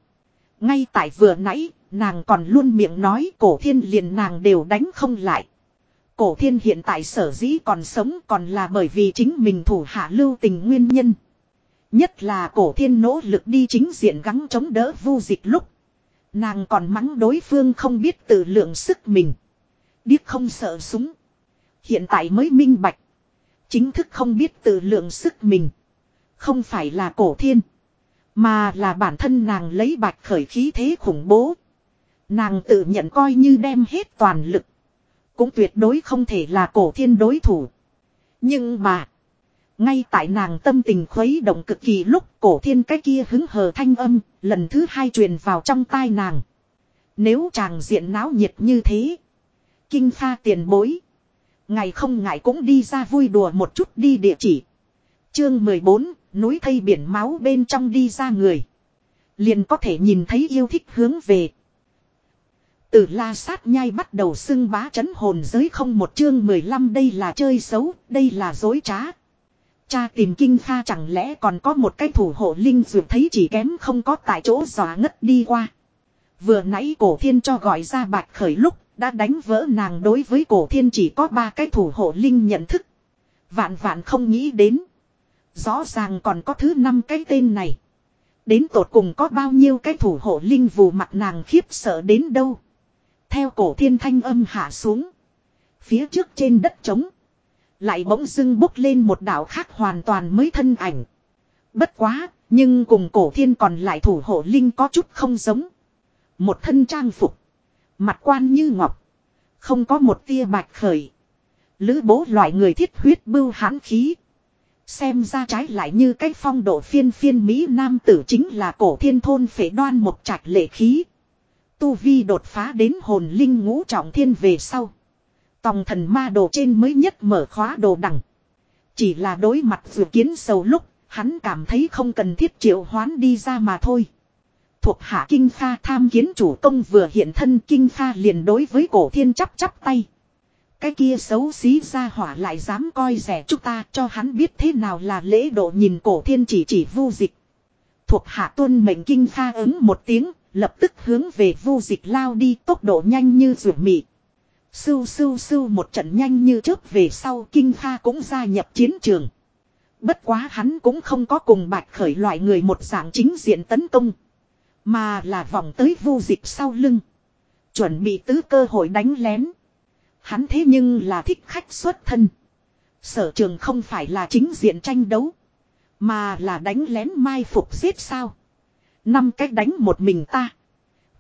Ngay tại vừa nãy, nàng còn luôn miệng nói cổ thiên liền nàng đều đánh không lại. Cổ thiên hiện tại sở dĩ còn sống còn là bởi vì chính mình thủ hạ lưu tình nguyên nhân. Nhất là cổ thiên nỗ lực đi chính diện gắng chống đỡ vu dịch lúc. Nàng còn mắng đối phương không biết tự lượng sức mình. Điếc không sợ súng. Hiện tại mới minh bạch. Chính thức không biết tự lượng sức mình. Không phải là cổ thiên. Mà là bản thân nàng lấy bạch khởi khí thế khủng bố. Nàng tự nhận coi như đem hết toàn lực. Cũng tuyệt đối không thể là cổ thiên đối thủ. Nhưng mà. Ngay tại nàng tâm tình khuấy động cực kỳ lúc cổ thiên cái kia hứng hờ thanh âm, lần thứ hai truyền vào trong tai nàng. Nếu chàng diện náo nhiệt như thế. Kinh pha tiền bối. Ngày không ngại cũng đi ra vui đùa một chút đi địa chỉ. Chương 14, núi thây biển máu bên trong đi ra người. Liền có thể nhìn thấy yêu thích hướng về. Từ la sát nhai bắt đầu xưng bá chấn hồn giới không một chương 15 đây là chơi xấu, đây là dối trá. Cha tìm kinh kha chẳng lẽ còn có một cái thủ hộ linh dược thấy chỉ kém không có tại chỗ giò ngất đi qua. Vừa nãy cổ thiên cho gọi ra bạch khởi lúc, đã đánh vỡ nàng đối với cổ thiên chỉ có ba cái thủ hộ linh nhận thức. Vạn vạn không nghĩ đến. Rõ ràng còn có thứ năm cái tên này. Đến tột cùng có bao nhiêu cái thủ hộ linh vù mặt nàng khiếp sợ đến đâu. Theo cổ thiên thanh âm hạ xuống. Phía trước trên đất trống. Lại bỗng dưng bốc lên một đảo khác hoàn toàn mới thân ảnh. Bất quá, nhưng cùng cổ thiên còn lại thủ hộ linh có chút không giống. Một thân trang phục. Mặt quan như ngọc. Không có một tia bạch khởi. Lữ bố loại người thiết huyết bưu hãn khí. Xem ra trái lại như cách phong độ phiên phiên Mỹ Nam tử chính là cổ thiên thôn phế đoan một trạch lệ khí. Tu Vi đột phá đến hồn linh ngũ trọng thiên về sau. Tòng thần ma đồ trên mới nhất mở khóa đồ đằng. Chỉ là đối mặt dự kiến sầu lúc, hắn cảm thấy không cần thiết triệu hoán đi ra mà thôi. Thuộc hạ Kinh Kha tham kiến chủ công vừa hiện thân Kinh Kha liền đối với cổ thiên chắp chắp tay. Cái kia xấu xí ra hỏa lại dám coi rẻ chúng ta cho hắn biết thế nào là lễ độ nhìn cổ thiên chỉ chỉ vu dịch. Thuộc hạ tuân mệnh Kinh Kha ứng một tiếng, lập tức hướng về vu dịch lao đi tốc độ nhanh như rượu mị. Sưu sưu sưu một trận nhanh như chớp về sau Kinh Kha cũng gia nhập chiến trường. Bất quá hắn cũng không có cùng bạch khởi loại người một dạng chính diện tấn công. Mà là vòng tới vu dịch sau lưng. Chuẩn bị tứ cơ hội đánh lén. Hắn thế nhưng là thích khách xuất thân. Sở trường không phải là chính diện tranh đấu. Mà là đánh lén mai phục giết sao. Năm cách đánh một mình ta.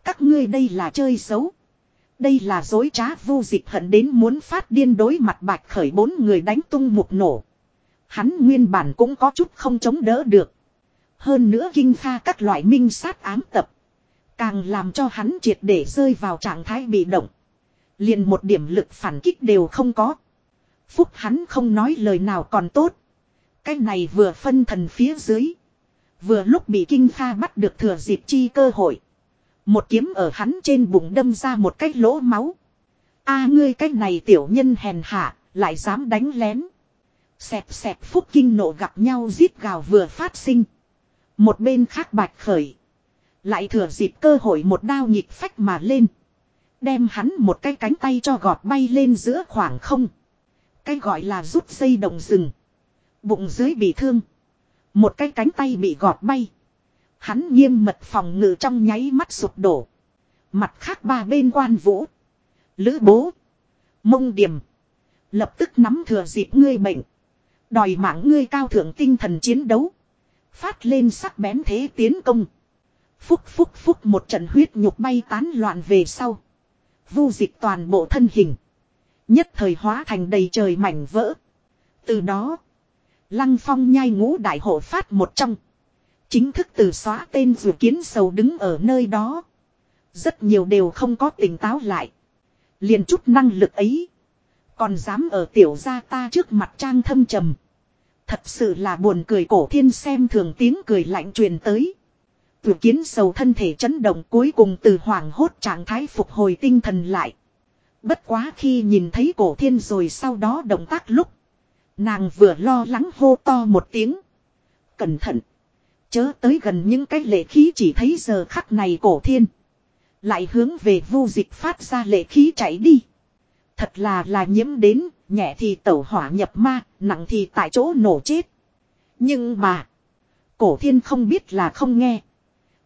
Các ngươi đây là chơi xấu. Đây là dối trá vu dịch hận đến muốn phát điên đối mặt bạch khởi bốn người đánh tung mục nổ. Hắn nguyên bản cũng có chút không chống đỡ được. Hơn nữa kinh pha các loại minh sát ám tập. Càng làm cho hắn triệt để rơi vào trạng thái bị động. Liền một điểm lực phản kích đều không có. Phúc hắn không nói lời nào còn tốt. Cái này vừa phân thần phía dưới. Vừa lúc bị kinh pha bắt được thừa dịp chi cơ hội. Một kiếm ở hắn trên bụng đâm ra một cái lỗ máu. a ngươi cái này tiểu nhân hèn hạ, lại dám đánh lén. Xẹp xẹp phúc kinh nộ gặp nhau giết gào vừa phát sinh. Một bên khác bạch khởi. Lại thừa dịp cơ hội một đao nhịp phách mà lên. Đem hắn một cái cánh tay cho gọt bay lên giữa khoảng không. Cái gọi là rút dây đồng rừng. Bụng dưới bị thương. Một cái cánh tay bị gọt bay. Hắn nghiêm mật phòng ngự trong nháy mắt sụp đổ. Mặt khác ba bên quan vũ. Lữ bố. Mông điểm. Lập tức nắm thừa dịp ngươi bệnh. Đòi mạng ngươi cao thượng tinh thần chiến đấu. Phát lên sắc bén thế tiến công. Phúc phúc phúc một trận huyết nhục bay tán loạn về sau. Vu dịch toàn bộ thân hình. Nhất thời hóa thành đầy trời mảnh vỡ. Từ đó. Lăng phong nhai ngũ đại hộ phát một trong. Chính thức từ xóa tên dù kiến sầu đứng ở nơi đó. Rất nhiều đều không có tỉnh táo lại. Liền chút năng lực ấy. Còn dám ở tiểu gia ta trước mặt trang thâm trầm. Thật sự là buồn cười cổ thiên xem thường tiếng cười lạnh truyền tới. Vừa kiến sầu thân thể chấn động cuối cùng từ hoàng hốt trạng thái phục hồi tinh thần lại. Bất quá khi nhìn thấy cổ thiên rồi sau đó động tác lúc. Nàng vừa lo lắng hô to một tiếng. Cẩn thận. Chớ tới gần những cái lệ khí chỉ thấy giờ khắc này cổ thiên. Lại hướng về vu dịch phát ra lệ khí chạy đi. Thật là là nhiễm đến, nhẹ thì tẩu hỏa nhập ma, nặng thì tại chỗ nổ chết. Nhưng mà, cổ thiên không biết là không nghe.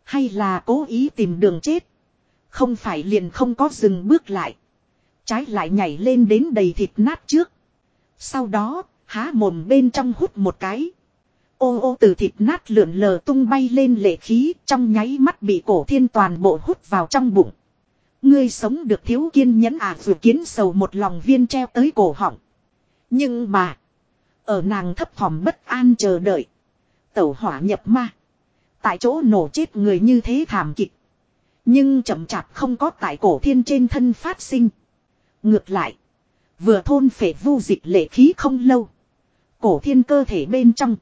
Hay là cố ý tìm đường chết. Không phải liền không có dừng bước lại. Trái lại nhảy lên đến đầy thịt nát trước. Sau đó, há mồm bên trong hút một cái. Ô ô từ thịt nát lượn lờ tung bay lên lệ khí, trong nháy mắt bị cổ thiên toàn bộ hút vào trong bụng. Ngươi sống được thiếu kiên nhẫn à vừa kiến sầu một lòng viên treo tới cổ họng. Nhưng mà. Ở nàng thấp thỏm bất an chờ đợi. Tẩu hỏa nhập ma. Tại chỗ nổ chết người như thế thảm kịch. Nhưng chậm chạp không có tại cổ thiên trên thân phát sinh. Ngược lại. Vừa thôn phệ vu dịch lệ khí không lâu. Cổ thiên cơ thể bên trong.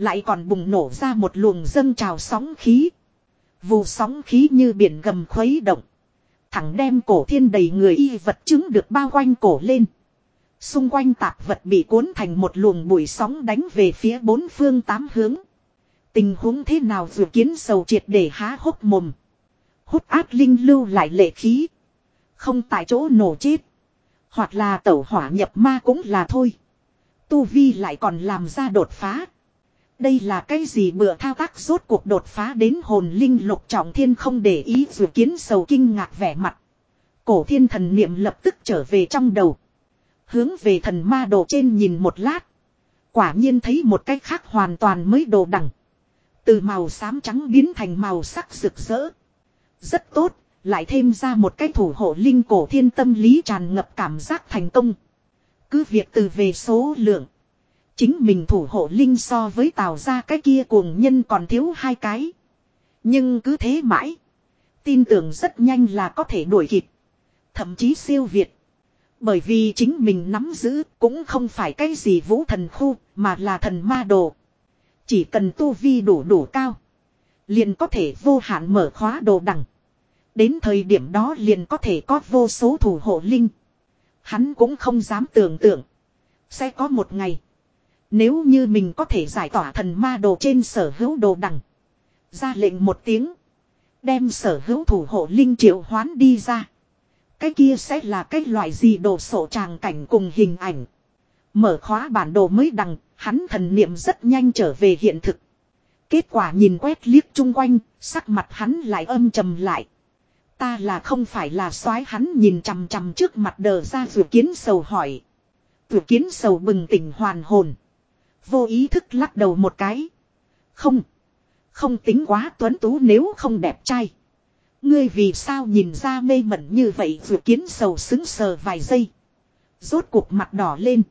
Lại còn bùng nổ ra một luồng dâng trào sóng khí. Vù sóng khí như biển gầm khuấy động. Thẳng đem cổ thiên đầy người y vật chứng được bao quanh cổ lên. Xung quanh tạp vật bị cuốn thành một luồng bụi sóng đánh về phía bốn phương tám hướng. Tình huống thế nào vừa kiến sầu triệt để há hốc mồm. Hút áp linh lưu lại lệ khí. Không tại chỗ nổ chết. Hoặc là tẩu hỏa nhập ma cũng là thôi. Tu Vi lại còn làm ra đột phá. Đây là cái gì bữa thao tác rốt cuộc đột phá đến hồn linh lục trọng thiên không để ý dù kiến sầu kinh ngạc vẻ mặt. Cổ thiên thần niệm lập tức trở về trong đầu. Hướng về thần ma đồ trên nhìn một lát. Quả nhiên thấy một cái khác hoàn toàn mới đồ đẳng. Từ màu xám trắng biến thành màu sắc rực rỡ. Rất tốt, lại thêm ra một cái thủ hộ linh cổ thiên tâm lý tràn ngập cảm giác thành công. Cứ việc từ về số lượng. Chính mình thủ hộ linh so với tào ra cái kia cuồng nhân còn thiếu hai cái. Nhưng cứ thế mãi. Tin tưởng rất nhanh là có thể đuổi kịp. Thậm chí siêu việt. Bởi vì chính mình nắm giữ cũng không phải cái gì vũ thần khu, mà là thần ma đồ. Chỉ cần tu vi đủ đủ cao. Liền có thể vô hạn mở khóa đồ đằng. Đến thời điểm đó liền có thể có vô số thủ hộ linh. Hắn cũng không dám tưởng tượng. Sẽ có một ngày. Nếu như mình có thể giải tỏa thần ma đồ trên sở hữu đồ đằng. Ra lệnh một tiếng. Đem sở hữu thủ hộ linh triệu hoán đi ra. Cái kia sẽ là cái loại gì đồ sổ tràng cảnh cùng hình ảnh. Mở khóa bản đồ mới đằng, hắn thần niệm rất nhanh trở về hiện thực. Kết quả nhìn quét liếc chung quanh, sắc mặt hắn lại âm trầm lại. Ta là không phải là soái hắn nhìn chằm chằm trước mặt đờ ra vừa kiến sầu hỏi. Vừa kiến sầu bừng tỉnh hoàn hồn. Vô ý thức lắc đầu một cái. Không. Không tính quá tuấn tú nếu không đẹp trai. Ngươi vì sao nhìn ra mê mẩn như vậy vừa kiến sầu xứng sờ vài giây. Rốt cuộc mặt đỏ lên.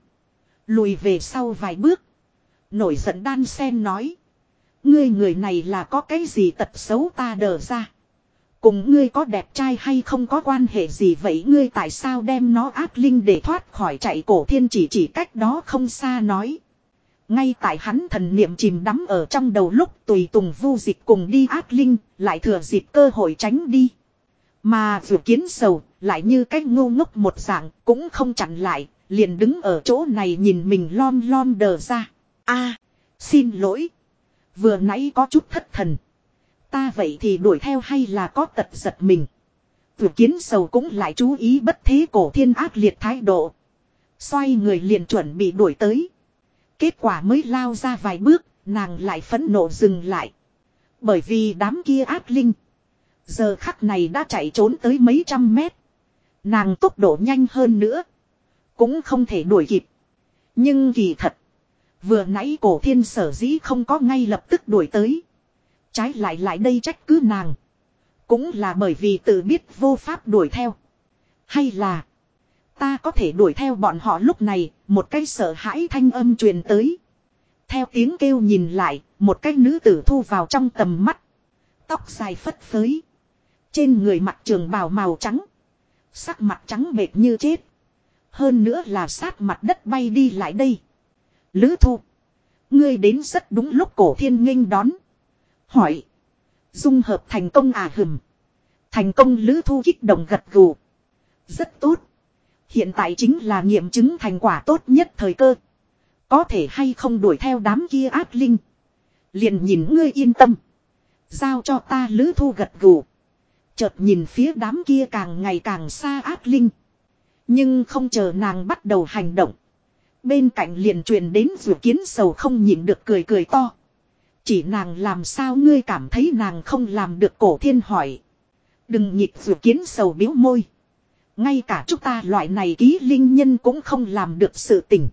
Lùi về sau vài bước. Nổi giận đan sen nói. Ngươi người này là có cái gì tật xấu ta đờ ra. Cùng ngươi có đẹp trai hay không có quan hệ gì vậy ngươi tại sao đem nó ác linh để thoát khỏi chạy cổ thiên chỉ chỉ cách đó không xa nói. Ngay tại hắn thần niệm chìm đắm ở trong đầu lúc tùy tùng vu dịch cùng đi ác linh, lại thừa dịp cơ hội tránh đi. Mà vừa kiến sầu, lại như cách ngu ngốc một dạng, cũng không chặn lại, liền đứng ở chỗ này nhìn mình lom lom đờ ra. a xin lỗi. Vừa nãy có chút thất thần. Ta vậy thì đuổi theo hay là có tật giật mình. Tử kiến sầu cũng lại chú ý bất thế cổ thiên ác liệt thái độ. Xoay người liền chuẩn bị đuổi tới. Kết quả mới lao ra vài bước, nàng lại phẫn nộ dừng lại. Bởi vì đám kia ác linh. Giờ khắc này đã chạy trốn tới mấy trăm mét. Nàng tốc độ nhanh hơn nữa. Cũng không thể đuổi kịp. Nhưng kỳ thật. Vừa nãy cổ thiên sở dĩ không có ngay lập tức đuổi tới. Trái lại lại đây trách cứ nàng. Cũng là bởi vì tự biết vô pháp đuổi theo. Hay là. Ta có thể đuổi theo bọn họ lúc này. Một cái sợ hãi thanh âm truyền tới. Theo tiếng kêu nhìn lại. Một cái nữ tử thu vào trong tầm mắt. Tóc dài phất phới. Trên người mặt trường bào màu trắng. Sắc mặt trắng bệt như chết. Hơn nữa là sát mặt đất bay đi lại đây. Lữ thu. Ngươi đến rất đúng lúc cổ thiên nghênh đón. Hỏi. Dung hợp thành công à hừm. Thành công lữ thu kích động gật gù. Rất tốt. Hiện tại chính là nghiệm chứng thành quả tốt nhất thời cơ. Có thể hay không đuổi theo đám kia ác linh. Liền nhìn ngươi yên tâm. Giao cho ta lữ thu gật gù. Chợt nhìn phía đám kia càng ngày càng xa ác linh. Nhưng không chờ nàng bắt đầu hành động. Bên cạnh liền truyền đến dù kiến sầu không nhịn được cười cười to. Chỉ nàng làm sao ngươi cảm thấy nàng không làm được cổ thiên hỏi. Đừng nhịp dù kiến sầu biếu môi. Ngay cả chúng ta loại này ký linh nhân cũng không làm được sự tình.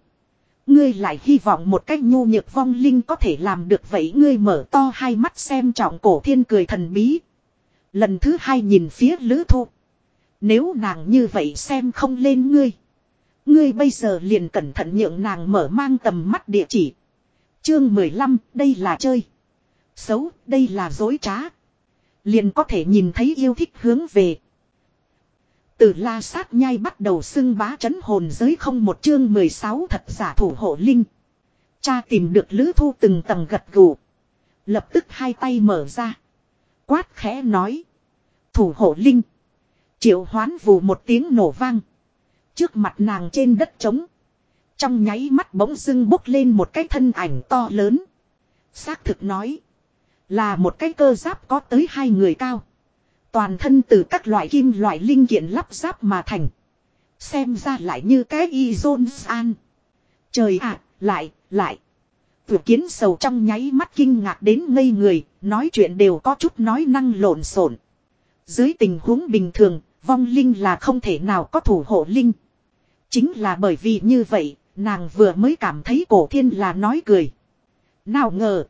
Ngươi lại hy vọng một cách nhu nhược vong linh có thể làm được vậy ngươi mở to hai mắt xem trọng cổ thiên cười thần bí. Lần thứ hai nhìn phía lữ thu. Nếu nàng như vậy xem không lên ngươi. Ngươi bây giờ liền cẩn thận nhượng nàng mở mang tầm mắt địa chỉ. Chương 15, đây là chơi. Xấu, đây là dối trá. Liền có thể nhìn thấy yêu thích hướng về. Từ la sát nhai bắt đầu xưng bá chấn hồn giới không một chương 16 thật giả thủ hộ linh. Cha tìm được lữ thu từng tầng gật gù. Lập tức hai tay mở ra. Quát khẽ nói. Thủ hộ linh. Triệu hoán vù một tiếng nổ vang. Trước mặt nàng trên đất trống. Trong nháy mắt bỗng dưng bốc lên một cái thân ảnh to lớn. Xác thực nói. Là một cái cơ giáp có tới hai người cao. Toàn thân từ các loại kim loại linh kiện lắp ráp mà thành. Xem ra lại như cái y an. Trời ạ, lại, lại. Tử kiến sầu trong nháy mắt kinh ngạc đến ngây người, nói chuyện đều có chút nói năng lộn xộn. Dưới tình huống bình thường, vong linh là không thể nào có thủ hộ linh. Chính là bởi vì như vậy, nàng vừa mới cảm thấy cổ thiên là nói cười. Nào ngờ,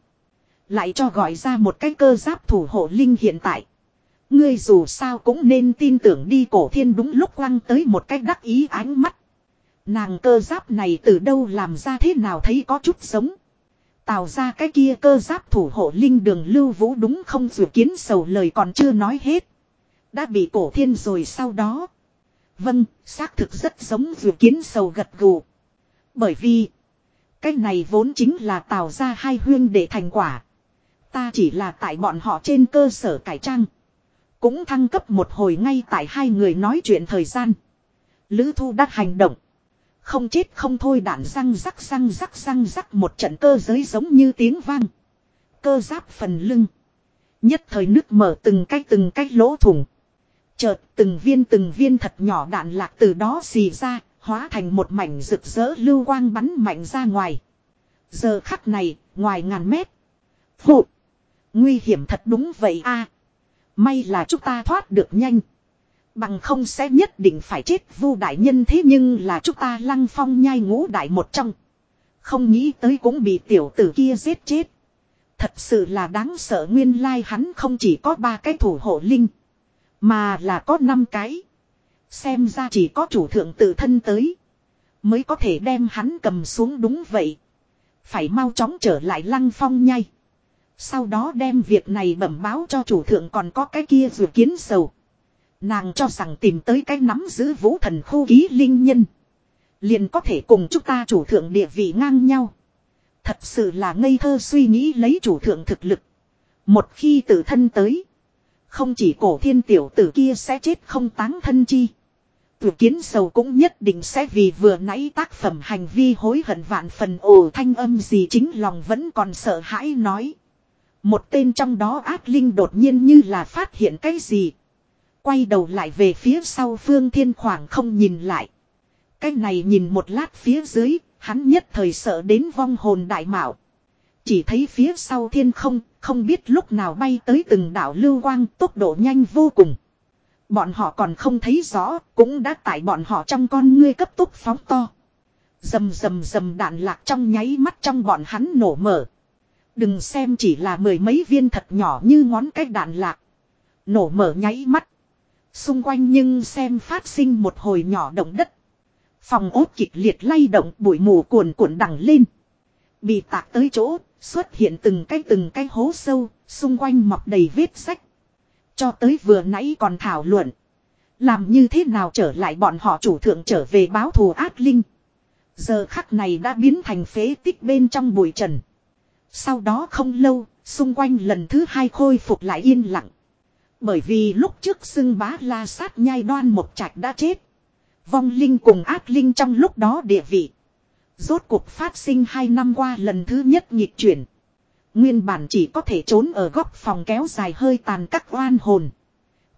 lại cho gọi ra một cái cơ giáp thủ hộ linh hiện tại. Ngươi dù sao cũng nên tin tưởng đi cổ thiên đúng lúc quăng tới một cách đắc ý ánh mắt. Nàng cơ giáp này từ đâu làm ra thế nào thấy có chút giống. Tạo ra cái kia cơ giáp thủ hộ linh đường lưu vũ đúng không dự kiến sầu lời còn chưa nói hết. Đã bị cổ thiên rồi sau đó. Vâng, xác thực rất giống dự kiến sầu gật gù. Bởi vì, cái này vốn chính là tạo ra hai huyên để thành quả. Ta chỉ là tại bọn họ trên cơ sở cải trang. Cũng thăng cấp một hồi ngay tại hai người nói chuyện thời gian. Lữ thu đắc hành động. Không chết không thôi đạn răng rắc răng rắc răng rắc một trận cơ giới giống như tiếng vang. Cơ giáp phần lưng. Nhất thời nước mở từng cái từng cái lỗ thủng. Chợt từng viên từng viên thật nhỏ đạn lạc từ đó xì ra, hóa thành một mảnh rực rỡ lưu quang bắn mạnh ra ngoài. Giờ khắc này, ngoài ngàn mét. Phụ! Nguy hiểm thật đúng vậy a May là chúng ta thoát được nhanh. Bằng không sẽ nhất định phải chết vu đại nhân thế nhưng là chúng ta lăng phong nhai ngũ đại một trong. Không nghĩ tới cũng bị tiểu tử kia giết chết. Thật sự là đáng sợ nguyên lai hắn không chỉ có ba cái thủ hộ linh. Mà là có năm cái. Xem ra chỉ có chủ thượng tự thân tới. Mới có thể đem hắn cầm xuống đúng vậy. Phải mau chóng trở lại lăng phong nhai. Sau đó đem việc này bẩm báo cho chủ thượng còn có cái kia dự kiến sầu. Nàng cho rằng tìm tới cái nắm giữ vũ thần khu ký linh nhân. Liền có thể cùng chúng ta chủ thượng địa vị ngang nhau. Thật sự là ngây thơ suy nghĩ lấy chủ thượng thực lực. Một khi tự thân tới. Không chỉ cổ thiên tiểu tử kia sẽ chết không táng thân chi. Tử kiến sầu cũng nhất định sẽ vì vừa nãy tác phẩm hành vi hối hận vạn phần ồ thanh âm gì chính lòng vẫn còn sợ hãi nói. Một tên trong đó ác linh đột nhiên như là phát hiện cái gì. Quay đầu lại về phía sau phương thiên khoảng không nhìn lại. Cái này nhìn một lát phía dưới, hắn nhất thời sợ đến vong hồn đại mạo. Chỉ thấy phía sau thiên không, không biết lúc nào bay tới từng đảo lưu quang tốc độ nhanh vô cùng. Bọn họ còn không thấy rõ, cũng đã tại bọn họ trong con ngươi cấp tốc phóng to. Dầm dầm dầm đạn lạc trong nháy mắt trong bọn hắn nổ mở. Đừng xem chỉ là mười mấy viên thật nhỏ như ngón cái đạn lạc. Nổ mở nháy mắt. Xung quanh nhưng xem phát sinh một hồi nhỏ động đất. Phòng ốt kịch liệt lay động bụi mù cuồn cuộn đằng lên. Bị tạc tới chỗ, xuất hiện từng cái từng cái hố sâu, xung quanh mọc đầy vết sách. Cho tới vừa nãy còn thảo luận. Làm như thế nào trở lại bọn họ chủ thượng trở về báo thù ác linh. Giờ khắc này đã biến thành phế tích bên trong bụi trần. Sau đó không lâu, xung quanh lần thứ hai khôi phục lại yên lặng. Bởi vì lúc trước xưng bá la sát nhai đoan một trạch đã chết. Vong linh cùng ác linh trong lúc đó địa vị. Rốt cuộc phát sinh hai năm qua lần thứ nhất nhịp chuyển. Nguyên bản chỉ có thể trốn ở góc phòng kéo dài hơi tàn các oan hồn.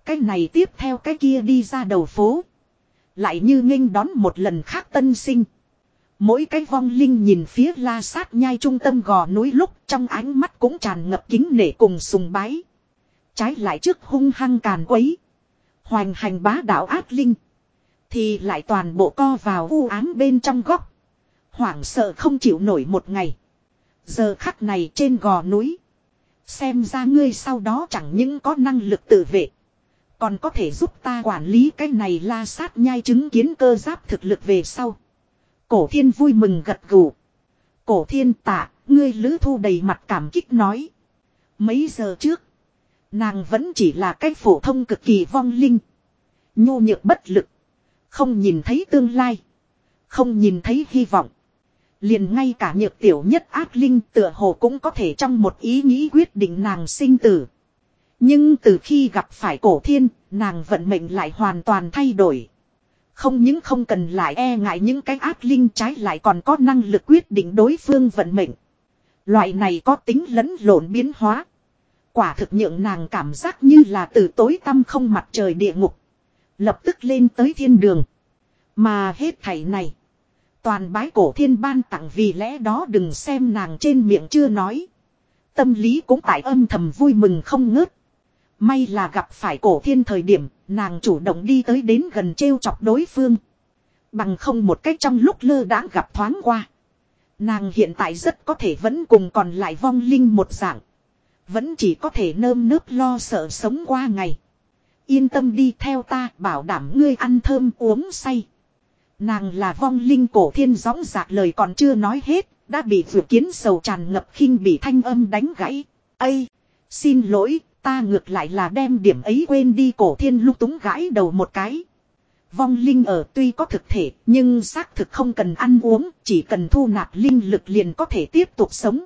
Cái này tiếp theo cái kia đi ra đầu phố. Lại như nghênh đón một lần khác tân sinh. Mỗi cái vong linh nhìn phía la sát nhai trung tâm gò núi lúc trong ánh mắt cũng tràn ngập kính nể cùng sùng bái. Trái lại trước hung hăng càn quấy. Hoành hành bá đạo ác linh. Thì lại toàn bộ co vào u ám bên trong góc. Hoảng sợ không chịu nổi một ngày. Giờ khắc này trên gò núi. Xem ra ngươi sau đó chẳng những có năng lực tự vệ. Còn có thể giúp ta quản lý cái này la sát nhai chứng kiến cơ giáp thực lực về sau. Cổ thiên vui mừng gật gù. Cổ thiên tạ, ngươi lữ thu đầy mặt cảm kích nói. Mấy giờ trước, nàng vẫn chỉ là cái phổ thông cực kỳ vong linh. nhu nhược bất lực. Không nhìn thấy tương lai. Không nhìn thấy hy vọng. Liền ngay cả nhược tiểu nhất ác linh tựa hồ cũng có thể trong một ý nghĩ quyết định nàng sinh tử. Nhưng từ khi gặp phải cổ thiên, nàng vận mệnh lại hoàn toàn thay đổi. Không những không cần lại e ngại những cái ác linh trái lại còn có năng lực quyết định đối phương vận mệnh. Loại này có tính lẫn lộn biến hóa. Quả thực nhượng nàng cảm giác như là từ tối tăm không mặt trời địa ngục. Lập tức lên tới thiên đường. Mà hết thảy này. Toàn bái cổ thiên ban tặng vì lẽ đó đừng xem nàng trên miệng chưa nói. Tâm lý cũng tại âm thầm vui mừng không ngớt. May là gặp phải cổ thiên thời điểm, nàng chủ động đi tới đến gần trêu chọc đối phương. Bằng không một cách trong lúc lơ đãng gặp thoáng qua. Nàng hiện tại rất có thể vẫn cùng còn lại vong linh một dạng. Vẫn chỉ có thể nơm nớp lo sợ sống qua ngày. Yên tâm đi theo ta bảo đảm ngươi ăn thơm uống say. Nàng là vong linh cổ thiên gióng giạc lời còn chưa nói hết, đã bị vừa kiến sầu tràn ngập khinh bị thanh âm đánh gãy. Ây! Xin lỗi, ta ngược lại là đem điểm ấy quên đi cổ thiên lúc túng gãi đầu một cái. Vong linh ở tuy có thực thể, nhưng xác thực không cần ăn uống, chỉ cần thu nạp linh lực liền có thể tiếp tục sống.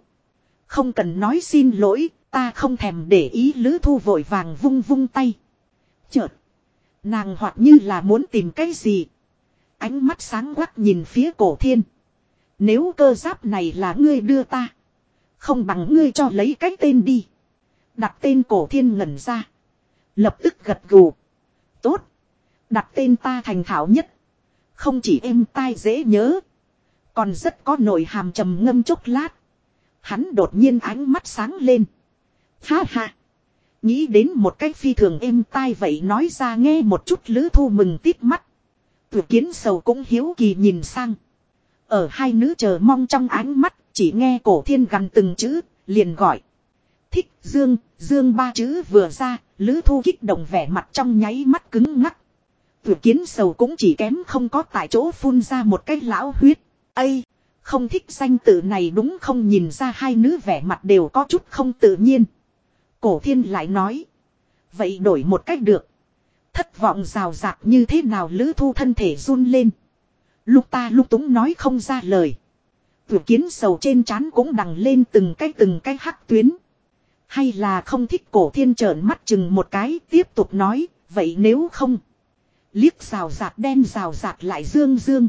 Không cần nói xin lỗi, ta không thèm để ý lữ thu vội vàng vung vung tay. Chợt, nàng hoặc như là muốn tìm cái gì. Ánh mắt sáng quắc nhìn phía cổ thiên. Nếu cơ giáp này là ngươi đưa ta. Không bằng ngươi cho lấy cái tên đi. Đặt tên cổ thiên ngẩn ra. Lập tức gật gù. Tốt. Đặt tên ta thành thảo nhất. Không chỉ êm tai dễ nhớ. Còn rất có nội hàm trầm ngâm chốc lát. Hắn đột nhiên ánh mắt sáng lên. Ha ha. Nghĩ đến một cách phi thường êm tai vậy nói ra nghe một chút lứ thu mừng tít mắt. Tuyệt kiến sầu cũng hiếu kỳ nhìn sang. Ở hai nữ chờ mong trong ánh mắt, chỉ nghe cổ thiên gần từng chữ, liền gọi. Thích, dương, dương ba chữ vừa ra, lữ thu kích động vẻ mặt trong nháy mắt cứng ngắc. Tử kiến sầu cũng chỉ kém không có tại chỗ phun ra một cái lão huyết. Ây, không thích danh tự này đúng không nhìn ra hai nữ vẻ mặt đều có chút không tự nhiên. Cổ thiên lại nói. Vậy đổi một cách được. Thất vọng rào rạc như thế nào lữ thu thân thể run lên. Lúc ta lúc túng nói không ra lời. Tử kiến sầu trên trán cũng đằng lên từng cái từng cái hắc tuyến. Hay là không thích cổ thiên trợn mắt chừng một cái tiếp tục nói, vậy nếu không. Liếc rào rạc đen rào rạc lại dương dương.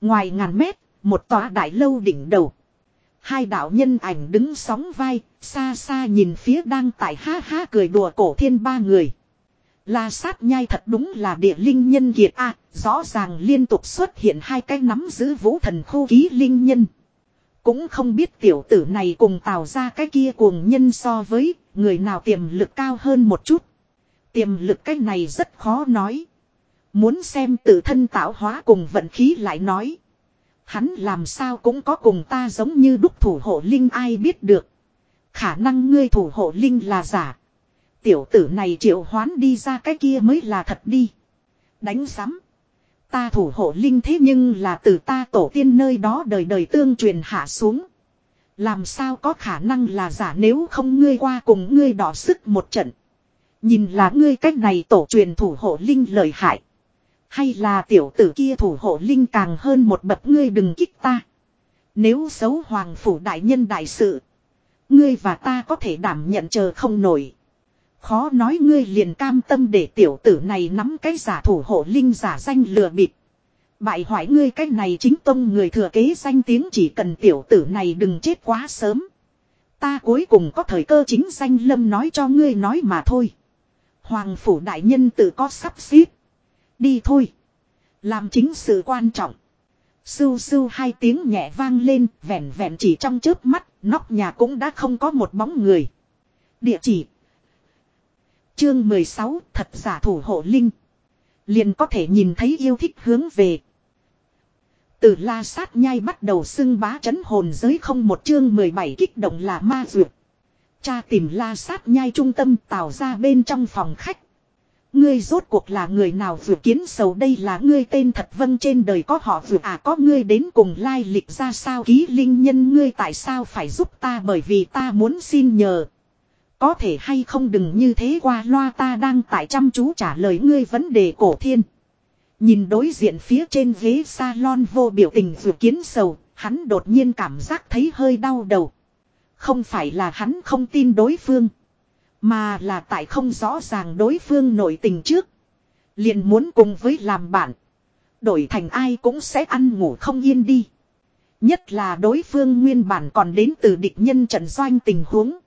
Ngoài ngàn mét, một tòa đại lâu đỉnh đầu. Hai đạo nhân ảnh đứng sóng vai, xa xa nhìn phía đang tại ha ha cười đùa cổ thiên ba người. La sát nhai thật đúng là địa linh nhân kiệt a rõ ràng liên tục xuất hiện hai cái nắm giữ vũ thần khu ký linh nhân. Cũng không biết tiểu tử này cùng tạo ra cái kia cuồng nhân so với, người nào tiềm lực cao hơn một chút. Tiềm lực cái này rất khó nói. Muốn xem tự thân tạo hóa cùng vận khí lại nói. Hắn làm sao cũng có cùng ta giống như đúc thủ hộ linh ai biết được. Khả năng ngươi thủ hộ linh là giả. Tiểu tử này triệu hoán đi ra cái kia mới là thật đi. Đánh sắm. Ta thủ hộ linh thế nhưng là từ ta tổ tiên nơi đó đời đời tương truyền hạ xuống. Làm sao có khả năng là giả nếu không ngươi qua cùng ngươi đỏ sức một trận. Nhìn là ngươi cách này tổ truyền thủ hộ linh lợi hại. Hay là tiểu tử kia thủ hộ linh càng hơn một bậc ngươi đừng kích ta. Nếu xấu hoàng phủ đại nhân đại sự. Ngươi và ta có thể đảm nhận chờ không nổi. Khó nói ngươi liền cam tâm để tiểu tử này nắm cái giả thủ hộ linh giả danh lừa bịp. Bại hoại ngươi cái này chính tông người thừa kế danh tiếng chỉ cần tiểu tử này đừng chết quá sớm. Ta cuối cùng có thời cơ chính danh lâm nói cho ngươi nói mà thôi. Hoàng phủ đại nhân tự có sắp xếp. Đi thôi. Làm chính sự quan trọng. Sưu sưu hai tiếng nhẹ vang lên, vẹn vẹn chỉ trong chớp mắt, nóc nhà cũng đã không có một bóng người. Địa chỉ. Chương 16, thật giả thủ hộ linh. Liền có thể nhìn thấy yêu thích hướng về. Từ la sát nhai bắt đầu xưng bá chấn hồn giới không một chương 17 kích động là ma dược. Cha tìm la sát nhai trung tâm tạo ra bên trong phòng khách. Ngươi rốt cuộc là người nào vừa kiến sầu đây là ngươi tên thật vâng trên đời có họ vừa à có ngươi đến cùng lai lịch ra sao ký linh nhân ngươi tại sao phải giúp ta bởi vì ta muốn xin nhờ. Có thể hay không đừng như thế qua loa ta đang tại chăm chú trả lời ngươi vấn đề cổ thiên. Nhìn đối diện phía trên ghế salon vô biểu tình vừa kiến sầu, hắn đột nhiên cảm giác thấy hơi đau đầu. Không phải là hắn không tin đối phương. Mà là tại không rõ ràng đối phương nội tình trước. Liền muốn cùng với làm bạn. Đổi thành ai cũng sẽ ăn ngủ không yên đi. Nhất là đối phương nguyên bản còn đến từ địch nhân trận doanh tình huống.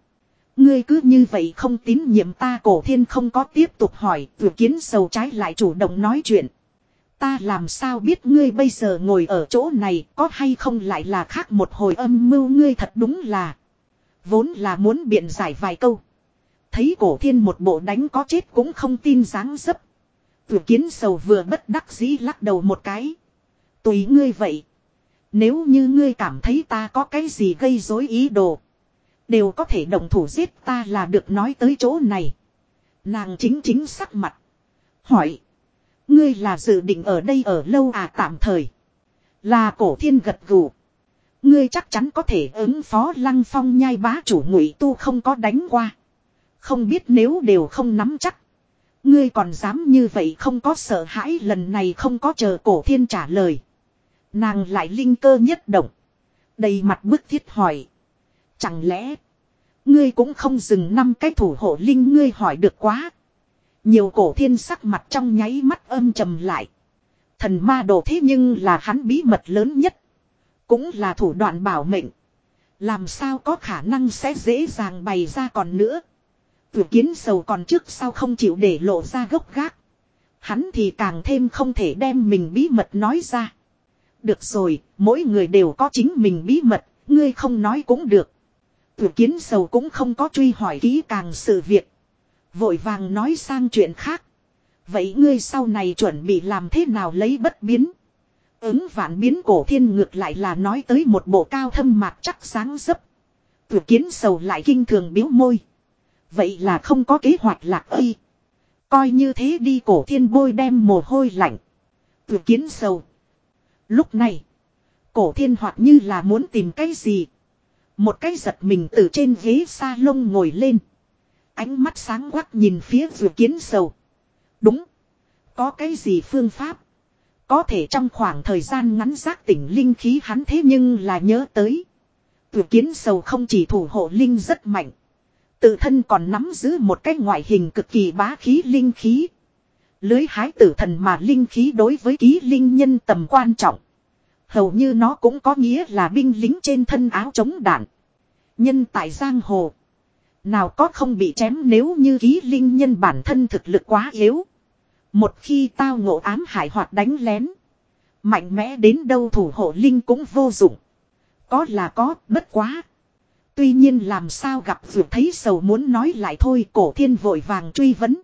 Ngươi cứ như vậy không tín nhiệm ta cổ thiên không có tiếp tục hỏi, vừa kiến sầu trái lại chủ động nói chuyện. Ta làm sao biết ngươi bây giờ ngồi ở chỗ này có hay không lại là khác một hồi âm mưu ngươi thật đúng là. Vốn là muốn biện giải vài câu. Thấy cổ thiên một bộ đánh có chết cũng không tin dáng dấp. Vừa kiến sầu vừa bất đắc dĩ lắc đầu một cái. Tùy ngươi vậy. Nếu như ngươi cảm thấy ta có cái gì gây rối ý đồ. Đều có thể động thủ giết ta là được nói tới chỗ này. Nàng chính chính sắc mặt. Hỏi. Ngươi là dự định ở đây ở lâu à tạm thời. Là cổ thiên gật gù. Ngươi chắc chắn có thể ứng phó lăng phong nhai bá chủ ngụy tu không có đánh qua. Không biết nếu đều không nắm chắc. Ngươi còn dám như vậy không có sợ hãi lần này không có chờ cổ thiên trả lời. Nàng lại linh cơ nhất động. Đầy mặt bức thiết hỏi. Chẳng lẽ. Ngươi cũng không dừng năm cái thủ hộ linh ngươi hỏi được quá. Nhiều cổ thiên sắc mặt trong nháy mắt âm trầm lại. Thần ma đồ thế nhưng là hắn bí mật lớn nhất. Cũng là thủ đoạn bảo mệnh. Làm sao có khả năng sẽ dễ dàng bày ra còn nữa. tuyệt kiến sầu còn trước sau không chịu để lộ ra gốc gác. Hắn thì càng thêm không thể đem mình bí mật nói ra. Được rồi, mỗi người đều có chính mình bí mật, ngươi không nói cũng được. Tử kiến sầu cũng không có truy hỏi kỹ càng sự việc. Vội vàng nói sang chuyện khác. Vậy ngươi sau này chuẩn bị làm thế nào lấy bất biến? Ứng vạn biến cổ thiên ngược lại là nói tới một bộ cao thâm mạc chắc sáng dấp. Tử kiến sầu lại kinh thường biếu môi. Vậy là không có kế hoạch lạc y. Coi như thế đi cổ thiên bôi đem mồ hôi lạnh. Tử kiến sầu. Lúc này. Cổ thiên hoặc như là muốn tìm cái gì. Một cái giật mình từ trên ghế sa lông ngồi lên. Ánh mắt sáng quắc nhìn phía vừa kiến sầu. Đúng. Có cái gì phương pháp. Có thể trong khoảng thời gian ngắn giác tỉnh linh khí hắn thế nhưng là nhớ tới. Vừa kiến sầu không chỉ thủ hộ linh rất mạnh. Tự thân còn nắm giữ một cái ngoại hình cực kỳ bá khí linh khí. Lưới hái tử thần mà linh khí đối với ký linh nhân tầm quan trọng. Hầu như nó cũng có nghĩa là binh lính trên thân áo chống đạn. Nhân tại giang hồ. Nào có không bị chém nếu như ký linh nhân bản thân thực lực quá yếu. Một khi tao ngộ ám hại hoặc đánh lén. Mạnh mẽ đến đâu thủ hộ linh cũng vô dụng. Có là có, bất quá. Tuy nhiên làm sao gặp vượt thấy sầu muốn nói lại thôi cổ thiên vội vàng truy vấn.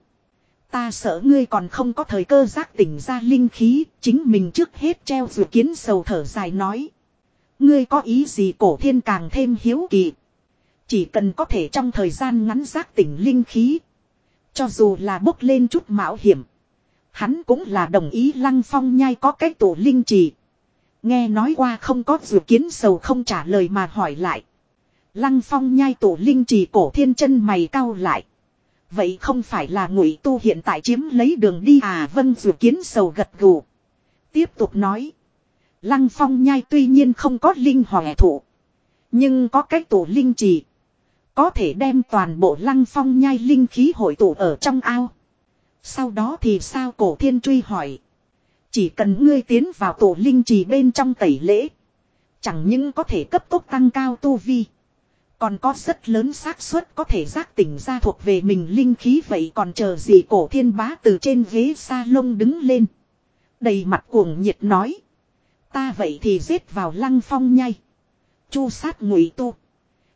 Ta sợ ngươi còn không có thời cơ giác tỉnh ra linh khí, chính mình trước hết treo dự kiến sầu thở dài nói. Ngươi có ý gì cổ thiên càng thêm hiếu kỳ. Chỉ cần có thể trong thời gian ngắn giác tỉnh linh khí. Cho dù là bốc lên chút mạo hiểm. Hắn cũng là đồng ý lăng phong nhai có cái tổ linh trì. Nghe nói qua không có dự kiến sầu không trả lời mà hỏi lại. Lăng phong nhai tổ linh trì cổ thiên chân mày cau lại. Vậy không phải là ngụy tu hiện tại chiếm lấy đường đi à vân dù kiến sầu gật gù. Tiếp tục nói. Lăng phong nhai tuy nhiên không có linh hòe thụ. Nhưng có cái tổ linh trì. Có thể đem toàn bộ lăng phong nhai linh khí hội tụ ở trong ao. Sau đó thì sao cổ thiên truy hỏi. Chỉ cần ngươi tiến vào tổ linh trì bên trong tẩy lễ. Chẳng những có thể cấp tốc tăng cao tu vi. Còn có rất lớn xác suất có thể giác tỉnh ra thuộc về mình linh khí vậy còn chờ gì cổ thiên bá từ trên ghế sa lông đứng lên. Đầy mặt cuồng nhiệt nói. Ta vậy thì giết vào lăng phong nhai. Chu sát ngụy tu.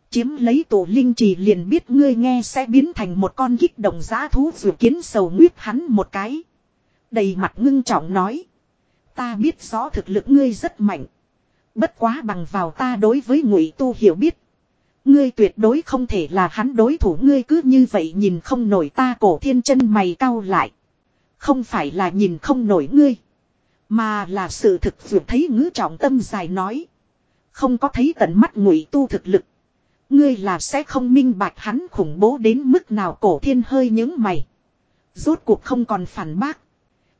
Chiếm lấy tổ linh trì liền biết ngươi nghe sẽ biến thành một con kích động giá thú dù kiến sầu nguyết hắn một cái. Đầy mặt ngưng trọng nói. Ta biết rõ thực lực ngươi rất mạnh. Bất quá bằng vào ta đối với ngụy tu hiểu biết. Ngươi tuyệt đối không thể là hắn đối thủ ngươi cứ như vậy nhìn không nổi ta cổ thiên chân mày cau lại. Không phải là nhìn không nổi ngươi. Mà là sự thực vượt thấy ngữ trọng tâm dài nói. Không có thấy tận mắt ngụy tu thực lực. Ngươi là sẽ không minh bạch hắn khủng bố đến mức nào cổ thiên hơi những mày. Rốt cuộc không còn phản bác.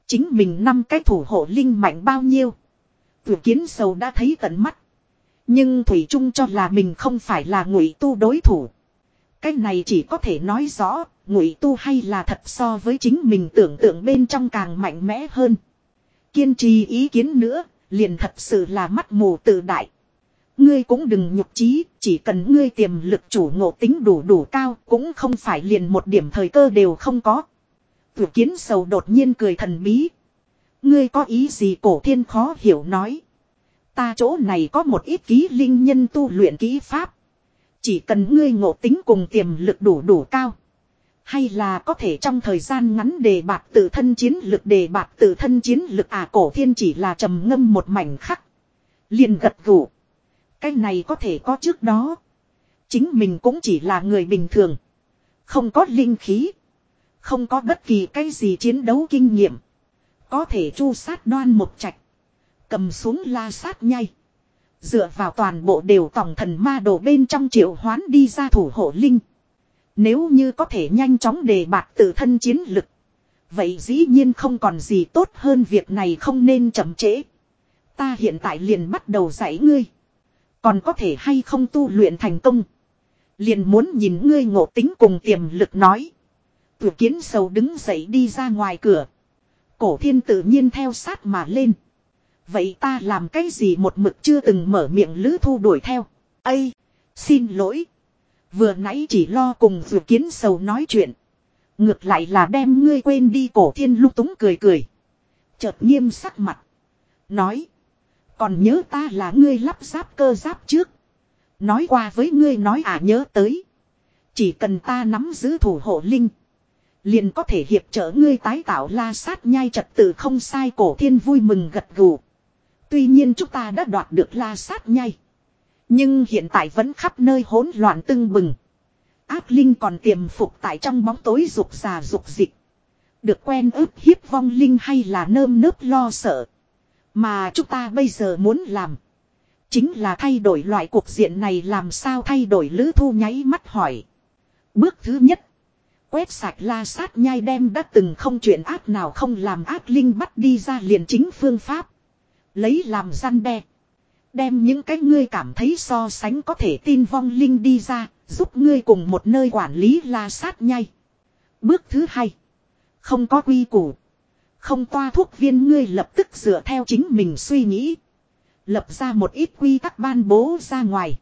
Chính mình năm cái thủ hộ linh mạnh bao nhiêu. Tử kiến sầu đã thấy tận mắt. Nhưng Thủy Trung cho là mình không phải là ngụy tu đối thủ. Cái này chỉ có thể nói rõ, ngụy tu hay là thật so với chính mình tưởng tượng bên trong càng mạnh mẽ hơn. Kiên trì ý kiến nữa, liền thật sự là mắt mù tự đại. Ngươi cũng đừng nhục trí, chỉ cần ngươi tiềm lực chủ ngộ tính đủ đủ cao, cũng không phải liền một điểm thời cơ đều không có. Tử kiến sầu đột nhiên cười thần bí. Ngươi có ý gì cổ thiên khó hiểu nói. Ta chỗ này có một ít ký linh nhân tu luyện ký pháp. Chỉ cần ngươi ngộ tính cùng tiềm lực đủ đủ cao. Hay là có thể trong thời gian ngắn đề bạt tự thân chiến lực đề bạt tự thân chiến lực à cổ thiên chỉ là trầm ngâm một mảnh khắc. liền gật gù. Cái này có thể có trước đó. Chính mình cũng chỉ là người bình thường. Không có linh khí. Không có bất kỳ cái gì chiến đấu kinh nghiệm. Có thể chu sát đoan một trạch. Cầm xuống la sát nhai. Dựa vào toàn bộ đều tòng thần ma đồ bên trong triệu hoán đi ra thủ hộ linh. Nếu như có thể nhanh chóng đề bạt tự thân chiến lực. Vậy dĩ nhiên không còn gì tốt hơn việc này không nên chậm trễ. Ta hiện tại liền bắt đầu dạy ngươi. Còn có thể hay không tu luyện thành công. Liền muốn nhìn ngươi ngộ tính cùng tiềm lực nói. Tử kiến sầu đứng dậy đi ra ngoài cửa. Cổ thiên tự nhiên theo sát mà lên. Vậy ta làm cái gì một mực chưa từng mở miệng lữ thu đuổi theo. Ây, xin lỗi. Vừa nãy chỉ lo cùng dự kiến sầu nói chuyện. Ngược lại là đem ngươi quên đi cổ thiên lúc túng cười cười. Chợt nghiêm sắc mặt. Nói. Còn nhớ ta là ngươi lắp ráp cơ giáp trước. Nói qua với ngươi nói à nhớ tới. Chỉ cần ta nắm giữ thủ hộ linh. Liền có thể hiệp trợ ngươi tái tạo la sát nhai trật tự không sai cổ thiên vui mừng gật gù. Tuy nhiên chúng ta đã đoạt được la sát nhai. Nhưng hiện tại vẫn khắp nơi hỗn loạn tưng bừng. Áp linh còn tiềm phục tại trong bóng tối rục già rục dịch. Được quen ướp hiếp vong linh hay là nơm nớp lo sợ. Mà chúng ta bây giờ muốn làm. Chính là thay đổi loại cuộc diện này làm sao thay đổi lữ thu nháy mắt hỏi. Bước thứ nhất. Quét sạch la sát nhai đem đã từng không chuyện ác nào không làm ác linh bắt đi ra liền chính phương pháp. Lấy làm gian đe. Đem những cái ngươi cảm thấy so sánh có thể tin vong linh đi ra, giúp ngươi cùng một nơi quản lý la sát nhai. Bước thứ hai. Không có quy củ. Không toa thuốc viên ngươi lập tức dựa theo chính mình suy nghĩ. Lập ra một ít quy tắc ban bố ra ngoài.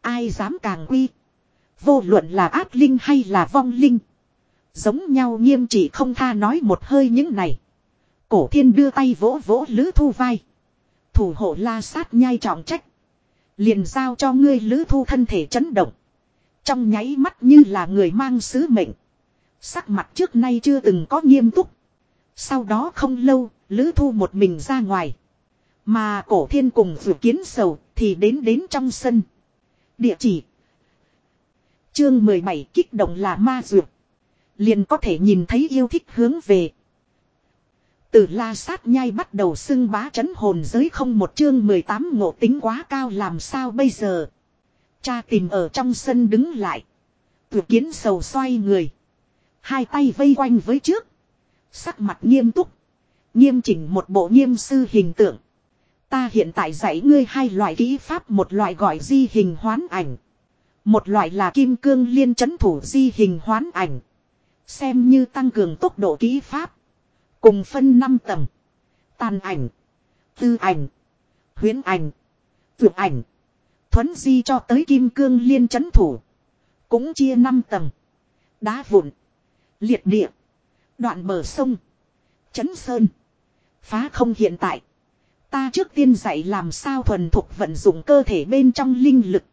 Ai dám càng quy. Vô luận là ác linh hay là vong linh. Giống nhau nghiêm trị không tha nói một hơi những này. Cổ thiên đưa tay vỗ vỗ lữ thu vai. Thủ hộ la sát nhai trọng trách. Liền giao cho ngươi lữ thu thân thể chấn động. Trong nháy mắt như là người mang sứ mệnh. Sắc mặt trước nay chưa từng có nghiêm túc. Sau đó không lâu, lữ thu một mình ra ngoài. Mà cổ thiên cùng dự kiến sầu thì đến đến trong sân. Địa chỉ. Chương 17 kích động là ma dược. Liền có thể nhìn thấy yêu thích hướng về. Từ la sát nhai bắt đầu xưng bá chấn hồn giới không một chương 18 ngộ tính quá cao làm sao bây giờ. Cha tìm ở trong sân đứng lại. Vừa kiến sầu xoay người. Hai tay vây quanh với trước. Sắc mặt nghiêm túc. Nghiêm chỉnh một bộ nghiêm sư hình tượng. Ta hiện tại dạy ngươi hai loại kỹ pháp, một loại gọi di hình hoán ảnh. Một loại là kim cương liên chấn thủ di hình hoán ảnh. Xem như tăng cường tốc độ kỹ pháp. Cùng phân 5 tầng. Tàn ảnh. Tư ảnh. Huyến ảnh. Vượt ảnh. Thuấn di cho tới kim cương liên chấn thủ. Cũng chia 5 tầng. Đá vụn. Liệt địa. Đoạn bờ sông. Chấn sơn. Phá không hiện tại. Ta trước tiên dạy làm sao thuần thục vận dụng cơ thể bên trong linh lực.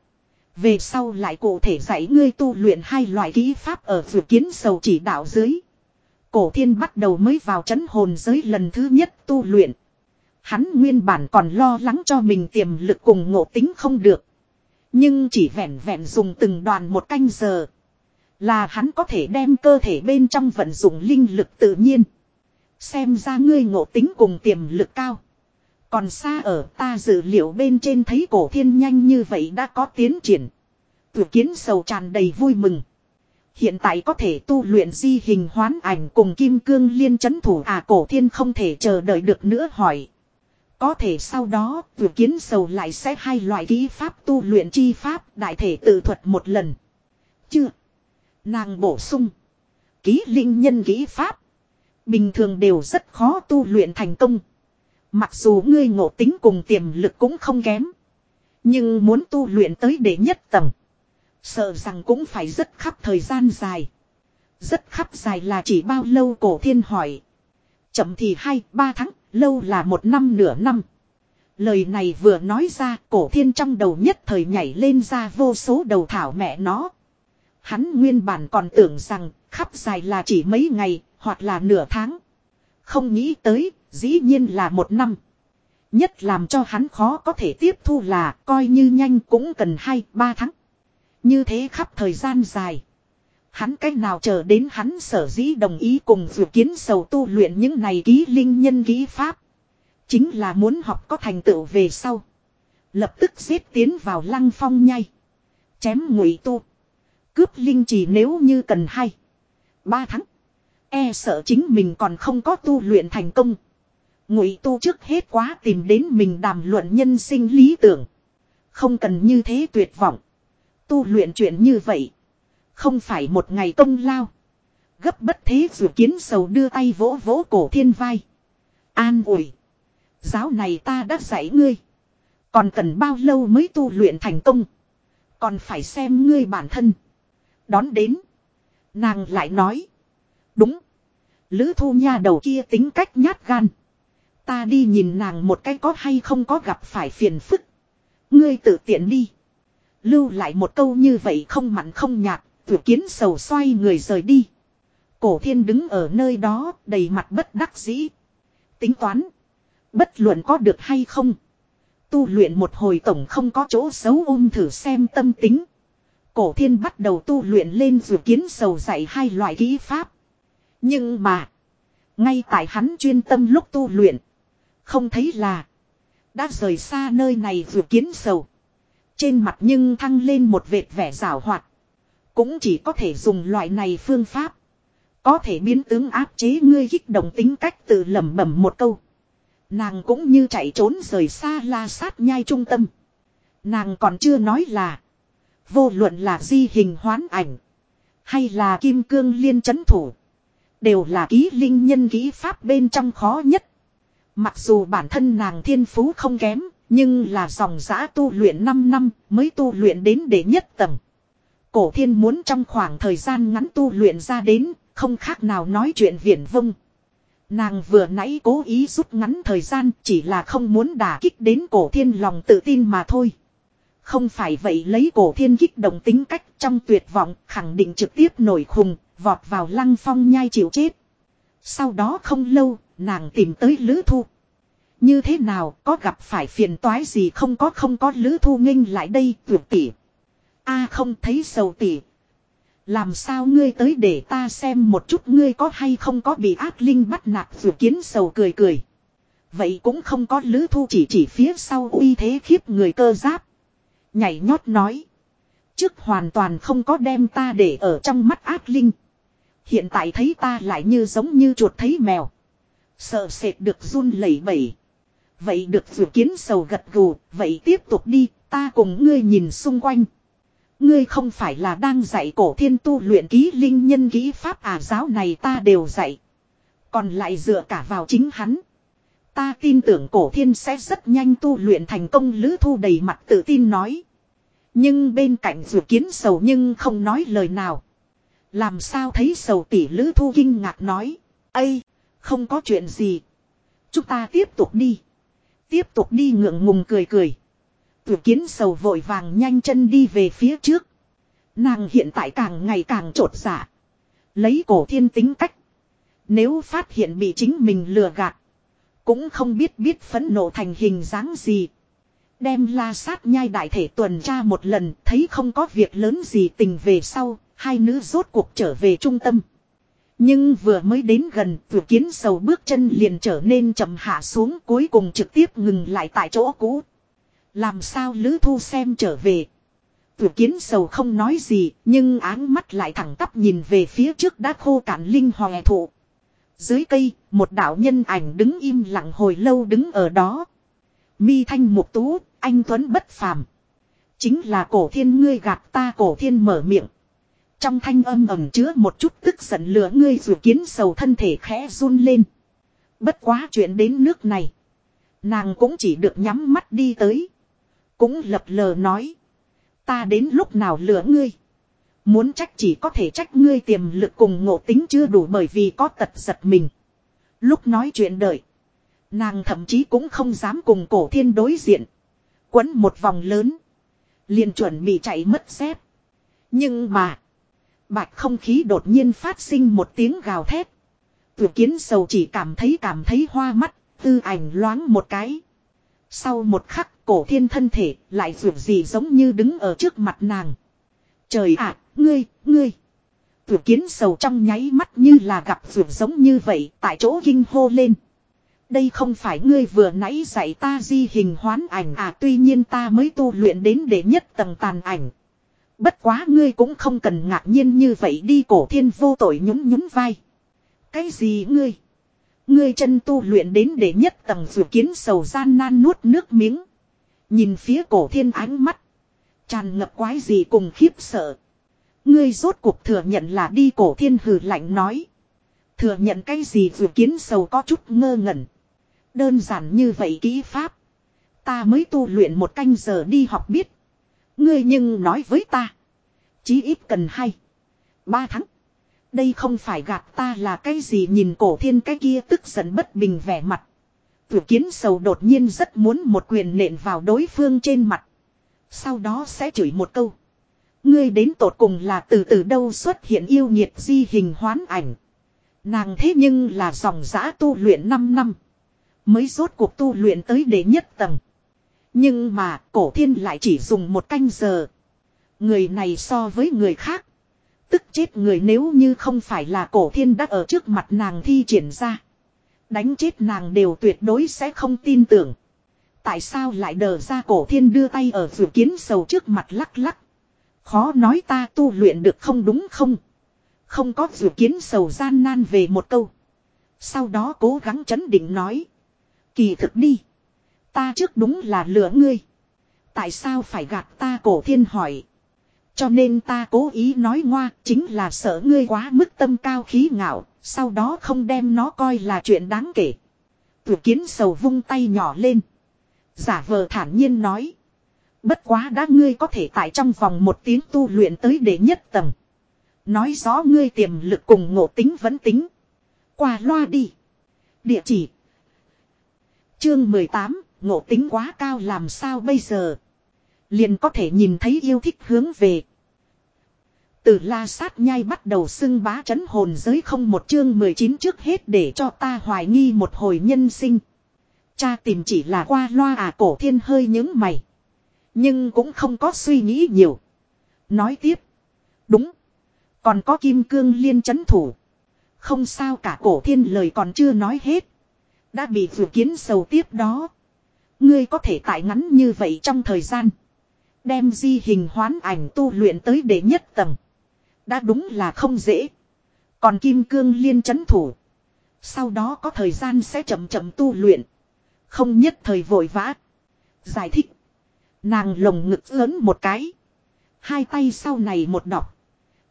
Về sau lại cụ thể dạy ngươi tu luyện hai loại kỹ pháp ở vừa kiến sầu chỉ đạo dưới. Cổ thiên bắt đầu mới vào chấn hồn giới lần thứ nhất tu luyện. Hắn nguyên bản còn lo lắng cho mình tiềm lực cùng ngộ tính không được. Nhưng chỉ vẹn vẹn dùng từng đoàn một canh giờ. Là hắn có thể đem cơ thể bên trong vận dụng linh lực tự nhiên. Xem ra ngươi ngộ tính cùng tiềm lực cao. Còn xa ở ta dự liệu bên trên thấy cổ thiên nhanh như vậy đã có tiến triển. Tử kiến sầu tràn đầy vui mừng. Hiện tại có thể tu luyện di hình hoán ảnh cùng kim cương liên chấn thủ à cổ thiên không thể chờ đợi được nữa hỏi. Có thể sau đó, vừa kiến sầu lại sẽ hai loại kỹ pháp tu luyện chi pháp, đại thể tự thuật một lần. Chưa. Nàng bổ sung. Ký linh nhân kỹ pháp. Bình thường đều rất khó tu luyện thành công. Mặc dù ngươi ngộ tính cùng tiềm lực cũng không kém. Nhưng muốn tu luyện tới đệ nhất tầng. Sợ rằng cũng phải rất khắp thời gian dài. Rất khắp dài là chỉ bao lâu cổ thiên hỏi. Chậm thì hai, ba tháng, lâu là một năm nửa năm. Lời này vừa nói ra cổ thiên trong đầu nhất thời nhảy lên ra vô số đầu thảo mẹ nó. Hắn nguyên bản còn tưởng rằng khắp dài là chỉ mấy ngày hoặc là nửa tháng. Không nghĩ tới dĩ nhiên là một năm. Nhất làm cho hắn khó có thể tiếp thu là coi như nhanh cũng cần hai ba tháng. Như thế khắp thời gian dài. Hắn cách nào chờ đến hắn sở dĩ đồng ý cùng dự kiến sầu tu luyện những này ký linh nhân ký pháp. Chính là muốn học có thành tựu về sau. Lập tức giết tiến vào lăng phong nhai. Chém ngụy tu. Cướp linh chỉ nếu như cần hay. Ba tháng. E sợ chính mình còn không có tu luyện thành công. Ngụy tu trước hết quá tìm đến mình đàm luận nhân sinh lý tưởng. Không cần như thế tuyệt vọng. Tu luyện chuyện như vậy. Không phải một ngày công lao. Gấp bất thế dù kiến sầu đưa tay vỗ vỗ cổ thiên vai. An ủi. Giáo này ta đã dạy ngươi. Còn cần bao lâu mới tu luyện thành công. Còn phải xem ngươi bản thân. Đón đến. Nàng lại nói. Đúng. Lữ thu nha đầu kia tính cách nhát gan. Ta đi nhìn nàng một cái có hay không có gặp phải phiền phức. Ngươi tự tiện đi. Lưu lại một câu như vậy không mặn không nhạt, tuyệt kiến sầu xoay người rời đi. Cổ thiên đứng ở nơi đó đầy mặt bất đắc dĩ. Tính toán. Bất luận có được hay không. Tu luyện một hồi tổng không có chỗ xấu ôm thử xem tâm tính. Cổ thiên bắt đầu tu luyện lên dự kiến sầu dạy hai loại kỹ pháp. Nhưng mà. Ngay tại hắn chuyên tâm lúc tu luyện. Không thấy là. Đã rời xa nơi này dự kiến sầu. Trên mặt nhưng thăng lên một vệt vẻ rào hoạt. Cũng chỉ có thể dùng loại này phương pháp. Có thể biến tướng áp chế ngươi kích động tính cách tự lẩm bẩm một câu. Nàng cũng như chạy trốn rời xa la sát nhai trung tâm. Nàng còn chưa nói là. Vô luận là di hình hoán ảnh. Hay là kim cương liên chấn thủ. Đều là ký linh nhân ký pháp bên trong khó nhất. Mặc dù bản thân nàng thiên phú không kém. Nhưng là dòng giã tu luyện 5 năm mới tu luyện đến đệ nhất tầng. cổ thiên muốn trong khoảng thời gian ngắn tu luyện ra đến, không khác nào nói chuyện viển vông. Nàng vừa nãy cố ý rút ngắn thời gian chỉ là không muốn đả kích đến cổ thiên lòng tự tin mà thôi. Không phải vậy lấy cổ thiên kích động tính cách trong tuyệt vọng khẳng định trực tiếp nổi khùng, vọt vào lăng phong nhai chịu chết. Sau đó không lâu, nàng tìm tới Lữ Thu. Như thế nào, có gặp phải phiền toái gì không có không có Lữ Thu nghinh lại đây, tuyệt tỷ. a không thấy sầu tỷ. Làm sao ngươi tới để ta xem một chút ngươi có hay không có bị ác linh bắt nạt vượt kiến sầu cười cười. Vậy cũng không có Lữ Thu chỉ chỉ phía sau uy thế khiếp người cơ giáp. Nhảy nhót nói. Trước hoàn toàn không có đem ta để ở trong mắt ác linh. Hiện tại thấy ta lại như giống như chuột thấy mèo. Sợ sệt được run lẩy bẩy. Vậy được dù kiến sầu gật gù, vậy tiếp tục đi, ta cùng ngươi nhìn xung quanh. Ngươi không phải là đang dạy cổ thiên tu luyện ký linh nhân ký pháp à giáo này ta đều dạy. Còn lại dựa cả vào chính hắn. Ta tin tưởng cổ thiên sẽ rất nhanh tu luyện thành công lữ thu đầy mặt tự tin nói. Nhưng bên cạnh dù kiến sầu nhưng không nói lời nào. Làm sao thấy sầu tỷ lữ thu kinh ngạc nói. Ây, không có chuyện gì. Chúng ta tiếp tục đi. Tiếp tục đi ngượng ngùng cười cười. Tử kiến sầu vội vàng nhanh chân đi về phía trước. Nàng hiện tại càng ngày càng trột dạ. Lấy cổ thiên tính cách. Nếu phát hiện bị chính mình lừa gạt. Cũng không biết biết phẫn nộ thành hình dáng gì. Đem la sát nhai đại thể tuần tra một lần, thấy không có việc lớn gì tình về sau. Hai nữ rốt cuộc trở về trung tâm. Nhưng vừa mới đến gần, vừa kiến sầu bước chân liền trở nên chậm hạ xuống cuối cùng trực tiếp ngừng lại tại chỗ cũ. Làm sao Lữ Thu xem trở về. Vừa kiến sầu không nói gì, nhưng áng mắt lại thẳng tắp nhìn về phía trước đã khô cạn linh hòe thụ. Dưới cây, một đạo nhân ảnh đứng im lặng hồi lâu đứng ở đó. Mi thanh mục tú, anh Tuấn bất phàm. Chính là cổ thiên ngươi gạt ta cổ thiên mở miệng. Trong thanh âm ẩm chứa một chút tức giận lửa ngươi dù kiến sầu thân thể khẽ run lên. Bất quá chuyện đến nước này. Nàng cũng chỉ được nhắm mắt đi tới. Cũng lập lờ nói. Ta đến lúc nào lửa ngươi. Muốn trách chỉ có thể trách ngươi tiềm lực cùng ngộ tính chưa đủ bởi vì có tật giật mình. Lúc nói chuyện đợi. Nàng thậm chí cũng không dám cùng cổ thiên đối diện. Quấn một vòng lớn. liền chuẩn bị chạy mất xếp Nhưng mà. Bạch không khí đột nhiên phát sinh một tiếng gào thét. Tử kiến sầu chỉ cảm thấy cảm thấy hoa mắt, tư ảnh loáng một cái. Sau một khắc, cổ thiên thân thể lại vượt gì giống như đứng ở trước mặt nàng. Trời ạ, ngươi, ngươi. Tử kiến sầu trong nháy mắt như là gặp vượt giống như vậy, tại chỗ kinh hô lên. Đây không phải ngươi vừa nãy dạy ta di hình hoán ảnh à tuy nhiên ta mới tu luyện đến để nhất tầng tàn ảnh. Bất quá ngươi cũng không cần ngạc nhiên như vậy đi cổ thiên vô tội nhún nhún vai. Cái gì ngươi? Ngươi chân tu luyện đến để nhất tầng dự kiến sầu gian nan nuốt nước miếng. Nhìn phía cổ thiên ánh mắt. Tràn ngập quái gì cùng khiếp sợ. Ngươi rốt cuộc thừa nhận là đi cổ thiên hừ lạnh nói. Thừa nhận cái gì dự kiến sầu có chút ngơ ngẩn. Đơn giản như vậy kỹ pháp. Ta mới tu luyện một canh giờ đi học biết. Ngươi nhưng nói với ta. Chí ít cần hay. Ba tháng. Đây không phải gạt ta là cái gì nhìn cổ thiên cái kia tức giận bất bình vẻ mặt. Tử kiến sầu đột nhiên rất muốn một quyền nện vào đối phương trên mặt. Sau đó sẽ chửi một câu. Ngươi đến tột cùng là từ từ đâu xuất hiện yêu nhiệt di hình hoán ảnh. Nàng thế nhưng là dòng giã tu luyện 5 năm. Mới rốt cuộc tu luyện tới đế nhất tầng. Nhưng mà cổ thiên lại chỉ dùng một canh giờ. Người này so với người khác. Tức chết người nếu như không phải là cổ thiên đã ở trước mặt nàng thi triển ra. Đánh chết nàng đều tuyệt đối sẽ không tin tưởng. Tại sao lại đờ ra cổ thiên đưa tay ở vừa kiến sầu trước mặt lắc lắc. Khó nói ta tu luyện được không đúng không. Không có vừa kiến sầu gian nan về một câu. Sau đó cố gắng chấn định nói. Kỳ thực đi. Ta trước đúng là lửa ngươi. Tại sao phải gạt ta cổ thiên hỏi. Cho nên ta cố ý nói ngoa chính là sợ ngươi quá mức tâm cao khí ngạo. Sau đó không đem nó coi là chuyện đáng kể. Tử kiến sầu vung tay nhỏ lên. Giả vờ thản nhiên nói. Bất quá đã ngươi có thể tại trong vòng một tiếng tu luyện tới để nhất tầng. Nói rõ ngươi tiềm lực cùng ngộ tính vẫn tính. Qua loa đi. Địa chỉ. Chương 18, ngộ tính quá cao làm sao bây giờ. Liền có thể nhìn thấy yêu thích hướng về. Từ la sát nhai bắt đầu xưng bá chấn hồn giới không một chương 19 trước hết để cho ta hoài nghi một hồi nhân sinh. Cha tìm chỉ là qua loa à cổ thiên hơi những mày. Nhưng cũng không có suy nghĩ nhiều. Nói tiếp. Đúng. Còn có kim cương liên chấn thủ. Không sao cả cổ thiên lời còn chưa nói hết. Đã bị vừa kiến sầu tiếp đó. Ngươi có thể tại ngắn như vậy trong thời gian. Đem di hình hoán ảnh tu luyện tới đệ nhất tầng. Đã đúng là không dễ. Còn kim cương liên chấn thủ. Sau đó có thời gian sẽ chậm chậm tu luyện. Không nhất thời vội vã. Giải thích. Nàng lồng ngực lớn một cái. Hai tay sau này một đọc.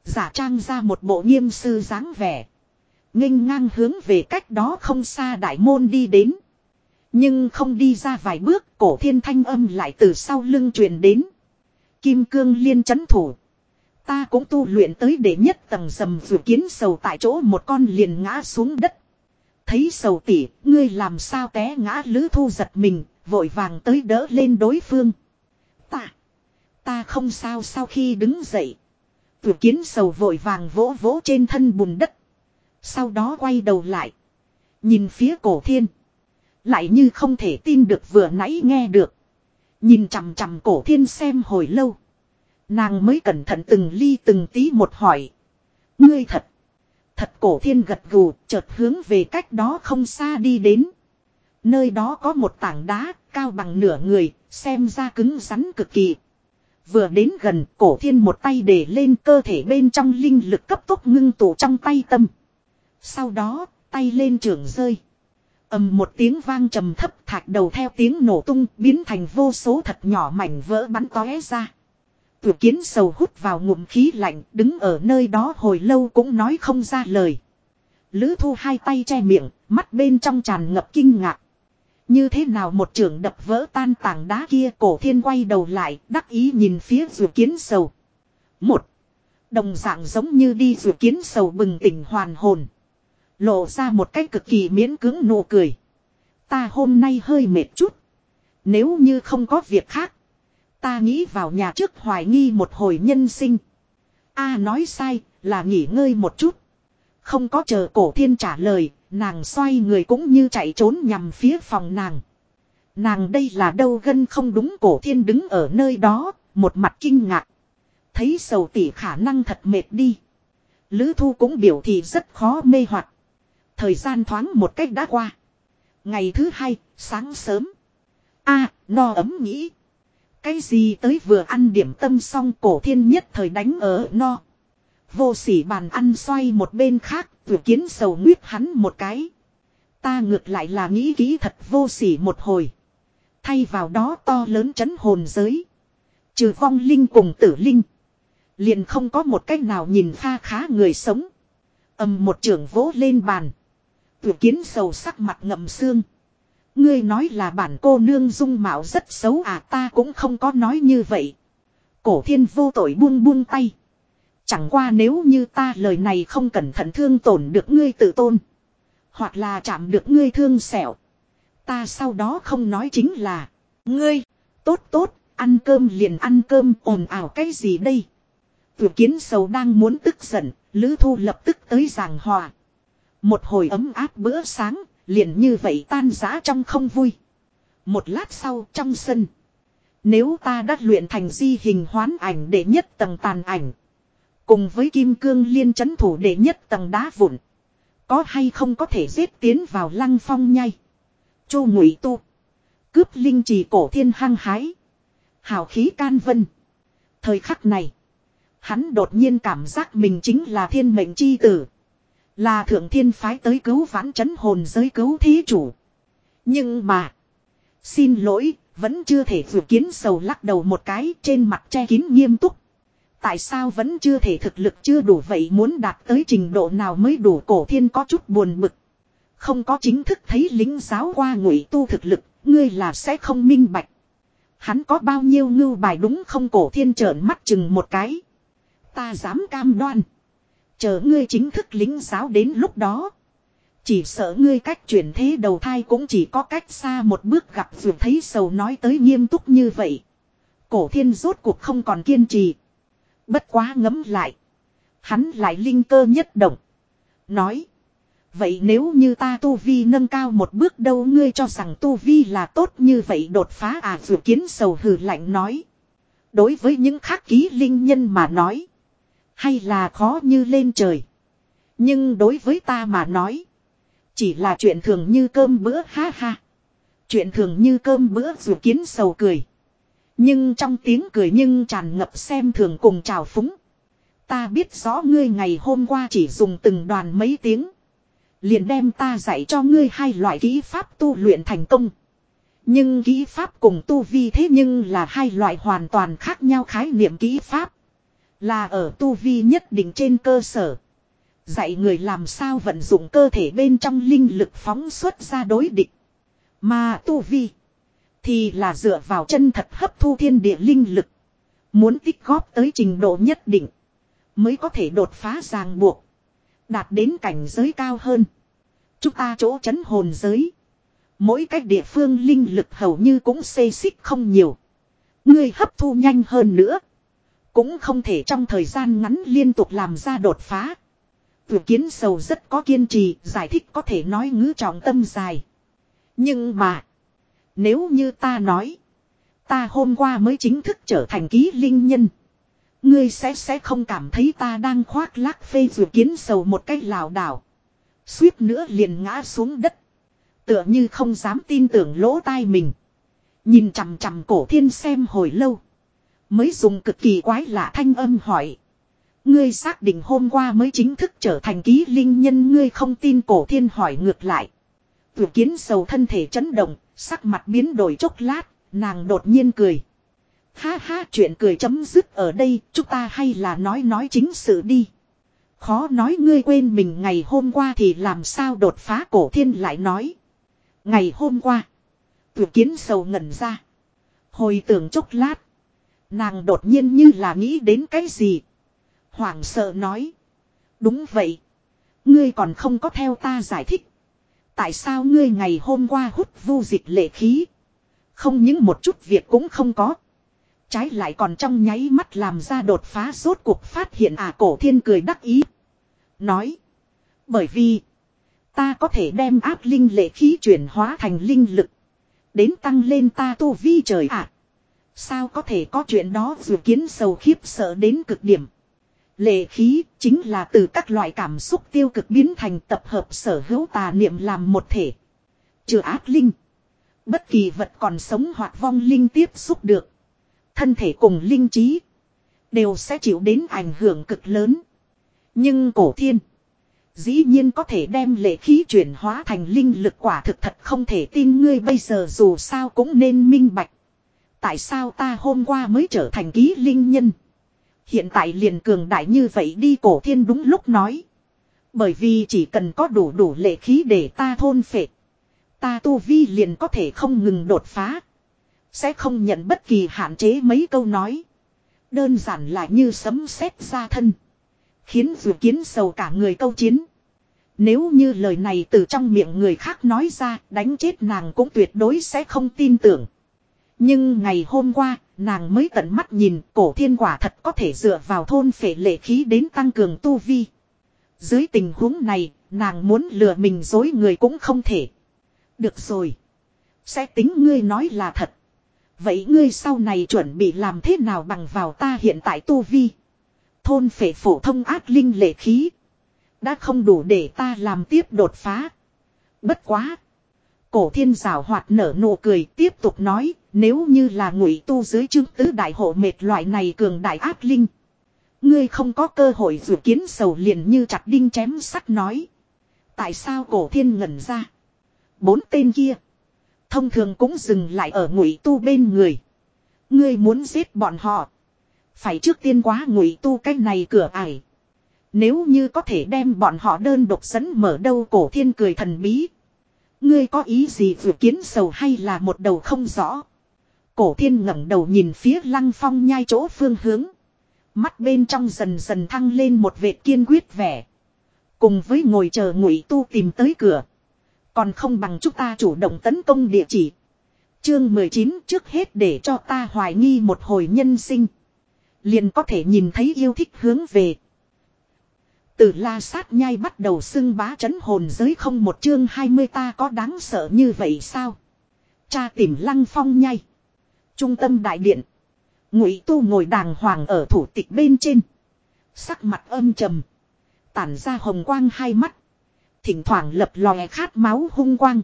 Giả trang ra một bộ nghiêm sư dáng vẻ. nghênh ngang hướng về cách đó không xa đại môn đi đến. Nhưng không đi ra vài bước cổ thiên thanh âm lại từ sau lưng truyền đến. Kim cương liên chấn thủ. Ta cũng tu luyện tới để nhất tầng dầm vừa kiến sầu tại chỗ một con liền ngã xuống đất. Thấy sầu tỉ, ngươi làm sao té ngã lứ thu giật mình, vội vàng tới đỡ lên đối phương. Ta, ta không sao sau khi đứng dậy. Vừa kiến sầu vội vàng vỗ vỗ trên thân bùn đất. Sau đó quay đầu lại. Nhìn phía cổ thiên. Lại như không thể tin được vừa nãy nghe được. Nhìn chằm chằm cổ thiên xem hồi lâu. Nàng mới cẩn thận từng ly từng tí một hỏi. Ngươi thật. Thật cổ thiên gật gù, chợt hướng về cách đó không xa đi đến. Nơi đó có một tảng đá, cao bằng nửa người, xem ra cứng rắn cực kỳ. Vừa đến gần, cổ thiên một tay để lên cơ thể bên trong linh lực cấp tốc ngưng tụ trong tay tâm. Sau đó, tay lên trường rơi ầm một tiếng vang trầm thấp thạch đầu theo tiếng nổ tung biến thành vô số thật nhỏ mảnh vỡ bắn tóe ra. Tử kiến sầu hút vào ngụm khí lạnh đứng ở nơi đó hồi lâu cũng nói không ra lời. Lữ thu hai tay che miệng, mắt bên trong tràn ngập kinh ngạc. Như thế nào một trường đập vỡ tan tảng đá kia cổ thiên quay đầu lại, đắc ý nhìn phía rùa kiến sầu. Một. Đồng dạng giống như đi rùa kiến sầu bừng tỉnh hoàn hồn. Lộ ra một cách cực kỳ miễn cưỡng nụ cười. Ta hôm nay hơi mệt chút. Nếu như không có việc khác. Ta nghĩ vào nhà trước hoài nghi một hồi nhân sinh. A nói sai, là nghỉ ngơi một chút. Không có chờ cổ thiên trả lời. Nàng xoay người cũng như chạy trốn nhằm phía phòng nàng. Nàng đây là đâu gân không đúng cổ thiên đứng ở nơi đó. Một mặt kinh ngạc. Thấy sầu tỷ khả năng thật mệt đi. Lữ thu cũng biểu thị rất khó mê hoặc Thời gian thoáng một cách đã qua. Ngày thứ hai, sáng sớm. a no ấm nghĩ. Cái gì tới vừa ăn điểm tâm xong cổ thiên nhất thời đánh ở no. Vô sỉ bàn ăn xoay một bên khác, vừa kiến sầu nguyết hắn một cái. Ta ngược lại là nghĩ kỹ thật vô sỉ một hồi. Thay vào đó to lớn chấn hồn giới. Trừ vong linh cùng tử linh. Liền không có một cách nào nhìn pha khá người sống. ầm một trưởng vỗ lên bàn. Tuyệt kiến sầu sắc mặt ngậm xương. Ngươi nói là bản cô nương dung mạo rất xấu à ta cũng không có nói như vậy. Cổ thiên vô tội buông buông tay. Chẳng qua nếu như ta lời này không cẩn thận thương tổn được ngươi tự tôn. Hoặc là chạm được ngươi thương sẹo. Ta sau đó không nói chính là. Ngươi, tốt tốt, ăn cơm liền ăn cơm ồn ào cái gì đây. Tuyệt kiến sầu đang muốn tức giận, Lữ Thu lập tức tới giảng hòa. Một hồi ấm áp bữa sáng, liền như vậy tan rã trong không vui. Một lát sau trong sân. Nếu ta đã luyện thành di hình hoán ảnh để nhất tầng tàn ảnh. Cùng với kim cương liên chấn thủ để nhất tầng đá vụn. Có hay không có thể giết tiến vào lăng phong nhai. Chu ngụy tu. Cướp linh trì cổ thiên hăng hái. Hào khí can vân. Thời khắc này. Hắn đột nhiên cảm giác mình chính là thiên mệnh chi tử. Là thượng thiên phái tới cứu vãn chấn hồn giới cứu thí chủ. Nhưng mà. Xin lỗi, vẫn chưa thể vượt kiến sầu lắc đầu một cái trên mặt che kín nghiêm túc. Tại sao vẫn chưa thể thực lực chưa đủ vậy muốn đạt tới trình độ nào mới đủ cổ thiên có chút buồn bực. Không có chính thức thấy lính giáo qua ngụy tu thực lực, ngươi là sẽ không minh bạch. Hắn có bao nhiêu ngưu bài đúng không cổ thiên trợn mắt chừng một cái. Ta dám cam đoan. Chờ ngươi chính thức lính giáo đến lúc đó. Chỉ sợ ngươi cách chuyển thế đầu thai cũng chỉ có cách xa một bước gặp vừa thấy sầu nói tới nghiêm túc như vậy. Cổ thiên rốt cuộc không còn kiên trì. Bất quá ngấm lại. Hắn lại linh cơ nhất động. Nói. Vậy nếu như ta tu vi nâng cao một bước đâu ngươi cho rằng tu vi là tốt như vậy đột phá à vừa kiến sầu hừ lạnh nói. Đối với những khác ký linh nhân mà nói. Hay là khó như lên trời. Nhưng đối với ta mà nói. Chỉ là chuyện thường như cơm bữa, ha ha. Chuyện thường như cơm bữa dù kiến sầu cười. Nhưng trong tiếng cười nhưng tràn ngập xem thường cùng trào phúng. Ta biết rõ ngươi ngày hôm qua chỉ dùng từng đoàn mấy tiếng. Liền đem ta dạy cho ngươi hai loại kỹ pháp tu luyện thành công. Nhưng kỹ pháp cùng tu vi thế nhưng là hai loại hoàn toàn khác nhau khái niệm kỹ pháp. Là ở tu vi nhất định trên cơ sở. Dạy người làm sao vận dụng cơ thể bên trong linh lực phóng xuất ra đối địch. Mà tu vi. Thì là dựa vào chân thật hấp thu thiên địa linh lực. Muốn tích góp tới trình độ nhất định. Mới có thể đột phá ràng buộc. Đạt đến cảnh giới cao hơn. Chúng ta chỗ chấn hồn giới. Mỗi cách địa phương linh lực hầu như cũng xê xích không nhiều. Ngươi hấp thu nhanh hơn nữa. Cũng không thể trong thời gian ngắn liên tục làm ra đột phá. Vừa kiến sầu rất có kiên trì, giải thích có thể nói ngữ trọng tâm dài. Nhưng mà, nếu như ta nói, ta hôm qua mới chính thức trở thành ký linh nhân. Ngươi sẽ sẽ không cảm thấy ta đang khoác lác phê vừa kiến sầu một cách lảo đảo. Suýt nữa liền ngã xuống đất. Tựa như không dám tin tưởng lỗ tai mình. Nhìn chằm chằm cổ thiên xem hồi lâu. Mới dùng cực kỳ quái lạ thanh âm hỏi. Ngươi xác định hôm qua mới chính thức trở thành ký linh nhân ngươi không tin cổ thiên hỏi ngược lại. Vừa kiến sầu thân thể chấn động, sắc mặt biến đổi chốc lát, nàng đột nhiên cười. Ha ha chuyện cười chấm dứt ở đây, chúng ta hay là nói nói chính sự đi. Khó nói ngươi quên mình ngày hôm qua thì làm sao đột phá cổ thiên lại nói. Ngày hôm qua, vừa kiến sầu ngẩn ra. Hồi tưởng chốc lát, nàng đột nhiên như là nghĩ đến cái gì. Hoảng sợ nói. Đúng vậy. Ngươi còn không có theo ta giải thích. Tại sao ngươi ngày hôm qua hút vu dịch lệ khí. Không những một chút việc cũng không có. Trái lại còn trong nháy mắt làm ra đột phá rốt cuộc phát hiện à cổ thiên cười đắc ý. Nói. Bởi vì. Ta có thể đem áp linh lệ khí chuyển hóa thành linh lực. Đến tăng lên ta tu vi trời ạ. À. Sao có thể có chuyện đó dù kiến sầu khiếp sợ đến cực điểm. Lệ khí chính là từ các loại cảm xúc tiêu cực biến thành tập hợp sở hữu tà niệm làm một thể. Trừ ác linh. Bất kỳ vật còn sống hoặc vong linh tiếp xúc được. Thân thể cùng linh trí. Đều sẽ chịu đến ảnh hưởng cực lớn. Nhưng cổ thiên. Dĩ nhiên có thể đem lệ khí chuyển hóa thành linh lực quả thực thật không thể tin ngươi bây giờ dù sao cũng nên minh bạch. Tại sao ta hôm qua mới trở thành ký linh nhân? Hiện tại liền cường đại như vậy đi cổ thiên đúng lúc nói. Bởi vì chỉ cần có đủ đủ lệ khí để ta thôn phệ. Ta tu vi liền có thể không ngừng đột phá. Sẽ không nhận bất kỳ hạn chế mấy câu nói. Đơn giản là như sấm sét ra thân. Khiến dù kiến sầu cả người câu chiến. Nếu như lời này từ trong miệng người khác nói ra, đánh chết nàng cũng tuyệt đối sẽ không tin tưởng. Nhưng ngày hôm qua, nàng mới tận mắt nhìn cổ thiên quả thật có thể dựa vào thôn phể lệ khí đến tăng cường tu vi. Dưới tình huống này, nàng muốn lừa mình dối người cũng không thể. Được rồi. Sẽ tính ngươi nói là thật. Vậy ngươi sau này chuẩn bị làm thế nào bằng vào ta hiện tại tu vi. Thôn phể phổ thông ác linh lệ khí. Đã không đủ để ta làm tiếp đột phá. Bất quá. Cổ thiên rào hoạt nở nụ cười, tiếp tục nói, nếu như là ngụy tu dưới chứng tứ đại hộ mệt loại này cường đại áp linh. Ngươi không có cơ hội dự kiến sầu liền như chặt đinh chém sắt nói. Tại sao cổ thiên ngẩn ra? Bốn tên kia. Thông thường cũng dừng lại ở ngụy tu bên người. Ngươi muốn giết bọn họ. Phải trước tiên quá ngụy tu cái này cửa ải. Nếu như có thể đem bọn họ đơn độc dẫn mở đâu, cổ thiên cười thần bí. Ngươi có ý gì vừa kiến sầu hay là một đầu không rõ. cổ thiên ngẩng đầu nhìn phía lăng phong nhai chỗ phương hướng. Mắt bên trong dần dần thăng lên một vệt kiên quyết vẻ. Cùng với ngồi chờ ngụy tu tìm tới cửa. Còn không bằng chúng ta chủ động tấn công địa chỉ. Chương 19 trước hết để cho ta hoài nghi một hồi nhân sinh. Liền có thể nhìn thấy yêu thích hướng về. Từ la sát nhai bắt đầu xưng bá chấn hồn giới không một chương 20 ta có đáng sợ như vậy sao? Cha tìm lăng phong nhai. Trung tâm đại điện. Ngụy tu ngồi đàng hoàng ở thủ tịch bên trên. Sắc mặt âm trầm. Tản ra hồng quang hai mắt. Thỉnh thoảng lập lòe khát máu hung quang.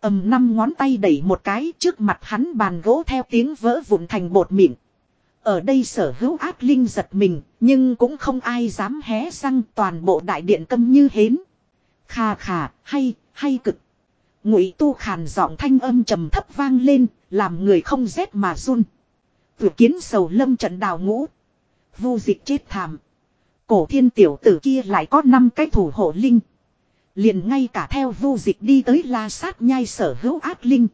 ầm năm ngón tay đẩy một cái trước mặt hắn bàn gỗ theo tiếng vỡ vụn thành bột mịn. Ở đây sở hữu ác linh giật mình, nhưng cũng không ai dám hé răng toàn bộ đại điện câm như hến. Khà khà, hay, hay cực. Ngụy tu khàn giọng thanh âm trầm thấp vang lên, làm người không rét mà run. Vừa kiến sầu lâm trận đào ngũ. Vu dịch chết thảm. Cổ thiên tiểu tử kia lại có năm cái thủ hộ linh. Liền ngay cả theo vu dịch đi tới la sát nhai sở hữu ác linh.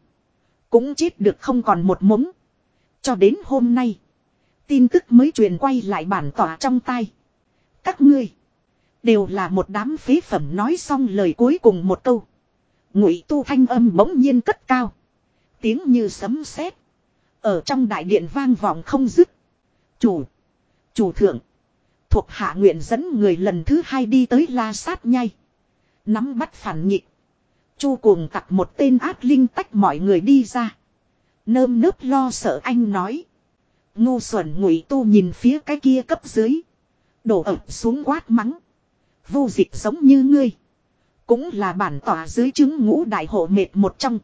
Cũng chết được không còn một mống. Cho đến hôm nay. Tin tức mới truyền quay lại bản tỏa trong tay. Các ngươi. Đều là một đám phế phẩm nói xong lời cuối cùng một câu. Ngụy tu thanh âm bỗng nhiên cất cao. Tiếng như sấm sét Ở trong đại điện vang vọng không dứt. Chủ. Chủ thượng. Thuộc hạ nguyện dẫn người lần thứ hai đi tới la sát nhai. Nắm bắt phản nhịp. Chu cuồng tặc một tên ác linh tách mọi người đi ra. Nơm nớp lo sợ anh nói. Ngu xuẩn ngụy tu nhìn phía cái kia cấp dưới. Đổ ập xuống quát mắng. Vô dịch giống như ngươi. Cũng là bản tỏa dưới chứng ngũ đại hộ mệt một trong.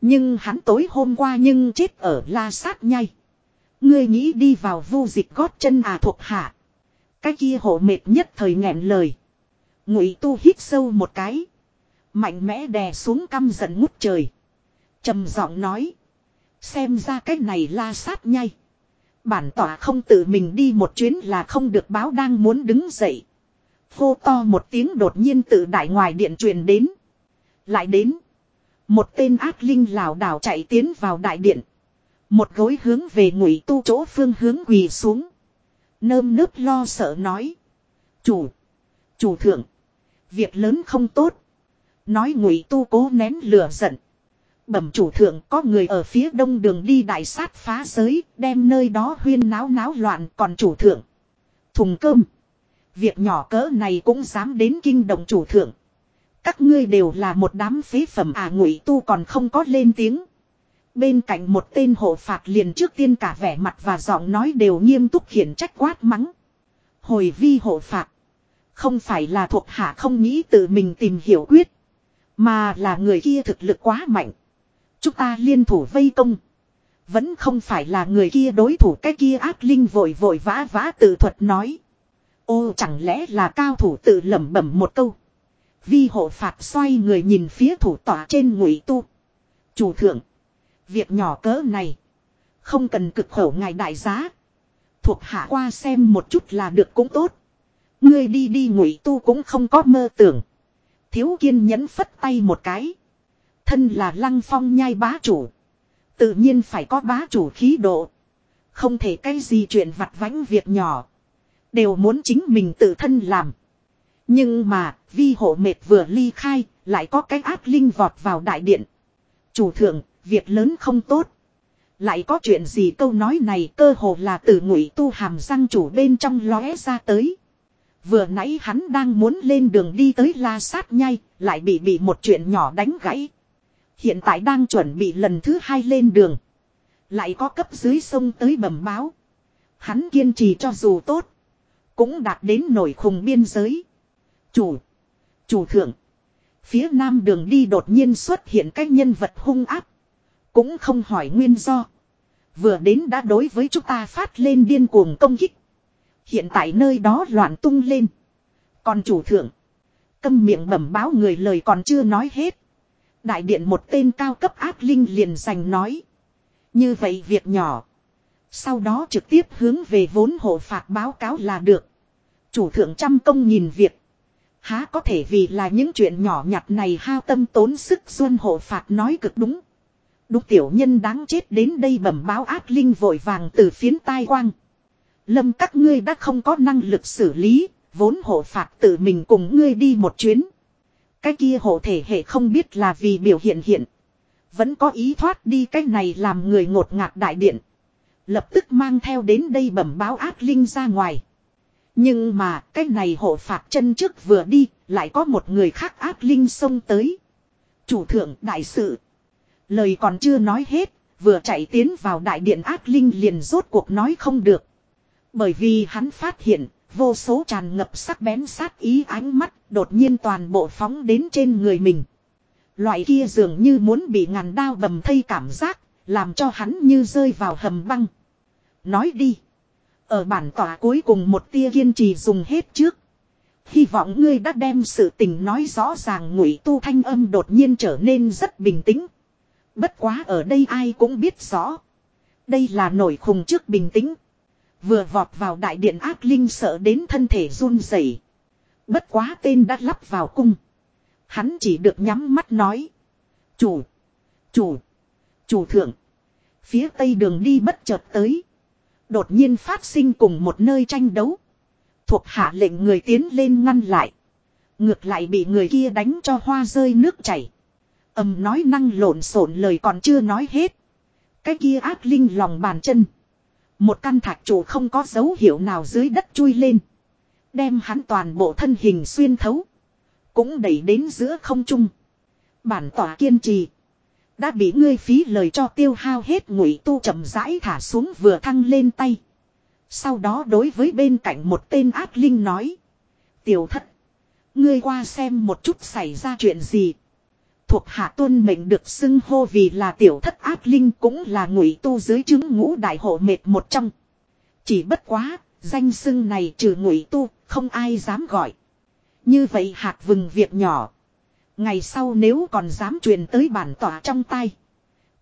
Nhưng hắn tối hôm qua nhưng chết ở la sát nhai. Ngươi nghĩ đi vào vô dịch gót chân à thuộc hạ. Cái kia hộ mệt nhất thời nghẹn lời. Ngụy tu hít sâu một cái. Mạnh mẽ đè xuống căm giận ngút trời. trầm giọng nói. Xem ra cái này la sát nhai. Bản tỏa không tự mình đi một chuyến là không được báo đang muốn đứng dậy. Hô to một tiếng đột nhiên tự đại ngoài điện truyền đến. Lại đến. Một tên ác linh lảo đảo chạy tiến vào đại điện. Một gối hướng về ngụy tu chỗ phương hướng quỳ xuống. Nơm nớp lo sợ nói. Chủ. Chủ thượng. Việc lớn không tốt. Nói ngụy tu cố nén lửa giận. Bẩm chủ thượng có người ở phía đông đường đi đại sát phá giới, đem nơi đó huyên náo náo loạn còn chủ thượng. Thùng cơm. Việc nhỏ cỡ này cũng dám đến kinh động chủ thượng. Các ngươi đều là một đám phế phẩm à ngụy tu còn không có lên tiếng. Bên cạnh một tên hộ phạt liền trước tiên cả vẻ mặt và giọng nói đều nghiêm túc khiển trách quát mắng. Hồi vi hộ phạt. Không phải là thuộc hạ không nghĩ tự mình tìm hiểu quyết. Mà là người kia thực lực quá mạnh. Chúng ta liên thủ vây công. Vẫn không phải là người kia đối thủ, cái kia ác linh vội vội vã vã tự thuật nói. Ô, chẳng lẽ là cao thủ tự lẩm bẩm một câu. Vi hộ phạt xoay người nhìn phía thủ tỏa trên ngụy tu. Chủ thượng. Việc nhỏ cỡ này. Không cần cực khẩu ngài đại giá. Thuộc hạ qua xem một chút là được cũng tốt. Ngươi đi đi ngụy tu cũng không có mơ tưởng. Thiếu kiên nhẫn phất tay một cái. Thân là lăng phong nhai bá chủ. Tự nhiên phải có bá chủ khí độ. Không thể cái gì chuyện vặt vãnh việc nhỏ. Đều muốn chính mình tự thân làm. Nhưng mà, vi hộ mệt vừa ly khai, lại có cái ác linh vọt vào đại điện. Chủ thượng, việc lớn không tốt. Lại có chuyện gì câu nói này cơ hồ là từ ngụy tu hàm răng chủ bên trong lóe ra tới. Vừa nãy hắn đang muốn lên đường đi tới la sát nhai, lại bị bị một chuyện nhỏ đánh gãy. Hiện tại đang chuẩn bị lần thứ hai lên đường. Lại có cấp dưới sông tới bẩm báo. Hắn kiên trì cho dù tốt. Cũng đạt đến nổi khùng biên giới. Chủ. Chủ thượng. Phía nam đường đi đột nhiên xuất hiện các nhân vật hung áp. Cũng không hỏi nguyên do. Vừa đến đã đối với chúng ta phát lên điên cuồng công kích. Hiện tại nơi đó loạn tung lên. Còn chủ thượng. Câm miệng bẩm báo người lời còn chưa nói hết. Đại điện một tên cao cấp ác linh liền giành nói. Như vậy việc nhỏ. Sau đó trực tiếp hướng về vốn hộ phạt báo cáo là được. Chủ thượng trăm công nhìn việc. Há có thể vì là những chuyện nhỏ nhặt này hao tâm tốn sức xuân hộ phạt nói cực đúng. Đúng tiểu nhân đáng chết đến đây bẩm báo ác linh vội vàng từ phiến tai quang. Lâm các ngươi đã không có năng lực xử lý, vốn hộ phạt tự mình cùng ngươi đi một chuyến. Cái kia hộ thể hệ không biết là vì biểu hiện hiện. Vẫn có ý thoát đi cái này làm người ngột ngạt đại điện. Lập tức mang theo đến đây bẩm báo ác linh ra ngoài. Nhưng mà cái này hộ phạt chân trước vừa đi, lại có một người khác ác linh xông tới. Chủ thượng đại sự. Lời còn chưa nói hết, vừa chạy tiến vào đại điện ác linh liền rốt cuộc nói không được. Bởi vì hắn phát hiện, vô số tràn ngập sắc bén sát ý ánh mắt, đột nhiên toàn bộ phóng đến trên người mình. Loại kia dường như muốn bị ngàn đao bầm thây cảm giác, làm cho hắn như rơi vào hầm băng. Nói đi. Ở bản tỏa cuối cùng một tia kiên trì dùng hết trước. Hy vọng ngươi đã đem sự tình nói rõ ràng ngụy tu thanh âm đột nhiên trở nên rất bình tĩnh. Bất quá ở đây ai cũng biết rõ. Đây là nổi khùng trước bình tĩnh. Vừa vọt vào đại điện ác linh sợ đến thân thể run rẩy. Bất quá tên đã lắp vào cung. Hắn chỉ được nhắm mắt nói. Chủ. Chủ. Chủ thượng. Phía tây đường đi bất chợt tới. Đột nhiên phát sinh cùng một nơi tranh đấu. Thuộc hạ lệnh người tiến lên ngăn lại. Ngược lại bị người kia đánh cho hoa rơi nước chảy. ầm nói năng lộn xộn lời còn chưa nói hết. Cái kia ác linh lòng bàn chân. Một căn thạch trụ không có dấu hiệu nào dưới đất chui lên. Đem hắn toàn bộ thân hình xuyên thấu. Cũng đẩy đến giữa không trung. Bản tỏa kiên trì. Đã bị ngươi phí lời cho tiêu hao hết ngụy tu chậm rãi thả xuống vừa thăng lên tay. Sau đó đối với bên cạnh một tên ác linh nói. Tiểu thất. Ngươi qua xem một chút xảy ra chuyện gì. Thuộc hạ tuân mệnh được xưng hô vì là tiểu thất ác linh cũng là ngụy tu dưới chứng ngũ đại hộ mệt một trong. Chỉ bất quá, danh xưng này trừ ngụy tu, không ai dám gọi. Như vậy hạt vừng việc nhỏ. Ngày sau nếu còn dám truyền tới bản tỏa trong tay.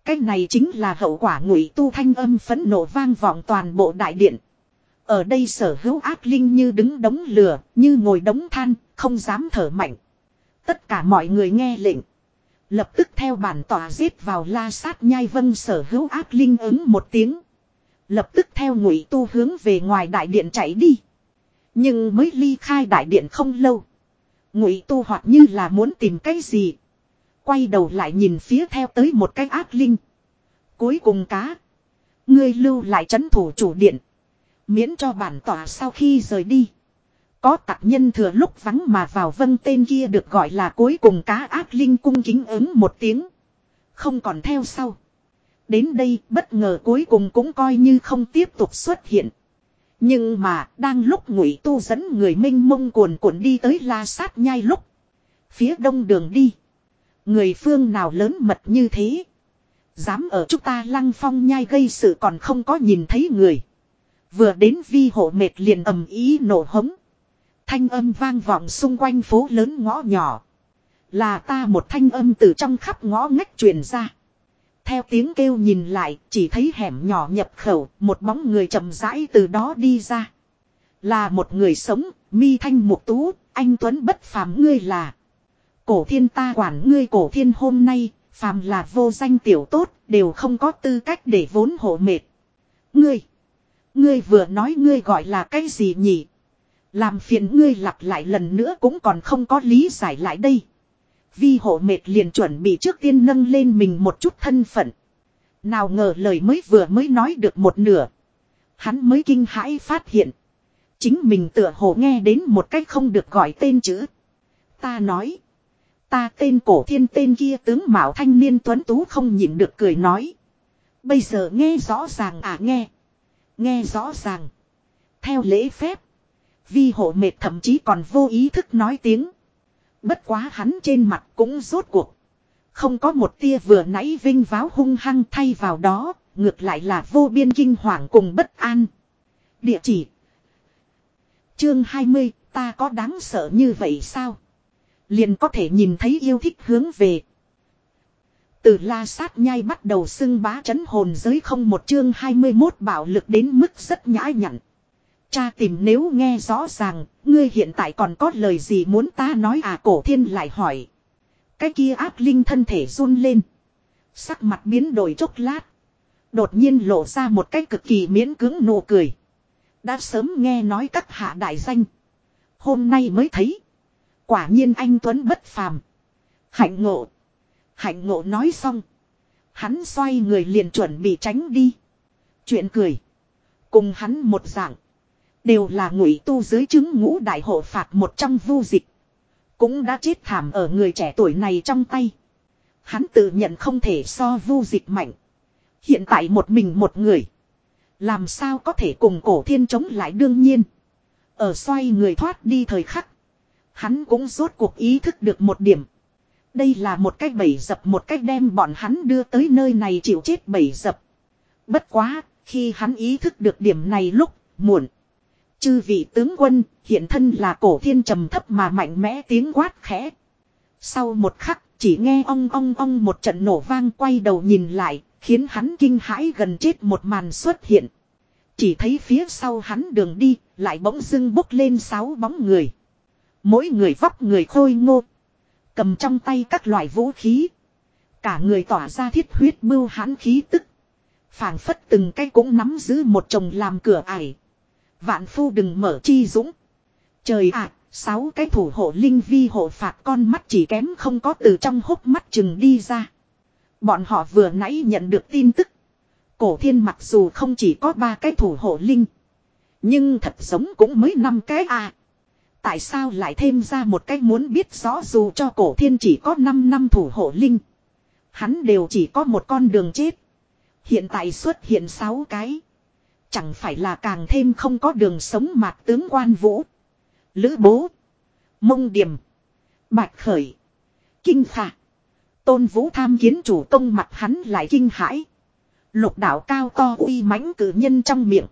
Cái này chính là hậu quả ngụy tu thanh âm phấn nộ vang vọng toàn bộ đại điện. Ở đây sở hữu ác linh như đứng đống lửa, như ngồi đống than, không dám thở mạnh. Tất cả mọi người nghe lệnh. Lập tức theo bản tỏa giết vào la sát nhai vân sở hữu ác linh ứng một tiếng. Lập tức theo ngụy tu hướng về ngoài đại điện chạy đi. Nhưng mới ly khai đại điện không lâu. Ngụy tu hoặc như là muốn tìm cái gì. Quay đầu lại nhìn phía theo tới một cái ác linh. Cuối cùng cá. Ngươi lưu lại chấn thủ chủ điện. Miễn cho bản tỏa sau khi rời đi. Có tạc nhân thừa lúc vắng mà vào vân tên kia được gọi là cuối cùng cá ác linh cung kính ứng một tiếng. Không còn theo sau. Đến đây, bất ngờ cuối cùng cũng coi như không tiếp tục xuất hiện. Nhưng mà, đang lúc ngụy tu dẫn người minh mông cuồn cuộn đi tới la sát nhai lúc. Phía đông đường đi. Người phương nào lớn mật như thế. Dám ở chúng ta lăng phong nhai gây sự còn không có nhìn thấy người. Vừa đến vi hộ mệt liền ầm ý nổ hống. Thanh âm vang vọng xung quanh phố lớn ngõ nhỏ. Là ta một thanh âm từ trong khắp ngõ ngách truyền ra. Theo tiếng kêu nhìn lại, chỉ thấy hẻm nhỏ nhập khẩu, một bóng người chậm rãi từ đó đi ra. Là một người sống, mi thanh mục tú, anh Tuấn bất phàm ngươi là. Cổ thiên ta quản ngươi cổ thiên hôm nay, phàm là vô danh tiểu tốt, đều không có tư cách để vốn hộ mệt. Ngươi, ngươi vừa nói ngươi gọi là cái gì nhỉ? Làm phiền ngươi lặp lại lần nữa cũng còn không có lý giải lại đây. Vi hộ mệt liền chuẩn bị trước tiên nâng lên mình một chút thân phận. Nào ngờ lời mới vừa mới nói được một nửa. Hắn mới kinh hãi phát hiện. Chính mình tựa hồ nghe đến một cách không được gọi tên chữ. Ta nói. Ta tên cổ thiên tên kia tướng mạo thanh niên tuấn tú không nhịn được cười nói. Bây giờ nghe rõ ràng à nghe. Nghe rõ ràng. Theo lễ phép. Vi hộ mệt thậm chí còn vô ý thức nói tiếng. Bất quá hắn trên mặt cũng rốt cuộc. Không có một tia vừa nãy vinh váo hung hăng thay vào đó, ngược lại là vô biên kinh hoàng cùng bất an. Địa chỉ Chương 20, ta có đáng sợ như vậy sao? Liền có thể nhìn thấy yêu thích hướng về. Từ la sát nhai bắt đầu xưng bá chấn hồn giới không một chương 21 bạo lực đến mức rất nhã nhặn. Cha tìm nếu nghe rõ ràng, ngươi hiện tại còn có lời gì muốn ta nói à cổ thiên lại hỏi. Cái kia ác linh thân thể run lên. Sắc mặt biến đổi chốc lát. Đột nhiên lộ ra một cách cực kỳ miễn cứng nụ cười. Đã sớm nghe nói các hạ đại danh. Hôm nay mới thấy. Quả nhiên anh Tuấn bất phàm. Hạnh ngộ. Hạnh ngộ nói xong. Hắn xoay người liền chuẩn bị tránh đi. Chuyện cười. Cùng hắn một dạng. Đều là ngụy tu dưới chứng ngũ đại hộ phạt một trong vu dịch. Cũng đã chết thảm ở người trẻ tuổi này trong tay. Hắn tự nhận không thể so vu dịch mạnh. Hiện tại một mình một người. Làm sao có thể cùng cổ thiên chống lại đương nhiên. Ở xoay người thoát đi thời khắc. Hắn cũng rốt cuộc ý thức được một điểm. Đây là một cách bẫy dập một cách đem bọn hắn đưa tới nơi này chịu chết bẫy dập. Bất quá, khi hắn ý thức được điểm này lúc, muộn. Chư vị tướng quân, hiện thân là cổ thiên trầm thấp mà mạnh mẽ tiếng quát khẽ. Sau một khắc, chỉ nghe ong ong ong một trận nổ vang quay đầu nhìn lại, khiến hắn kinh hãi gần chết một màn xuất hiện. Chỉ thấy phía sau hắn đường đi, lại bỗng dưng bốc lên sáu bóng người. Mỗi người vóc người khôi ngô. Cầm trong tay các loại vũ khí. Cả người tỏa ra thiết huyết bưu hãn khí tức. phảng phất từng cái cũng nắm giữ một chồng làm cửa ải. Vạn phu đừng mở chi dũng. Trời ạ, sáu cái thủ hộ linh vi hộ phạt con mắt chỉ kém không có từ trong hốc mắt chừng đi ra. Bọn họ vừa nãy nhận được tin tức. Cổ thiên mặc dù không chỉ có ba cái thủ hộ linh. Nhưng thật giống cũng mới năm cái à. Tại sao lại thêm ra một cái muốn biết rõ dù cho cổ thiên chỉ có 5 năm thủ hộ linh. Hắn đều chỉ có một con đường chết. Hiện tại xuất hiện 6 cái. Chẳng phải là càng thêm không có đường sống mạc tướng quan vũ. Lữ bố. Mông điểm. Bạch khởi. Kinh phạt. Tôn vũ tham kiến chủ công mặt hắn lại kinh hãi. Lục đạo cao to uy mãnh cử nhân trong miệng.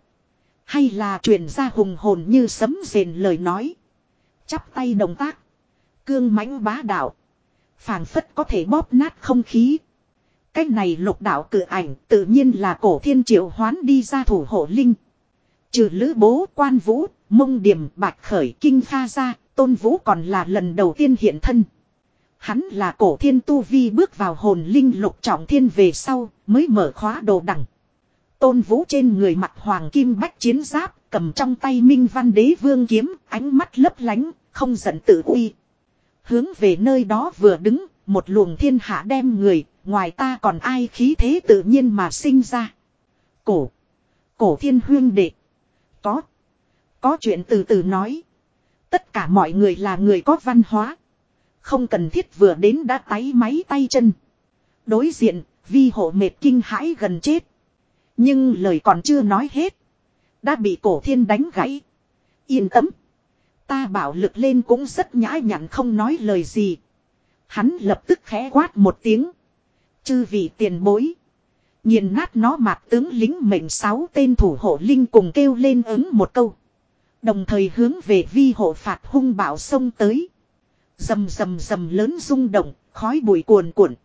Hay là truyền ra hùng hồn như sấm rền lời nói. Chắp tay động tác. Cương mãnh bá đạo. phảng phất có thể bóp nát không khí. Cái này lục đạo cử ảnh tự nhiên là cổ thiên triệu hoán đi ra thủ hộ linh. Trừ lữ bố quan vũ, mông điểm bạch khởi kinh pha ra, tôn vũ còn là lần đầu tiên hiện thân. Hắn là cổ thiên tu vi bước vào hồn linh lục trọng thiên về sau, mới mở khóa đồ đẳng. Tôn vũ trên người mặt hoàng kim bách chiến giáp, cầm trong tay minh văn đế vương kiếm, ánh mắt lấp lánh, không giận tự uy. Hướng về nơi đó vừa đứng, một luồng thiên hạ đem người, ngoài ta còn ai khí thế tự nhiên mà sinh ra. Cổ, cổ thiên huyên đệ. Có, có chuyện từ từ nói. Tất cả mọi người là người có văn hóa. Không cần thiết vừa đến đã tái máy tay chân. Đối diện, vi hộ mệt kinh hãi gần chết. Nhưng lời còn chưa nói hết. Đã bị cổ thiên đánh gãy. Yên tâm. Ta bảo lực lên cũng rất nhã nhặn không nói lời gì. Hắn lập tức khẽ quát một tiếng. Chư vị tiền bối. Nhìn nát nó mạc tướng lính mệnh sáu tên thủ hộ linh cùng kêu lên ứng một câu. Đồng thời hướng về vi hộ phạt hung bạo sông tới. Dầm dầm dầm lớn rung động, khói bụi cuồn cuộn.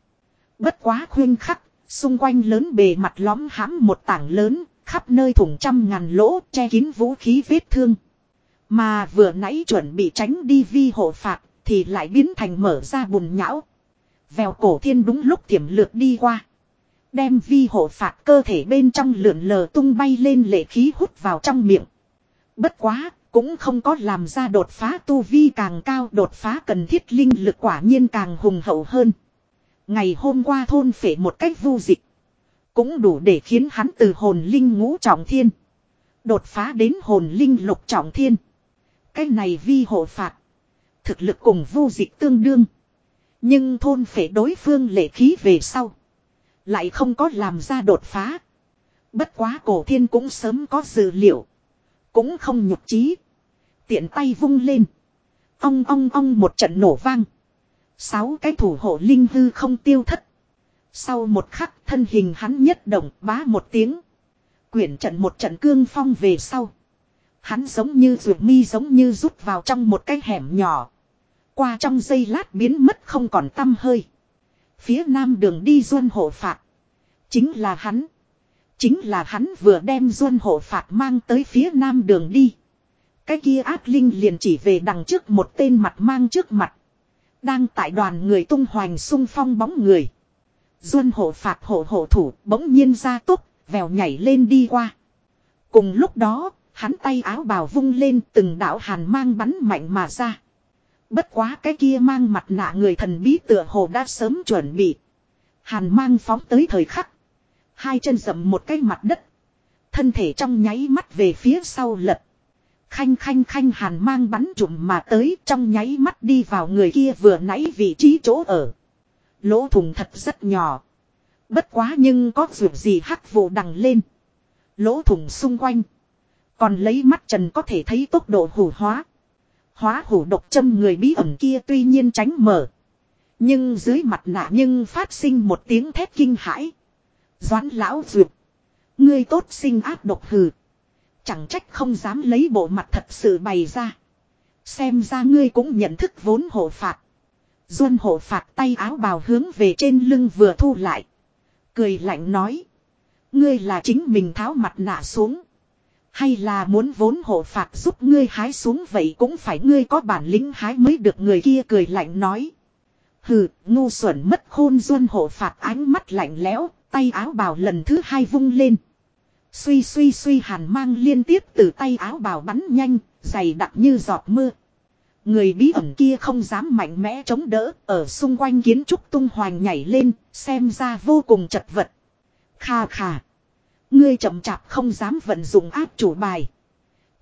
Bất quá khuyên khắc, xung quanh lớn bề mặt lõm hãm một tảng lớn, khắp nơi thủng trăm ngàn lỗ, che kín vũ khí vết thương. Mà vừa nãy chuẩn bị tránh đi vi hộ phạt, thì lại biến thành mở ra bùn nhão. Vèo cổ thiên đúng lúc tiềm lược đi qua. Đem vi hộ phạt cơ thể bên trong lượn lờ tung bay lên lệ khí hút vào trong miệng. Bất quá, cũng không có làm ra đột phá tu vi càng cao đột phá cần thiết linh lực quả nhiên càng hùng hậu hơn. Ngày hôm qua thôn phể một cách vu dịch. Cũng đủ để khiến hắn từ hồn linh ngũ trọng thiên. Đột phá đến hồn linh lục trọng thiên. Cái này vi hộ phạt. Thực lực cùng vu dịch tương đương. Nhưng thôn phệ đối phương lệ khí về sau. Lại không có làm ra đột phá. Bất quá cổ thiên cũng sớm có dự liệu. Cũng không nhục trí. Tiện tay vung lên. Ong ong ong một trận nổ vang. Sáu cái thủ hộ linh hư không tiêu thất. Sau một khắc thân hình hắn nhất động bá một tiếng. Quyển trận một trận cương phong về sau. Hắn giống như ruột mi giống như rút vào trong một cái hẻm nhỏ. Qua trong giây lát biến mất không còn tâm hơi. Phía nam đường đi duân hộ phạt. Chính là hắn. Chính là hắn vừa đem duân hộ phạt mang tới phía nam đường đi. Cái kia ác linh liền chỉ về đằng trước một tên mặt mang trước mặt. Đang tại đoàn người tung hoành sung phong bóng người. Duân hộ phạt hộ hộ thủ bỗng nhiên ra tốc, vèo nhảy lên đi qua. Cùng lúc đó, hắn tay áo bào vung lên từng đạo hàn mang bắn mạnh mà ra. Bất quá cái kia mang mặt nạ người thần bí tựa hồ đã sớm chuẩn bị. Hàn mang phóng tới thời khắc. Hai chân dậm một cái mặt đất. Thân thể trong nháy mắt về phía sau lật. Khanh khanh khanh hàn mang bắn trụm mà tới, trong nháy mắt đi vào người kia vừa nãy vị trí chỗ ở. Lỗ thùng thật rất nhỏ. Bất quá nhưng có vượt gì hắc vụ đằng lên. Lỗ thùng xung quanh. Còn lấy mắt trần có thể thấy tốc độ hủ hóa. Hóa hủ độc châm người bí ẩn kia tuy nhiên tránh mở. Nhưng dưới mặt nạ nhưng phát sinh một tiếng thét kinh hãi. Doãn lão duyệt. Ngươi tốt sinh ác độc hừ. Chẳng trách không dám lấy bộ mặt thật sự bày ra. Xem ra ngươi cũng nhận thức vốn hộ phạt. Duân hộ phạt tay áo bào hướng về trên lưng vừa thu lại. Cười lạnh nói. Ngươi là chính mình tháo mặt nạ xuống. Hay là muốn vốn hộ phạt giúp ngươi hái xuống vậy cũng phải ngươi có bản lĩnh hái mới được người kia cười lạnh nói. Hừ, ngu xuẩn mất khôn duân hộ phạt ánh mắt lạnh lẽo, tay áo bào lần thứ hai vung lên. Suy suy suy hàn mang liên tiếp từ tay áo bào bắn nhanh, dày đặc như giọt mưa. Người bí ẩn kia không dám mạnh mẽ chống đỡ, ở xung quanh kiến trúc tung hoành nhảy lên, xem ra vô cùng chật vật. Kha kha. Ngươi chậm chạp không dám vận dụng áp chủ bài.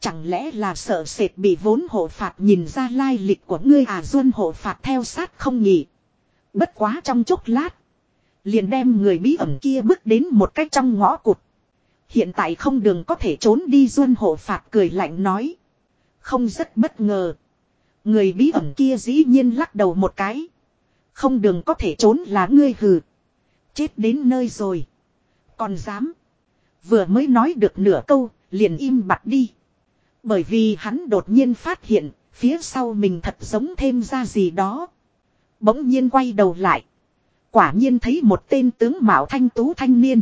Chẳng lẽ là sợ sệt bị vốn hộ phạt nhìn ra lai lịch của ngươi à duân hộ phạt theo sát không nhỉ. Bất quá trong chốc lát. Liền đem người bí ẩn kia bước đến một cách trong ngõ cụt. Hiện tại không đường có thể trốn đi duân hộ phạt cười lạnh nói. Không rất bất ngờ. Người bí ẩn kia dĩ nhiên lắc đầu một cái. Không đường có thể trốn là ngươi hừ. Chết đến nơi rồi. Còn dám. Vừa mới nói được nửa câu, liền im bặt đi. Bởi vì hắn đột nhiên phát hiện, phía sau mình thật giống thêm ra gì đó. Bỗng nhiên quay đầu lại. Quả nhiên thấy một tên tướng mạo thanh tú thanh niên.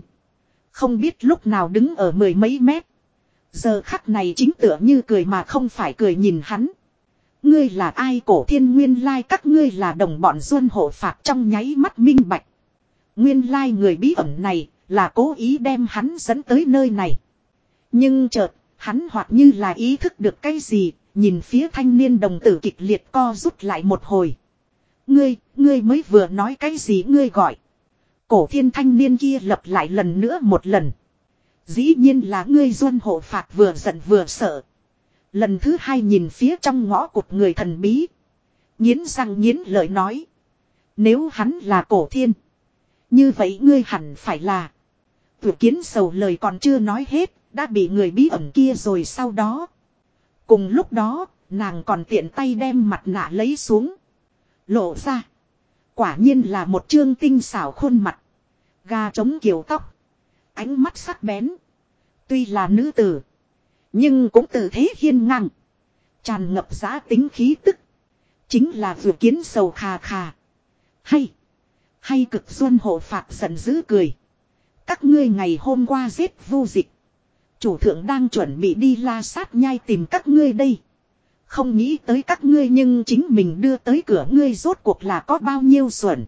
Không biết lúc nào đứng ở mười mấy mét. Giờ khắc này chính tựa như cười mà không phải cười nhìn hắn. Ngươi là ai cổ thiên nguyên lai các ngươi là đồng bọn duân hộ phạt trong nháy mắt minh bạch. Nguyên lai người bí ẩn này là cố ý đem hắn dẫn tới nơi này. Nhưng chợt, hắn hoặc như là ý thức được cái gì, nhìn phía thanh niên đồng tử kịch liệt co rút lại một hồi. Ngươi, ngươi mới vừa nói cái gì ngươi gọi. Cổ thiên thanh niên kia lập lại lần nữa một lần. Dĩ nhiên là ngươi duân hộ phạt vừa giận vừa sợ. Lần thứ hai nhìn phía trong ngõ cụt người thần bí. Nhiến răng nhiến lời nói. Nếu hắn là cổ thiên. Như vậy ngươi hẳn phải là. Tử kiến sầu lời còn chưa nói hết. Đã bị người bí ẩn kia rồi sau đó. Cùng lúc đó, nàng còn tiện tay đem mặt nạ lấy xuống. Lộ ra. Quả nhiên là một trương tinh xảo khuôn mặt. Gà trống kiểu tóc. Ánh mắt sắc bén. Tuy là nữ tử. Nhưng cũng từ thế hiên ngang. Tràn ngập giá tính khí tức. Chính là vừa kiến sầu khà khà. Hay. Hay cực xuân hộ phạt giận dữ cười. Các ngươi ngày hôm qua giết vu dịch. Chủ thượng đang chuẩn bị đi la sát nhai tìm các ngươi đây. Không nghĩ tới các ngươi nhưng chính mình đưa tới cửa ngươi rốt cuộc là có bao nhiêu xuẩn.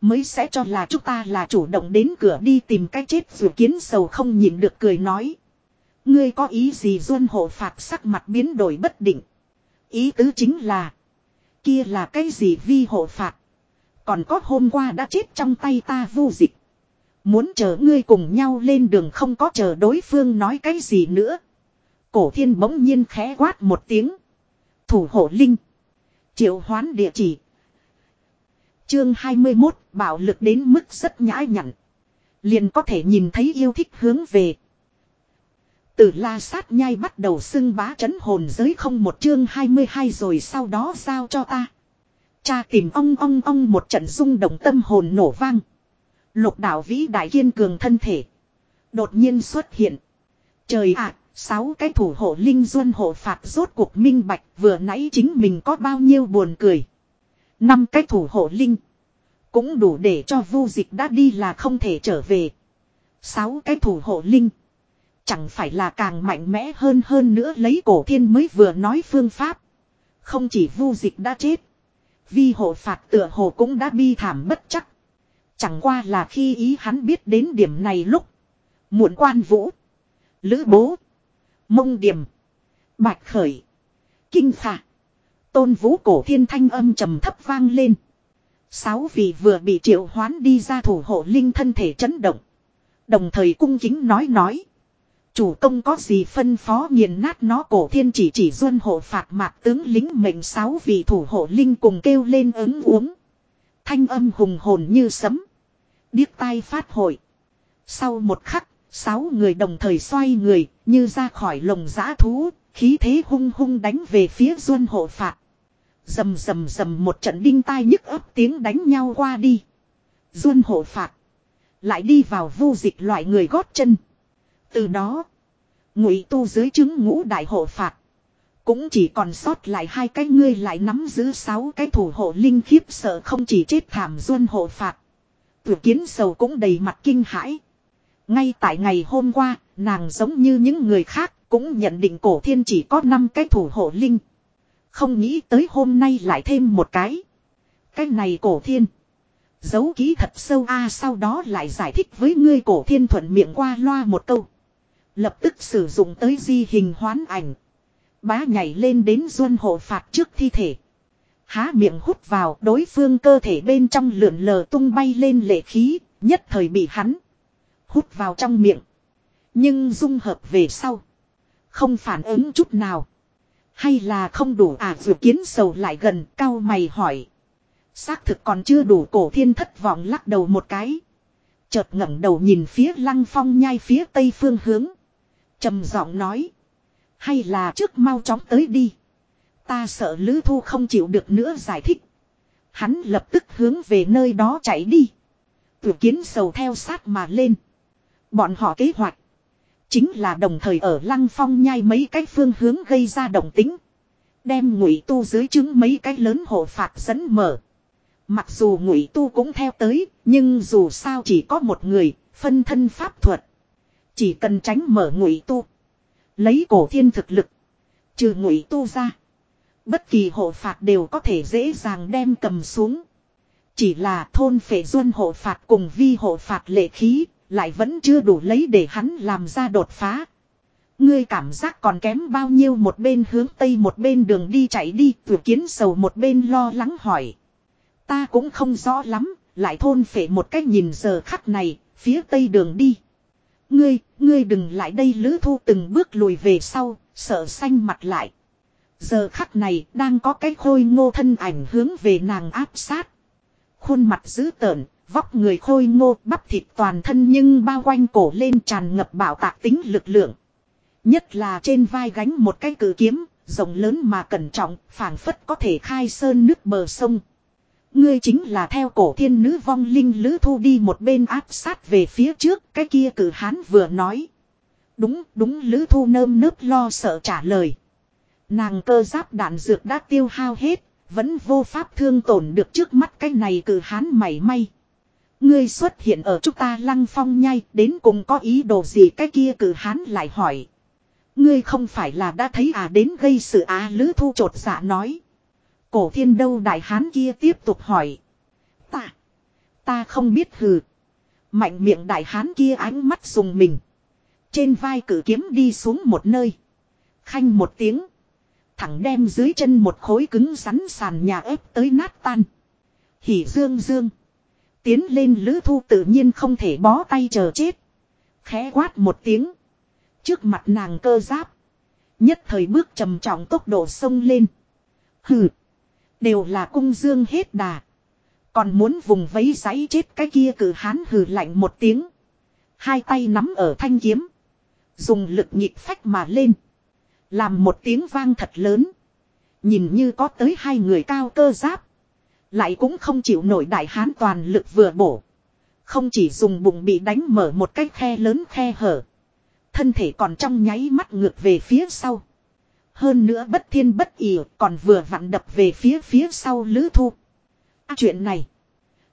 Mới sẽ cho là chúng ta là chủ động đến cửa đi tìm cái chết dù kiến sầu không nhịn được cười nói. Ngươi có ý gì duân hộ phạt sắc mặt biến đổi bất định. Ý tứ chính là. Kia là cái gì vi hộ phạt. Còn có hôm qua đã chết trong tay ta vu dịch. Muốn chờ ngươi cùng nhau lên đường không có chờ đối phương nói cái gì nữa. Cổ thiên bỗng nhiên khẽ quát một tiếng. Thủ hộ linh. Triệu hoán địa chỉ. Chương 21 bạo lực đến mức rất nhã nhặn. Liền có thể nhìn thấy yêu thích hướng về. Từ la sát nhai bắt đầu xưng bá chấn hồn giới không một chương 22 rồi sau đó sao cho ta. Cha tìm ong ong ong một trận rung động tâm hồn nổ vang. Lục đạo vĩ đại kiên cường thân thể. Đột nhiên xuất hiện. Trời ạ, sáu cái thủ hộ linh duân hộ phạt rốt cuộc minh bạch vừa nãy chính mình có bao nhiêu buồn cười. Năm cái thủ hộ linh. Cũng đủ để cho vu dịch đã đi là không thể trở về. Sáu cái thủ hộ linh. Chẳng phải là càng mạnh mẽ hơn hơn nữa lấy cổ thiên mới vừa nói phương pháp. Không chỉ vu dịch đã chết. Vi hộ phạt tựa hồ cũng đã bi thảm bất chắc. Chẳng qua là khi ý hắn biết đến điểm này lúc. Muộn quan vũ. Lữ bố. Mông điểm. Bạch khởi. Kinh phạ. Tôn vũ cổ thiên thanh âm trầm thấp vang lên. Sáu vị vừa bị triệu hoán đi ra thủ hộ linh thân thể chấn động. Đồng thời cung kính nói nói. Chủ công có gì phân phó nghiền nát nó cổ thiên chỉ chỉ duân hộ phạt mạc tướng lính mệnh sáu vị thủ hộ linh cùng kêu lên ứng uống. Thanh âm hùng hồn như sấm. Điếc tai phát hội. Sau một khắc, sáu người đồng thời xoay người, như ra khỏi lồng giã thú, khí thế hung hung đánh về phía duân hộ phạt. Dầm dầm dầm một trận đinh tai nhức ấp tiếng đánh nhau qua đi. Duân hộ phạt. Lại đi vào vu dịch loại người gót chân. Từ đó. Ngụy tu dưới chứng ngũ đại hộ phạt. Cũng chỉ còn sót lại hai cái ngươi lại nắm giữ sáu cái thủ hộ linh khiếp sợ không chỉ chết thảm duân hộ phạt. Tử kiến sầu cũng đầy mặt kinh hãi. Ngay tại ngày hôm qua, nàng giống như những người khác, cũng nhận định cổ thiên chỉ có 5 cái thủ hộ linh. Không nghĩ tới hôm nay lại thêm một cái. Cái này cổ thiên. Giấu ký thật sâu a sau đó lại giải thích với ngươi cổ thiên thuận miệng qua loa một câu. Lập tức sử dụng tới di hình hoán ảnh. Bá nhảy lên đến duân hộ phạt trước thi thể. Há miệng hút vào đối phương cơ thể bên trong lượn lờ tung bay lên lệ khí, nhất thời bị hắn hút vào trong miệng. Nhưng dung hợp về sau. Không phản ứng chút nào. Hay là không đủ à vừa kiến sầu lại gần cao mày hỏi. Xác thực còn chưa đủ cổ thiên thất vọng lắc đầu một cái. Chợt ngẩng đầu nhìn phía lăng phong nhai phía tây phương hướng. trầm giọng nói. Hay là trước mau chóng tới đi. Ta sợ Lữ Thu không chịu được nữa giải thích. Hắn lập tức hướng về nơi đó chạy đi. Tử kiến sầu theo sát mà lên. Bọn họ kế hoạch. Chính là đồng thời ở lăng phong nhai mấy cái phương hướng gây ra động tính. Đem ngụy tu dưới chứng mấy cái lớn hộ phạt dẫn mở. Mặc dù ngụy tu cũng theo tới, nhưng dù sao chỉ có một người, phân thân pháp thuật. Chỉ cần tránh mở ngụy tu. Lấy cổ thiên thực lực. Trừ ngụy tu ra. Bất kỳ hộ phạt đều có thể dễ dàng đem cầm xuống. Chỉ là thôn phệ duân hộ phạt cùng vi hộ phạt lệ khí, lại vẫn chưa đủ lấy để hắn làm ra đột phá. Ngươi cảm giác còn kém bao nhiêu một bên hướng tây một bên đường đi chạy đi, vừa kiến sầu một bên lo lắng hỏi. Ta cũng không rõ lắm, lại thôn phệ một cách nhìn giờ khắc này, phía tây đường đi. Ngươi, ngươi đừng lại đây lữ thu từng bước lùi về sau, sợ xanh mặt lại. Giờ khắc này đang có cái khôi ngô thân ảnh hướng về nàng áp sát. Khuôn mặt dữ tợn, vóc người khôi ngô bắp thịt toàn thân nhưng bao quanh cổ lên tràn ngập bảo tạc tính lực lượng. Nhất là trên vai gánh một cái cử kiếm, rộng lớn mà cẩn trọng, phảng phất có thể khai sơn nước bờ sông. Ngươi chính là theo cổ thiên nữ vong linh lữ thu đi một bên áp sát về phía trước, cái kia cử hán vừa nói. Đúng, đúng lữ thu nơm nớp lo sợ trả lời. Nàng cơ giáp đạn dược đã tiêu hao hết, vẫn vô pháp thương tổn được trước mắt cái này cử hán mảy may. Ngươi xuất hiện ở chúng ta lăng phong nhai, đến cùng có ý đồ gì cái kia cử hán lại hỏi. Ngươi không phải là đã thấy à đến gây sự á lữ thu trột dạ nói. Cổ thiên đâu đại hán kia tiếp tục hỏi. Ta, ta không biết hừ. Mạnh miệng đại hán kia ánh mắt dùng mình. Trên vai cử kiếm đi xuống một nơi. Khanh một tiếng. Thẳng đem dưới chân một khối cứng rắn sàn nhà ép tới nát tan. Hỉ dương dương. Tiến lên lữ thu tự nhiên không thể bó tay chờ chết. Khẽ quát một tiếng. Trước mặt nàng cơ giáp. Nhất thời bước trầm trọng tốc độ sông lên. Hừ. Đều là cung dương hết đà. Còn muốn vùng vấy giấy chết cái kia cử hán hừ lạnh một tiếng. Hai tay nắm ở thanh kiếm. Dùng lực nhịp phách mà lên. Làm một tiếng vang thật lớn. Nhìn như có tới hai người cao cơ giáp. Lại cũng không chịu nổi đại hán toàn lực vừa bổ. Không chỉ dùng bụng bị đánh mở một cái khe lớn khe hở. Thân thể còn trong nháy mắt ngược về phía sau. Hơn nữa bất thiên bất ỉ còn vừa vặn đập về phía phía sau Lữ Thu. À, chuyện này.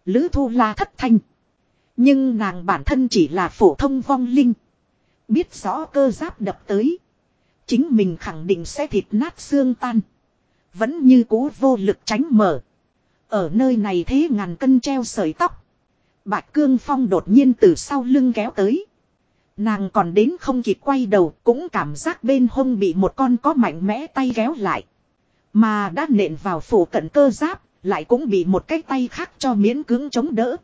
Lữ Thu la thất thanh. Nhưng nàng bản thân chỉ là phổ thông vong linh. Biết rõ cơ giáp đập tới. Chính mình khẳng định sẽ thịt nát xương tan. Vẫn như cố vô lực tránh mở. Ở nơi này thế ngàn cân treo sợi tóc. Bạch Cương Phong đột nhiên từ sau lưng kéo tới. Nàng còn đến không kịp quay đầu cũng cảm giác bên hông bị một con có mạnh mẽ tay kéo lại. Mà đã nện vào phủ cận cơ giáp, lại cũng bị một cái tay khác cho miễn cưỡng chống đỡ.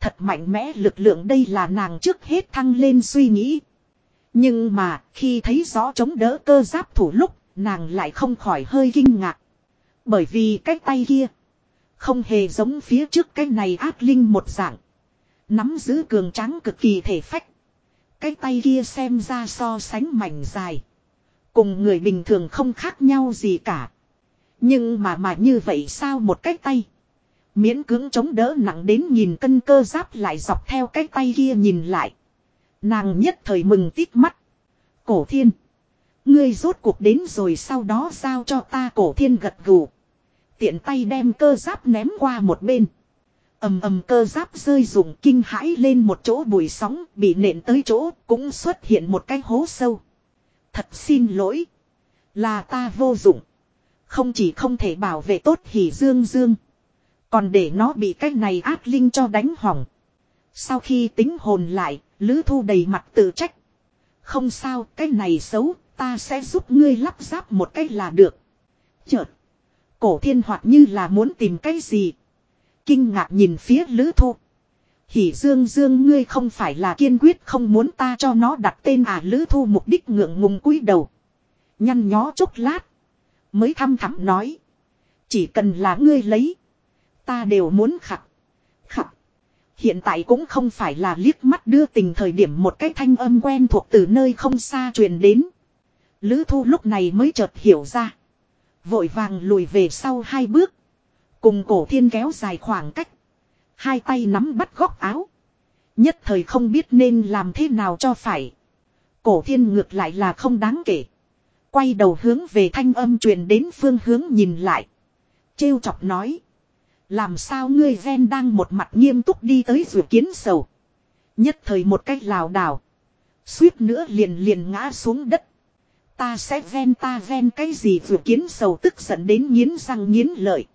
Thật mạnh mẽ lực lượng đây là nàng trước hết thăng lên suy nghĩ. Nhưng mà khi thấy rõ chống đỡ cơ giáp thủ lúc, nàng lại không khỏi hơi kinh ngạc. Bởi vì cái tay kia, không hề giống phía trước cái này ác linh một dạng. Nắm giữ cường tráng cực kỳ thể phách. Cái tay kia xem ra so sánh mảnh dài. Cùng người bình thường không khác nhau gì cả. Nhưng mà mà như vậy sao một cái tay. Miễn cưỡng chống đỡ nặng đến nhìn cân cơ giáp lại dọc theo cái tay kia nhìn lại. Nàng nhất thời mừng tít mắt. Cổ thiên. Ngươi rốt cuộc đến rồi sau đó giao cho ta cổ thiên gật gù. Tiện tay đem cơ giáp ném qua một bên ầm ầm cơ giáp rơi rụng kinh hãi lên một chỗ bùi sóng, bị nện tới chỗ cũng xuất hiện một cái hố sâu. Thật xin lỗi. Là ta vô dụng. Không chỉ không thể bảo vệ tốt hỉ dương dương. Còn để nó bị cái này ác linh cho đánh hỏng. Sau khi tính hồn lại, Lữ Thu đầy mặt tự trách. Không sao, cái này xấu, ta sẽ giúp ngươi lắp ráp một cách là được. Chợt, cổ thiên hoạt như là muốn tìm cái gì, Kinh ngạc nhìn phía Lữ Thu. Hỉ Dương Dương ngươi không phải là kiên quyết không muốn ta cho nó đặt tên à Lữ Thu mục đích ngượng ngùng cúi đầu. Nhăn nhó chốc lát. Mới thăm thẳm nói. Chỉ cần là ngươi lấy. Ta đều muốn khặt. Khặt. Hiện tại cũng không phải là liếc mắt đưa tình thời điểm một cái thanh âm quen thuộc từ nơi không xa truyền đến. Lữ Thu lúc này mới chợt hiểu ra. Vội vàng lùi về sau hai bước. Cùng cổ thiên kéo dài khoảng cách. Hai tay nắm bắt góc áo. Nhất thời không biết nên làm thế nào cho phải. Cổ thiên ngược lại là không đáng kể. Quay đầu hướng về thanh âm truyền đến phương hướng nhìn lại. Trêu chọc nói. Làm sao ngươi ven đang một mặt nghiêm túc đi tới rửa kiến sầu. Nhất thời một cách lảo đảo. Suýt nữa liền liền ngã xuống đất. Ta sẽ ven ta ven cái gì vừa kiến sầu tức giận đến nghiến răng nghiến lợi.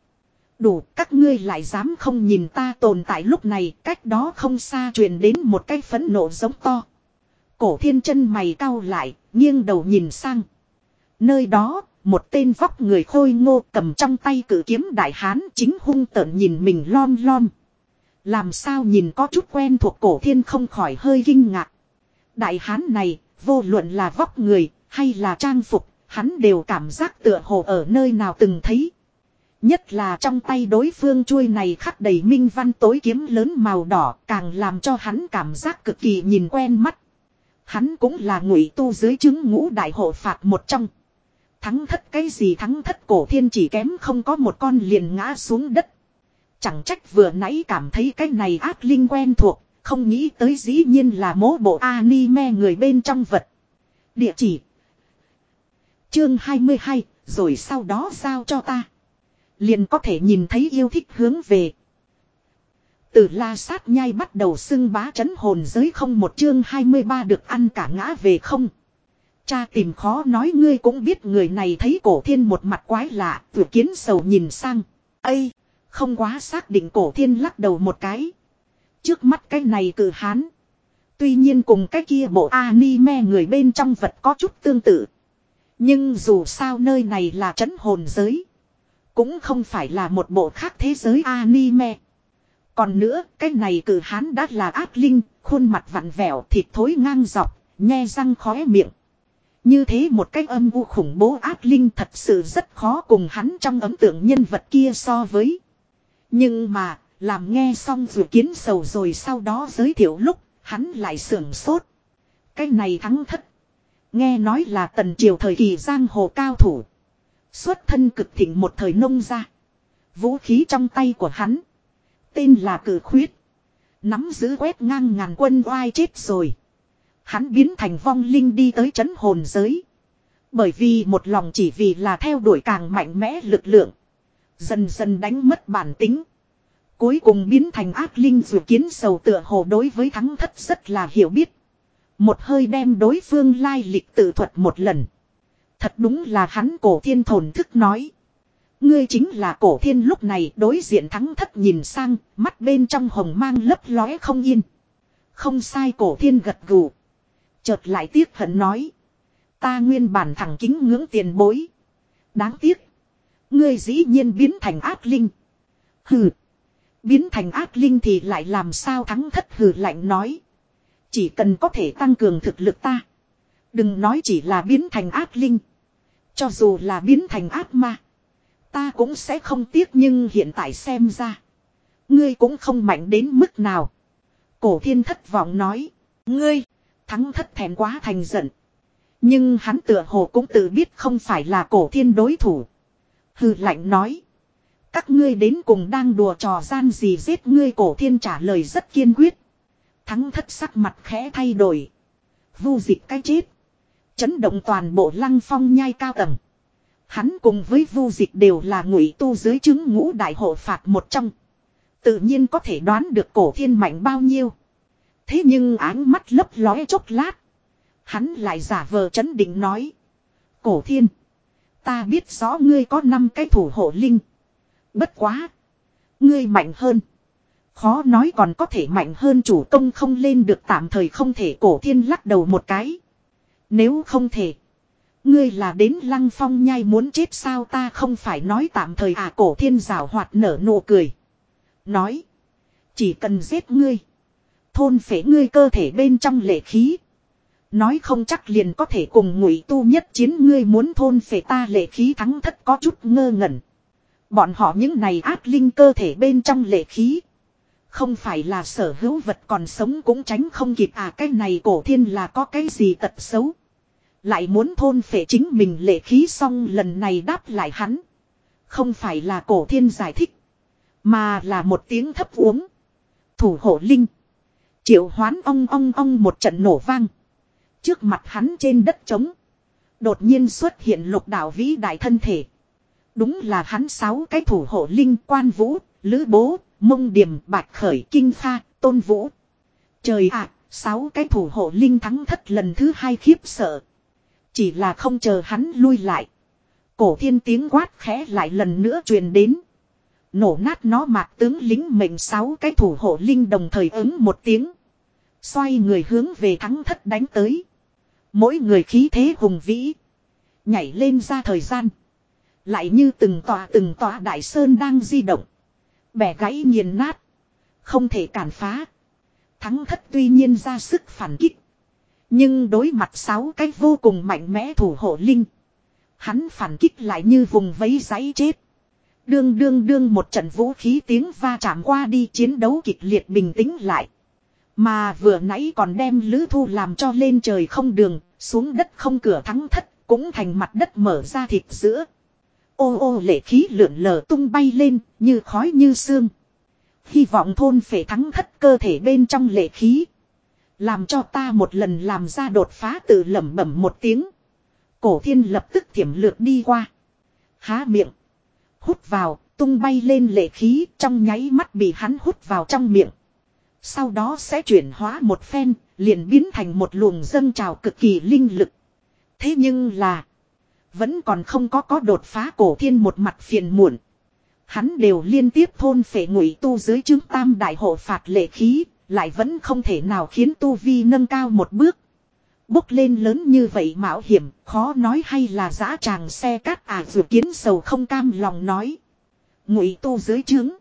Đủ các ngươi lại dám không nhìn ta tồn tại lúc này cách đó không xa truyền đến một cái phấn nộ giống to. Cổ thiên chân mày cau lại, nghiêng đầu nhìn sang. Nơi đó, một tên vóc người khôi ngô cầm trong tay cử kiếm đại hán chính hung tợn nhìn mình lom lom. Làm sao nhìn có chút quen thuộc cổ thiên không khỏi hơi kinh ngạc. Đại hán này, vô luận là vóc người, hay là trang phục, hắn đều cảm giác tựa hồ ở nơi nào từng thấy. Nhất là trong tay đối phương chuôi này khắc đầy minh văn tối kiếm lớn màu đỏ càng làm cho hắn cảm giác cực kỳ nhìn quen mắt. Hắn cũng là ngụy tu dưới chứng ngũ đại hộ phạt một trong. Thắng thất cái gì thắng thất cổ thiên chỉ kém không có một con liền ngã xuống đất. Chẳng trách vừa nãy cảm thấy cái này ác linh quen thuộc, không nghĩ tới dĩ nhiên là mố bộ anime người bên trong vật. Địa chỉ Chương 22, rồi sau đó giao cho ta. Liền có thể nhìn thấy yêu thích hướng về. Từ la sát nhai bắt đầu xưng bá chấn hồn giới không một chương 23 được ăn cả ngã về không. Cha tìm khó nói ngươi cũng biết người này thấy cổ thiên một mặt quái lạ, vừa kiến sầu nhìn sang. Ây, không quá xác định cổ thiên lắc đầu một cái. Trước mắt cái này cử hán. Tuy nhiên cùng cái kia bộ anime người bên trong vật có chút tương tự. Nhưng dù sao nơi này là trấn hồn giới. Cũng không phải là một bộ khác thế giới anime. Còn nữa, cái này cử hán đã là ác linh, khuôn mặt vặn vẹo thịt thối ngang dọc, nhe răng khóe miệng. Như thế một cách âm u khủng bố ác linh thật sự rất khó cùng hắn trong ấn tượng nhân vật kia so với. Nhưng mà, làm nghe xong dự kiến sầu rồi sau đó giới thiệu lúc, hắn lại sưởng sốt. Cái này thắng thất. Nghe nói là tần triều thời kỳ giang hồ cao thủ. Xuất thân cực thịnh một thời nông ra. Vũ khí trong tay của hắn. Tên là cử khuyết. Nắm giữ quét ngang ngàn quân oai chết rồi. Hắn biến thành vong linh đi tới chấn hồn giới. Bởi vì một lòng chỉ vì là theo đuổi càng mạnh mẽ lực lượng. Dần dần đánh mất bản tính. Cuối cùng biến thành ác linh dù kiến sầu tựa hồ đối với thắng thất rất là hiểu biết. Một hơi đem đối phương lai lịch tự thuật một lần. Thật đúng là hắn cổ thiên thổn thức nói. Ngươi chính là cổ thiên lúc này đối diện thắng thất nhìn sang, mắt bên trong hồng mang lấp lóe không yên. Không sai cổ thiên gật gù. Chợt lại tiếc hận nói. Ta nguyên bản thẳng kính ngưỡng tiền bối. Đáng tiếc. Ngươi dĩ nhiên biến thành ác linh. Hừ. Biến thành ác linh thì lại làm sao thắng thất hừ lạnh nói. Chỉ cần có thể tăng cường thực lực ta. Đừng nói chỉ là biến thành ác linh. Cho dù là biến thành ác ma. Ta cũng sẽ không tiếc nhưng hiện tại xem ra. Ngươi cũng không mạnh đến mức nào. Cổ thiên thất vọng nói. Ngươi, thắng thất thèm quá thành giận. Nhưng hắn tựa hồ cũng tự biết không phải là cổ thiên đối thủ. Hừ lạnh nói. Các ngươi đến cùng đang đùa trò gian gì giết ngươi cổ thiên trả lời rất kiên quyết. Thắng thất sắc mặt khẽ thay đổi. Vu dịch cái chết. Chấn động toàn bộ lăng phong nhai cao tầng. Hắn cùng với vu dịch đều là ngụy tu dưới chứng ngũ đại hộ phạt một trong. Tự nhiên có thể đoán được cổ thiên mạnh bao nhiêu. Thế nhưng áng mắt lấp lóe chốc lát. Hắn lại giả vờ chấn định nói. Cổ thiên. Ta biết rõ ngươi có năm cái thủ hộ linh. Bất quá. Ngươi mạnh hơn. Khó nói còn có thể mạnh hơn chủ công không lên được tạm thời không thể cổ thiên lắc đầu một cái. Nếu không thể. Ngươi là đến lăng phong nhai muốn chết sao ta không phải nói tạm thời à cổ thiên rào hoạt nở nụ cười. Nói. Chỉ cần giết ngươi. Thôn phế ngươi cơ thể bên trong lệ khí. Nói không chắc liền có thể cùng ngụy tu nhất chiến, ngươi muốn thôn phệ ta lệ khí thắng thất có chút ngơ ngẩn. Bọn họ những này ác linh cơ thể bên trong lệ khí. Không phải là sở hữu vật còn sống cũng tránh không kịp à cái này cổ thiên là có cái gì tật xấu. Lại muốn thôn phệ chính mình lệ khí xong lần này đáp lại hắn. Không phải là cổ thiên giải thích. Mà là một tiếng thấp uống. Thủ hộ linh. Triệu hoán ong ong ong một trận nổ vang. Trước mặt hắn trên đất trống. Đột nhiên xuất hiện lục đạo vĩ đại thân thể. Đúng là hắn sáu cái thủ hộ linh quan vũ, lữ bố, mông điểm, bạch khởi, kinh pha, tôn vũ. Trời ạ, sáu cái thủ hộ linh thắng thất lần thứ hai khiếp sợ. Chỉ là không chờ hắn lui lại. Cổ thiên tiếng quát khẽ lại lần nữa truyền đến. Nổ nát nó mạc tướng lính mệnh sáu cái thủ hộ linh đồng thời ứng một tiếng. Xoay người hướng về thắng thất đánh tới. Mỗi người khí thế hùng vĩ. Nhảy lên ra thời gian. Lại như từng tòa từng tòa đại sơn đang di động. Bẻ gãy nghiền nát. Không thể cản phá. Thắng thất tuy nhiên ra sức phản kích. Nhưng đối mặt sáu cái vô cùng mạnh mẽ thủ hộ linh. Hắn phản kích lại như vùng vấy giấy chết. Đương đương đương một trận vũ khí tiếng va chạm qua đi chiến đấu kịch liệt bình tĩnh lại. Mà vừa nãy còn đem lữ thu làm cho lên trời không đường, xuống đất không cửa thắng thất, cũng thành mặt đất mở ra thịt giữa. Ô ô lệ khí lượn lờ tung bay lên, như khói như sương. Hy vọng thôn phải thắng thất cơ thể bên trong lệ khí. Làm cho ta một lần làm ra đột phá tự lẩm bẩm một tiếng. Cổ thiên lập tức thiểm lược đi qua. Há miệng. Hút vào, tung bay lên lệ khí trong nháy mắt bị hắn hút vào trong miệng. Sau đó sẽ chuyển hóa một phen, liền biến thành một luồng dâng trào cực kỳ linh lực. Thế nhưng là, vẫn còn không có có đột phá cổ thiên một mặt phiền muộn. Hắn đều liên tiếp thôn phệ ngụy tu dưới chứng tam đại hộ phạt lệ khí, lại vẫn không thể nào khiến tu vi nâng cao một bước. Bốc lên lớn như vậy mạo hiểm, khó nói hay là giã tràng xe cát à dự kiến sầu không cam lòng nói. Ngụy tu dưới chứng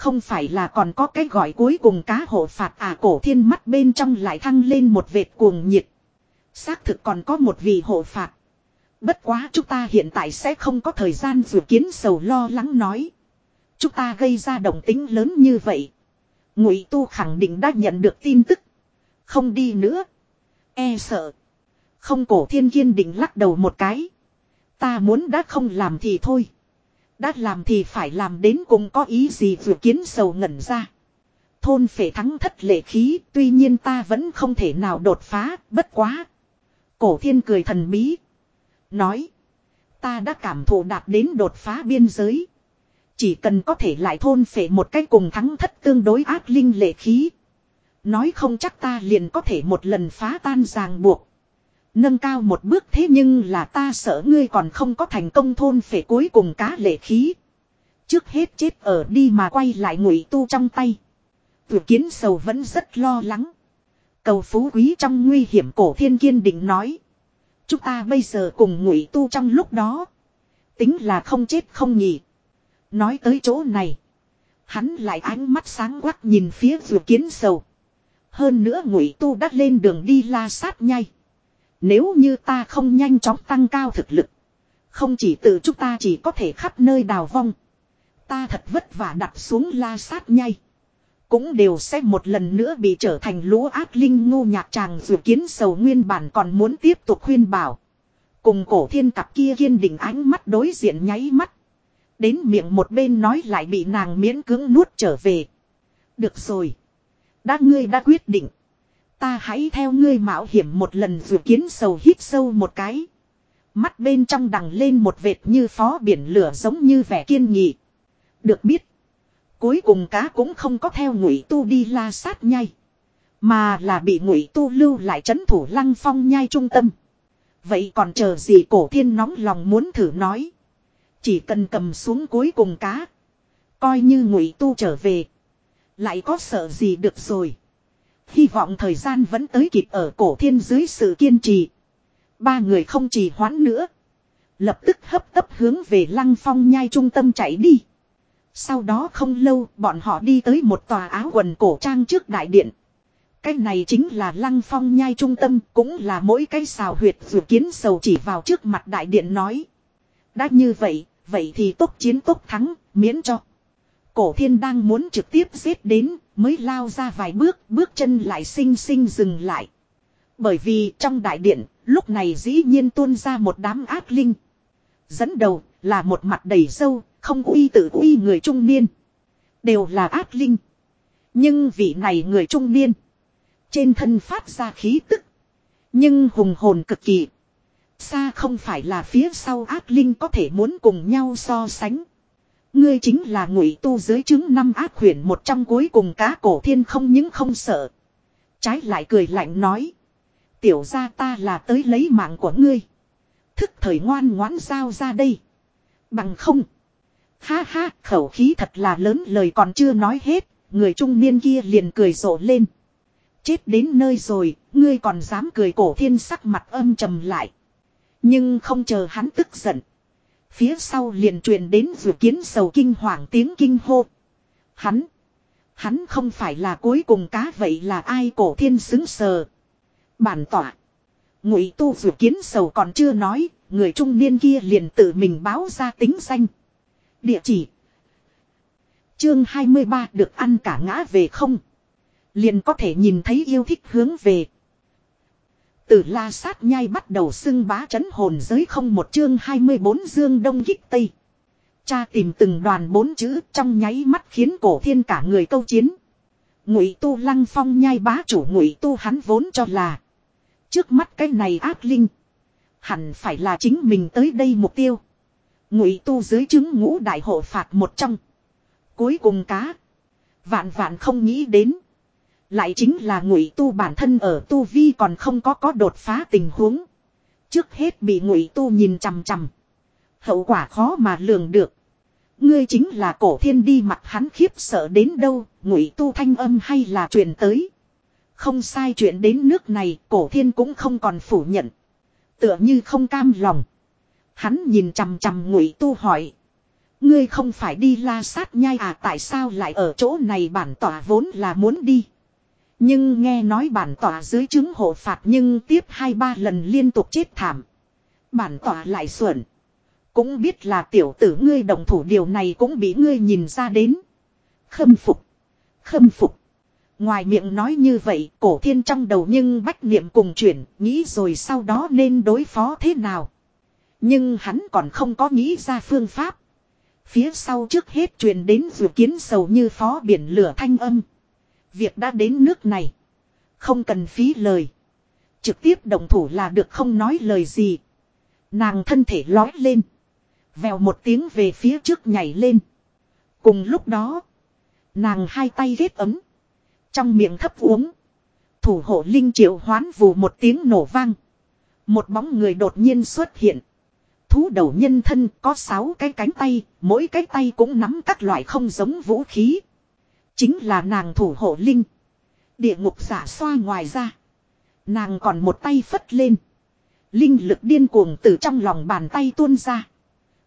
không phải là còn có cái gọi cuối cùng cá hộ phạt à cổ thiên mắt bên trong lại thăng lên một vệt cuồng nhiệt. Xác thực còn có một vị hộ phạt. Bất quá chúng ta hiện tại sẽ không có thời gian dự kiến sầu lo lắng nói. Chúng ta gây ra động tính lớn như vậy. Ngụy Tu khẳng định đã nhận được tin tức. Không đi nữa. E sợ. Không, cổ thiên kiên định lắc đầu một cái. Ta muốn đã không làm thì thôi. Đã làm thì phải làm đến cùng có ý gì vừa kiến sầu ngẩn ra. Thôn phệ thắng thất lệ khí, tuy nhiên ta vẫn không thể nào đột phá, bất quá. Cổ thiên cười thần bí. Nói. Ta đã cảm thụ đạt đến đột phá biên giới. Chỉ cần có thể lại thôn phệ một cách cùng thắng thất tương đối ác linh lệ khí. Nói không chắc ta liền có thể một lần phá tan ràng buộc. Nâng cao một bước thế nhưng là ta sợ ngươi còn không có thành công thôn phải cuối cùng cá lệ khí. Trước hết chết ở đi mà quay lại ngụy tu trong tay. Tuyệt kiến sầu vẫn rất lo lắng. Cầu phú quý trong nguy hiểm cổ thiên kiên định nói. Chúng ta bây giờ cùng ngụy tu trong lúc đó. Tính là không chết không nhỉ. Nói tới chỗ này. Hắn lại ánh mắt sáng quắc nhìn phía vừa kiến sầu. Hơn nữa ngụy tu đắt lên đường đi la sát nhai. Nếu như ta không nhanh chóng tăng cao thực lực. Không chỉ tự chúng ta chỉ có thể khắp nơi đào vong. Ta thật vất vả đặt xuống la sát nhai. Cũng đều sẽ một lần nữa bị trở thành lũ ác linh ngu nhạc tràng dự kiến sầu nguyên bản còn muốn tiếp tục khuyên bảo. Cùng cổ thiên cặp kia kiên định ánh mắt đối diện nháy mắt. Đến miệng một bên nói lại bị nàng miễn cưỡng nuốt trở về. Được rồi. Đã ngươi đã quyết định. Ta hãy theo ngươi mạo hiểm một lần dự kiến sầu hít sâu một cái. Mắt bên trong đằng lên một vệt như phó biển lửa giống như vẻ kiên nghị. Được biết. Cuối cùng cá cũng không có theo ngụy tu đi la sát nhai. Mà là bị ngụy tu lưu lại trấn thủ lăng phong nhai trung tâm. Vậy còn chờ gì cổ thiên nóng lòng muốn thử nói. Chỉ cần cầm xuống cuối cùng cá. Coi như ngụy tu trở về. Lại có sợ gì được rồi. Hy vọng thời gian vẫn tới kịp ở cổ thiên dưới sự kiên trì. Ba người không trì hoãn nữa. Lập tức hấp tấp hướng về lăng phong nhai trung tâm chạy đi. Sau đó không lâu bọn họ đi tới một tòa áo quần cổ trang trước đại điện. Cái này chính là lăng phong nhai trung tâm cũng là mỗi cái xào huyệt vừa kiến sầu chỉ vào trước mặt đại điện nói. Đã như vậy, vậy thì tốt chiến tốt thắng, miễn cho. Cổ thiên đang muốn trực tiếp giết đến, mới lao ra vài bước, bước chân lại xinh xinh dừng lại. Bởi vì trong đại điện, lúc này dĩ nhiên tuôn ra một đám ác linh. Dẫn đầu là một mặt đầy sâu, không uy tự uy người trung niên. Đều là ác linh. Nhưng vị này người trung niên. Trên thân phát ra khí tức. Nhưng hùng hồn cực kỳ. Xa không phải là phía sau ác linh có thể muốn cùng nhau so sánh. Ngươi chính là ngụy tu dưới chứng năm ác huyền một trong cuối cùng cá cổ thiên không những không sợ. Trái lại cười lạnh nói. Tiểu ra ta là tới lấy mạng của ngươi. Thức thời ngoan ngoãn giao ra đây. Bằng không. Ha ha, khẩu khí thật là lớn lời còn chưa nói hết, người trung niên kia liền cười rộ lên. Chết đến nơi rồi, ngươi còn dám cười cổ thiên sắc mặt âm trầm lại. Nhưng không chờ hắn tức giận. Phía sau liền truyền đến dự kiến sầu kinh hoàng tiếng kinh hô. Hắn. Hắn không phải là cuối cùng cá vậy là ai cổ thiên xứng sờ. Bản tỏa. Ngụy tu dự kiến sầu còn chưa nói, người trung niên kia liền tự mình báo ra tính danh. Địa chỉ. Chương 23 được ăn cả ngã về không. Liền có thể nhìn thấy yêu thích hướng về. Từ la sát nhai bắt đầu xưng bá chấn hồn giới không một chương 24 dương đông kích tây. Cha tìm từng đoàn bốn chữ trong nháy mắt khiến cổ thiên cả người câu chiến. Ngụy tu lăng phong nhai bá chủ ngụy tu hắn vốn cho là. Trước mắt cái này ác linh. Hẳn phải là chính mình tới đây mục tiêu. Ngụy tu dưới chứng ngũ đại hộ phạt một trong. Cuối cùng cá. Vạn vạn không nghĩ đến. Lại chính là ngụy tu bản thân ở tu vi còn không có có đột phá tình huống. Trước hết bị ngụy tu nhìn chằm chằm. Hậu quả khó mà lường được. Ngươi chính là cổ thiên đi mặt hắn khiếp sợ đến đâu, ngụy tu thanh âm hay là truyền tới. Không sai chuyện đến nước này, cổ thiên cũng không còn phủ nhận. Tựa như không cam lòng. Hắn nhìn chằm chằm ngụy tu hỏi. Ngươi không phải đi la sát nhai à tại sao lại ở chỗ này bản tỏa vốn là muốn đi. Nhưng nghe nói bản tỏa dưới chứng hộ phạt nhưng tiếp hai ba lần liên tục chết thảm. Bản tỏa lại xuẩn. Cũng biết là tiểu tử ngươi đồng thủ điều này cũng bị ngươi nhìn ra đến. Khâm phục. Khâm phục. Ngoài miệng nói như vậy, cổ thiên trong đầu nhưng bách niệm cùng chuyển, nghĩ rồi sau đó nên đối phó thế nào. Nhưng hắn còn không có nghĩ ra phương pháp. Phía sau trước hết truyền đến dự kiến sầu như phó biển lửa thanh âm. Việc đã đến nước này. Không cần phí lời. Trực tiếp động thủ là được không nói lời gì. Nàng thân thể lói lên. Vèo một tiếng về phía trước nhảy lên. Cùng lúc đó. Nàng hai tay ghét ấm. Trong miệng thấp uống. Thủ hộ linh triệu hoán vù một tiếng nổ vang. Một bóng người đột nhiên xuất hiện. Thú đầu nhân thân có sáu cái cánh tay, mỗi cái tay cũng nắm các loại không giống vũ khí. Chính là nàng thủ hộ linh. Địa ngục giả xoa ngoài ra. Nàng còn một tay phất lên. Linh lực điên cuồng từ trong lòng bàn tay tuôn ra.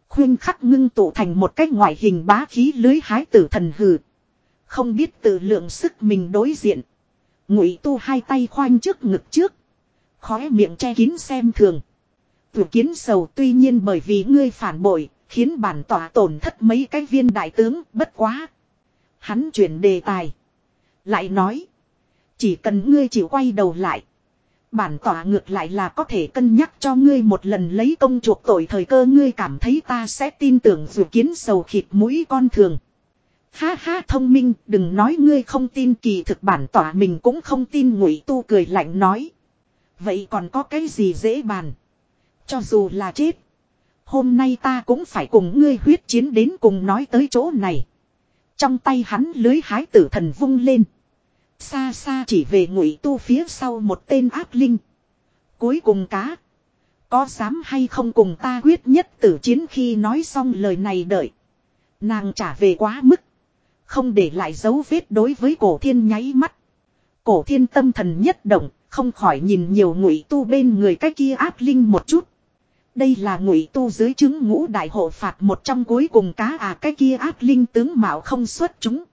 Khuyên khắc ngưng tụ thành một cái ngoại hình bá khí lưới hái tử thần hừ. Không biết tự lượng sức mình đối diện. Ngụy tu hai tay khoanh trước ngực trước. Khóe miệng che kín xem thường. Tử kiến sầu tuy nhiên bởi vì ngươi phản bội, khiến bản tỏa tổn thất mấy cái viên đại tướng, bất quá. Hắn chuyển đề tài. Lại nói. Chỉ cần ngươi chịu quay đầu lại. Bản tỏa ngược lại là có thể cân nhắc cho ngươi một lần lấy công chuộc tội thời cơ ngươi cảm thấy ta sẽ tin tưởng dù kiến sầu khịt mũi con thường. Ha ha thông minh, đừng nói ngươi không tin kỳ thực bản tỏa mình cũng không tin ngụy tu cười lạnh nói. Vậy còn có cái gì dễ bàn. Cho dù là chết. Hôm nay ta cũng phải cùng ngươi huyết chiến đến cùng nói tới chỗ này. Trong tay hắn lưới hái tử thần vung lên. Xa xa chỉ về ngụy tu phía sau một tên ác linh. Cuối cùng cá. Có dám hay không cùng ta quyết nhất tử chiến khi nói xong lời này đợi. Nàng trả về quá mức. Không để lại dấu vết đối với cổ thiên nháy mắt. Cổ thiên tâm thần nhất động, không khỏi nhìn nhiều ngụy tu bên người cái kia ác linh một chút. Đây là ngụy tu dưới chứng ngũ đại hộ phạt một trong cuối cùng cá à cái kia ác linh tướng mạo không xuất chúng.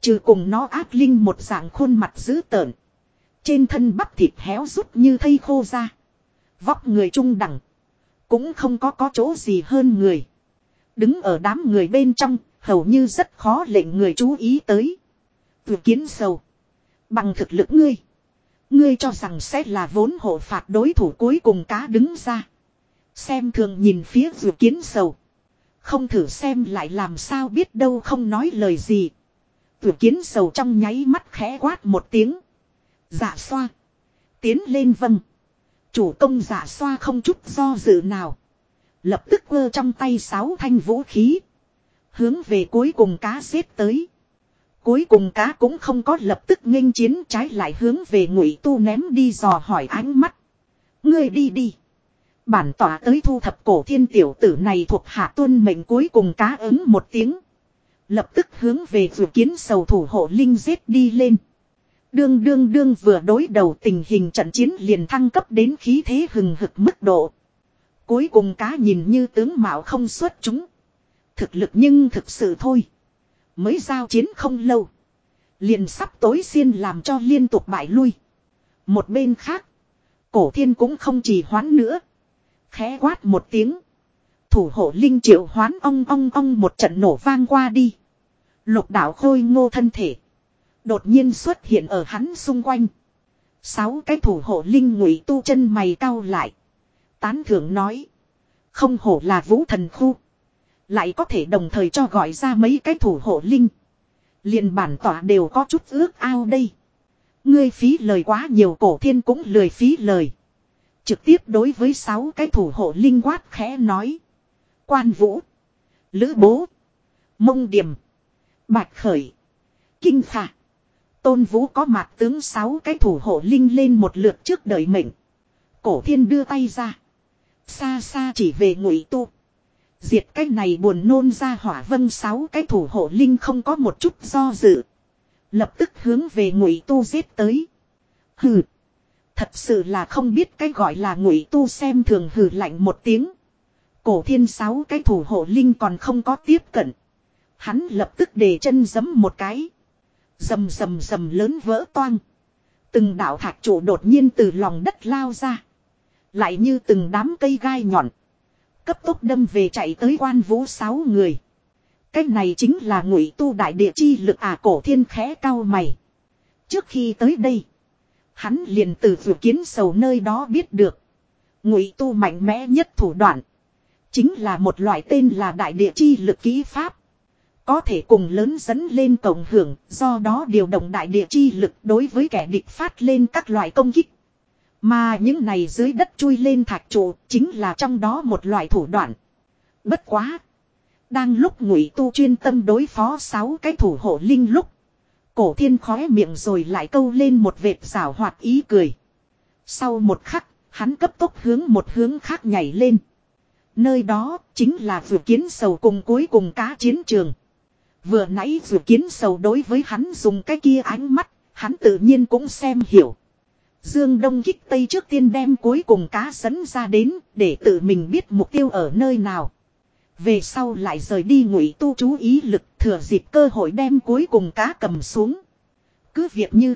Trừ cùng nó ác linh một dạng khuôn mặt dữ tợn. Trên thân bắp thịt héo rút như thây khô ra. Vóc người trung đẳng. Cũng không có có chỗ gì hơn người. Đứng ở đám người bên trong, hầu như rất khó lệnh người chú ý tới. Vừa kiến sầu. Bằng thực lực ngươi. Ngươi cho rằng sẽ là vốn hộ phạt đối thủ cuối cùng cá đứng ra. Xem thường nhìn phía vừa kiến sầu. Không thử xem lại làm sao biết đâu không nói lời gì. Vừa kiến sầu trong nháy mắt khẽ quát một tiếng. Dạ xoa. Tiến lên vâng. Chủ công giả xoa không chút do dự nào. Lập tức vơ trong tay sáu thanh vũ khí. Hướng về cuối cùng cá xếp tới. Cuối cùng cá cũng không có lập tức nghênh chiến trái lại hướng về ngụy tu ném đi dò hỏi ánh mắt. Ngươi đi đi. Bản tỏa tới thu thập cổ thiên tiểu tử này thuộc hạ tuân mệnh cuối cùng cá ứng một tiếng. Lập tức hướng về dự kiến sầu thủ hộ linh giết đi lên. Đương đương đương vừa đối đầu tình hình trận chiến liền thăng cấp đến khí thế hừng hực mức độ. Cuối cùng cá nhìn như tướng mạo không xuất chúng. Thực lực nhưng thực sự thôi. Mới giao chiến không lâu. Liền sắp tối xiên làm cho liên tục bại lui. Một bên khác. Cổ thiên cũng không chỉ hoán nữa. Khẽ quát một tiếng. Thủ hộ linh triệu hoán ong ong ong một trận nổ vang qua đi. Lục đạo khôi ngô thân thể. Đột nhiên xuất hiện ở hắn xung quanh. Sáu cái thủ hộ linh ngụy tu chân mày cau lại. Tán thưởng nói. Không hổ là vũ thần khu. Lại có thể đồng thời cho gọi ra mấy cái thủ hộ linh. liền bản tỏa đều có chút ước ao đây. Ngươi phí lời quá nhiều, cổ thiên cũng lười phí lời. Trực tiếp đối với sáu cái thủ hộ linh quát khẽ nói. Quan vũ. Lữ bố. Mông điểm. Bạch khởi. Kinh khả. Tôn vũ có mặt tướng sáu cái thủ hộ linh lên một lượt trước đợi mệnh. Cổ thiên đưa tay ra. Xa xa chỉ về ngụy tu. Diệt cái này buồn nôn ra hỏa vân sáu cái thủ hộ linh không có một chút do dự. Lập tức hướng về ngụy tu giết tới. Hừ. Thật sự là không biết cái gọi là ngụy tu xem thường hừ lạnh một tiếng. Cổ thiên sáu cái thủ hộ linh còn không có tiếp cận. Hắn lập tức để chân giấm một cái. Dầm dầm dầm lớn vỡ toang. Từng đạo thạch trụ đột nhiên từ lòng đất lao ra. Lại như từng đám cây gai nhọn. Cấp tốc đâm về chạy tới quan vũ sáu người. Cái này chính là ngụy tu đại địa chi lực à cổ thiên khẽ cao mày. Trước khi tới đây. Hắn liền từ vừa kiến sầu nơi đó biết được. Ngụy tu mạnh mẽ nhất thủ đoạn. Chính là một loại tên là đại địa chi lực ký pháp. Có thể cùng lớn dẫn lên cộng hưởng, do đó điều động đại địa chi lực đối với kẻ địch phát lên các loại công kích. Mà những này dưới đất chui lên thạch trụ chính là trong đó một loại thủ đoạn. Bất quá. Đang lúc ngụy tu chuyên tâm đối phó sáu cái thủ hộ linh lúc. Cổ thiên khóe miệng rồi lại câu lên một vệt rảo hoạt ý cười. Sau một khắc, Hắn cấp tốc hướng một hướng khác nhảy lên. Nơi đó chính là vừa kiến sầu cùng cuối cùng cá chiến trường. Vừa nãy vừa kiến sầu đối với hắn dùng cái kia ánh mắt, hắn tự nhiên cũng xem hiểu. Dương Đông kích Tây trước tiên đem cuối cùng cá dẫn ra đến, để tự mình biết mục tiêu ở nơi nào. Về sau lại rời đi ngụy tu chú ý lực thừa dịp cơ hội đem cuối cùng cá cầm xuống. Cứ việc như.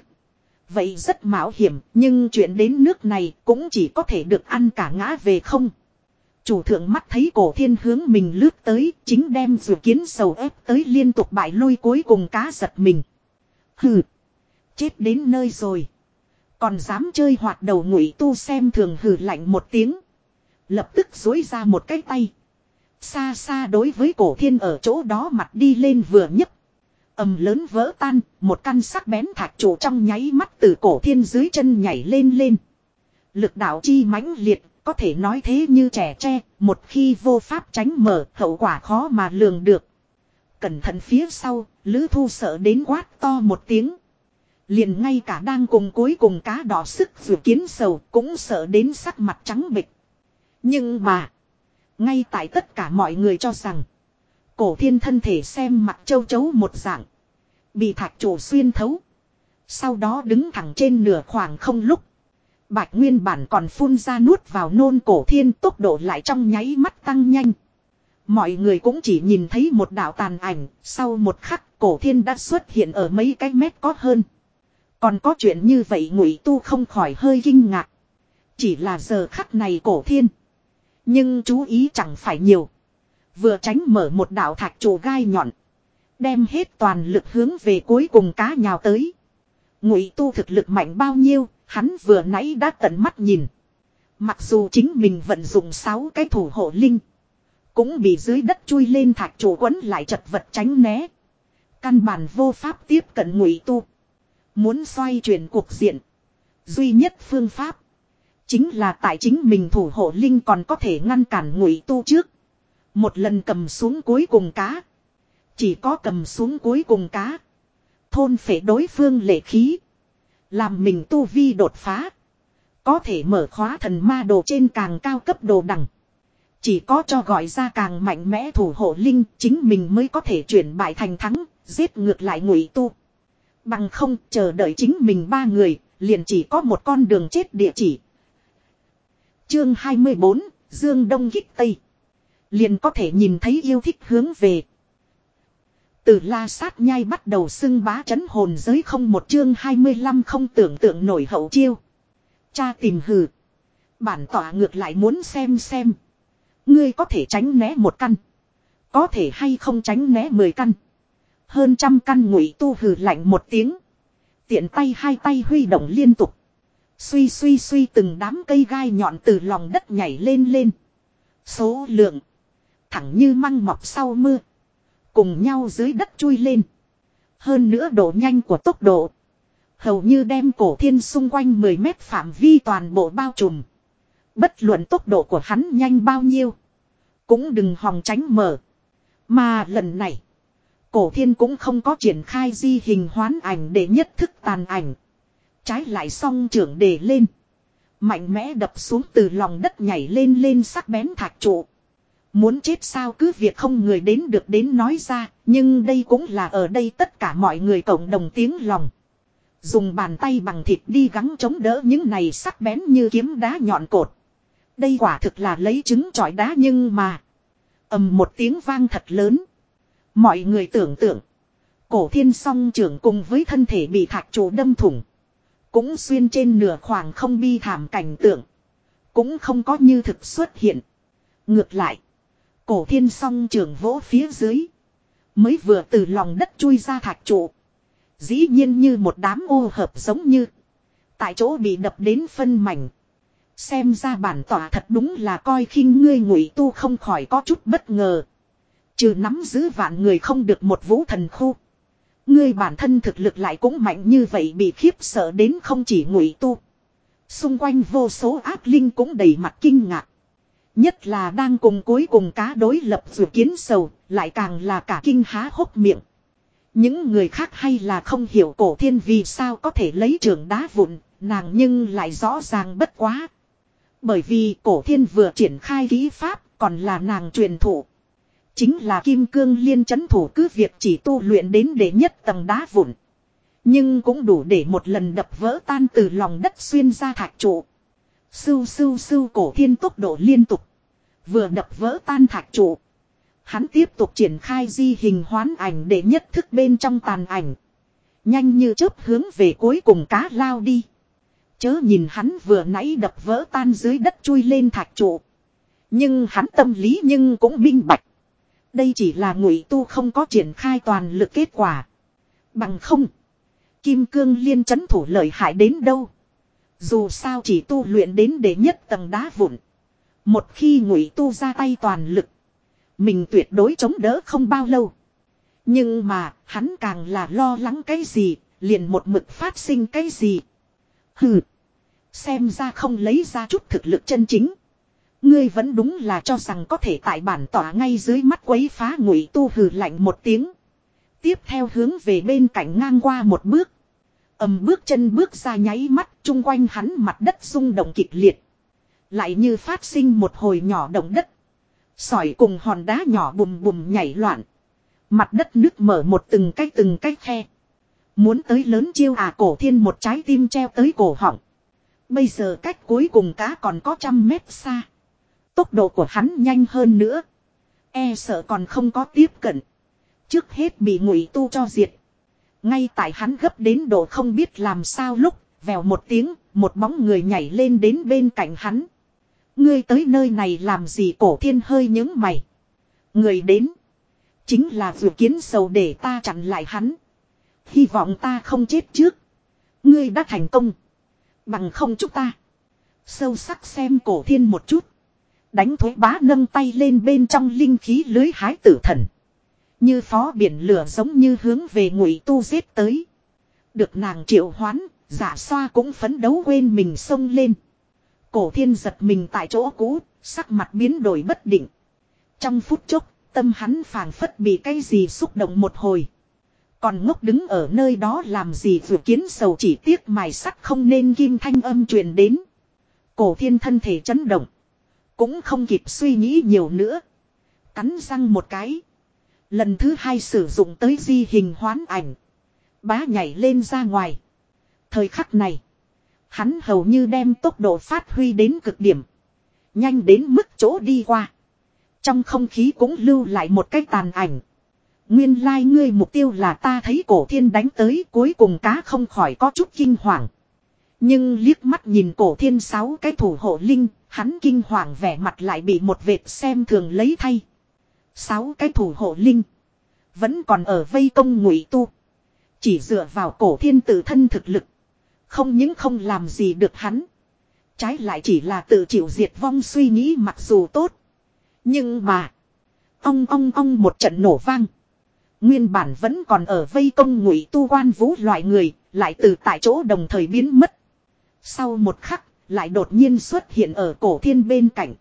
Vậy rất mạo hiểm, nhưng chuyện đến nước này cũng chỉ có thể được ăn cả ngã về không. Chủ thượng mắt thấy cổ thiên hướng mình lướt tới, chính đem dự kiến sầu ép tới liên tục bại lôi cuối cùng cá giật mình. Hừ, chết đến nơi rồi. Còn dám chơi hoạt đầu ngụy tu xem thường hừ lạnh một tiếng. Lập tức dối ra một cái tay. Xa xa đối với cổ thiên ở chỗ đó mặt đi lên vừa nhấp. ầm lớn vỡ tan, một căn sắc bén thạch trụ trong nháy mắt từ cổ thiên dưới chân nhảy lên lên. Lực đạo chi mãnh liệt, có thể nói thế như trẻ tre, một khi vô pháp tránh mở, hậu quả khó mà lường được. Cẩn thận phía sau, Lữ Thu sợ đến quát to một tiếng. Liền ngay cả đang cùng cuối cùng cá đỏ sức vừa kiến sầu cũng sợ đến sắc mặt trắng bịch. Nhưng mà, ngay tại tất cả mọi người cho rằng, cổ thiên thân thể xem mặt châu chấu một dạng. Bị thạch chủ xuyên thấu. Sau đó đứng thẳng trên nửa khoảng không lúc. Bạch nguyên bản còn phun ra nuốt vào nôn cổ thiên tốc độ lại trong nháy mắt tăng nhanh. Mọi người cũng chỉ nhìn thấy một đạo tàn ảnh, sau một khắc cổ thiên đã xuất hiện ở mấy cái mét có hơn. Còn có chuyện như vậy ngụy tu không khỏi hơi kinh ngạc. Chỉ là giờ khắc này cổ thiên. Nhưng chú ý chẳng phải nhiều. Vừa tránh mở một đạo thạch trụ gai nhọn. Đem hết toàn lực hướng về cuối cùng cá nhào tới. Ngụy tu thực lực mạnh bao nhiêu, hắn vừa nãy đã tận mắt nhìn. Mặc dù chính mình vận dụng 6 cái thủ hộ linh. Cũng bị dưới đất chui lên thạch trụ quấn lại chật vật tránh né. Căn bản vô pháp tiếp cận ngụy tu. Muốn xoay chuyển cuộc diện. Duy nhất phương pháp. Chính là tại chính mình thủ hộ linh còn có thể ngăn cản ngụy tu trước. Một lần cầm xuống cuối cùng cá. Chỉ có cầm xuống cuối cùng cá. Thôn phệ đối phương lệ khí. Làm mình tu vi đột phá. Có thể mở khóa thần ma đồ trên càng cao cấp đồ đẳng. Chỉ có cho gọi ra càng mạnh mẽ thủ hộ linh chính mình mới có thể chuyển bại thành thắng, giết ngược lại ngụy tu. Bằng không chờ đợi chính mình ba người, liền chỉ có một con đường chết địa chỉ. Chương 24, Dương Đông Kích Tây. Liền có thể nhìn thấy yêu thích hướng về. Từ la sát nhai bắt đầu xưng bá chấn hồn giới không một chương 25 không tưởng tượng nổi hậu chiêu. Cha tìm hừ. Bản tỏa ngược lại muốn xem xem. Ngươi có thể tránh né một căn. Có thể hay không tránh né mười căn. Hơn trăm căn ngụy tu hừ lạnh một tiếng. Tiện tay hai tay huy động liên tục. Suy suy suy từng đám cây gai nhọn từ lòng đất nhảy lên lên. Số lượng. Thẳng như măng mọc sau mưa. Cùng nhau dưới đất chui lên. Hơn nữa độ nhanh của tốc độ. Hầu như đem cổ thiên xung quanh 10 mét phạm vi toàn bộ bao trùm. Bất luận tốc độ của hắn nhanh bao nhiêu. Cũng đừng hòng tránh mở. Mà lần này. Cổ thiên cũng không có triển khai di hình hoán ảnh để nhất thức tàn ảnh. Trái lại song trưởng để lên. Mạnh mẽ đập xuống từ lòng đất nhảy lên lên sắc bén thạch trụ. Muốn chết sao cứ việc không người đến được đến nói ra, nhưng đây cũng là ở đây tất cả mọi người cộng đồng tiếng lòng. Dùng bàn tay bằng thịt đi gắng chống đỡ những này sắc bén như kiếm đá nhọn cột. Đây quả thực là lấy trứng trọi đá nhưng mà. ầm một tiếng vang thật lớn. Mọi người tưởng tượng. Cổ thiên song trưởng cùng với thân thể bị thạch trụ đâm thủng. Cũng xuyên trên nửa khoảng không bi thảm cảnh tượng. Cũng không có như thực xuất hiện. Ngược lại. Cổ thiên song trường vỗ phía dưới. Mới vừa từ lòng đất chui ra thạch trụ. Dĩ nhiên như một đám ô hợp giống như. Tại chỗ bị đập đến phân mảnh. Xem ra bản tỏa thật đúng là coi khinh ngươi ngụy tu không khỏi có chút bất ngờ. Trừ nắm giữ vạn người không được một vũ thần khu. Ngươi bản thân thực lực lại cũng mạnh như vậy bị khiếp sợ đến không chỉ ngụy tu. Xung quanh vô số ác linh cũng đầy mặt kinh ngạc. Nhất là đang cùng cuối cùng cá đối lập dù kiến sầu, lại càng là cả kinh há hốc miệng. Những người khác hay là không hiểu cổ thiên vì sao có thể lấy trường đá vụn, nàng nhưng lại rõ ràng bất quá. Bởi vì cổ thiên vừa triển khai kỹ pháp còn là nàng truyền thụ. Chính là kim cương liên chấn thủ cứ việc chỉ tu luyện đến để nhất tầng đá vụn. Nhưng cũng đủ để một lần đập vỡ tan từ lòng đất xuyên ra thạch trụ. Sưu sưu sưu cổ thiên tốc độ liên tục. Vừa đập vỡ tan thạch trụ. Hắn tiếp tục triển khai di hình hoán ảnh để nhất thức bên trong tàn ảnh. Nhanh như chớp hướng về cuối cùng cá lao đi. Chớ nhìn hắn vừa nãy đập vỡ tan dưới đất chui lên thạch trụ. Nhưng hắn tâm lý nhưng cũng minh bạch. Đây chỉ là ngụy tu không có triển khai toàn lực kết quả. Bằng không. Kim cương liên chấn thủ lợi hại đến đâu. Dù sao chỉ tu luyện đến để nhất tầng đá vụn. Một khi ngụy tu ra tay toàn lực. Mình tuyệt đối chống đỡ không bao lâu. Nhưng mà, hắn càng là lo lắng cái gì. Liền một mực phát sinh cái gì. Hừ. Xem ra không lấy ra chút thực lực chân chính. Ngươi vẫn đúng là cho rằng có thể tại bản tỏa ngay dưới mắt quấy phá ngụy tu hừ lạnh một tiếng. Tiếp theo hướng về bên cạnh ngang qua một bước. ầm bước chân bước ra nháy mắt, chung quanh hắn mặt đất rung động kịch liệt. Lại như phát sinh một hồi nhỏ động đất. Sỏi cùng hòn đá nhỏ bùm bùm nhảy loạn. Mặt đất nước mở một từng cái từng cái khe. Muốn tới lớn chiêu à cổ thiên một trái tim treo tới cổ họng. Bây giờ cách cuối cùng cá còn có trăm mét xa. Tốc độ của hắn nhanh hơn nữa. E sợ còn không có tiếp cận. Trước hết bị ngụy tu cho diệt. Ngay tại hắn gấp đến độ không biết làm sao lúc, vèo một tiếng, một bóng người nhảy lên đến bên cạnh hắn. Ngươi tới nơi này làm gì cổ thiên hơi những mày. Người đến. Chính là vừa kiến sầu để ta chặn lại hắn. Hy vọng ta không chết trước. Ngươi đã thành công. Bằng không chúng ta. Sâu sắc xem cổ thiên một chút. Đánh thuế bá nâng tay lên bên trong linh khí lưới hái tử thần. Như phó biển lửa giống như hướng về ngụy tu giết tới. Được nàng triệu hoán, giả xoa cũng phấn đấu quên mình xông lên. Cổ thiên giật mình tại chỗ cũ, sắc mặt biến đổi bất định. Trong phút chốc, tâm hắn phảng phất bị cái gì xúc động một hồi. Còn ngốc đứng ở nơi đó làm gì vừa kiến sầu chỉ tiếc mài sắt không nên kim thanh âm truyền đến. Cổ thiên thân thể chấn động. Cũng không kịp suy nghĩ nhiều nữa. Cắn răng một cái. Lần thứ hai sử dụng tới di hình hoán ảnh. Bá nhảy lên ra ngoài. Thời khắc này. Hắn hầu như đem tốc độ phát huy đến cực điểm. Nhanh đến mức chỗ đi qua. Trong không khí cũng lưu lại một cái tàn ảnh. Nguyên lai like ngươi mục tiêu là ta thấy cổ thiên đánh tới, cuối cùng cá không khỏi có chút kinh hoàng. Nhưng liếc mắt nhìn cổ thiên sáu cái thủ hộ linh, hắn kinh hoàng vẻ mặt lại bị một vệt xem thường lấy thay. Sáu cái thủ hộ linh, vẫn còn ở vây công ngụy tu. Chỉ dựa vào cổ thiên tự thân thực lực. Không những không làm gì được hắn. Trái lại chỉ là tự chịu diệt vong suy nghĩ mặc dù tốt. Nhưng mà. Ong ong ong một trận nổ vang. Nguyên bản vẫn còn ở vây công ngụy tu quan vũ loại người. Lại từ tại chỗ đồng thời biến mất. Sau một khắc. Lại đột nhiên xuất hiện ở cổ thiên bên cạnh.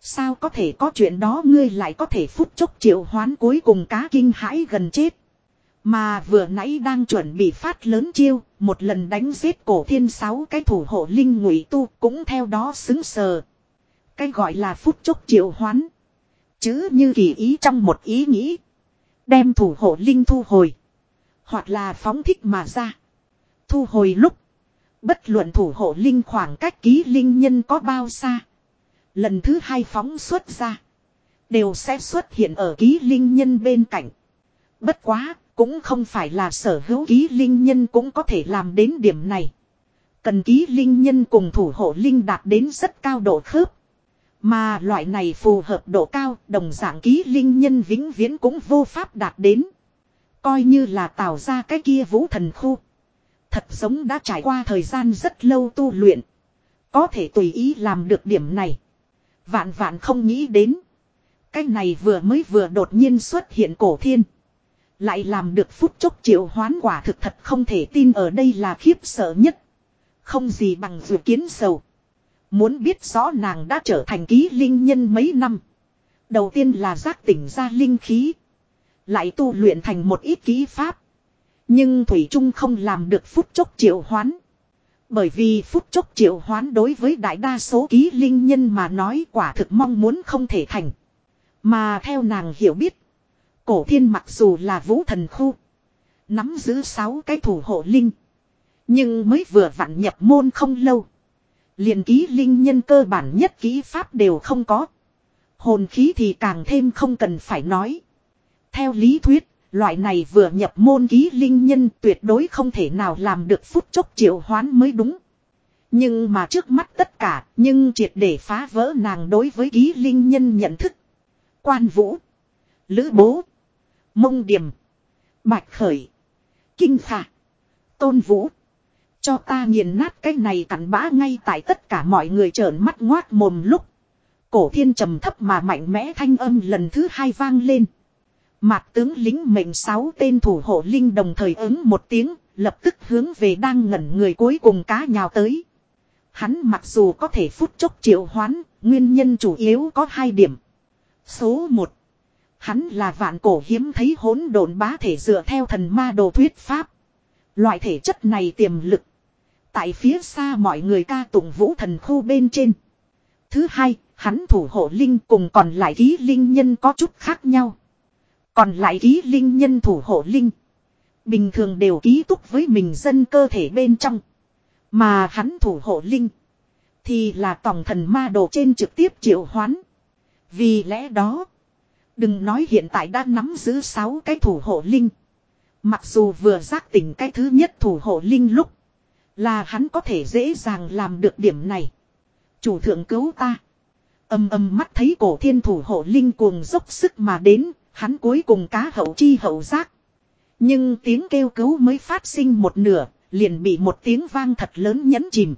Sao có thể có chuyện đó ngươi lại có thể phút chốc triệu hoán cuối cùng cá kinh hãi gần chết. Mà vừa nãy đang chuẩn bị phát lớn chiêu, một lần đánh giết cổ thiên sáu cái thủ hộ linh ngụy tu cũng theo đó xứng sờ. Cái gọi là phút chốc triệu hoán. Chứ như kỳ ý trong một ý nghĩ. Đem thủ hộ linh thu hồi. Hoặc là phóng thích mà ra. Thu hồi lúc. Bất luận thủ hộ linh khoảng cách ký linh nhân có bao xa. Lần thứ hai phóng xuất ra. Đều sẽ xuất hiện ở ký linh nhân bên cạnh. Bất quá, cũng không phải là sở hữu ký linh nhân cũng có thể làm đến điểm này. Cần ký linh nhân cùng thủ hộ linh đạt đến rất cao độ khớp. Mà loại này phù hợp độ cao, đồng dạng ký linh nhân vĩnh viễn cũng vô pháp đạt đến. Coi như là tạo ra cái kia vũ thần khu. Thật giống đã trải qua thời gian rất lâu tu luyện. Có thể tùy ý làm được điểm này. Vạn vạn không nghĩ đến. Cái này vừa mới vừa đột nhiên xuất hiện cổ thiên. Lại làm được phút chốc triệu hoán quả thực thật không thể tin ở đây là khiếp sợ nhất. Không gì bằng dự kiến sầu. Muốn biết rõ nàng đã trở thành ký linh nhân mấy năm. Đầu tiên là giác tỉnh ra linh khí. Lại tu luyện thành một ít ký pháp. Nhưng Thủy Trung không làm được phút chốc triệu hoán. Bởi vì phút chốc triệu hoán đối với đại đa số ký linh nhân mà nói quả thực mong muốn không thể thành. Mà theo nàng hiểu biết. Cổ thiên mặc dù là vũ thần khu. Nắm giữ sáu cái thủ hộ linh. Nhưng mới vừa vặn nhập môn không lâu. liền ký linh nhân cơ bản nhất ký pháp đều không có. Hồn khí thì càng thêm không cần phải nói. Theo lý thuyết, loại này vừa nhập môn ký linh nhân tuyệt đối không thể nào làm được phút chốc triệu hoán mới đúng. Nhưng mà trước mắt tất cả, nhưng triệt để phá vỡ nàng đối với ký linh nhân nhận thức. Quan vũ, lữ bố, mông điểm, bạch khởi, kinh Khả, tôn vũ. Cho ta nghiền nát cái này cặn bã ngay tại tất cả mọi người trợn mắt ngoác mồm lúc. Cổ thiên trầm thấp mà mạnh mẽ thanh âm lần thứ hai vang lên. Mạc tướng lính mệnh sáu tên thủ hộ linh đồng thời ứng một tiếng, lập tức hướng về đang ngẩn người cuối cùng cá nhào tới. Hắn mặc dù có thể phút chốc triệu hoán, nguyên nhân chủ yếu có hai điểm. Số 1. Hắn là vạn cổ hiếm thấy hỗn độn bá thể dựa theo thần ma đồ thuyết pháp. Loại thể chất này tiềm lực. Tại phía xa mọi người ca tụng vũ thần khu bên trên. Thứ hai, hắn thủ hộ linh cùng còn lại ký linh nhân có chút khác nhau. Còn lại ký linh nhân thủ hộ linh. Bình thường đều ký túc với mình dân cơ thể bên trong. Mà hắn thủ hộ linh. Thì là tổng thần ma đồ trên trực tiếp triệu hoán. Vì lẽ đó. Đừng nói hiện tại đã nắm giữ 6 cái thủ hộ linh. Mặc dù vừa giác tỉnh cái thứ nhất thủ hộ linh lúc. Là hắn có thể dễ dàng làm được điểm này. Chủ thượng cứu ta. Âm âm mắt thấy cổ thiên thủ hộ linh cuồng dốc sức mà đến. Hắn cuối cùng cá hậu chi hậu giác. Nhưng tiếng kêu cứu mới phát sinh một nửa. Liền bị một tiếng vang thật lớn nhấn chìm.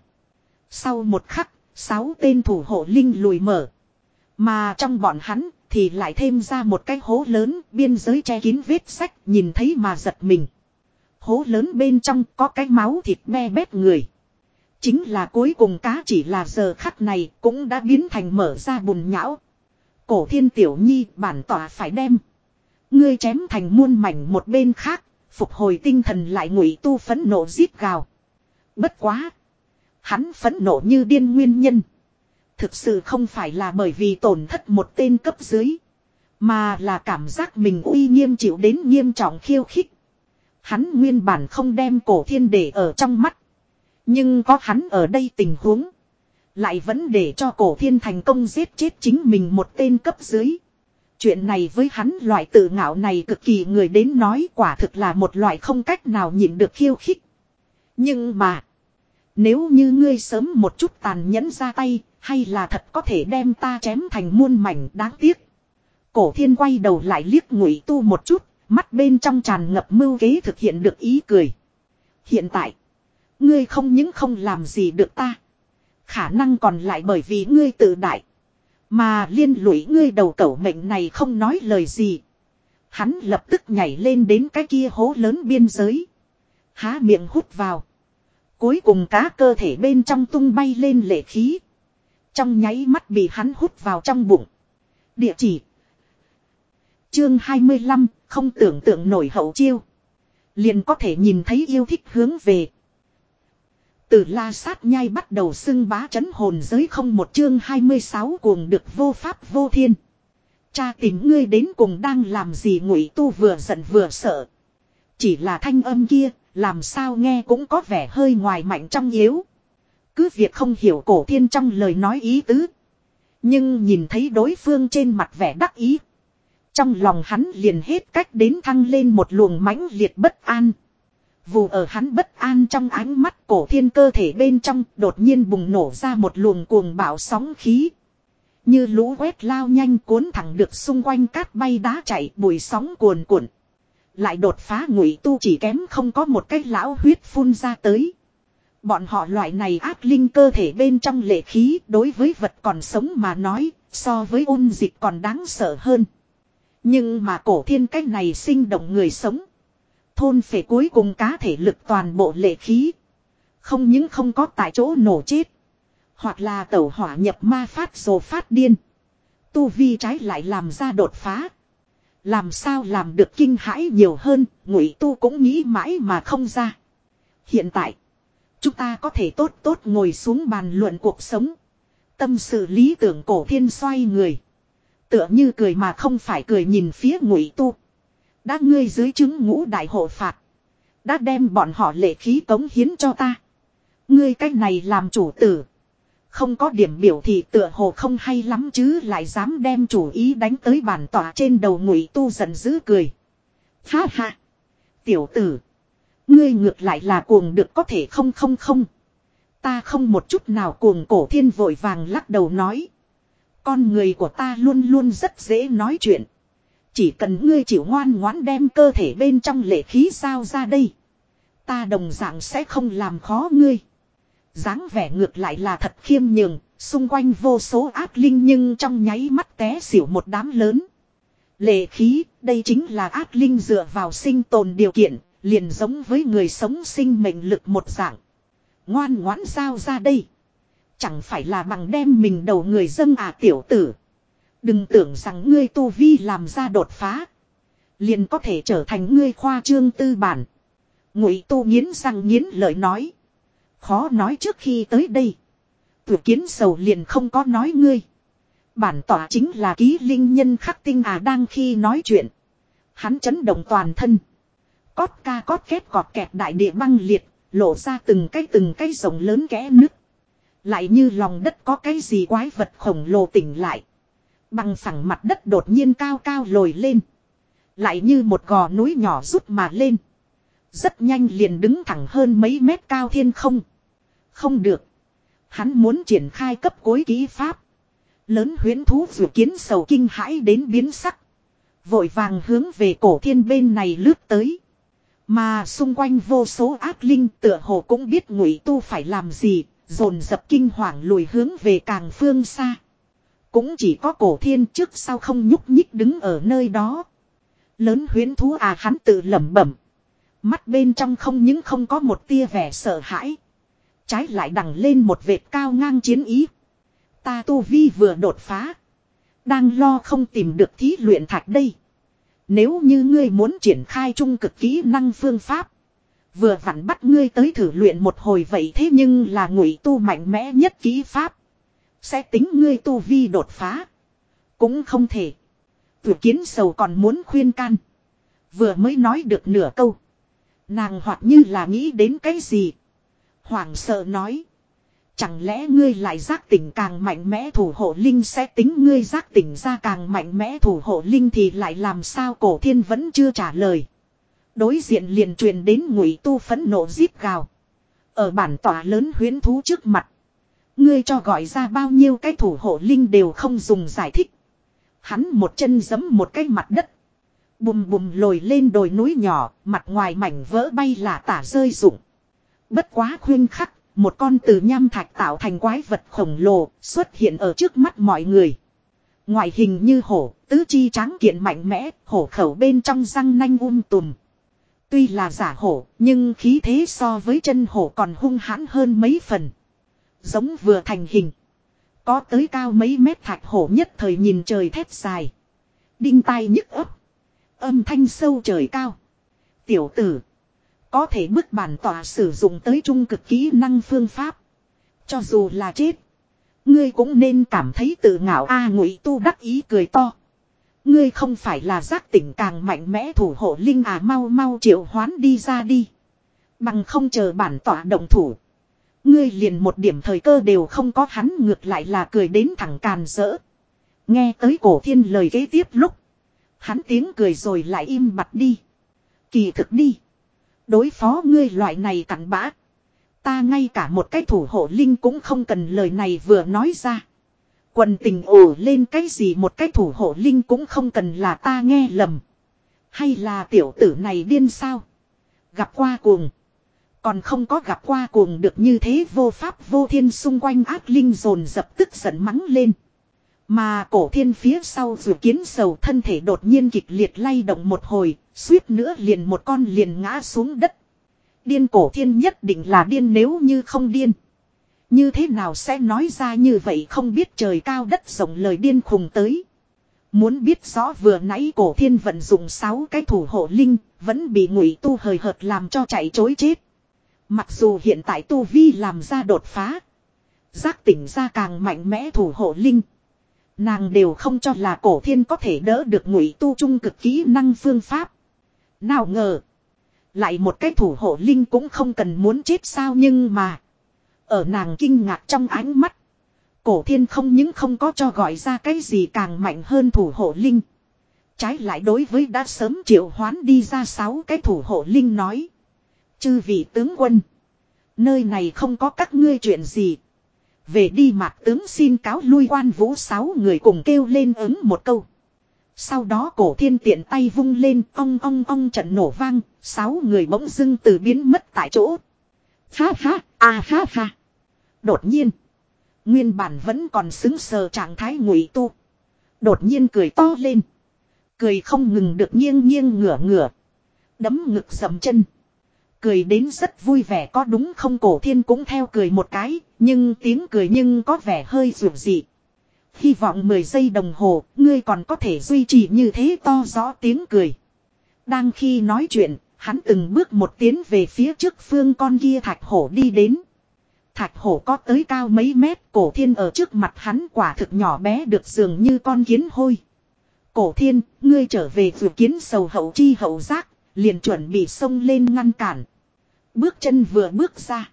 Sau một khắc, sáu tên thủ hộ linh lùi mở. Mà trong bọn hắn thì lại thêm ra một cái hố lớn biên giới che kín vết sách nhìn thấy mà giật mình. Hố lớn bên trong có cái máu thịt me bét người. Chính là cuối cùng cá chỉ là giờ khắc này cũng đã biến thành mở ra bùn nhão. Cổ thiên tiểu nhi bản tỏa phải đem. Ngươi chém thành muôn mảnh một bên khác, phục hồi tinh thần lại ngụy tu phấn nộ giết gào. Bất quá. Hắn phấn nộ như điên nguyên nhân. Thực sự không phải là bởi vì tổn thất một tên cấp dưới. Mà là cảm giác mình uy nghiêm chịu đến nghiêm trọng khiêu khích. Hắn nguyên bản không đem cổ thiên để ở trong mắt. Nhưng có hắn ở đây tình huống. Lại vẫn để cho cổ thiên thành công giết chết chính mình một tên cấp dưới. Chuyện này với hắn loại tự ngạo này cực kỳ người đến nói quả thực là một loại không cách nào nhịn được khiêu khích. Nhưng mà. Nếu như ngươi sớm một chút tàn nhẫn ra tay, hay là thật có thể đem ta chém thành muôn mảnh đáng tiếc. Cổ thiên quay đầu lại liếc ngụy tu một chút, mắt bên trong tràn ngập mưu kế thực hiện được ý cười. Hiện tại, ngươi không những không làm gì được ta. Khả năng còn lại bởi vì ngươi tự đại. Mà liên lụy ngươi đầu cẩu mệnh này không nói lời gì. Hắn lập tức nhảy lên đến cái kia hố lớn biên giới. Há miệng hút vào. Cuối cùng cá cơ thể bên trong tung bay lên lệ khí. Trong nháy mắt bị hắn hút vào trong bụng. Địa chỉ. Chương 25, không tưởng tượng nổi hậu chiêu. Liền có thể nhìn thấy yêu thích hướng về. Từ la sát nhai bắt đầu xưng bá chấn hồn giới không một chương 26 cuồng được vô pháp vô thiên. Cha tìm ngươi đến cùng đang làm gì ngụy tu vừa giận vừa sợ. Chỉ là thanh âm kia, làm sao nghe cũng có vẻ hơi ngoài mạnh trong yếu. Cứ việc không hiểu cổ thiên trong lời nói ý tứ. Nhưng nhìn thấy đối phương trên mặt vẻ đắc ý. Trong lòng hắn liền hết cách đến thăng lên một luồng mãnh liệt bất an. Vù ở hắn bất an trong ánh mắt cổ thiên cơ thể bên trong đột nhiên bùng nổ ra một luồng cuồng bạo sóng khí. Như lũ quét lao nhanh cuốn thẳng được xung quanh cát bay đá chạy bụi sóng cuồn cuộn. Lại đột phá ngụy tu chỉ kém không có một cái lão huyết phun ra tới. Bọn họ loại này ác linh cơ thể bên trong lệ khí đối với vật còn sống mà nói, so với ôn dịch còn đáng sợ hơn. Nhưng mà cổ thiên cách này sinh động người sống. Thôn phệ cuối cùng cá thể lực toàn bộ lệ khí. Không những không có tại chỗ nổ chết. Hoặc là tẩu hỏa nhập ma phát rồi phát điên. Tu vi trái lại làm ra đột phá. Làm sao làm được kinh hãi nhiều hơn, ngụy tu cũng nghĩ mãi mà không ra. Hiện tại, Chúng ta có thể tốt tốt ngồi xuống bàn luận cuộc sống. Tâm sự lý tưởng cổ thiên xoay người. Tựa như cười mà không phải cười nhìn phía ngụy tu. Đã ngươi dưới chứng ngũ đại hộ phạt. Đã đem bọn họ lệ khí cống hiến cho ta. Ngươi cách này làm chủ tử. Không có điểm biểu thì tựa hồ không hay lắm chứ lại dám đem chủ ý đánh tới bản tỏa trên đầu ngụy tu giận dữ cười. Ha ha. Tiểu tử. Ngươi ngược lại là cuồng được có thể không không không. Ta không một chút nào cuồng cổ thiên vội vàng lắc đầu nói. Con người của ta luôn luôn rất dễ nói chuyện. Chỉ cần ngươi chịu ngoan ngoãn đem cơ thể bên trong lệ khí sao ra đây. Ta đồng dạng sẽ không làm khó ngươi dáng vẻ ngược lại là thật khiêm nhường, xung quanh vô số ác linh nhưng trong nháy mắt té xỉu một đám lớn. Lệ khí, đây chính là ác linh dựa vào sinh tồn điều kiện, liền giống với người sống sinh mệnh lực một dạng. Ngoan ngoãn sao ra đây? Chẳng phải là bằng đem mình đầu người dân à tiểu tử. Đừng tưởng rằng ngươi tu vi làm ra đột phá. Liền có thể trở thành ngươi khoa trương tư bản. Ngụy tu nghiến răng nghiến lợi nói. Khó nói trước khi tới đây. Tử kiến sầu liền không có nói ngươi. Bản tỏa chính là ký linh nhân khắc tinh à đang khi nói chuyện. Hắn chấn động toàn thân. Cót ca cót kết cọt kẹt đại địa băng liệt, lộ ra từng cái từng cái rồng lớn kẽ nứt. Lại như lòng đất có cái gì quái vật khổng lồ tỉnh lại. Bằng phẳng mặt đất đột nhiên cao cao lồi lên. Lại như một gò núi nhỏ rút mà lên. Rất nhanh liền đứng thẳng hơn mấy mét cao thiên không. Không được. Hắn muốn triển khai cấp cối ký pháp. Lớn huyến thú vừa kiến sầu kinh hãi đến biến sắc. Vội vàng hướng về cổ thiên bên này lướt tới. Mà xung quanh vô số ác linh tựa hồ cũng biết ngụy tu phải làm gì, dồn dập kinh hoàng lùi hướng về càng phương xa. Cũng chỉ có cổ thiên trước sau không nhúc nhích đứng ở nơi đó. Lớn huyến thú à hắn tự lẩm bẩm. Mắt bên trong không những không có một tia vẻ sợ hãi. Trái lại đằng lên một vệt cao ngang chiến ý. Ta tu vi vừa đột phá. Đang lo không tìm được thí luyện thạch đây. Nếu như ngươi muốn triển khai trung cực kỹ năng phương pháp. Vừa vặn bắt ngươi tới thử luyện một hồi vậy thế nhưng là ngụy tu mạnh mẽ nhất kỹ pháp. Sẽ tính ngươi tu vi đột phá. Cũng không thể. Tử kiến sầu còn muốn khuyên can. Vừa mới nói được nửa câu. Nàng hoặc như là nghĩ đến cái gì. Hoảng sợ nói. Chẳng lẽ ngươi lại giác tỉnh càng mạnh mẽ thủ hộ linh sẽ tính ngươi giác tỉnh ra càng mạnh mẽ thủ hộ linh thì lại làm sao cổ thiên vẫn chưa trả lời. Đối diện liền truyền đến ngụy tu phẫn nộ giết gào. Ở bản tỏa lớn huyến thú trước mặt. Ngươi cho gọi ra bao nhiêu cái thủ hộ linh đều không dùng giải thích. Hắn một chân giấm một cái mặt đất. Bùm bùm lồi lên đồi núi nhỏ, mặt ngoài mảnh vỡ bay là tả rơi rụng. Bất quá khuyên khắc, một con từ nham thạch tạo thành quái vật khổng lồ xuất hiện ở trước mắt mọi người. Ngoại hình như hổ, tứ chi tráng kiện mạnh mẽ, hổ khẩu bên trong răng nanh um tùm. Tuy là giả hổ, nhưng khí thế so với chân hổ còn hung hãn hơn mấy phần. Giống vừa thành hình. Có tới cao mấy mét thạch hổ nhất thời nhìn trời thét dài. Đinh tai nhức ấp. Âm thanh sâu trời cao. Tiểu tử. Có thể bức bản tỏa sử dụng tới trung cực kỹ năng phương pháp. Cho dù là chết. Ngươi cũng nên cảm thấy tự ngạo a ngụy tu đắc ý cười to. Ngươi không phải là giác tỉnh càng mạnh mẽ thủ hộ linh à mau mau triệu hoán đi ra đi. Bằng không chờ bản tỏa động thủ. Ngươi liền một điểm thời cơ đều không có, hắn ngược lại là cười đến thẳng càn rỡ. Nghe tới cổ thiên lời kế tiếp lúc. Hắn tiếng cười rồi lại im mặt đi. Kỳ thực đi. Đối phó ngươi loại này cặn bã. Ta ngay cả một cái thủ hộ linh cũng không cần lời này vừa nói ra. Quần tình ổ lên cái gì một cái thủ hộ linh cũng không cần là ta nghe lầm. Hay là tiểu tử này điên sao? Gặp qua cuồng. Còn không có gặp qua cuồng được như thế vô pháp vô thiên xung quanh ác linh dồn dập tức giận mắng lên. Mà cổ thiên phía sau dù kiến sầu thân thể đột nhiên kịch liệt lay động một hồi, suýt nữa liền một con liền ngã xuống đất. Điên cổ thiên nhất định là điên nếu như không điên. Như thế nào sẽ nói ra như vậy không biết trời cao đất rộng lời điên khùng tới. Muốn biết rõ vừa nãy cổ thiên vận dụng 6 cái thủ hộ linh, vẫn bị ngụy tu hời hợt làm cho chạy chối chết. Mặc dù hiện tại Tu Vi làm ra đột phá. Giác tỉnh ra càng mạnh mẽ thủ hộ linh. Nàng đều không cho là cổ thiên có thể đỡ được ngụy tu trung cực kỹ năng phương pháp. Nào ngờ. Lại một cái thủ hộ linh cũng không cần muốn chết sao nhưng mà. Ở nàng kinh ngạc trong ánh mắt. Cổ thiên không những không có cho gọi ra cái gì càng mạnh hơn thủ hộ linh. Trái lại đối với đã sớm triệu hoán đi ra sáu cái thủ hộ linh nói. Chư vị tướng quân. Nơi này không có các ngươi chuyện gì. Về đi mạc tướng xin cáo lui quan vũ sáu người cùng kêu lên ứng một câu. Sau đó cổ thiên tiện tay vung lên ong ong ong trận nổ vang, sáu người bỗng dưng từ biến mất tại chỗ. Ha ha, à ha ha. Đột nhiên, nguyên bản vẫn còn xứng sờ trạng thái ngụy tu. Đột nhiên cười to lên. Cười không ngừng được nghiêng nghiêng ngửa ngửa. Đấm ngực sầm chân. Cười đến rất vui vẻ có đúng không cổ thiên cũng theo cười một cái, nhưng tiếng cười nhưng có vẻ hơi rượu dị. Hy vọng 10 giây đồng hồ, ngươi còn có thể duy trì như thế to rõ tiếng cười. Đang khi nói chuyện, hắn từng bước một tiến về phía trước phương con kia thạch hổ đi đến. Thạch hổ có tới cao mấy mét, cổ thiên ở trước mặt hắn quả thực nhỏ bé được dường như con kiến hôi. Cổ thiên, ngươi trở về vừa kiến sầu hậu chi hậu giác, liền chuẩn bị xông lên ngăn cản. Bước chân vừa bước ra.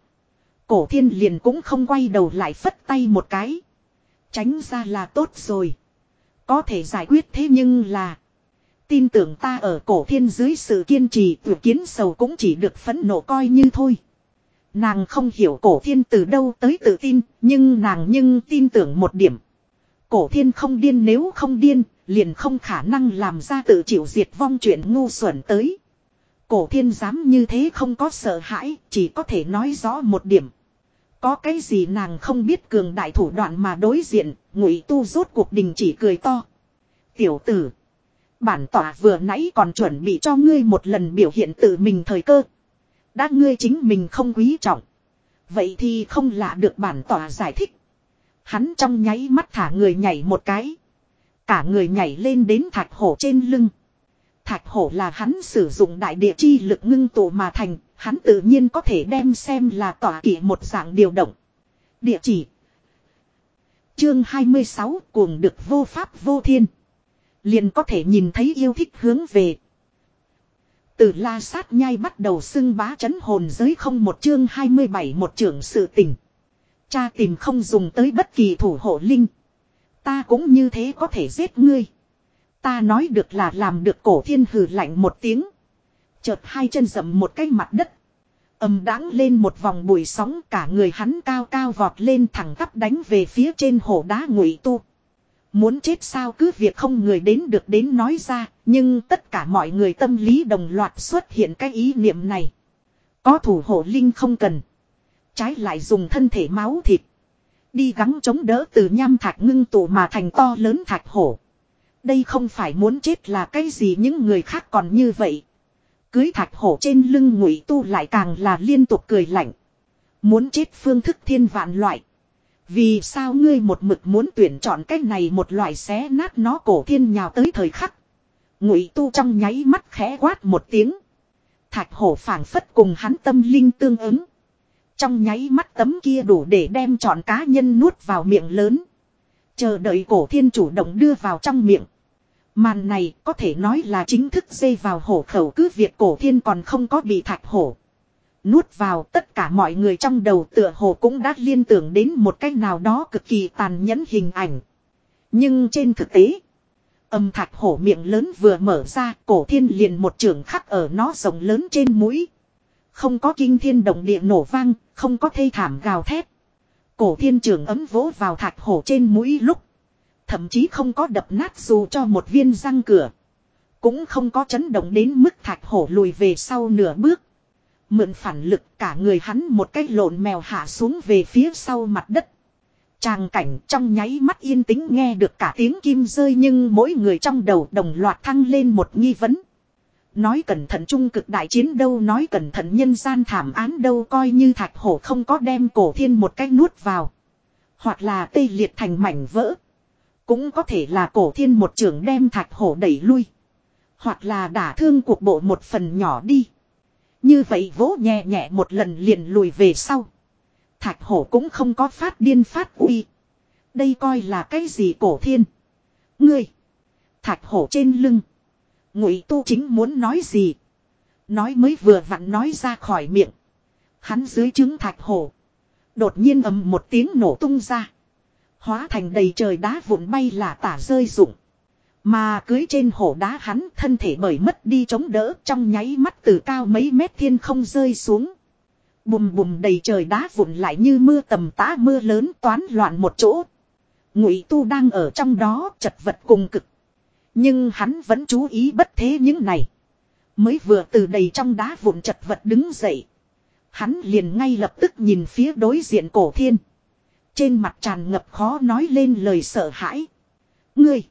Cổ thiên liền cũng không quay đầu lại phất tay một cái. Tránh ra là tốt rồi. Có thể giải quyết thế nhưng là. Tin tưởng ta ở cổ thiên dưới sự kiên trì tự kiến sầu cũng chỉ được phẫn nộ coi như thôi. Nàng không hiểu cổ thiên từ đâu tới tự tin, nhưng nàng nhưng tin tưởng một điểm. Cổ thiên không điên nếu không điên, liền không khả năng làm ra tự chịu diệt vong chuyện ngu xuẩn tới. Cổ thiên dám như thế không có sợ hãi, chỉ có thể nói rõ một điểm. Có cái gì nàng không biết cường đại thủ đoạn mà đối diện, ngụy tu rốt cuộc đình chỉ cười to. Tiểu tử. Bản tỏa vừa nãy còn chuẩn bị cho ngươi một lần biểu hiện tự mình thời cơ. Đã ngươi chính mình không quý trọng. Vậy thì không lạ được bản tỏa giải thích. Hắn trong nháy mắt thả người nhảy một cái. Cả người nhảy lên đến thạch hổ trên lưng. Thạch hổ là hắn sử dụng đại địa chi lực ngưng tụ mà thành, hắn tự nhiên có thể đem xem là tỏa kỷ một dạng điều động. Địa chỉ Chương 26 cuồng được vô pháp vô thiên. Liền có thể nhìn thấy yêu thích hướng về. Từ la sát nhai bắt đầu xưng bá chấn hồn giới không một chương 27 một trưởng sự tình. Cha tìm không dùng tới bất kỳ thủ hộ linh. Ta cũng như thế có thể giết ngươi. Ta nói được là làm được cổ thiên hừ lạnh một tiếng. Chợt hai chân dậm một cái mặt đất. Âm đáng lên một vòng bụi sóng cả người hắn cao cao vọt lên thẳng tắp đánh về phía trên hồ đá ngụy tu. Muốn chết sao cứ việc không người đến được đến nói ra, nhưng tất cả mọi người tâm lý đồng loạt xuất hiện cái ý niệm này. Có thủ hộ linh không cần. Trái lại dùng thân thể máu thịt. Đi gắng chống đỡ từ nham thạch ngưng tụ mà thành to lớn thạch hổ. Đây không phải muốn chết là cái gì những người khác còn như vậy. Cưới thạch hổ trên lưng ngụy tu lại càng là liên tục cười lạnh. Muốn chết phương thức thiên vạn loại. Vì sao ngươi một mực muốn tuyển chọn cách này một loại xé nát nó cổ thiên nhào tới thời khắc. Ngụy tu trong nháy mắt khẽ quát một tiếng. Thạch hổ phảng phất cùng hắn tâm linh tương ứng. Trong nháy mắt tấm kia đủ để đem chọn cá nhân nuốt vào miệng lớn. Chờ đợi cổ thiên chủ động đưa vào trong miệng. Màn này có thể nói là chính thức dây vào hổ khẩu cứ việc cổ thiên còn không có bị thạch hổ. Nuốt vào tất cả mọi người trong đầu tựa hồ cũng đã liên tưởng đến một cách nào đó cực kỳ tàn nhẫn hình ảnh. Nhưng trên thực tế, âm thạch hổ miệng lớn vừa mở ra cổ thiên liền một trường khắc ở nó rộng lớn trên mũi. Không có kinh thiên động địa nổ vang, không có thê thảm gào thét. Cổ thiên trường ấm vỗ vào thạch hổ trên mũi lúc. Thậm chí không có đập nát dù cho một viên răng cửa. Cũng không có chấn động đến mức thạch hổ lùi về sau nửa bước. Mượn phản lực cả người hắn một cái lộn mèo hạ xuống về phía sau mặt đất. Tràng cảnh trong nháy mắt yên tĩnh nghe được cả tiếng kim rơi nhưng mỗi người trong đầu đồng loạt thăng lên một nghi vấn. Nói cẩn thận trung cực đại chiến đâu, nói cẩn thận nhân gian thảm án đâu, coi như thạch hổ không có đem cổ thiên một cách nuốt vào. Hoặc là tê liệt thành mảnh vỡ. Cũng có thể là cổ thiên một trường đem thạch hổ đẩy lui. Hoặc là đả thương cuộc bộ một phần nhỏ đi. Như vậy vỗ nhẹ nhẹ một lần liền lùi về sau. Thạch hổ cũng không có phát điên phát uy. Đây coi là cái gì cổ thiên. Ngươi. Thạch hổ trên lưng. Ngụy tu chính muốn nói gì. Nói mới vừa vặn nói ra khỏi miệng. Hắn dưới trứng thạch hổ. Đột nhiên ầm một tiếng nổ tung ra. Hóa thành đầy trời đá vụn bay là tả rơi rụng. Mà cưới trên hổ đá hắn thân thể bởi mất đi chống đỡ trong nháy mắt từ cao mấy mét thiên không rơi xuống. Bùm bùm đầy trời đá vụn lại như mưa tầm tã mưa lớn toán loạn một chỗ. Ngụy tu đang ở trong đó chật vật cùng cực. Nhưng hắn vẫn chú ý bất thế những này. Mới vừa từ đầy trong đá vụn chật vật đứng dậy. Hắn liền ngay lập tức nhìn phía đối diện cổ thiên. Trên mặt tràn ngập khó nói lên lời sợ hãi. Ngươi!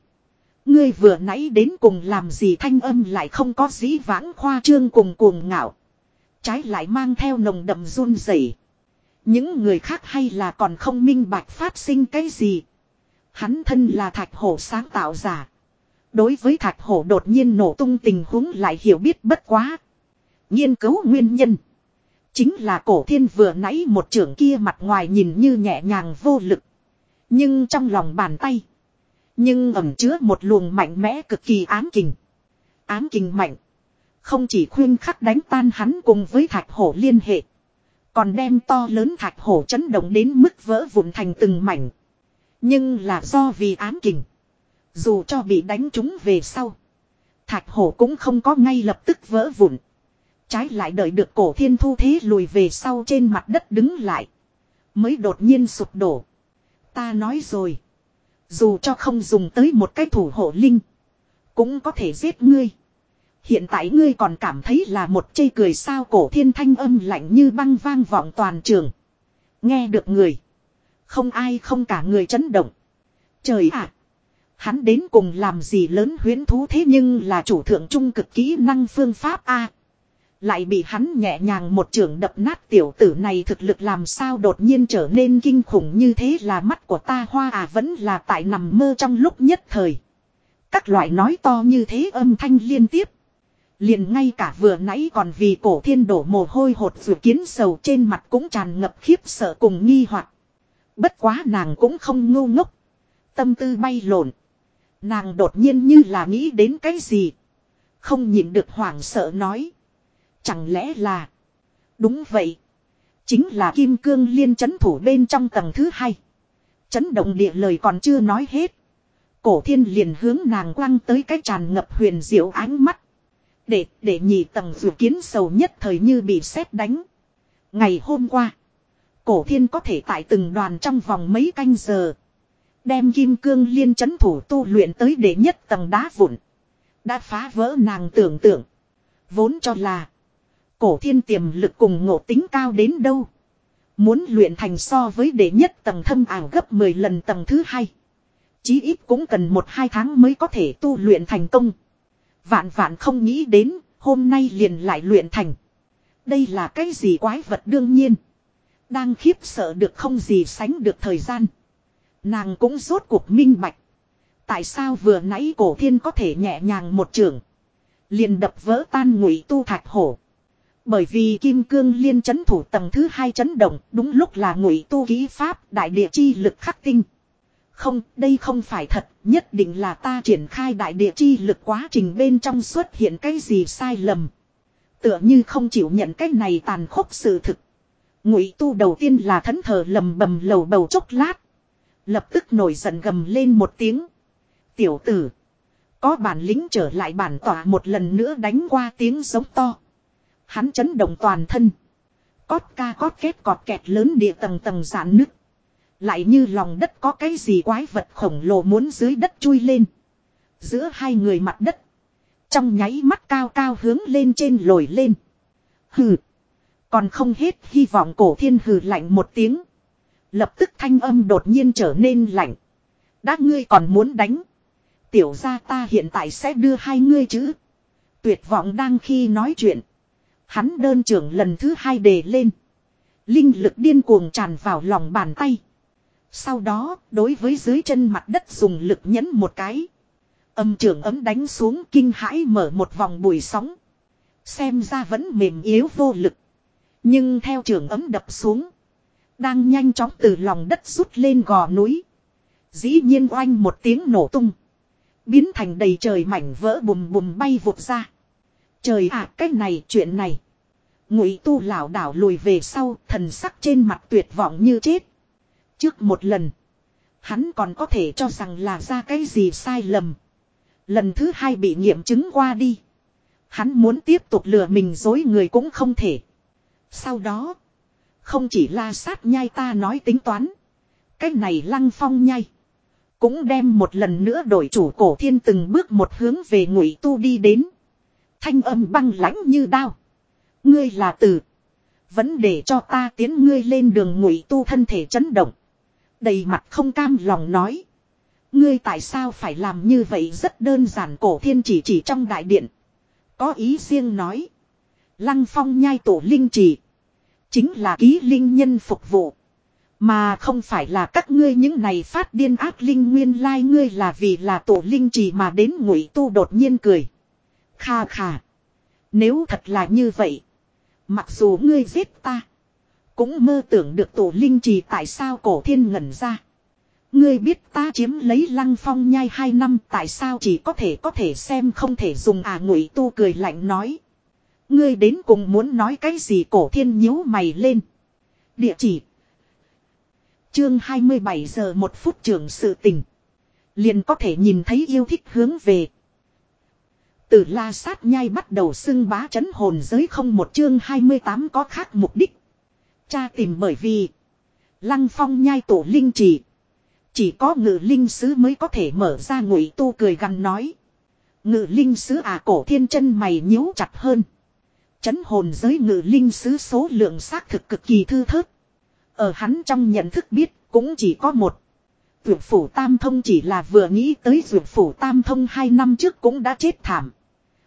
Ngươi vừa nãy đến cùng làm gì thanh âm lại không có dĩ vãng khoa trương cùng cuồng ngạo. Trái lại mang theo nồng đậm run rẩy. Những người khác hay là còn không minh bạch phát sinh cái gì. Hắn thân là thạch hổ sáng tạo giả. Đối với thạch hổ đột nhiên nổ tung tình huống lại hiểu biết bất quá. Nghiên cứu nguyên nhân. Chính là cổ thiên vừa nãy một trưởng kia mặt ngoài nhìn như nhẹ nhàng vô lực. Nhưng trong lòng bàn tay. Nhưng ẩm chứa một luồng mạnh mẽ cực kỳ ám kình. Ám kình mạnh. Không chỉ khuyên khắc đánh tan hắn cùng với thạch hổ liên hệ. Còn đem to lớn thạch hổ chấn động đến mức vỡ vụn thành từng mảnh. Nhưng là do vì ám kình. Dù cho bị đánh trúng về sau. Thạch hổ cũng không có ngay lập tức vỡ vụn. Trái lại đợi được cổ thiên thu thế lùi về sau trên mặt đất đứng lại. Mới đột nhiên sụp đổ. Ta nói rồi. Dù cho không dùng tới một cái thủ hộ linh. Cũng có thể giết ngươi. Hiện tại ngươi còn cảm thấy là một chây cười sao cổ thiên thanh âm lạnh như băng vang vọng toàn trường. Nghe được người. Không ai không cả người chấn động. Trời ạ! Hắn đến cùng làm gì lớn huyến thú thế nhưng là chủ thượng trung cực kỹ năng phương pháp A. Lại bị hắn nhẹ nhàng một trường đập nát tiểu tử này thực lực làm sao đột nhiên trở nên kinh khủng như thế là mắt của ta hoa à vẫn là tại nằm mơ trong lúc nhất thời. Các loại nói to như thế âm thanh liên tiếp. Liền ngay cả vừa nãy còn vì cổ thiên đổ mồ hôi hột vừa kiến sầu trên mặt cũng tràn ngập khiếp sợ cùng nghi hoặc. Bất quá nàng cũng không ngu ngốc. Tâm tư bay lộn. Nàng đột nhiên như là nghĩ đến cái gì. Không nhìn được hoảng sợ nói. Chẳng lẽ là. Đúng vậy. Chính là kim cương liên chấn thủ bên trong tầng thứ hai. Chấn động địa lời còn chưa nói hết. Cổ thiên liền hướng nàng quăng tới cái tràn ngập huyền diệu ánh mắt. Để, để nhị tầng dù kiến sầu nhất thời như bị sét đánh. Ngày hôm qua. Cổ thiên có thể tại từng đoàn trong vòng mấy canh giờ. Đem kim cương liên chấn thủ tu luyện tới đệ nhất tầng đá vụn. Đã phá vỡ nàng tưởng tượng. Vốn cho là. Cổ thiên tiềm lực cùng ngộ tính cao đến đâu. Muốn luyện thành so với đệ nhất tầng thâm ảo gấp 10 lần tầng thứ hai. Chí ít cũng cần một hai tháng mới có thể tu luyện thành công. Vạn vạn không nghĩ đến, hôm nay liền lại luyện thành. Đây là cái gì quái vật đương nhiên. Đang khiếp sợ được không gì sánh được thời gian. Nàng cũng rốt cuộc minh bạch. Tại sao vừa nãy cổ thiên có thể nhẹ nhàng một trường. Liền đập vỡ tan ngụy tu thạch hổ. Bởi vì kim cương liên chấn thủ tầng thứ hai chấn động đúng lúc là ngụy tu ký pháp đại địa chi lực khắc tinh. Không, đây không phải thật, nhất định là ta triển khai đại địa chi lực quá trình bên trong xuất hiện cái gì sai lầm. Tựa như không chịu nhận cái này tàn khốc sự thực. Ngụy tu đầu tiên là thẫn thờ lầm bầm lầu bầu chốc lát. Lập tức nổi giận gầm lên một tiếng. Tiểu tử. Có bản lính trở lại bản tỏa một lần nữa đánh qua tiếng giống to. Hắn chấn động toàn thân. Cót ca cót kết cọt kẹt lớn địa tầng tầng giãn nứt. Lại như lòng đất có cái gì quái vật khổng lồ muốn dưới đất chui lên. Giữa hai người mặt đất. Trong nháy mắt cao cao hướng lên trên lồi lên. Hừ. Còn không hết hy vọng cổ thiên hừ lạnh một tiếng. Lập tức thanh âm đột nhiên trở nên lạnh. Đã ngươi còn muốn đánh. Tiểu ra ta hiện tại sẽ đưa hai ngươi chứ. Tuyệt vọng đang khi nói chuyện. Hắn đơn trưởng lần thứ hai đề lên. Linh lực điên cuồng tràn vào lòng bàn tay. Sau đó, đối với dưới chân mặt đất dùng lực nhấn một cái. Âm trưởng ấm đánh xuống kinh hãi mở một vòng bùi sóng. Xem ra vẫn mềm yếu vô lực. Nhưng theo trường ấm đập xuống. Đang nhanh chóng từ lòng đất rút lên gò núi. Dĩ nhiên oanh một tiếng nổ tung. Biến thành đầy trời mảnh vỡ bùm bùm bay vụt ra. Trời ạ à, cái này chuyện này. Ngụy tu lảo đảo lùi về sau thần sắc trên mặt tuyệt vọng như chết. Trước một lần. Hắn còn có thể cho rằng là ra cái gì sai lầm. Lần thứ hai bị nghiệm chứng qua đi. Hắn muốn tiếp tục lừa mình dối người cũng không thể. Sau đó. Không chỉ la sát nhai ta nói tính toán. Cái này lăng phong nhai. Cũng đem một lần nữa đổi chủ cổ thiên từng bước một hướng về ngụy tu đi đến. Thanh âm băng lãnh như đao. Ngươi là tử. Vẫn để cho ta tiến ngươi lên đường ngụy tu thân thể chấn động. Đầy mặt không cam lòng nói. Ngươi tại sao phải làm như vậy rất đơn giản cổ thiên chỉ chỉ trong đại điện. Có ý riêng nói. Lăng phong nhai tổ linh chỉ. Chính là ký linh nhân phục vụ. Mà không phải là các ngươi những này phát điên ác linh nguyên lai ngươi là vì là tổ linh chỉ mà đến ngụy tu đột nhiên cười. Kha kha. Nếu thật là như vậy. Mặc dù ngươi giết ta. Cũng mơ tưởng được tổ linh trì tại sao cổ thiên ngẩn ra. Ngươi biết ta chiếm lấy lăng phong nhai hai năm, tại sao chỉ có thể có thể xem không thể dùng à ngụy tu cười lạnh nói. Ngươi đến cùng muốn nói cái gì cổ thiên nhíu mày lên. Địa chỉ. Chương 27 giờ một phút trường sự tình. Liền có thể nhìn thấy yêu thích hướng về. Từ la sát nhai bắt đầu xưng bá chấn hồn giới không một chương 28 có khác mục đích. Cha tìm bởi vì. Lăng phong nhai tổ linh chỉ. Chỉ có ngự linh sứ mới có thể mở ra ngụy tu cười gằn nói. Ngự linh sứ à cổ thiên chân mày nhíu chặt hơn. Chấn hồn giới ngự linh sứ số lượng xác thực cực kỳ thư thớt. Ở hắn trong nhận thức biết cũng chỉ có một. Dược phủ tam thông chỉ là vừa nghĩ tới dược phủ tam thông hai năm trước cũng đã chết thảm.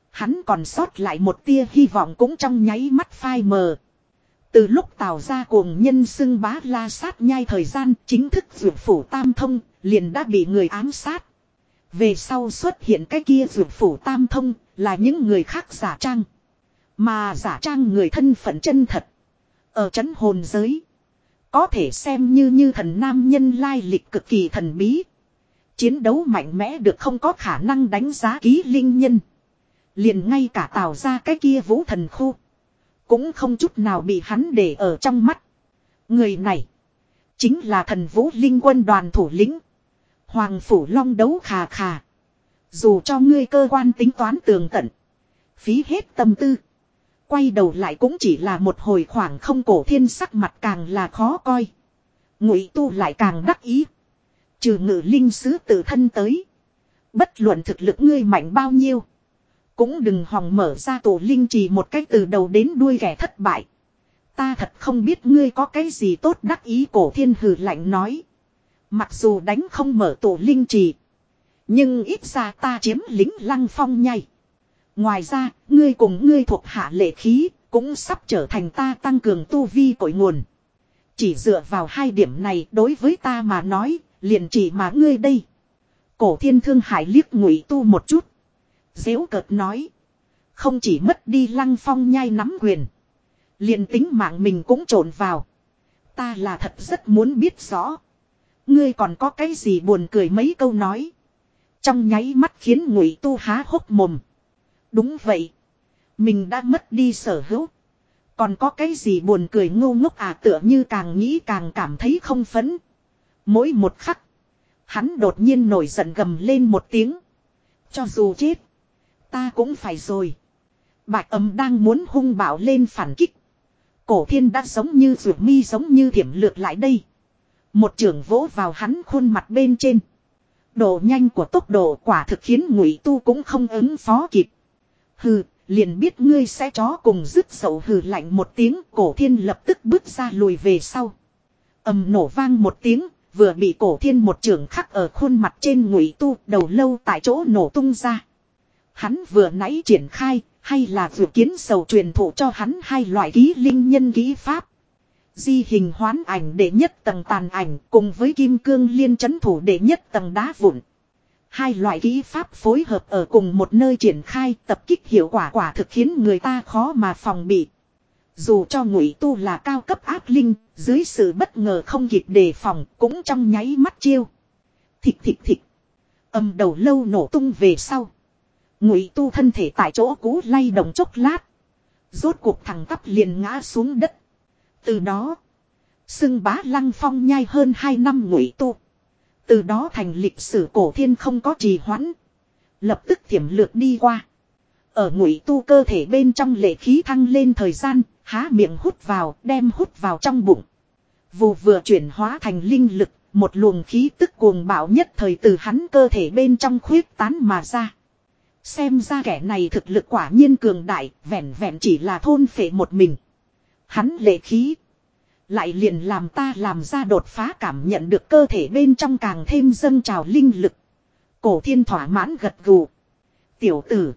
Hắn còn sót lại một tia hy vọng cũng trong nháy mắt phai mờ. Từ lúc tạo ra cuồng nhân xưng bá la sát nhai thời gian chính thức dược phủ tam thông liền đã bị người ám sát. Về sau xuất hiện cái kia dược phủ tam thông là những người khác giả trang. Mà giả trang người thân phận chân thật. Ở chấn hồn giới. Có thể xem như như thần nam nhân lai lịch cực kỳ thần bí. Chiến đấu mạnh mẽ được không có khả năng đánh giá ký linh nhân. Liền ngay cả tạo ra cái kia vũ thần khu. Cũng không chút nào bị hắn để ở trong mắt. Người này. Chính là thần vũ linh quân đoàn thủ lĩnh. Hoàng phủ long đấu khà khà. Dù cho ngươi cơ quan tính toán tường tận. Phí hết tâm tư. Quay đầu lại cũng chỉ là một hồi khoảng không cổ thiên sắc mặt càng là khó coi. Ngụy tu lại càng đắc ý. Trừ ngự linh sứ tự thân tới. Bất luận thực lực ngươi mạnh bao nhiêu. Cũng đừng hòng mở ra tổ linh trì một cách từ đầu đến đuôi kẻ thất bại. Ta thật không biết ngươi có cái gì tốt đắc ý cổ thiên hừ lạnh nói. Mặc dù đánh không mở tổ linh trì. Nhưng ít ra ta chiếm lính lăng phong nhai. Ngoài ra, ngươi cùng ngươi thuộc hạ lệ khí, cũng sắp trở thành ta tăng cường tu vi cội nguồn. Chỉ dựa vào hai điểm này đối với ta mà nói, liền chỉ mà ngươi đây. Cổ thiên thương hải liếc ngụy tu một chút. Dễu cợt nói. Không chỉ mất đi lăng phong nhai nắm quyền. liền tính mạng mình cũng trộn vào. Ta là thật rất muốn biết rõ. Ngươi còn có cái gì buồn cười mấy câu nói. Trong nháy mắt khiến ngụy tu há hốc mồm. Đúng vậy. Mình đã mất đi sở hữu. Còn có cái gì buồn cười ngu ngốc à tựa như càng nghĩ càng cảm thấy không phấn. Mỗi một khắc. Hắn đột nhiên nổi giận gầm lên một tiếng. Cho dù chết. Ta cũng phải rồi. Bạch âm đang muốn hung bạo lên phản kích. Cổ thiên đã giống như ruột mi giống như thiểm lược lại đây. Một trường vỗ vào hắn khuôn mặt bên trên. Độ nhanh của tốc độ quả thực khiến ngụy tu cũng không ứng phó kịp. Hừ, liền biết ngươi sẽ chó cùng dứt sầu hừ lạnh một tiếng cổ thiên lập tức bước ra lùi về sau. ầm nổ vang một tiếng, vừa bị cổ thiên một trường khắc ở khuôn mặt trên ngụy tu đầu lâu tại chỗ nổ tung ra. Hắn vừa nãy triển khai, hay là vừa kiến sầu truyền thụ cho hắn hai loại ký linh nhân ký pháp. Di hình hoán ảnh để nhất tầng tàn ảnh cùng với kim cương liên chấn thủ để nhất tầng đá vụn. Hai loại kỹ pháp phối hợp ở cùng một nơi triển khai tập kích hiệu quả quả thực khiến người ta khó mà phòng bị. Dù cho ngụy tu là cao cấp ác linh, dưới sự bất ngờ không kịp đề phòng cũng trong nháy mắt chiêu. Thịt thịt thịt. Âm đầu lâu nổ tung về sau. Ngụy tu thân thể tại chỗ cũ lay động chốc lát. Rốt cuộc thằng tắp liền ngã xuống đất. Từ đó. Xưng bá lăng phong nhai hơn 2 năm ngụy tu. Từ đó thành lịch sử cổ thiên không có trì hoãn. Lập tức thiểm lược đi qua. Ở ngụy tu cơ thể bên trong lệ khí thăng lên thời gian, há miệng hút vào, đem hút vào trong bụng. Vù vừa chuyển hóa thành linh lực, một luồng khí tức cuồng bạo nhất thời từ hắn cơ thể bên trong khuyết tán mà ra. Xem ra kẻ này thực lực quả nhiên cường đại, vẹn vẹn chỉ là thôn phệ một mình. Hắn lệ khí. Lại liền làm ta làm ra đột phá cảm nhận được cơ thể bên trong càng thêm dâng trào linh lực. Cổ thiên thỏa mãn gật gù. Tiểu tử.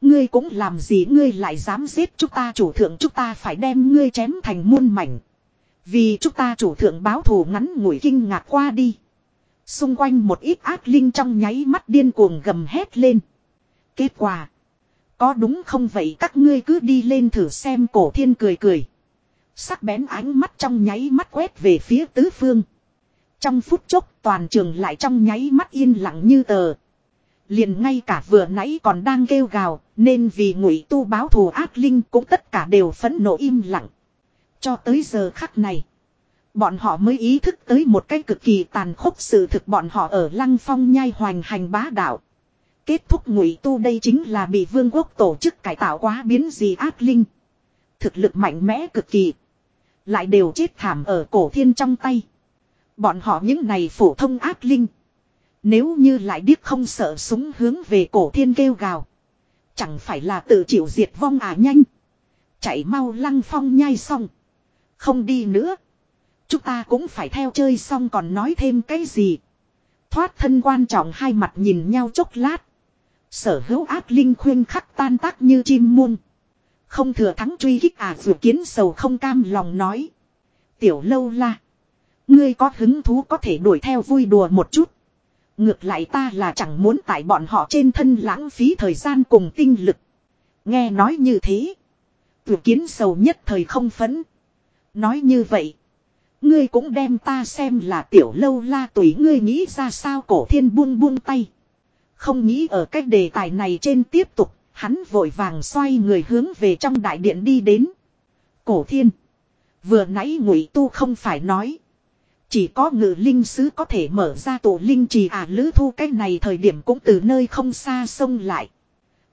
Ngươi cũng làm gì ngươi lại dám giết chúng ta chủ thượng chúng ta phải đem ngươi chém thành muôn mảnh. Vì chúng ta chủ thượng báo thù ngắn ngủi kinh ngạc qua đi. Xung quanh một ít ác linh trong nháy mắt điên cuồng gầm hét lên. Kết quả. Có đúng không vậy các ngươi cứ đi lên thử xem cổ thiên cười cười. Sắc bén ánh mắt trong nháy mắt quét về phía tứ phương. Trong phút chốc toàn trường lại trong nháy mắt yên lặng như tờ. Liền ngay cả vừa nãy còn đang kêu gào, nên vì ngụy tu báo thù ác linh cũng tất cả đều phẫn nộ im lặng. Cho tới giờ khắc này, bọn họ mới ý thức tới một cái cực kỳ tàn khốc sự thực bọn họ ở lăng phong nhai hoành hành bá đạo. Kết thúc ngụy tu đây chính là bị vương quốc tổ chức cải tạo quá biến gì ác linh. Thực lực mạnh mẽ cực kỳ. Lại đều chết thảm ở cổ thiên trong tay. Bọn họ những này phổ thông ác linh. Nếu như lại điếc không sợ súng hướng về cổ thiên kêu gào. Chẳng phải là tự chịu diệt vong à nhanh. Chạy mau lăng phong nhai xong. Không đi nữa. Chúng ta cũng phải theo chơi xong còn nói thêm cái gì. Thoát thân quan trọng hai mặt nhìn nhau chốc lát. Sở hữu ác linh khuyên khắc tan tác như chim muông. Không thừa thắng truy kích à dù kiến sầu không cam lòng nói. Tiểu lâu la. Ngươi có hứng thú có thể đuổi theo vui đùa một chút. Ngược lại ta là chẳng muốn tại bọn họ trên thân lãng phí thời gian cùng tinh lực. Nghe nói như thế. Vừa kiến sầu nhất thời không phấn. Nói như vậy. Ngươi cũng đem ta xem là tiểu lâu la tùy ngươi nghĩ ra sao cổ thiên buông buông tay. Không nghĩ ở cách đề tài này trên tiếp tục, hắn vội vàng xoay người hướng về trong đại điện đi đến. Cổ thiên. Vừa nãy ngụy tu không phải nói. Chỉ có ngự linh sứ có thể mở ra tổ linh trì à lữ thu cái này thời điểm cũng từ nơi không xa sông lại.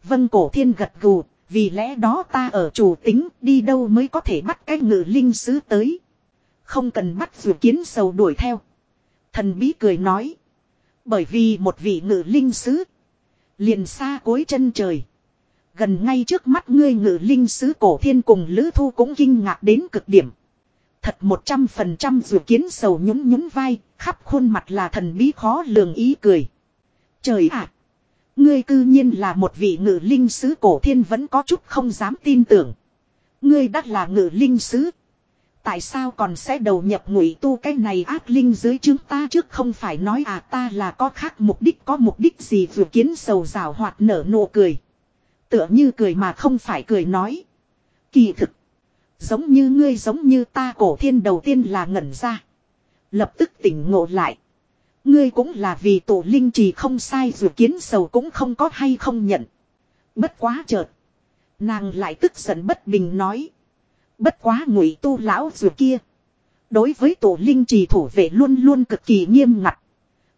Vân cổ thiên gật gù, vì lẽ đó ta ở chủ tính đi đâu mới có thể bắt cái ngự linh sứ tới. Không cần bắt dù kiến sầu đuổi theo. Thần bí cười nói. Bởi vì một vị ngự linh sứ. Liền xa cối chân trời. Gần ngay trước mắt ngươi ngự linh sứ cổ thiên cùng lữ thu cũng kinh ngạc đến cực điểm. Thật một trăm phần trăm dù kiến sầu nhún nhún vai, khắp khuôn mặt là thần bí khó lường ý cười. Trời ạ! ngươi cư nhiên là một vị ngự linh sứ cổ thiên vẫn có chút không dám tin tưởng. Ngươi đã là ngự linh sứ. Tại sao còn sẽ đầu nhập ngụy tu cái này ác linh dưới chúng ta trước không phải nói à ta là có khác mục đích có mục đích gì vừa kiến sầu rào hoạt nở nụ cười. Tựa như cười mà không phải cười nói. Kỳ thực. Giống như ngươi giống như ta cổ thiên đầu tiên là ngẩn ra. Lập tức tỉnh ngộ lại. Ngươi cũng là vì tổ linh trì không sai dù kiến sầu cũng không có hay không nhận. Bất quá chợt. Nàng lại tức giận bất bình nói. Bất quá ngụy tu lão dù kia. Đối với tổ linh trì thủ vệ luôn luôn cực kỳ nghiêm ngặt.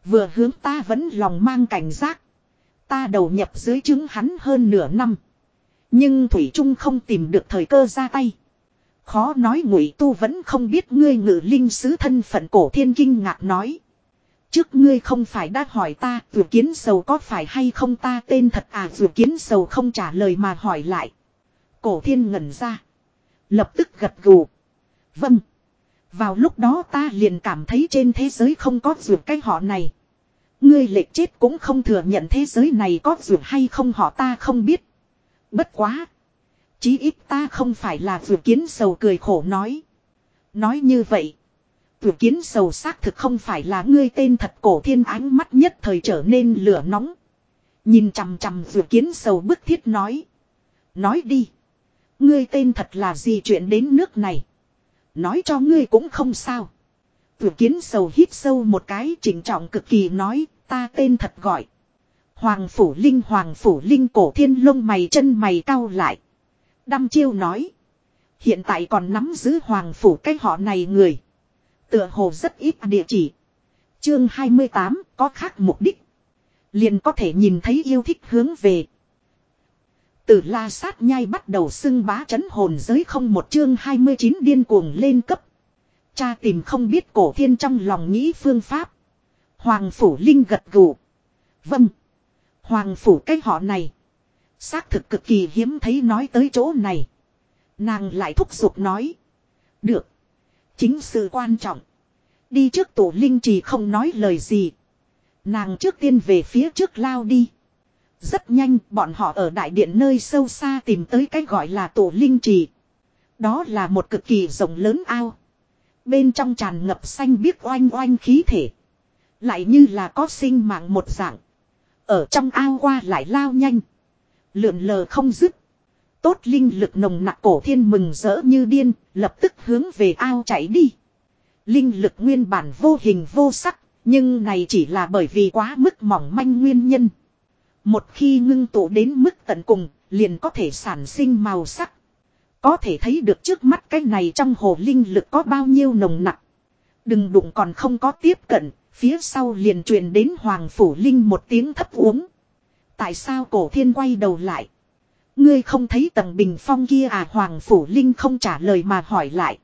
Vừa hướng ta vẫn lòng mang cảnh giác. Ta đầu nhập dưới chứng hắn hơn nửa năm. Nhưng Thủy Trung không tìm được thời cơ ra tay. Khó nói ngụy tu vẫn không biết ngươi ngự linh sứ thân phận cổ thiên kinh ngạc nói. Trước ngươi không phải đã hỏi ta vừa kiến sầu có phải hay không ta tên thật à vừa kiến sầu không trả lời mà hỏi lại. Cổ thiên ngẩn ra. Lập tức gật gù. Vâng. Vào lúc đó ta liền cảm thấy trên thế giới không có ruột cái họ này. Ngươi lệch chết cũng không thừa nhận thế giới này có ruột hay không họ ta không biết. Bất quá. Chí ít ta không phải là ruột kiến sầu cười khổ nói. Nói như vậy. Tử kiến sầu xác thực không phải là ngươi tên thật cổ thiên ánh mắt nhất thời trở nên lửa nóng. Nhìn chằm chằm tử kiến sầu bức thiết nói. Nói đi. Ngươi tên thật là gì chuyện đến nước này. Nói cho ngươi cũng không sao. Tử kiến sầu hít sâu một cái, chỉnh trọng cực kỳ nói, ta tên thật gọi. Hoàng phủ linh, hoàng phủ linh, cổ thiên lông mày, chân mày cao lại. Đăm chiêu nói. Hiện tại còn nắm giữ hoàng phủ cái họ này người. Tựa hồ rất ít địa chỉ. Chương 28 có khác mục đích. Liền có thể nhìn thấy yêu thích hướng về. Từ la sát nhai bắt đầu xưng bá chấn hồn giới không một chương 29 điên cuồng lên cấp. Cha tìm không biết cổ thiên trong lòng nghĩ phương pháp. Hoàng phủ linh gật gù. Vâng. Hoàng phủ cái họ này. Xác thực cực kỳ hiếm thấy nói tới chỗ này. Nàng lại thúc giục nói. Được. Chính sự quan trọng. Đi trước tổ linh trì không nói lời gì. Nàng trước tiên về phía trước lao đi. Rất nhanh, bọn họ ở đại điện nơi sâu xa tìm tới cái gọi là tổ linh trì. Đó là một cực kỳ rộng lớn ao. Bên trong tràn ngập xanh biếc oanh oanh khí thể. Lại như là có sinh mạng một dạng. Ở trong ao qua lại lao nhanh. Lượn lờ không dứt. Tốt linh lực nồng nặc cổ thiên mừng rỡ như điên, lập tức hướng về ao chạy đi. Linh lực nguyên bản vô hình vô sắc, nhưng này chỉ là bởi vì quá mức mỏng manh nguyên nhân. Một khi ngưng tụ đến mức tận cùng, liền có thể sản sinh màu sắc. Có thể thấy được trước mắt cái này trong hồ linh lực có bao nhiêu nồng nặc. Đừng đụng còn không có tiếp cận, phía sau liền truyền đến Hoàng Phủ Linh một tiếng thấp uống. Tại sao cổ thiên quay đầu lại? Ngươi không thấy tầng bình phong kia à Hoàng Phủ Linh không trả lời mà hỏi lại.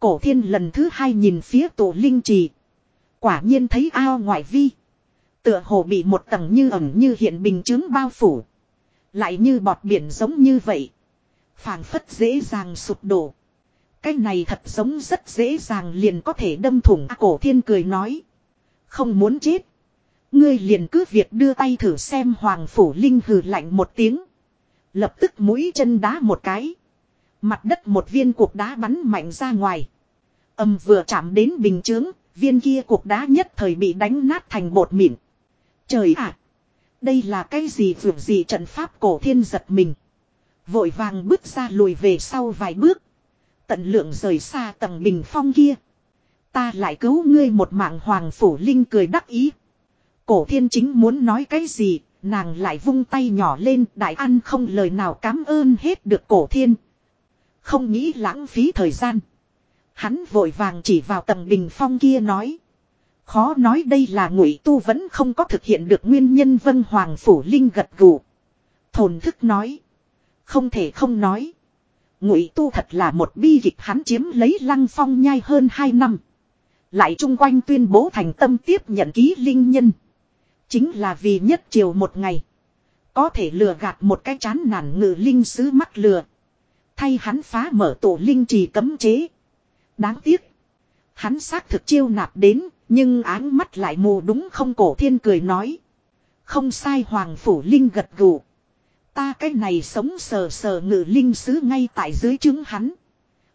Cổ thiên lần thứ hai nhìn phía tổ linh trì. Quả nhiên thấy ao ngoại vi. Tựa hồ bị một tầng như ẩn như hiện bình chứng bao phủ. Lại như bọt biển giống như vậy phảng phất dễ dàng sụp đổ. Cái này thật giống rất dễ dàng liền có thể đâm thủng à, cổ thiên cười nói. Không muốn chết. Ngươi liền cứ việc đưa tay thử xem hoàng phủ linh hừ lạnh một tiếng. Lập tức mũi chân đá một cái. Mặt đất một viên cục đá bắn mạnh ra ngoài. Âm vừa chạm đến bình chướng, viên kia cục đá nhất thời bị đánh nát thành bột mịn. Trời ạ! đây là cái gì vượt gì trận pháp cổ thiên giật mình. Vội vàng bước ra lùi về sau vài bước. Tận lượng rời xa tầng bình phong kia. Ta lại cứu ngươi một mạng hoàng phủ linh cười đắc ý. Cổ thiên chính muốn nói cái gì, nàng lại vung tay nhỏ lên đại ăn không lời nào cảm ơn hết được cổ thiên. Không nghĩ lãng phí thời gian. Hắn vội vàng chỉ vào tầng bình phong kia nói. Khó nói đây là ngụy tu vẫn không có thực hiện được nguyên nhân vân hoàng phủ linh gật gù. Thồn thức nói. Không thể không nói. Ngụy tu thật là một bi kịch hắn chiếm lấy lăng phong nhai hơn hai năm. Lại chung quanh tuyên bố thành tâm tiếp nhận ký linh nhân. Chính là vì nhất chiều một ngày. Có thể lừa gạt một cái chán nản ngự linh sứ mắc lừa. Thay hắn phá mở tổ linh trì cấm chế. Đáng tiếc. Hắn xác thực chiêu nạp đến, nhưng áng mắt lại mù đúng không cổ thiên cười nói. Không sai hoàng phủ linh gật gù. Ta cái này sống sờ sờ ngự linh sứ ngay tại dưới trứng hắn.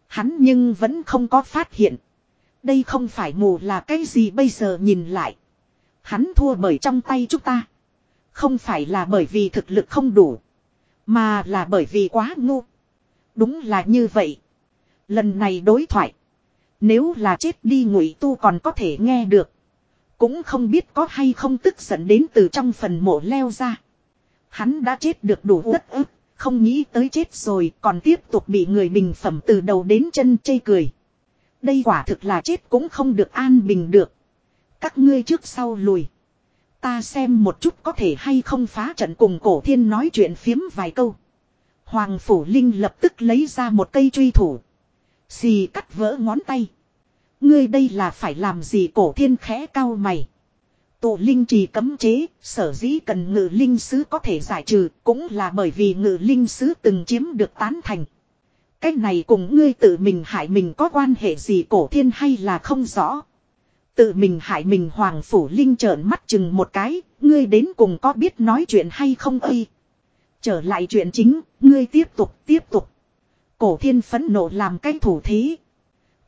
Hắn nhưng vẫn không có phát hiện. Đây không phải mù là cái gì bây giờ nhìn lại. Hắn thua bởi trong tay chúng ta. Không phải là bởi vì thực lực không đủ. Mà là bởi vì quá ngu. Đúng là như vậy. Lần này đối thoại. Nếu là chết đi ngụy tu còn có thể nghe được. Cũng không biết có hay không tức giận đến từ trong phần mộ leo ra. Hắn đã chết được đủ đất ức. Không nghĩ tới chết rồi, còn tiếp tục bị người bình phẩm từ đầu đến chân chê cười. Đây quả thực là chết cũng không được an bình được. Các ngươi trước sau lùi. Ta xem một chút có thể hay không phá trận cùng cổ thiên nói chuyện phiếm vài câu. Hoàng Phủ Linh lập tức lấy ra một cây truy thủ. Xì cắt vỡ ngón tay. Ngươi đây là phải làm gì cổ thiên khẽ cao mày. Tụ linh trì cấm chế, sở dĩ cần ngự linh sứ có thể giải trừ, cũng là bởi vì ngự linh sứ từng chiếm được tán thành. Cái này cùng ngươi tự mình hại mình có quan hệ gì cổ thiên hay là không rõ. Tự mình hại mình hoàng phủ linh trợn mắt chừng một cái, ngươi đến cùng có biết nói chuyện hay không ơi. Trở lại chuyện chính, ngươi tiếp tục tiếp tục. Cổ thiên phấn nộ làm cái thủ thí,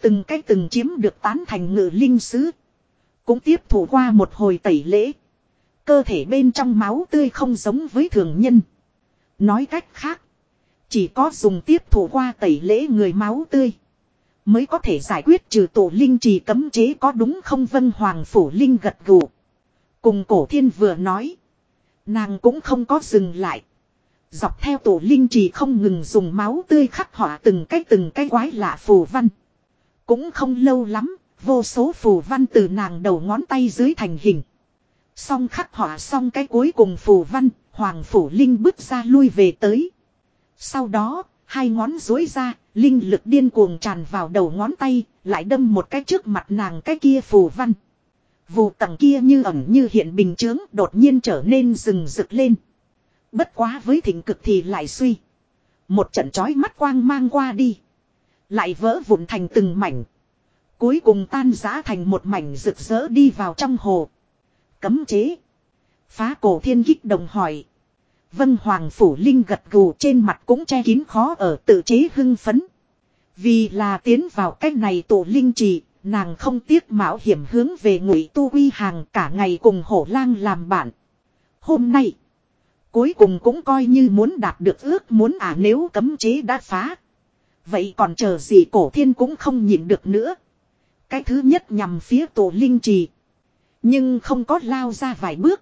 Từng cái từng chiếm được tán thành ngự linh sứ. Cũng tiếp thủ qua một hồi tẩy lễ. Cơ thể bên trong máu tươi không giống với thường nhân. Nói cách khác. Chỉ có dùng tiếp thủ qua tẩy lễ người máu tươi. Mới có thể giải quyết trừ tổ linh trì cấm chế có đúng không vân hoàng phủ linh gật gù. Cùng cổ thiên vừa nói. Nàng cũng không có dừng lại. Dọc theo tổ linh trì không ngừng dùng máu tươi khắc họa từng cái từng cái quái lạ phù văn. Cũng không lâu lắm, vô số phù văn từ nàng đầu ngón tay dưới thành hình. Xong khắc họa xong cái cuối cùng phù văn, Hoàng Phủ Linh bước ra lui về tới. Sau đó, hai ngón dối ra, linh lực điên cuồng tràn vào đầu ngón tay, lại đâm một cái trước mặt nàng cái kia phù văn. Vù tầng kia như ẩn như hiện bình chướng đột nhiên trở nên rừng rực lên. Bất quá với thịnh cực thì lại suy. Một trận chói mắt quang mang qua đi. Lại vỡ vụn thành từng mảnh. Cuối cùng tan rã thành một mảnh rực rỡ đi vào trong hồ. Cấm chế. Phá cổ thiên kích đồng hỏi. Vân Hoàng Phủ Linh gật gù trên mặt cũng che kín khó ở tự chế hưng phấn. Vì là tiến vào cách này tổ linh trì, nàng không tiếc mạo hiểm hướng về ngụy tu quy hàng cả ngày cùng hổ lang làm bạn. Hôm nay, cuối cùng cũng coi như muốn đạt được ước muốn à nếu cấm chế đã phá. Vậy còn chờ gì cổ thiên cũng không nhịn được nữa. Cái thứ nhất nhằm phía tổ linh trì. Nhưng không có lao ra vài bước.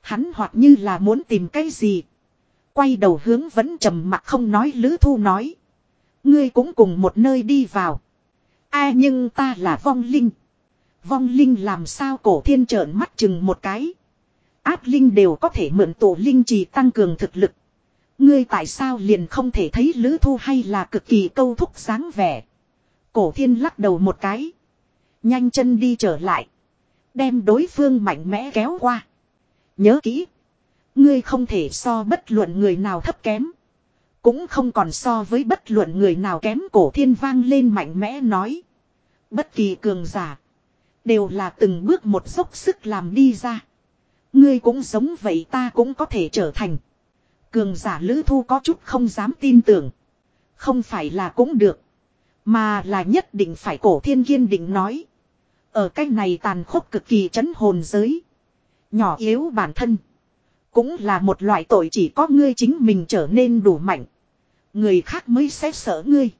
Hắn hoặc như là muốn tìm cái gì. Quay đầu hướng vẫn trầm mặt không nói lữ thu nói. Ngươi cũng cùng một nơi đi vào. a nhưng ta là vong linh. Vong linh làm sao cổ thiên trợn mắt chừng một cái. Áp linh đều có thể mượn tổ linh trì tăng cường thực lực. Ngươi tại sao liền không thể thấy lữ thu hay là cực kỳ câu thúc sáng vẻ. Cổ thiên lắc đầu một cái. Nhanh chân đi trở lại. Đem đối phương mạnh mẽ kéo qua. Nhớ kỹ. Ngươi không thể so bất luận người nào thấp kém. Cũng không còn so với bất luận người nào kém, cổ thiên vang lên mạnh mẽ nói. Bất kỳ cường giả. Đều là từng bước một dốc sức làm đi ra. Ngươi cũng giống vậy, ta cũng có thể trở thành. Cường giả lữ thu, có chút không dám tin tưởng. Không phải là cũng được. Mà là nhất định phải, cổ thiên kiên định nói. Ở cái này tàn khốc cực kỳ chấn hồn giới. Nhỏ yếu bản thân. Cũng là một loại tội chỉ có ngươi chính mình trở nên đủ mạnh. Người khác mới sẽ sợ ngươi.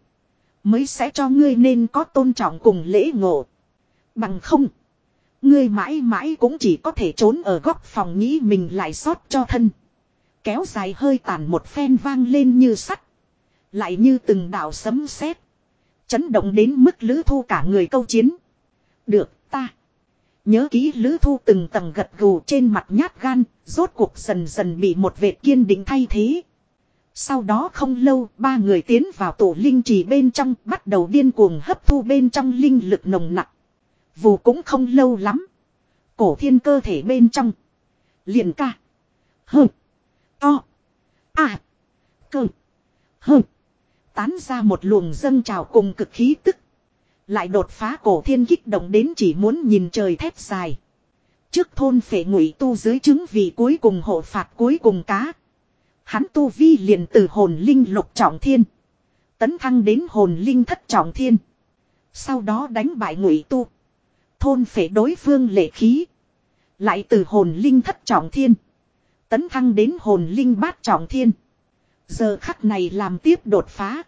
Mới sẽ cho ngươi nên có tôn trọng cùng lễ ngộ. Bằng không. Ngươi mãi mãi cũng chỉ có thể trốn ở góc phòng nghĩ mình lại sót cho thân. Kéo dài hơi tàn một phen vang lên như sắt. Lại như từng đạo sấm sét Chấn động đến mức lữ thu cả người câu chiến. Được ta. Nhớ kỹ lữ thu từng tầng gật gù trên mặt nhát gan, rốt cuộc dần dần bị một vệt kiên định thay thế. Sau đó không lâu, ba người tiến vào tổ linh trì bên trong, bắt đầu điên cuồng hấp thu bên trong linh lực nồng nặng. Vù cũng không lâu lắm. Cổ thiên cơ thể bên trong. Liền ca. Hơ. To. À. Cơ. Hơ. Tán ra một luồng dâng trào cùng cực khí tức. Lại đột phá cổ thiên kích động đến chỉ muốn nhìn trời thép dài. Trước thôn phệ ngụy tu dưới chứng vị cuối cùng hộ phạt cuối cùng cá. Hắn tu vi liền từ hồn linh lục trọng thiên. Tấn thăng đến hồn linh thất trọng thiên. Sau đó đánh bại ngụy tu. Thôn phệ đối phương lệ khí. Lại từ hồn linh thất trọng thiên. Tấn thăng đến hồn linh bát trọng thiên. Giờ khắc này làm tiếp đột phá.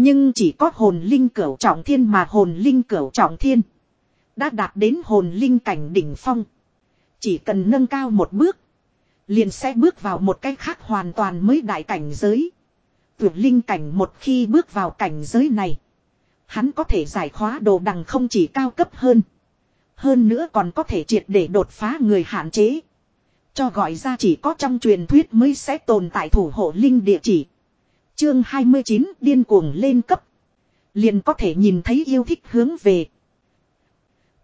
Nhưng chỉ có hồn linh cửu trọng thiên mà hồn linh cửu trọng thiên. Đã đạt đến hồn linh cảnh đỉnh phong. Chỉ cần nâng cao một bước. Liền sẽ bước vào một cách khác hoàn toàn mới đại cảnh giới. Tuyệt linh cảnh một khi bước vào cảnh giới này. Hắn có thể giải khóa đồ đằng không chỉ cao cấp hơn. Hơn nữa còn có thể triệt để đột phá người hạn chế. Cho gọi ra chỉ có trong truyền thuyết mới sẽ tồn tại thủ hộ linh địa chỉ. Chương 29 điên cuồng lên cấp. Liền có thể nhìn thấy yêu thích hướng về.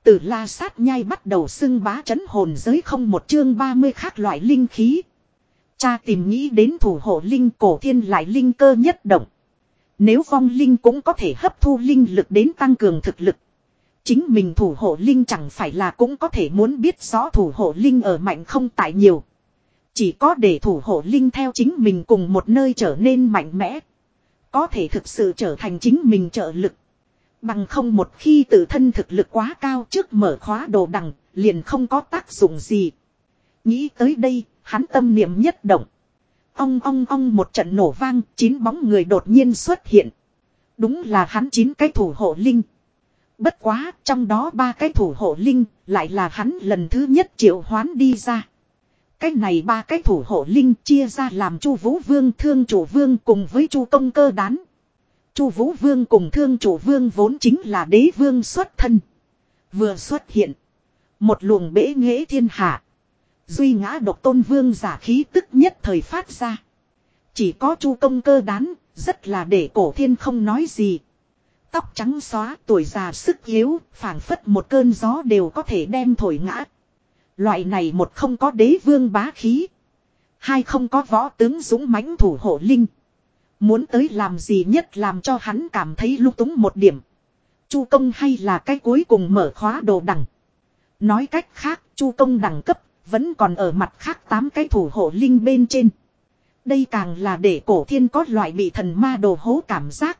Từ la sát nhai bắt đầu xưng bá chấn hồn giới không một chương 30 khác loại linh khí. Cha tìm nghĩ đến thủ hộ linh cổ thiên lại linh cơ nhất động. Nếu vong linh cũng có thể hấp thu linh lực đến tăng cường thực lực. Chính mình thủ hộ linh chẳng phải là cũng có thể muốn biết rõ thủ hộ linh ở mạnh không tại nhiều. Chỉ có để thủ hộ linh theo chính mình cùng một nơi trở nên mạnh mẽ. Có thể thực sự trở thành chính mình trợ lực. Bằng không một khi tự thân thực lực quá cao trước mở khóa đồ đằng, liền không có tác dụng gì. Nghĩ tới đây, hắn tâm niệm nhất động. ông ong ong một trận nổ vang, chín bóng người đột nhiên xuất hiện. Đúng là hắn chín cái thủ hộ linh. Bất quá, trong đó ba cái thủ hộ linh, lại là hắn lần thứ nhất triệu hoán đi ra. Cái này ba cái thủ hộ linh chia ra làm chu vũ vương thương chủ vương cùng với chu công cơ đán. chu vũ vương cùng thương chủ vương vốn chính là đế vương xuất thân. Vừa xuất hiện. Một luồng bể nghễ thiên hạ. Duy ngã độc tôn vương giả khí tức nhất thời phát ra. Chỉ có chu công cơ đán, rất là để cổ thiên không nói gì. Tóc trắng xóa tuổi già sức yếu, phảng phất một cơn gió đều có thể đem thổi ngã. Loại này một không có đế vương bá khí. Hai không có võ tướng dũng mãnh thủ hộ linh. Muốn tới làm gì nhất làm cho hắn cảm thấy lung túng một điểm. Chu công hay là cái cuối cùng mở khóa đồ đẳng. Nói cách khác, chu công đẳng cấp vẫn còn ở mặt khác tám cái thủ hộ linh bên trên. Đây càng là để cổ thiên có loại bị thần ma đồ hố cảm giác.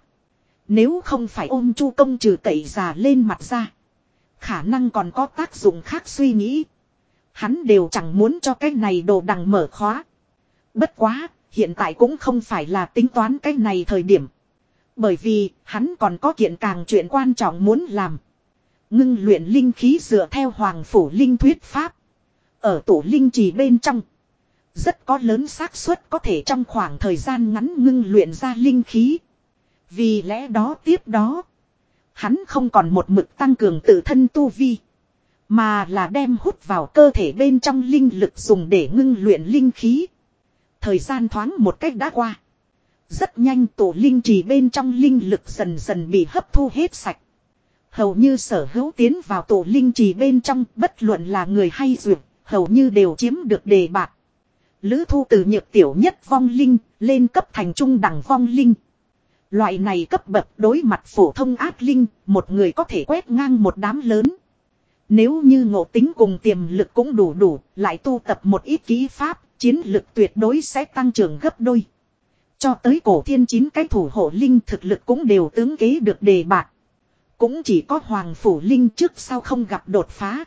Nếu không phải ôm chu công trừ cậy già lên mặt ra. Khả năng còn có tác dụng khác suy nghĩ. Hắn đều chẳng muốn cho cái này đồ đằng mở khóa. Bất quá, hiện tại cũng không phải là tính toán cái này thời điểm. Bởi vì, hắn còn có kiện càng chuyện quan trọng muốn làm. Ngưng luyện linh khí dựa theo hoàng phủ linh thuyết pháp. Ở tổ linh trì bên trong. Rất có lớn xác suất có thể trong khoảng thời gian ngắn ngưng luyện ra linh khí. Vì lẽ đó tiếp đó. Hắn không còn một mực tăng cường tự thân tu vi. Mà là đem hút vào cơ thể bên trong linh lực dùng để ngưng luyện linh khí. Thời gian thoáng một cách đã qua. Rất nhanh tổ linh trì bên trong linh lực dần dần bị hấp thu hết sạch. Hầu như sở hữu tiến vào tổ linh trì bên trong bất luận là người hay duyệt, hầu như đều chiếm được đề bạc. Lữ thu từ nhược tiểu nhất vong linh, lên cấp thành trung đẳng vong linh. Loại này cấp bậc đối mặt phổ thông ác linh, một người có thể quét ngang một đám lớn. Nếu như ngộ tính cùng tiềm lực cũng đủ đủ, lại tu tập một ít kỹ pháp, chiến lực tuyệt đối sẽ tăng trưởng gấp đôi. Cho tới cổ thiên chín cái thủ hộ linh thực lực cũng đều tướng kế được đề bạc. Cũng chỉ có Hoàng Phủ Linh trước sau không gặp đột phá.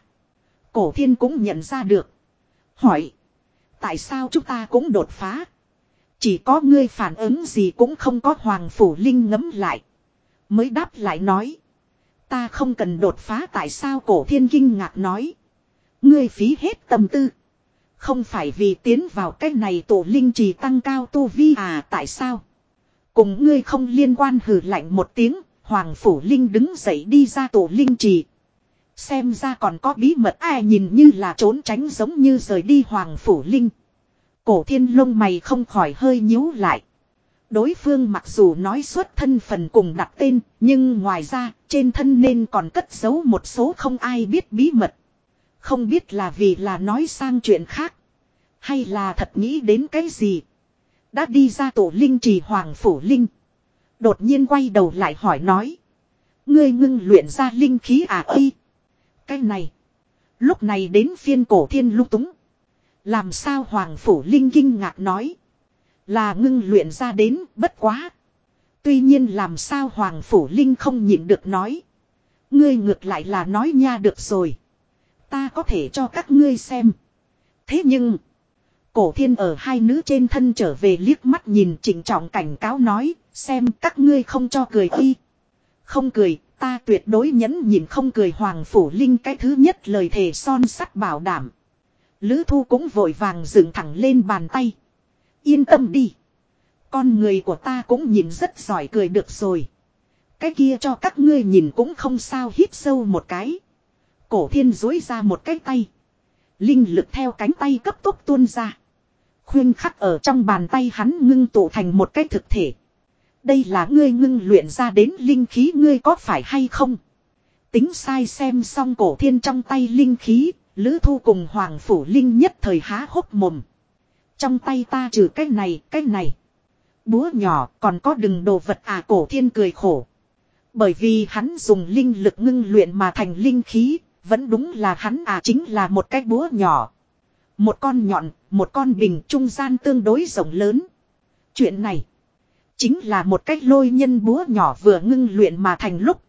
Cổ thiên cũng nhận ra được. Hỏi. Tại sao chúng ta cũng đột phá? Chỉ có ngươi phản ứng gì cũng không có Hoàng Phủ Linh ngấm lại. Mới đáp lại nói. Ta không cần đột phá tại sao cổ thiên kinh ngạc nói. Ngươi phí hết tâm tư. Không phải vì tiến vào cái này tổ linh trì tăng cao tu vi à tại sao? Cùng ngươi không liên quan hử lạnh một tiếng, Hoàng Phủ Linh đứng dậy đi ra tổ linh trì. Xem ra còn có bí mật ai nhìn như là trốn tránh giống như rời đi Hoàng Phủ Linh. Cổ thiên lông mày không khỏi hơi nhíu lại. Đối phương mặc dù nói xuất thân phần cùng đặt tên, nhưng ngoài ra, trên thân nên còn cất giấu một số không ai biết bí mật. Không biết là vì là nói sang chuyện khác. Hay là thật nghĩ đến cái gì. Đã đi ra tổ linh trì hoàng phủ linh. Đột nhiên quay đầu lại hỏi nói. Ngươi ngưng luyện ra linh khí à ơi. Cái này. Lúc này đến phiên cổ thiên lung túng. Làm sao hoàng phủ linh kinh ngạc nói. Là ngưng luyện ra đến bất quá. Tuy nhiên làm sao hoàng phủ linh không nhịn được nói. Ngươi ngược lại là nói nha được rồi. Ta có thể cho các ngươi xem. Thế nhưng. Cổ thiên ở hai nữ trên thân trở về liếc mắt nhìn chỉnh trọng cảnh cáo nói. Xem các ngươi không cho cười y. Không cười, ta tuyệt đối nhẫn nhìn không cười hoàng phủ linh cái thứ nhất lời thề son sắt bảo đảm. Lữ thu cũng vội vàng dựng thẳng lên bàn tay. Yên tâm đi. Con người của ta cũng nhìn rất giỏi cười được rồi. Cái kia cho các ngươi nhìn cũng không sao hít sâu một cái. Cổ thiên dối ra một cái tay. Linh lực theo cánh tay cấp tốc tuôn ra. Khuyên khắc ở trong bàn tay hắn ngưng tụ thành một cái thực thể. Đây là ngươi ngưng luyện ra đến linh khí ngươi có phải hay không? Tính sai xem xong cổ thiên trong tay linh khí, Lữ Thu cùng Hoàng Phủ Linh nhất thời há hốc mồm. Trong tay ta trừ cái này, cái này. Búa nhỏ còn có đừng đồ vật à cổ thiên cười khổ. Bởi vì hắn dùng linh lực ngưng luyện mà thành linh khí, vẫn đúng là hắn à chính là một cái búa nhỏ. Một con nhọn, một con bình trung gian tương đối rộng lớn. Chuyện này, chính là một cách lôi nhân búa nhỏ vừa ngưng luyện mà thành lúc.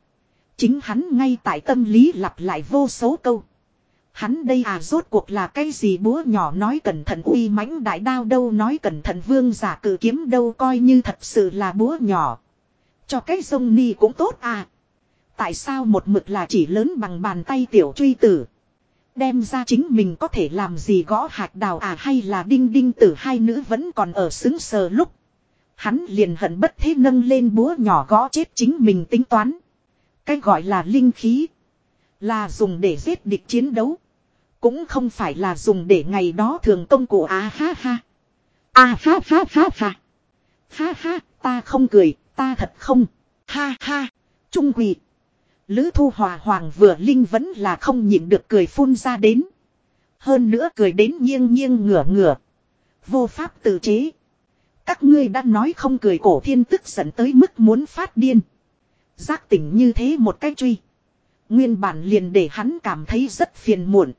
Chính hắn ngay tại tâm lý lặp lại vô số câu. Hắn đây à rốt cuộc là cái gì búa nhỏ nói cẩn thận, uy mãnh đại đao đâu nói cẩn thận, vương giả cử kiếm đâu coi như thật sự là búa nhỏ. Cho cái sông ni cũng tốt à. Tại sao một mực là chỉ lớn bằng bàn tay tiểu truy tử. Đem ra chính mình có thể làm gì gõ hạt đào à hay là đinh đinh tử, hai nữ vẫn còn ở xứng sờ lúc. Hắn liền hận bất thế nâng lên búa nhỏ gõ chết chính mình tính toán. Cái gọi là linh khí. Là dùng để giết địch chiến đấu. Cũng không phải là dùng để ngày đó thường công cụ á ha ha. À ha ha ha ha. Ha ha, ta không cười, ta thật không. Ha ha, trung quỷ. Lữ thu hòa hoàng vừa linh vẫn là không nhịn được cười phun ra đến. Hơn nữa cười đến nghiêng nghiêng ngửa ngửa. Vô pháp tự chế. Các ngươi đã nói không cười cổ thiên tức giận tới mức muốn phát điên. Giác tỉnh như thế một cách truy. Nguyên bản liền để hắn cảm thấy rất phiền muộn.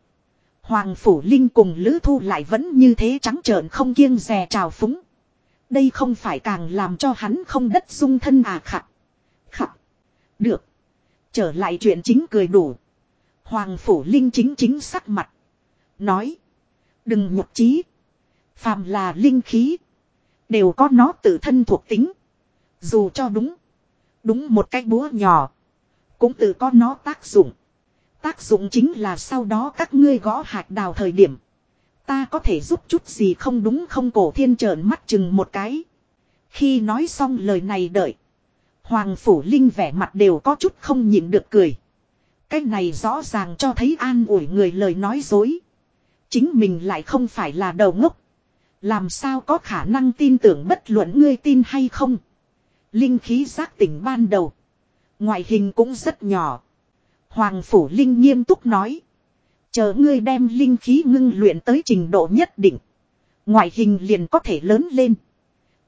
Hoàng Phủ Linh cùng Lữ Thu lại vẫn như thế trắng trợn không kiêng rè trào phúng. Đây không phải càng làm cho hắn không đất dung thân à khặt. Khặt. Được. Trở lại chuyện chính cười đủ. Hoàng Phủ Linh chính chính sắc mặt. Nói. Đừng nhục trí. Phàm là linh khí. Đều có nó tự thân thuộc tính. Dù cho đúng. Đúng một cái búa nhỏ. Cũng tự có nó tác dụng. Tác dụng chính là sau đó các ngươi gõ hạt đào thời điểm. Ta có thể giúp chút gì không đúng không cổ thiên trợn mắt chừng một cái. Khi nói xong lời này đợi. Hoàng Phủ Linh vẻ mặt đều có chút không nhịn được cười. Cái này rõ ràng cho thấy an ủi người lời nói dối. Chính mình lại không phải là đầu ngốc. Làm sao có khả năng tin tưởng bất luận ngươi tin hay không. Linh khí giác tỉnh ban đầu. Ngoại hình cũng rất nhỏ. Hoàng Phủ Linh nghiêm túc nói. Chờ ngươi đem linh khí ngưng luyện tới trình độ nhất định. Ngoại hình liền có thể lớn lên.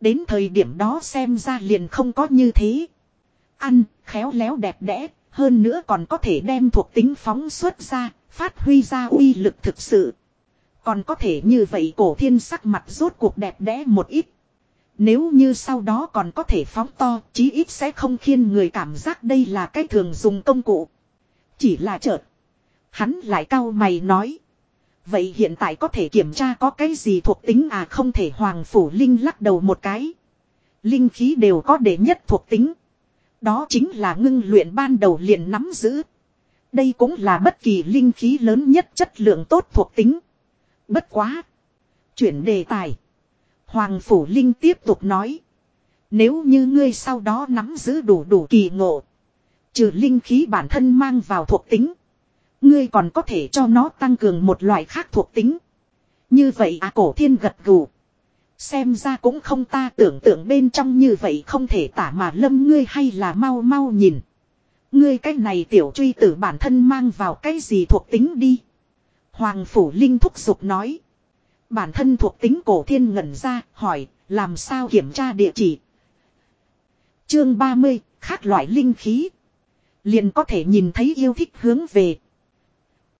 Đến thời điểm đó xem ra liền không có như thế. Ăn, khéo léo đẹp đẽ, hơn nữa còn có thể đem thuộc tính phóng xuất ra, phát huy ra uy lực thực sự. Còn có thể như vậy cổ thiên sắc mặt rốt cuộc đẹp đẽ một ít. Nếu như sau đó còn có thể phóng to, chí ít sẽ không khiến người cảm giác đây là cái thường dùng công cụ. Chỉ là chợt. Hắn lại cau mày nói. Vậy hiện tại có thể kiểm tra có cái gì thuộc tính à không thể hoàng phủ linh lắc đầu một cái. Linh khí đều có đệ nhất thuộc tính. Đó chính là ngưng luyện ban đầu liền nắm giữ. Đây cũng là bất kỳ linh khí lớn nhất chất lượng tốt thuộc tính. Bất quá. Chuyển đề tài. Hoàng Phủ Linh tiếp tục nói. Nếu như ngươi sau đó nắm giữ đủ đủ kỳ ngộ. Trừ linh khí bản thân mang vào thuộc tính. Ngươi còn có thể cho nó tăng cường một loại khác thuộc tính. Như vậy à cổ thiên gật gù. Xem ra cũng không ta tưởng tượng bên trong như vậy không thể tả mà lâm ngươi hay là mau mau nhìn. Ngươi cái này tiểu truy tử bản thân mang vào cái gì thuộc tính đi. Hoàng Phủ Linh thúc giục nói. Bản thân thuộc tính cổ thiên ngẩn ra, hỏi, làm sao kiểm tra địa chỉ. Chương 30, khác loại linh khí. Liền có thể nhìn thấy yêu thích hướng về.